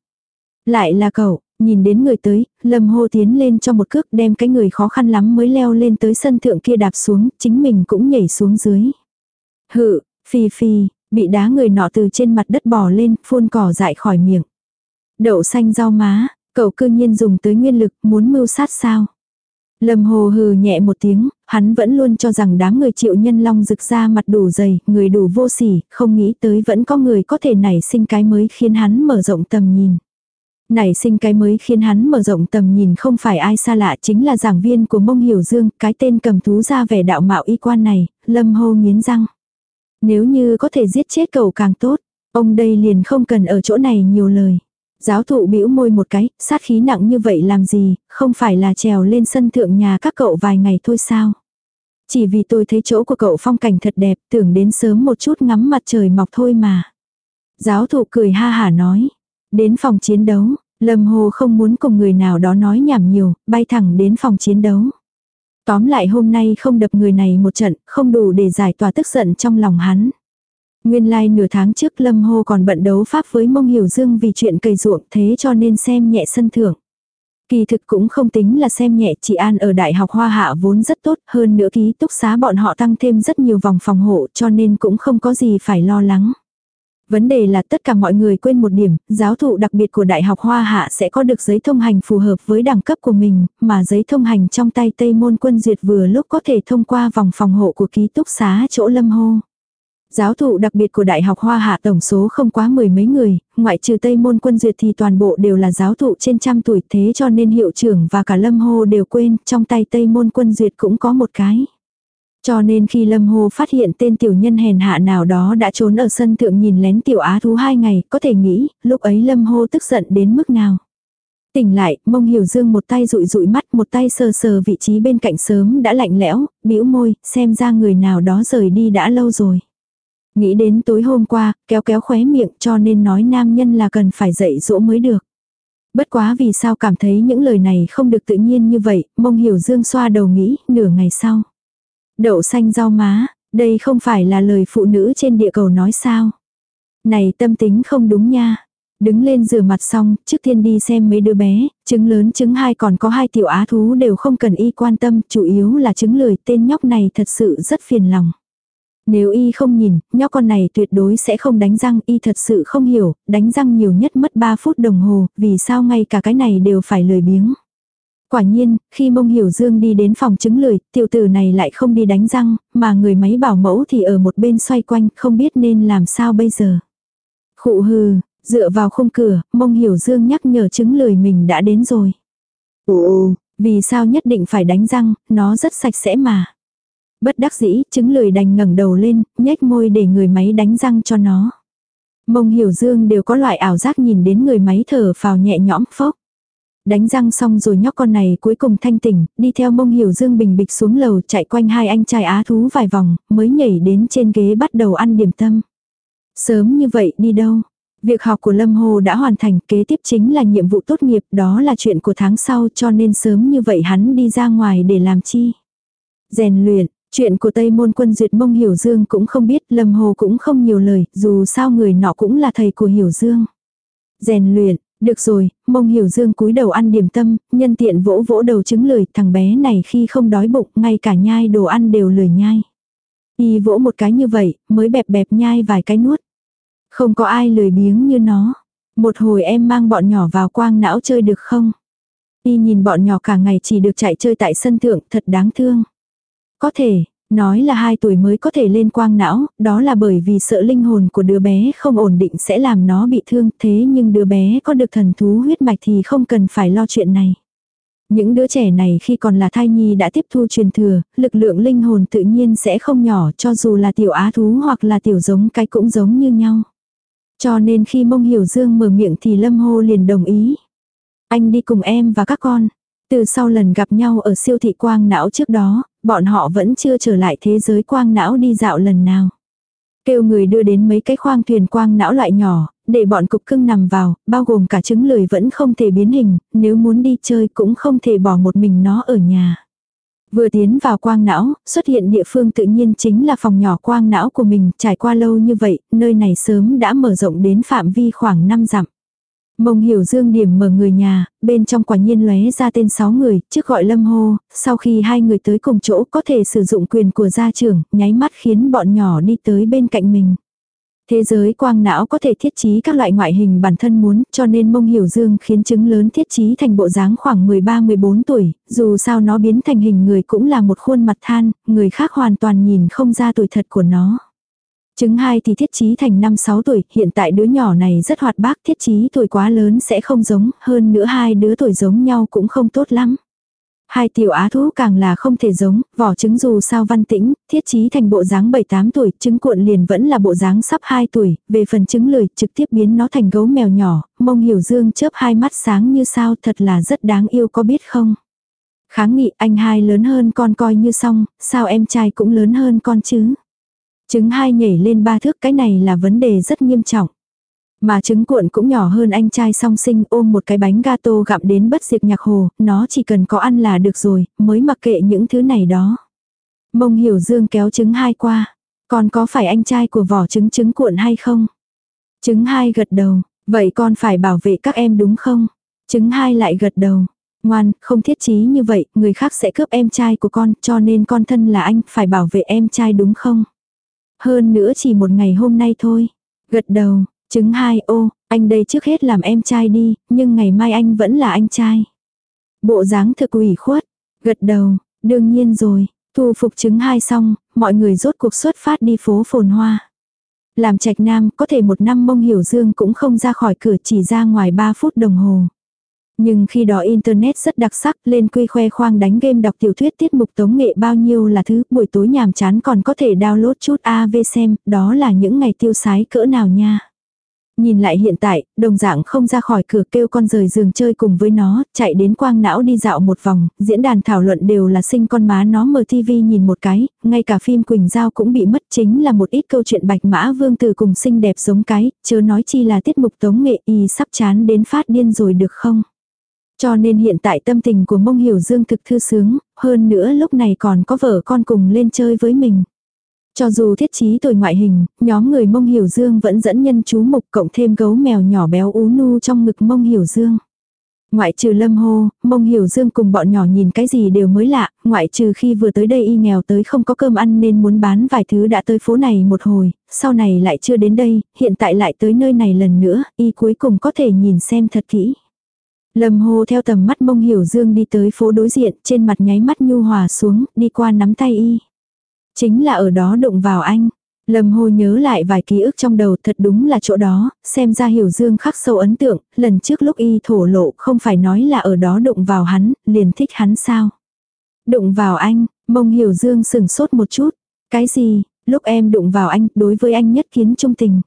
Lại là cậu, Nhìn đến người tới, Lâm Hô tiến lên cho một cước đem cái người khó khăn lắm mới leo lên tới sân thượng kia đạp xuống, chính mình cũng nhảy xuống dưới. Hự, phi phi, bị đá người nọ từ trên mặt đất bò lên, phun cỏ dại khỏi miệng. Đậu xanh rau má, cậu cư nhiên dùng tới nguyên lực, muốn mưu sát sao? Lâm Hồ hừ nhẹ một tiếng, hắn vẫn luôn cho rằng đám người triệu nhân long rực ra mặt đủ dày, người đủ vô sỉ, không nghĩ tới vẫn có người có thể nảy sinh cái mới khiến hắn mở rộng tầm nhìn. Nảy sinh cái mới khiến hắn mở rộng tầm nhìn không phải ai xa lạ chính là giảng viên của mông hiểu dương, cái tên cầm thú ra vẻ đạo mạo y quan này, lâm hô nghiến răng. Nếu như có thể giết chết cậu càng tốt, ông đây liền không cần ở chỗ này nhiều lời. Giáo thụ bĩu môi một cái, sát khí nặng như vậy làm gì, không phải là trèo lên sân thượng nhà các cậu vài ngày thôi sao. Chỉ vì tôi thấy chỗ của cậu phong cảnh thật đẹp, tưởng đến sớm một chút ngắm mặt trời mọc thôi mà. Giáo thụ cười ha hả nói. Đến phòng chiến đấu, Lâm Hồ không muốn cùng người nào đó nói nhảm nhiều, bay thẳng đến phòng chiến đấu. Tóm lại hôm nay không đập người này một trận, không đủ để giải tỏa tức giận trong lòng hắn. Nguyên lai like nửa tháng trước Lâm Hồ còn bận đấu pháp với Mông Hiểu Dương vì chuyện cây ruộng thế cho nên xem nhẹ sân thưởng. Kỳ thực cũng không tính là xem nhẹ chị An ở Đại học Hoa Hạ vốn rất tốt, hơn nữa ký túc xá bọn họ tăng thêm rất nhiều vòng phòng hộ cho nên cũng không có gì phải lo lắng. Vấn đề là tất cả mọi người quên một điểm, giáo thụ đặc biệt của Đại học Hoa Hạ sẽ có được giấy thông hành phù hợp với đẳng cấp của mình, mà giấy thông hành trong tay Tây Môn Quân Duyệt vừa lúc có thể thông qua vòng phòng hộ của ký túc xá chỗ Lâm Hô. Giáo thụ đặc biệt của Đại học Hoa Hạ tổng số không quá mười mấy người, ngoại trừ Tây Môn Quân Duyệt thì toàn bộ đều là giáo thụ trên trăm tuổi thế cho nên hiệu trưởng và cả Lâm Hô đều quên, trong tay Tây Môn Quân Duyệt cũng có một cái. Cho nên khi Lâm Hồ phát hiện tên tiểu nhân hèn hạ nào đó đã trốn ở sân thượng nhìn lén tiểu á thú hai ngày, có thể nghĩ, lúc ấy Lâm Hồ tức giận đến mức nào. Tỉnh lại, mông hiểu dương một tay rụi rụi mắt, một tay sờ sờ vị trí bên cạnh sớm đã lạnh lẽo, bĩu môi, xem ra người nào đó rời đi đã lâu rồi. Nghĩ đến tối hôm qua, kéo kéo khóe miệng cho nên nói nam nhân là cần phải dạy dỗ mới được. Bất quá vì sao cảm thấy những lời này không được tự nhiên như vậy, mông hiểu dương xoa đầu nghĩ, nửa ngày sau. Đậu xanh rau má, đây không phải là lời phụ nữ trên địa cầu nói sao. Này tâm tính không đúng nha. Đứng lên rửa mặt xong, trước tiên đi xem mấy đứa bé, trứng lớn trứng hai còn có hai tiểu á thú đều không cần y quan tâm, chủ yếu là trứng lười, tên nhóc này thật sự rất phiền lòng. Nếu y không nhìn, nhóc con này tuyệt đối sẽ không đánh răng, y thật sự không hiểu, đánh răng nhiều nhất mất 3 phút đồng hồ, vì sao ngay cả cái này đều phải lười biếng. Quả nhiên, khi mông hiểu dương đi đến phòng chứng lười, tiểu tử này lại không đi đánh răng, mà người máy bảo mẫu thì ở một bên xoay quanh, không biết nên làm sao bây giờ. Khụ hừ, dựa vào khung cửa, mông hiểu dương nhắc nhở chứng lười mình đã đến rồi. Ồ, vì sao nhất định phải đánh răng, nó rất sạch sẽ mà. Bất đắc dĩ, chứng lười đành ngẩng đầu lên, nhếch môi để người máy đánh răng cho nó. Mông hiểu dương đều có loại ảo giác nhìn đến người máy thở phào nhẹ nhõm phốc. Đánh răng xong rồi nhóc con này cuối cùng thanh tỉnh, đi theo mông hiểu dương bình bịch xuống lầu chạy quanh hai anh trai á thú vài vòng, mới nhảy đến trên ghế bắt đầu ăn điểm tâm. Sớm như vậy đi đâu? Việc học của Lâm Hồ đã hoàn thành, kế tiếp chính là nhiệm vụ tốt nghiệp, đó là chuyện của tháng sau cho nên sớm như vậy hắn đi ra ngoài để làm chi. Rèn luyện, chuyện của Tây Môn Quân Duyệt Mông Hiểu Dương cũng không biết, Lâm Hồ cũng không nhiều lời, dù sao người nọ cũng là thầy của Hiểu Dương. Rèn luyện, được rồi, mông hiểu dương cúi đầu ăn điểm tâm, nhân tiện vỗ vỗ đầu trứng lười, thằng bé này khi không đói bụng, ngay cả nhai đồ ăn đều lười nhai. Y vỗ một cái như vậy, mới bẹp bẹp nhai vài cái nuốt. Không có ai lười biếng như nó. Một hồi em mang bọn nhỏ vào quang não chơi được không? Y nhìn bọn nhỏ cả ngày chỉ được chạy chơi tại sân thượng, thật đáng thương. Có thể, Nói là 2 tuổi mới có thể lên quang não, đó là bởi vì sợ linh hồn của đứa bé không ổn định sẽ làm nó bị thương, thế nhưng đứa bé có được thần thú huyết mạch thì không cần phải lo chuyện này. Những đứa trẻ này khi còn là thai nhi đã tiếp thu truyền thừa, lực lượng linh hồn tự nhiên sẽ không nhỏ cho dù là tiểu á thú hoặc là tiểu giống cái cũng giống như nhau. Cho nên khi mông hiểu dương mở miệng thì lâm hô liền đồng ý. Anh đi cùng em và các con. Từ sau lần gặp nhau ở siêu thị quang não trước đó, bọn họ vẫn chưa trở lại thế giới quang não đi dạo lần nào. Kêu người đưa đến mấy cái khoang thuyền quang não loại nhỏ, để bọn cục cưng nằm vào, bao gồm cả trứng lười vẫn không thể biến hình, nếu muốn đi chơi cũng không thể bỏ một mình nó ở nhà. Vừa tiến vào quang não, xuất hiện địa phương tự nhiên chính là phòng nhỏ quang não của mình, trải qua lâu như vậy, nơi này sớm đã mở rộng đến phạm vi khoảng 5 dặm. Mông hiểu dương điểm mở người nhà, bên trong quả nhiên lóe ra tên 6 người, trước gọi lâm hô, sau khi hai người tới cùng chỗ có thể sử dụng quyền của gia trưởng, nháy mắt khiến bọn nhỏ đi tới bên cạnh mình. Thế giới quang não có thể thiết trí các loại ngoại hình bản thân muốn, cho nên mông hiểu dương khiến chứng lớn thiết trí thành bộ dáng khoảng 13-14 tuổi, dù sao nó biến thành hình người cũng là một khuôn mặt than, người khác hoàn toàn nhìn không ra tuổi thật của nó. Chứng hai thì thiết trí thành 5-6 tuổi, hiện tại đứa nhỏ này rất hoạt bát, thiết trí tuổi quá lớn sẽ không giống, hơn nữa hai đứa tuổi giống nhau cũng không tốt lắm. Hai tiểu á thú càng là không thể giống, vỏ trứng dù sao văn tĩnh, thiết trí thành bộ dáng 7-8 tuổi, trứng cuộn liền vẫn là bộ dáng sắp 2 tuổi, về phần trứng lười, trực tiếp biến nó thành gấu mèo nhỏ, mông hiểu dương chớp hai mắt sáng như sao thật là rất đáng yêu có biết không. Kháng nghị anh hai lớn hơn con coi như xong, sao em trai cũng lớn hơn con chứ. Trứng hai nhảy lên ba thước cái này là vấn đề rất nghiêm trọng. Mà trứng cuộn cũng nhỏ hơn anh trai song sinh ôm một cái bánh gato gặm đến bất diệt nhạc hồ, nó chỉ cần có ăn là được rồi, mới mặc kệ những thứ này đó. Mông hiểu dương kéo trứng hai qua. Còn có phải anh trai của vỏ trứng trứng cuộn hay không? Trứng hai gật đầu, vậy con phải bảo vệ các em đúng không? Trứng hai lại gật đầu. Ngoan, không thiết chí như vậy, người khác sẽ cướp em trai của con, cho nên con thân là anh, phải bảo vệ em trai đúng không? Hơn nữa chỉ một ngày hôm nay thôi. Gật đầu, Chứng hai ô, anh đây trước hết làm em trai đi, nhưng ngày mai anh vẫn là anh trai. Bộ dáng thực ủy khuất, gật đầu, đương nhiên rồi, thu phục chứng hai xong, mọi người rốt cuộc xuất phát đi phố phồn hoa. Làm trạch nam có thể một năm mông hiểu dương cũng không ra khỏi cửa chỉ ra ngoài 3 phút đồng hồ. Nhưng khi đó Internet rất đặc sắc, lên quy khoe khoang đánh game đọc tiểu thuyết tiết mục tống nghệ bao nhiêu là thứ, buổi tối nhàm chán còn có thể download chút AV xem, đó là những ngày tiêu sái cỡ nào nha. Nhìn lại hiện tại, đồng dạng không ra khỏi cửa kêu con rời giường chơi cùng với nó, chạy đến quang não đi dạo một vòng, diễn đàn thảo luận đều là sinh con má nó mở tivi nhìn một cái, ngay cả phim Quỳnh Giao cũng bị mất chính là một ít câu chuyện bạch mã vương từ cùng xinh đẹp giống cái, chớ nói chi là tiết mục tống nghệ y sắp chán đến phát điên rồi được không. Cho nên hiện tại tâm tình của mông hiểu dương thực thư sướng, hơn nữa lúc này còn có vợ con cùng lên chơi với mình. Cho dù thiết trí tuổi ngoại hình, nhóm người mông hiểu dương vẫn dẫn nhân chú mục cộng thêm gấu mèo nhỏ béo ú nu trong ngực mông hiểu dương. Ngoại trừ lâm hô, mông hiểu dương cùng bọn nhỏ nhìn cái gì đều mới lạ, ngoại trừ khi vừa tới đây y nghèo tới không có cơm ăn nên muốn bán vài thứ đã tới phố này một hồi, sau này lại chưa đến đây, hiện tại lại tới nơi này lần nữa, y cuối cùng có thể nhìn xem thật kỹ. Lâm hô theo tầm mắt mông hiểu dương đi tới phố đối diện, trên mặt nháy mắt nhu hòa xuống, đi qua nắm tay y. Chính là ở đó đụng vào anh. Lâm Hồ nhớ lại vài ký ức trong đầu thật đúng là chỗ đó, xem ra hiểu dương khắc sâu ấn tượng, lần trước lúc y thổ lộ không phải nói là ở đó đụng vào hắn, liền thích hắn sao. Đụng vào anh, mông hiểu dương sừng sốt một chút. Cái gì, lúc em đụng vào anh, đối với anh nhất kiến trung tình.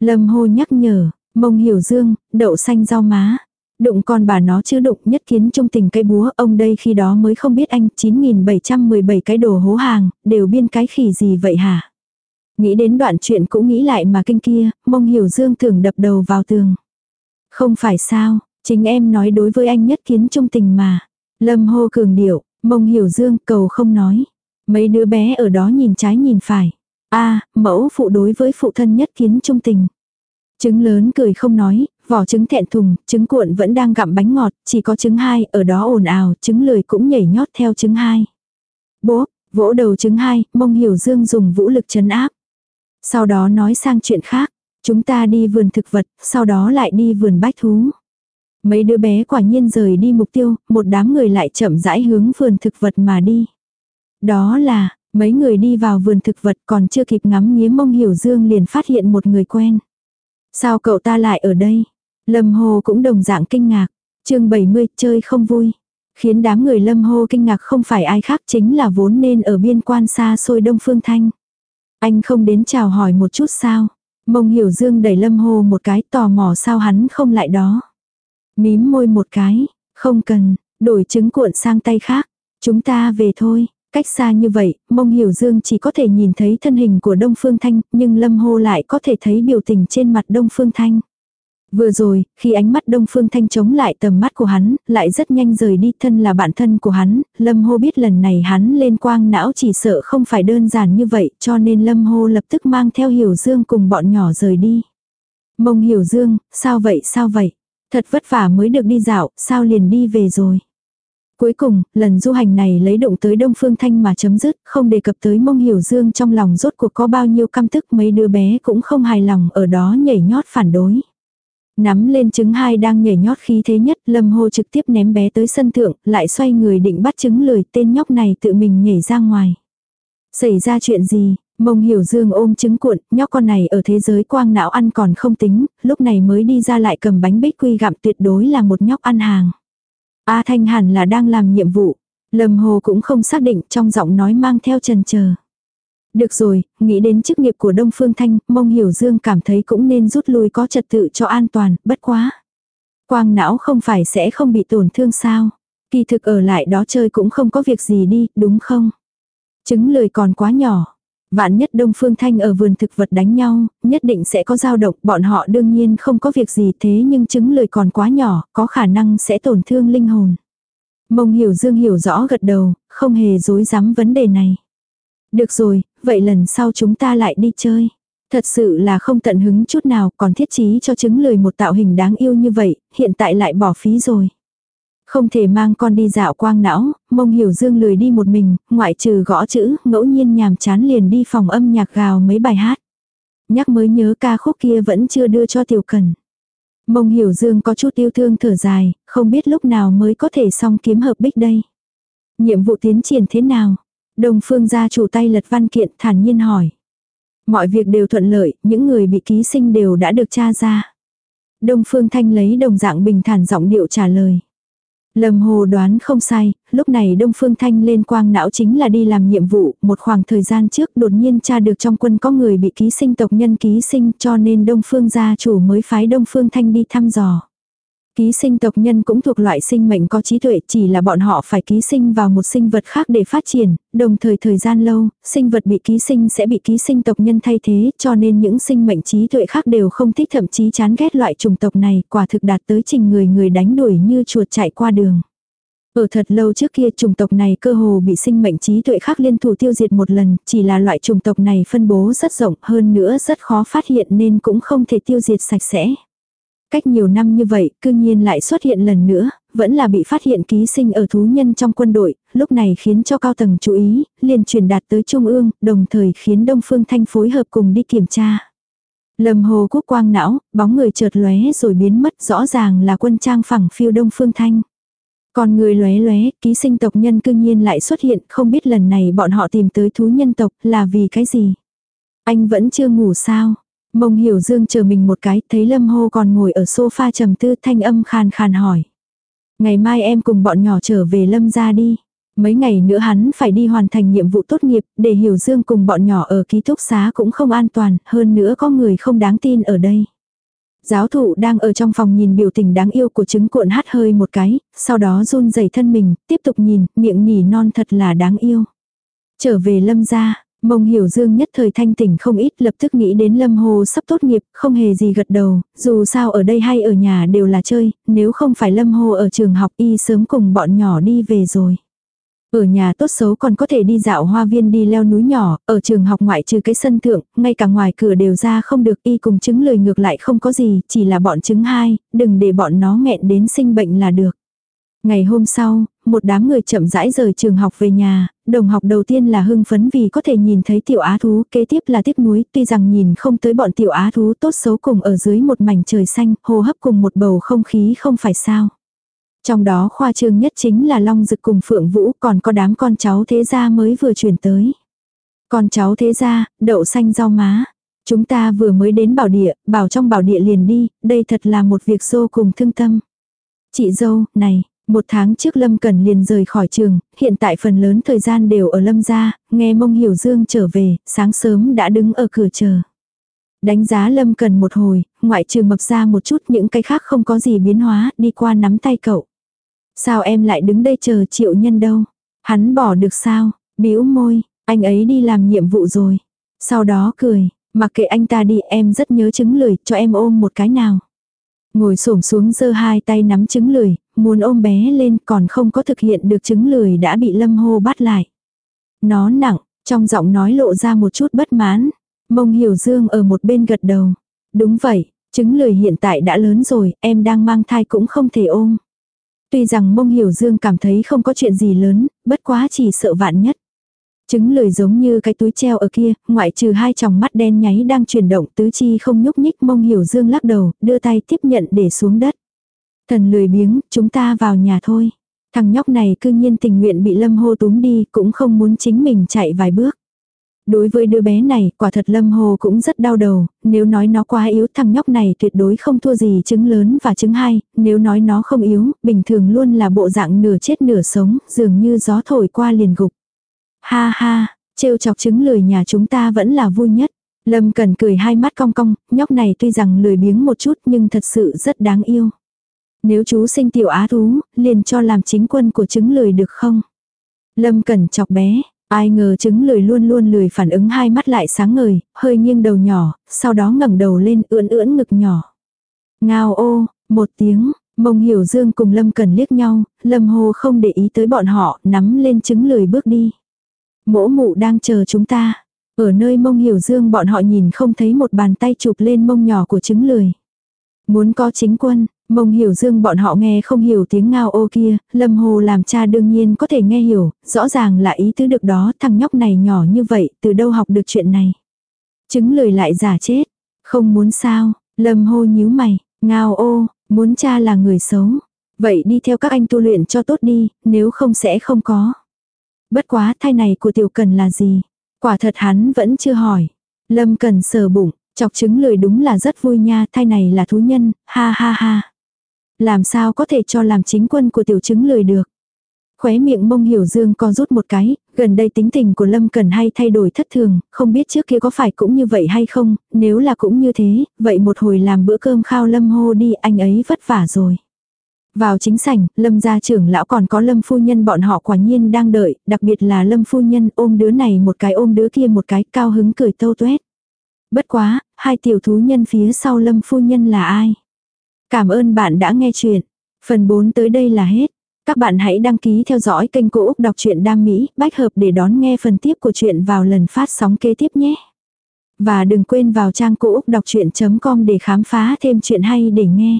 Lâm Hồ nhắc nhở, mông hiểu dương, đậu xanh rau má. Đụng con bà nó chứ đụng nhất kiến trung tình cây búa, ông đây khi đó mới không biết anh 9717 cái đồ hố hàng, đều biên cái khỉ gì vậy hả? Nghĩ đến đoạn chuyện cũng nghĩ lại mà kinh kia, mông hiểu dương tưởng đập đầu vào tường. Không phải sao, chính em nói đối với anh nhất kiến trung tình mà. Lâm hô cường điệu, mông hiểu dương cầu không nói. Mấy đứa bé ở đó nhìn trái nhìn phải. a mẫu phụ đối với phụ thân nhất kiến trung tình. Trứng lớn cười không nói, vỏ trứng thẹn thùng, trứng cuộn vẫn đang gặm bánh ngọt, chỉ có trứng hai, ở đó ồn ào, trứng lười cũng nhảy nhót theo trứng hai. Bố, vỗ đầu trứng hai, mông hiểu dương dùng vũ lực chấn áp. Sau đó nói sang chuyện khác, chúng ta đi vườn thực vật, sau đó lại đi vườn bách thú. Mấy đứa bé quả nhiên rời đi mục tiêu, một đám người lại chậm rãi hướng vườn thực vật mà đi. Đó là, mấy người đi vào vườn thực vật còn chưa kịp ngắm nghía mông hiểu dương liền phát hiện một người quen. Sao cậu ta lại ở đây? Lâm Hồ cũng đồng dạng kinh ngạc. chương 70 chơi không vui. Khiến đám người Lâm Hồ kinh ngạc không phải ai khác chính là vốn nên ở biên quan xa xôi Đông Phương Thanh. Anh không đến chào hỏi một chút sao? Mông Hiểu Dương đẩy Lâm Hồ một cái tò mò sao hắn không lại đó. Mím môi một cái, không cần, đổi trứng cuộn sang tay khác. Chúng ta về thôi, Cách xa như vậy, mông hiểu dương chỉ có thể nhìn thấy thân hình của Đông Phương Thanh, nhưng Lâm Hô lại có thể thấy biểu tình trên mặt Đông Phương Thanh. Vừa rồi, khi ánh mắt Đông Phương Thanh chống lại tầm mắt của hắn, lại rất nhanh rời đi thân là bạn thân của hắn, Lâm Hô biết lần này hắn lên quang não chỉ sợ không phải đơn giản như vậy, cho nên Lâm Hô lập tức mang theo Hiểu Dương cùng bọn nhỏ rời đi. Mông Hiểu Dương, sao vậy sao vậy? Thật vất vả mới được đi dạo, sao liền đi về rồi? Cuối cùng, lần du hành này lấy động tới Đông Phương Thanh mà chấm dứt, không đề cập tới mông hiểu dương trong lòng rốt cuộc có bao nhiêu căm tức mấy đứa bé cũng không hài lòng ở đó nhảy nhót phản đối. Nắm lên trứng hai đang nhảy nhót khí thế nhất, lâm hô trực tiếp ném bé tới sân thượng, lại xoay người định bắt trứng lười tên nhóc này tự mình nhảy ra ngoài. Xảy ra chuyện gì, Mông hiểu dương ôm trứng cuộn, nhóc con này ở thế giới quang não ăn còn không tính, lúc này mới đi ra lại cầm bánh bích quy gặm tuyệt đối là một nhóc ăn hàng. A Thanh hẳn là đang làm nhiệm vụ, Lâm Hồ cũng không xác định trong giọng nói mang theo trần chờ. Được rồi, nghĩ đến chức nghiệp của Đông Phương Thanh, mông hiểu dương cảm thấy cũng nên rút lui có trật tự cho an toàn, bất quá. Quang não không phải sẽ không bị tổn thương sao. Kỳ thực ở lại đó chơi cũng không có việc gì đi, đúng không? Trứng lời còn quá nhỏ. Vạn nhất Đông Phương Thanh ở vườn thực vật đánh nhau, nhất định sẽ có dao động, bọn họ đương nhiên không có việc gì thế nhưng trứng lời còn quá nhỏ, có khả năng sẽ tổn thương linh hồn. Mông hiểu dương hiểu rõ gật đầu, không hề dối dám vấn đề này. Được rồi, vậy lần sau chúng ta lại đi chơi. Thật sự là không tận hứng chút nào, còn thiết trí cho trứng lời một tạo hình đáng yêu như vậy, hiện tại lại bỏ phí rồi. Không thể mang con đi dạo quang não, mông hiểu dương lười đi một mình, ngoại trừ gõ chữ, ngẫu nhiên nhàm chán liền đi phòng âm nhạc gào mấy bài hát. Nhắc mới nhớ ca khúc kia vẫn chưa đưa cho tiểu cần. Mông hiểu dương có chút yêu thương thở dài, không biết lúc nào mới có thể xong kiếm hợp bích đây. Nhiệm vụ tiến triển thế nào? Đồng phương gia chủ tay lật văn kiện thản nhiên hỏi. Mọi việc đều thuận lợi, những người bị ký sinh đều đã được tra ra. Đông Phương Thanh lấy đồng dạng bình thản giọng điệu trả lời. Lâm Hồ đoán không sai, lúc này Đông Phương Thanh lên quang não chính là đi làm nhiệm vụ, một khoảng thời gian trước đột nhiên tra được trong quân có người bị ký sinh tộc nhân ký sinh cho nên Đông Phương gia chủ mới phái Đông Phương Thanh đi thăm dò. Ký sinh tộc nhân cũng thuộc loại sinh mệnh có trí tuệ chỉ là bọn họ phải ký sinh vào một sinh vật khác để phát triển, đồng thời thời gian lâu, sinh vật bị ký sinh sẽ bị ký sinh tộc nhân thay thế cho nên những sinh mệnh trí tuệ khác đều không thích thậm chí chán ghét loại chủng tộc này quả thực đạt tới trình người người đánh đuổi như chuột chạy qua đường. Ở thật lâu trước kia chủng tộc này cơ hồ bị sinh mệnh trí tuệ khác liên thủ tiêu diệt một lần, chỉ là loại chủng tộc này phân bố rất rộng hơn nữa rất khó phát hiện nên cũng không thể tiêu diệt sạch sẽ. Cách nhiều năm như vậy, cư nhiên lại xuất hiện lần nữa, vẫn là bị phát hiện ký sinh ở thú nhân trong quân đội, lúc này khiến cho cao tầng chú ý, liền truyền đạt tới Trung ương, đồng thời khiến Đông Phương Thanh phối hợp cùng đi kiểm tra. lầm hồ quốc quang não, bóng người chợt lóe rồi biến mất rõ ràng là quân trang phẳng phiêu Đông Phương Thanh. Còn người lóe lóe, ký sinh tộc nhân cư nhiên lại xuất hiện, không biết lần này bọn họ tìm tới thú nhân tộc là vì cái gì. Anh vẫn chưa ngủ sao? Mông hiểu dương chờ mình một cái, thấy lâm hô còn ngồi ở sofa trầm tư thanh âm khàn khàn hỏi. Ngày mai em cùng bọn nhỏ trở về lâm ra đi. Mấy ngày nữa hắn phải đi hoàn thành nhiệm vụ tốt nghiệp, để hiểu dương cùng bọn nhỏ ở ký túc xá cũng không an toàn, hơn nữa có người không đáng tin ở đây. Giáo thụ đang ở trong phòng nhìn biểu tình đáng yêu của trứng cuộn hát hơi một cái, sau đó run rẩy thân mình, tiếp tục nhìn, miệng nhỉ non thật là đáng yêu. Trở về lâm ra, Mông hiểu dương nhất thời thanh tỉnh không ít lập tức nghĩ đến lâm hồ sắp tốt nghiệp, không hề gì gật đầu, dù sao ở đây hay ở nhà đều là chơi, nếu không phải lâm hồ ở trường học y sớm cùng bọn nhỏ đi về rồi. Ở nhà tốt xấu còn có thể đi dạo hoa viên đi leo núi nhỏ, ở trường học ngoại trừ cái sân thượng, ngay cả ngoài cửa đều ra không được y cùng chứng lời ngược lại không có gì, chỉ là bọn chứng hai, đừng để bọn nó nghẹn đến sinh bệnh là được. Ngày hôm sau, một đám người chậm rãi rời trường học về nhà, đồng học đầu tiên là hưng phấn vì có thể nhìn thấy tiểu á thú, kế tiếp là tiếc nuối, tuy rằng nhìn không tới bọn tiểu á thú tốt xấu cùng ở dưới một mảnh trời xanh, hô hấp cùng một bầu không khí không phải sao. Trong đó khoa trương nhất chính là Long Dực cùng Phượng Vũ còn có đám con cháu thế gia mới vừa chuyển tới. Con cháu thế gia, đậu xanh rau má. Chúng ta vừa mới đến bảo địa, bảo trong bảo địa liền đi, đây thật là một việc vô cùng thương tâm. Chị dâu, này, một tháng trước Lâm cần liền rời khỏi trường, hiện tại phần lớn thời gian đều ở Lâm gia, nghe mông hiểu dương trở về, sáng sớm đã đứng ở cửa chờ. Đánh giá Lâm Cần một hồi, ngoại trừ mập ra một chút những cái khác không có gì biến hóa, đi qua nắm tay cậu. Sao em lại đứng đây chờ triệu nhân đâu? Hắn bỏ được sao? bĩu môi, anh ấy đi làm nhiệm vụ rồi. Sau đó cười, mặc kệ anh ta đi em rất nhớ trứng lười, cho em ôm một cái nào. Ngồi xổm xuống giơ hai tay nắm trứng lười, muốn ôm bé lên còn không có thực hiện được trứng lười đã bị lâm hô bắt lại. Nó nặng, trong giọng nói lộ ra một chút bất mãn. Mông hiểu dương ở một bên gật đầu. Đúng vậy, trứng lười hiện tại đã lớn rồi, em đang mang thai cũng không thể ôm. Tuy rằng mông hiểu dương cảm thấy không có chuyện gì lớn, bất quá chỉ sợ vạn nhất. Trứng lười giống như cái túi treo ở kia, ngoại trừ hai tròng mắt đen nháy đang chuyển động tứ chi không nhúc nhích mông hiểu dương lắc đầu, đưa tay tiếp nhận để xuống đất. Thần lười biếng, chúng ta vào nhà thôi. Thằng nhóc này cư nhiên tình nguyện bị lâm hô túm đi, cũng không muốn chính mình chạy vài bước. Đối với đứa bé này, quả thật Lâm Hồ cũng rất đau đầu, nếu nói nó quá yếu thằng nhóc này tuyệt đối không thua gì trứng lớn và trứng hai, nếu nói nó không yếu, bình thường luôn là bộ dạng nửa chết nửa sống, dường như gió thổi qua liền gục. Ha ha, trêu chọc trứng lười nhà chúng ta vẫn là vui nhất. Lâm Cần cười hai mắt cong cong, nhóc này tuy rằng lười biếng một chút nhưng thật sự rất đáng yêu. Nếu chú sinh tiểu á thú, liền cho làm chính quân của trứng lười được không? Lâm Cần chọc bé, ai ngờ trứng lười luôn luôn lười phản ứng hai mắt lại sáng ngời, hơi nghiêng đầu nhỏ, sau đó ngẩng đầu lên ưỡn ưỡn ngực nhỏ. Ngao ô, một tiếng, mông hiểu dương cùng Lâm Cần liếc nhau, Lâm Hồ không để ý tới bọn họ, nắm lên trứng lười bước đi. Mỗ mụ đang chờ chúng ta. Ở nơi mông hiểu dương bọn họ nhìn không thấy một bàn tay chụp lên mông nhỏ của trứng lười. Muốn có chính quân, mông hiểu dương bọn họ nghe không hiểu tiếng ngao ô kia, lâm hồ làm cha đương nhiên có thể nghe hiểu, rõ ràng là ý tứ được đó thằng nhóc này nhỏ như vậy, từ đâu học được chuyện này. Trứng lười lại giả chết, không muốn sao, lâm hồ nhíu mày, ngao ô, muốn cha là người xấu. Vậy đi theo các anh tu luyện cho tốt đi, nếu không sẽ không có. Bất quá thai này của tiểu cần là gì? Quả thật hắn vẫn chưa hỏi. Lâm cần sờ bụng, chọc trứng lười đúng là rất vui nha, thai này là thú nhân, ha ha ha. Làm sao có thể cho làm chính quân của tiểu trứng lười được. Khóe miệng mông hiểu dương co rút một cái, gần đây tính tình của Lâm Cần hay thay đổi thất thường, không biết trước kia có phải cũng như vậy hay không, nếu là cũng như thế, vậy một hồi làm bữa cơm khao Lâm hô đi anh ấy vất vả rồi. Vào chính sảnh, lâm gia trưởng lão còn có lâm phu nhân bọn họ quả nhiên đang đợi, đặc biệt là lâm phu nhân ôm đứa này một cái ôm đứa kia một cái cao hứng cười tâu tuét. Bất quá, hai tiểu thú nhân phía sau lâm phu nhân là ai? Cảm ơn bạn đã nghe chuyện. Phần 4 tới đây là hết. Các bạn hãy đăng ký theo dõi kênh Cô Úc Đọc truyện Đam Mỹ, bách hợp để đón nghe phần tiếp của chuyện vào lần phát sóng kế tiếp nhé. Và đừng quên vào trang Cô Úc Đọc Chuyện.com để khám phá thêm chuyện hay để nghe.